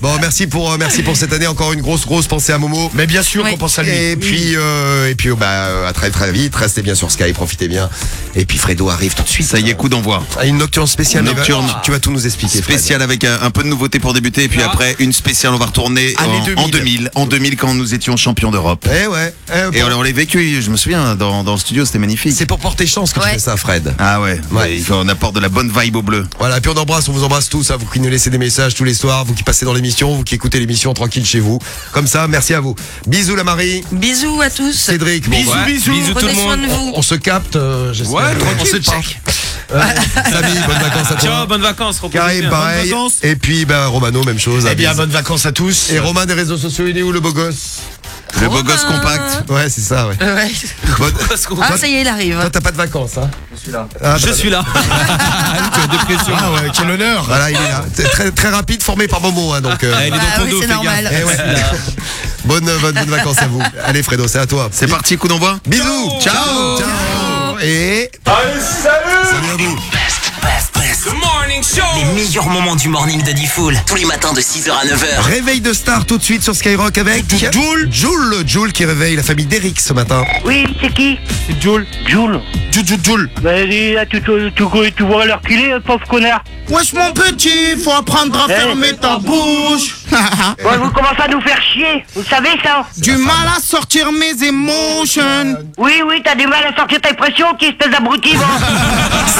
Bon, merci pour, euh, merci pour cette année. Encore une grosse, grosse pensée à Momo. Mais bien sûr qu'on pense à lui. Et puis, euh, et puis, oh, bah, euh, à très très vite. Restez bien sur Sky, profitez bien. Et puis Fredo arrive tout de suite. Ça y est, coup d'envoi. Ah, Une nocturne spéciale. Nocturne. Tu vas- Tu vas tout nous expliquer. Fred. Spécial avec un, un peu de nouveauté pour débuter, et puis après une spéciale, on va retourner en, 2000. en 2000, en 2000 quand nous étions champions d'Europe. Eh ouais. eh, Et bon. alors on l'a vécu, je me souviens, dans, dans le studio, c'était magnifique. C'est pour porter chance que tu Ouais. fais ça, Fred. Ah ouais, Ouais. on apporte de la bonne vibe au bleu. Voilà, puis on embrasse, on vous embrasse tous, hein, vous qui nous laissez des messages tous les soirs, vous qui passez dans l'émission, vous qui écoutez l'émission tranquille chez vous. Comme ça, merci à vous. Bisous la Marie, Bisous à tous. Cédric, bon, Bisous, bisous. Bisous tout le Prenez soin monde. de vous. on se capte, euh, j'espère. Ouais, on se check. Euh, Samy, bonnes vacances à toi. Ciao, bonnes vacances. Karim, pareil. Bonnes vacances. Et puis, bah, Romano, même chose. Eh bien, bonnes vacances à tous. Et Romain des réseaux sociaux, il est où le beau gosse? Le beau gosse compact. Ouais, c'est ça, ouais. Ouais. Ah ça y est, il arrive. Toi, t'as pas de vacances, hein Je suis là. Ah, Je suis là. Tu as dépression. Ah ouais, quel honneur. Voilà, il est là. C'est très, très rapide, formé par Momo, hein, donc. euh, Ah, il est dans Ah ton oui, dos, c'est fais normal. gaffe. eh ouais. bonne, bonne, bonne vacances à vous. Allez, Fredo, c'est à toi. C'est parti, coup d'envoi Bisous. Ciao. Ciao. Et. Salut à vous. Les meilleurs moments du morning de Diffoul. Tous les matins de 6h à 9h. Réveil de star tout de suite sur Skyrock avec Joule. Joule, Joule qui réveille la famille d'Eric ce matin. Oui, c'est qui C'est Joule, Joule, Joule. Bah, dis, là, tu, tu, tu, tu vois l'heure qu'il est, pauvre connard Wesh mon petit, faut apprendre à Eh. fermer ta bouche. Bon, vous commencez à nous faire chier, vous savez ça du mal à sortir mes émotions. Oui, oui, t'as du mal à sortir ta pression, qui espèce d'abruti, va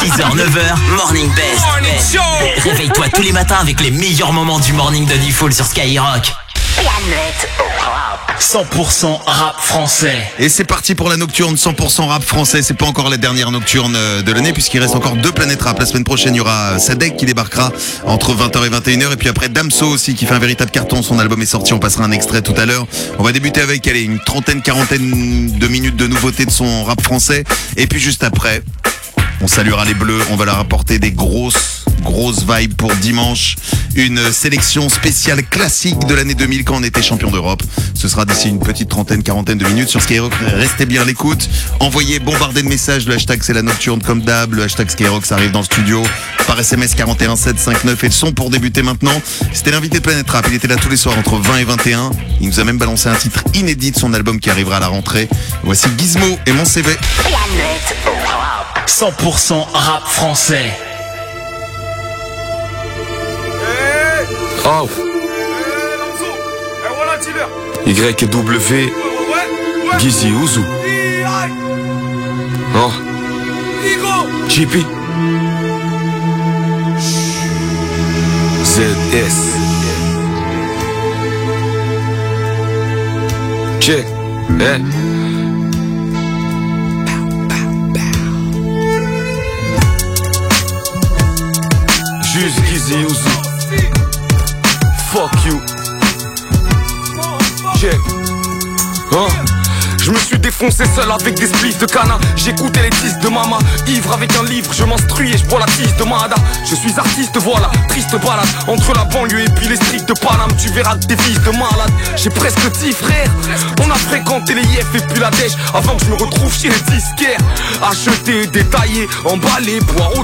6h, 9h, Morning Best. Réveille-toi tous les matins avec les meilleurs moments du morning de Diffoul sur Skyrock. Planète rap. 100% rap français. Et c'est parti pour la nocturne 100% rap français. C'est pas encore la dernière nocturne euh, de l'année puisqu'il reste encore deux planètes rap. La semaine prochaine, il y aura Sadek qui débarquera entre 20h et 21h et puis après Damso aussi qui fait un véritable carton. Son album est sorti. On passera un extrait tout à l'heure. On va débuter avec allez, une trentaine, quarantaine de minutes de nouveautés de son rap français. Et puis juste après, on saluera les bleus. On va leur apporter des grosses, grosses vibes pour dimanche. Une sélection spéciale classique de l'année 2000 quand on était champion d'Europe. Ce sera d'ici une petite trentaine, quarantaine de minutes sur Skyrock. Restez bien à l'écoute. Envoyez, bombardez de messages. Le hashtag c'est la nocturne comme d'hab. Le hashtag Skyrock, arrive dans le studio. Par SMS 41759 et le son pour débuter maintenant. C'était l'invité de Planète Rap. Il était là tous les soirs entre 20 et 21. Il nous a même balancé un titre inédit de son album qui arrivera à la rentrée. Voici Gizmo et mon CV. 100% rap français. Oh. Y et W. Gizzy Ouzou. Oh. JP. ZS. Check. Eh. Juste Gizzy Ouzou. Fuck you. Check. Hein je me suis défoncé seul avec des spliffs de cana J'écoutais les disques de mama. Ivre avec un livre, je m'instruis et je bois la tisse de Mada Je suis artiste, voilà, triste balade. Entre la banlieue et puis les streets de Paname Tu verras des fils de malade. J'ai presque 10 frères. On a fréquenté les IF et puis la dèche Avant que je me retrouve chez les disquaires. Acheter, détailler, emballer,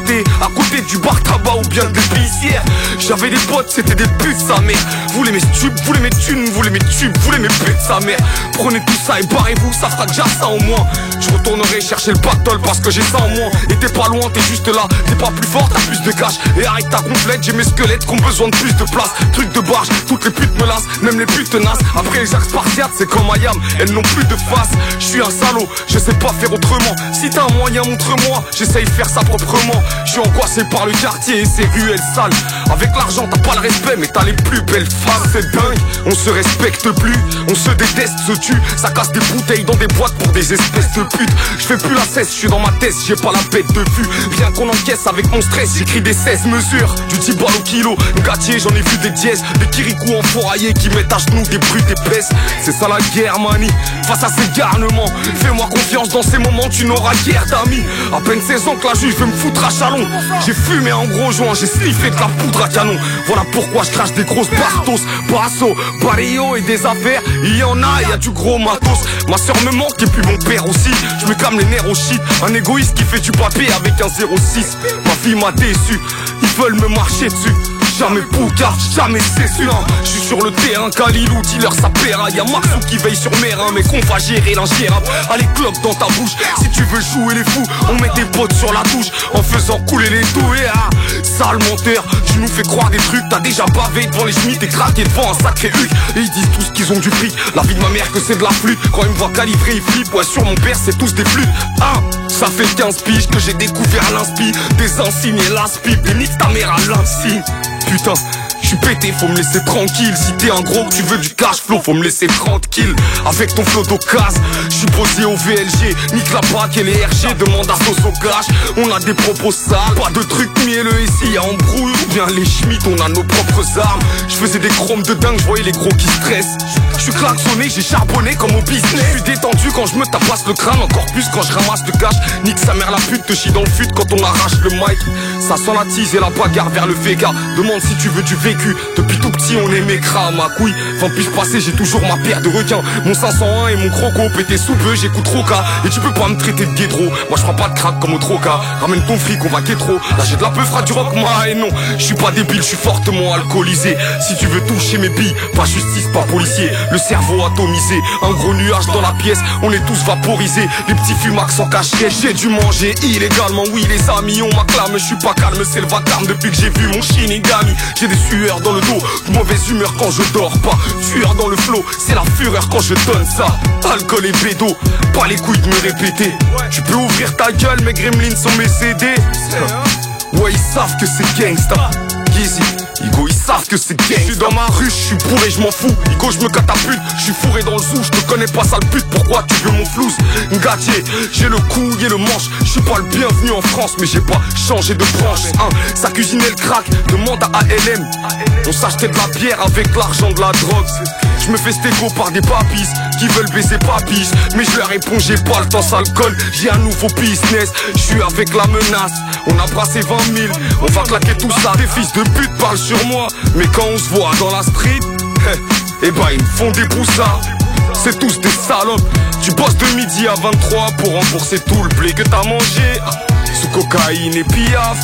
thé À côté du bar tabac ou bien de l'épicière J'avais des potes, c'était des putes sa mère. Voulez mes stupes, voulez mes thunes, voulez mes tubes, voulez mes putes sa mère. Prenez tout ça et barrez-vous, ça fera déjà ça au moins. Je retournerai chercher le pactole parce que j'ai ça en moins. Et t'es pas loin, t'es juste là, t'es pas plus fort, t'as plus de cash. Et arrête ta complète, j'ai mes squelettes qui ont besoin de plus de place. Truc de barge, toutes les putes me lassent, même les putes tenaces Après les axes spartiates, c'est comme Ayam, elles n'ont plus de face. Je suis un salaud, je sais pas faire autrement. Si t'as un moyen, montre-moi, j'essaye faire ça proprement. Je suis angoissé par le quartier et ses ruelles sales. Avec l'argent, t'as pas le respect, mais t'as les plus belles femmes C'est dingue, on se respecte plus, on se déteste, se tue. Ça casse des bouteilles dans des boîtes pour des espèces de putes. Je fais plus la cesse, je suis dans ma tête, j'ai pas la bête de vue. Rien qu'on encaisse avec mon stress, j'écris des 16 mesures. Du 10 balles au kilo, gâtier, j'en ai vu des dièses. Des kirikous enfouraillés qui mettent à genoux des brutes épaisses. C'est ça la guerre manie, face à ces garnements Fais-moi confiance dans ces moments, tu n'auras guère d'amis. À peine 16 ans que la juge veut me foutre à chalon. J'ai fumé un gros joint, j'ai sniffé de la poudre à canon Voilà pourquoi je crache des grosses bastos. Basso, barrio et des affaires Il y en a, il y a du gros matos. Ma soeur me manque et puis mon père aussi. Je me calme les nerfs au shit. Un égoïste qui fait du papier avec un 06 Ma fille m'a déçu. Ils veulent me marcher dessus Jamais Poucave, jamais c'est sûr. Je suis sur le terrain, Kalilou, dealer ça paiera. Y'a Maxou qui veille sur mes reins Mais qu'on va gérer l'ingérable. Allez clope dans ta bouche Si tu veux jouer les fous On met tes potes sur la touche En faisant couler les dos et ah Sale menteur, tu nous fais croire des trucs T'as déjà bavé devant les schmitts et craqué devant un sacré huc. Et ils disent tous qu'ils ont du fric La vie de ma mère que c'est de la flûte. Quand ils me voient calibrer ils flippent. Ouais sur mon père c'est tous des flûtes. Ah ça fait 15 piges que j'ai découvert l'inspi. Des insignes et l'aspi nique ta mère à l'insigne Putain je suis pété, faut me laisser tranquille. Si t'es un gros tu veux du cash flow, faut me laisser tranquille. Avec ton flot d'occasion, je suis posé au VLG Nique la PAC et les RG, demande à sauce au cash. On a des propos sales, pas de trucs mielleux. Ici Y'a embrouille, ou bien les schmitts, on a nos propres armes. Je faisais des chromes de dingue, je voyais les gros qui stressent. Je suis klaxonné, j'ai charbonné comme au business. Je suis détendu quand je me tapasse le crâne Encore plus quand je ramasse le cash. Nique sa mère la pute, te chie dans le fut quand on arrache le mic. Ça sent la tease et la bagarre vers le Vega. Demande si tu veux du Depuis tout petit on aimait à ma couille. Enfin puis passer j'ai toujours ma paire de requins. Mon 501 et mon croco pété sous peu j'écoute Roca Et tu peux pas me traiter de guédro. Moi je prends pas de crack comme au troca. Ramène ton fric on va trop Là j'ai de la peu fera du rock moi et non. Je suis pas débile je suis fortement alcoolisé. Si tu veux toucher mes billes Pas justice pas policier. Le cerveau atomisé. Un gros nuage dans la pièce On est tous vaporisés. Les petits fumax sans cachet J'ai dû manger illégalement. Oui les amis on m'acclame Je suis pas calme c'est le vacarme Depuis que j'ai vu mon shinigami. J'ai des sueurs dans le dos. Mauvaise humeur quand je dors pas. Tueur dans le flot C'est la fureur quand je donne ça. Alcool et bédo Pas les couilles de me répéter. Tu peux ouvrir ta gueule mes gremlins sont mes CD Ouais ils savent que c'est gangsta. Gizzy Igo ils savent que c'est gay. Je suis dans ma rue, je suis bourré, je m'en fous. Igo, je me catapulte, je suis fourré dans le zoo, je te connais pas sale pute, pourquoi tu veux mon flouze? Gatier, j'ai le cou et le manche, je suis pas le bienvenu en France, mais j'ai pas changé de branche. Hein, ça cuisinait le crack, demande à ALM. On s'achetait de la bière avec l'argent de la drogue. Je me fais stégo par des papis qui veulent baiser papis. Mais je leur réponds, j'ai pas le temps, ça alcool. J'ai un nouveau business, je suis avec la menace. On a brassé 20 000, on va claquer tout ça. Des fils de pute parlent mais quand on se voit dans la street, eh ben ils me font des broussards. C'est tous des salopes. Tu bosses de midi à 23 pour rembourser tout le blé que t'as mangé. Sous cocaïne et piaf.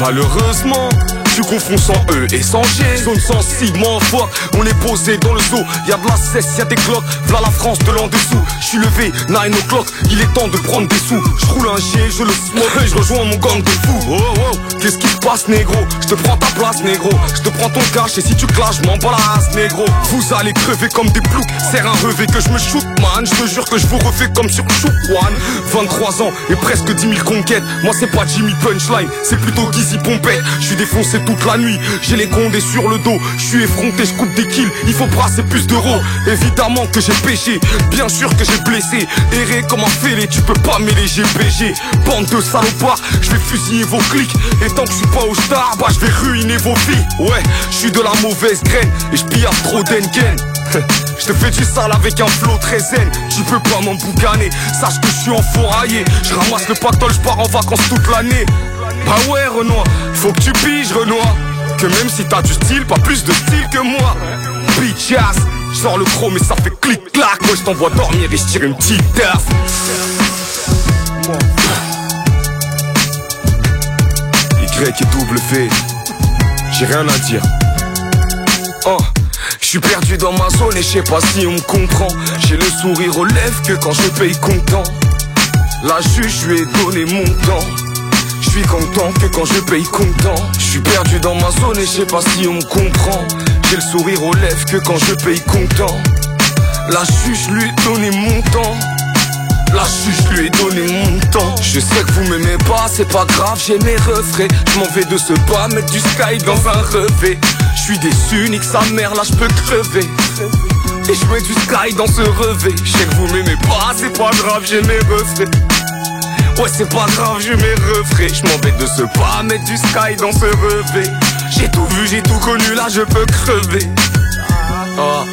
Malheureusement, tu confonds sans E et sans G. Zone sensible, fort. On est posé dans le zoo. Y'a de la cesse, y'a des cloques. V'là la France de l'en dessous. J'suis levé, 9 o'clock. Il est temps de prendre des sous. J'roule un G, je le smoke je rejoins mon gang de fous. Oh oh, qu'est-ce qui se passe, négro? Je te prends ta place, négro. Je te prends ton cash et si tu clashes, m'en négro. Vous allez crever comme des ploucs. Serre un revêt que je me shoot, man. Je te jure que je vous refais comme sur One. 23 ans et presque 10 000 conquêtes. Moi, c'est pas Jimmy Punchline, c'est plutôt Gizzy Pompette. Je suis toute la nuit. J'ai les condés sur le dos. Je suis effronté, je coupe des kills. Il faut brasser plus d'euros. Évidemment que j'ai péché. Bien sûr que j'ai blessé. Erré comme un fêlé, tu peux pas mêler GPG. Bande de salopards, je vais fusiller vos clics. Et tant que je suis pas au star, bah je vais ruiner vos vies. Ouais, je suis de la mauvaise graine. Et je pille trop d'engen. Je te fais du sale avec un flow très zen Tu peux pas m'emboucaner Sache que je suis enfouraillé Je ramasse le pactole, je pars en vacances toute l'année Bah ouais Renoir Faut que tu piges Renoir Que même si t'as du style Pas plus de style que moi Bitch ass sors le chrome et ça fait clic clac Moi je t'envoie dormir et je une petite taf Y et W J'ai rien à dire Oh je suis perdu dans ma zone et je sais pas si on me comprend. J'ai le sourire aux lèvres que quand je paye content. La juge, je lui ai donné mon temps. Je suis content que quand je paye content. Je suis perdu dans ma zone et je sais pas si on comprend. J'ai le sourire aux lèvres que quand je paye content. La je lui ai donné mon temps. La juge lui ai donné mon temps Je sais que vous m'aimez pas, c'est pas grave, j'ai mes refrains Je m'en vais de ce pas, mettre du sky dans un revêt Je suis déçu, nique sa mère, là je peux crever Et je mets du sky dans ce revêt Je sais que vous m'aimez pas, c'est pas grave, j'ai mes refrains Ouais c'est pas grave, j'ai mes refrains Je vais de ce pas, mettre du sky dans ce revêt J'ai tout vu, j'ai tout connu, là je peux crever. Ah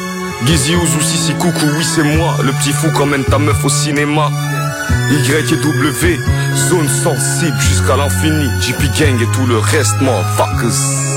Gizzy Ouzou, si si coucou, oui c'est moi. Le petit fou qui emmène ta meuf au cinéma. Y et W, zone sensible jusqu'à l'infini. JP Gang et tout le reste, motherfuckers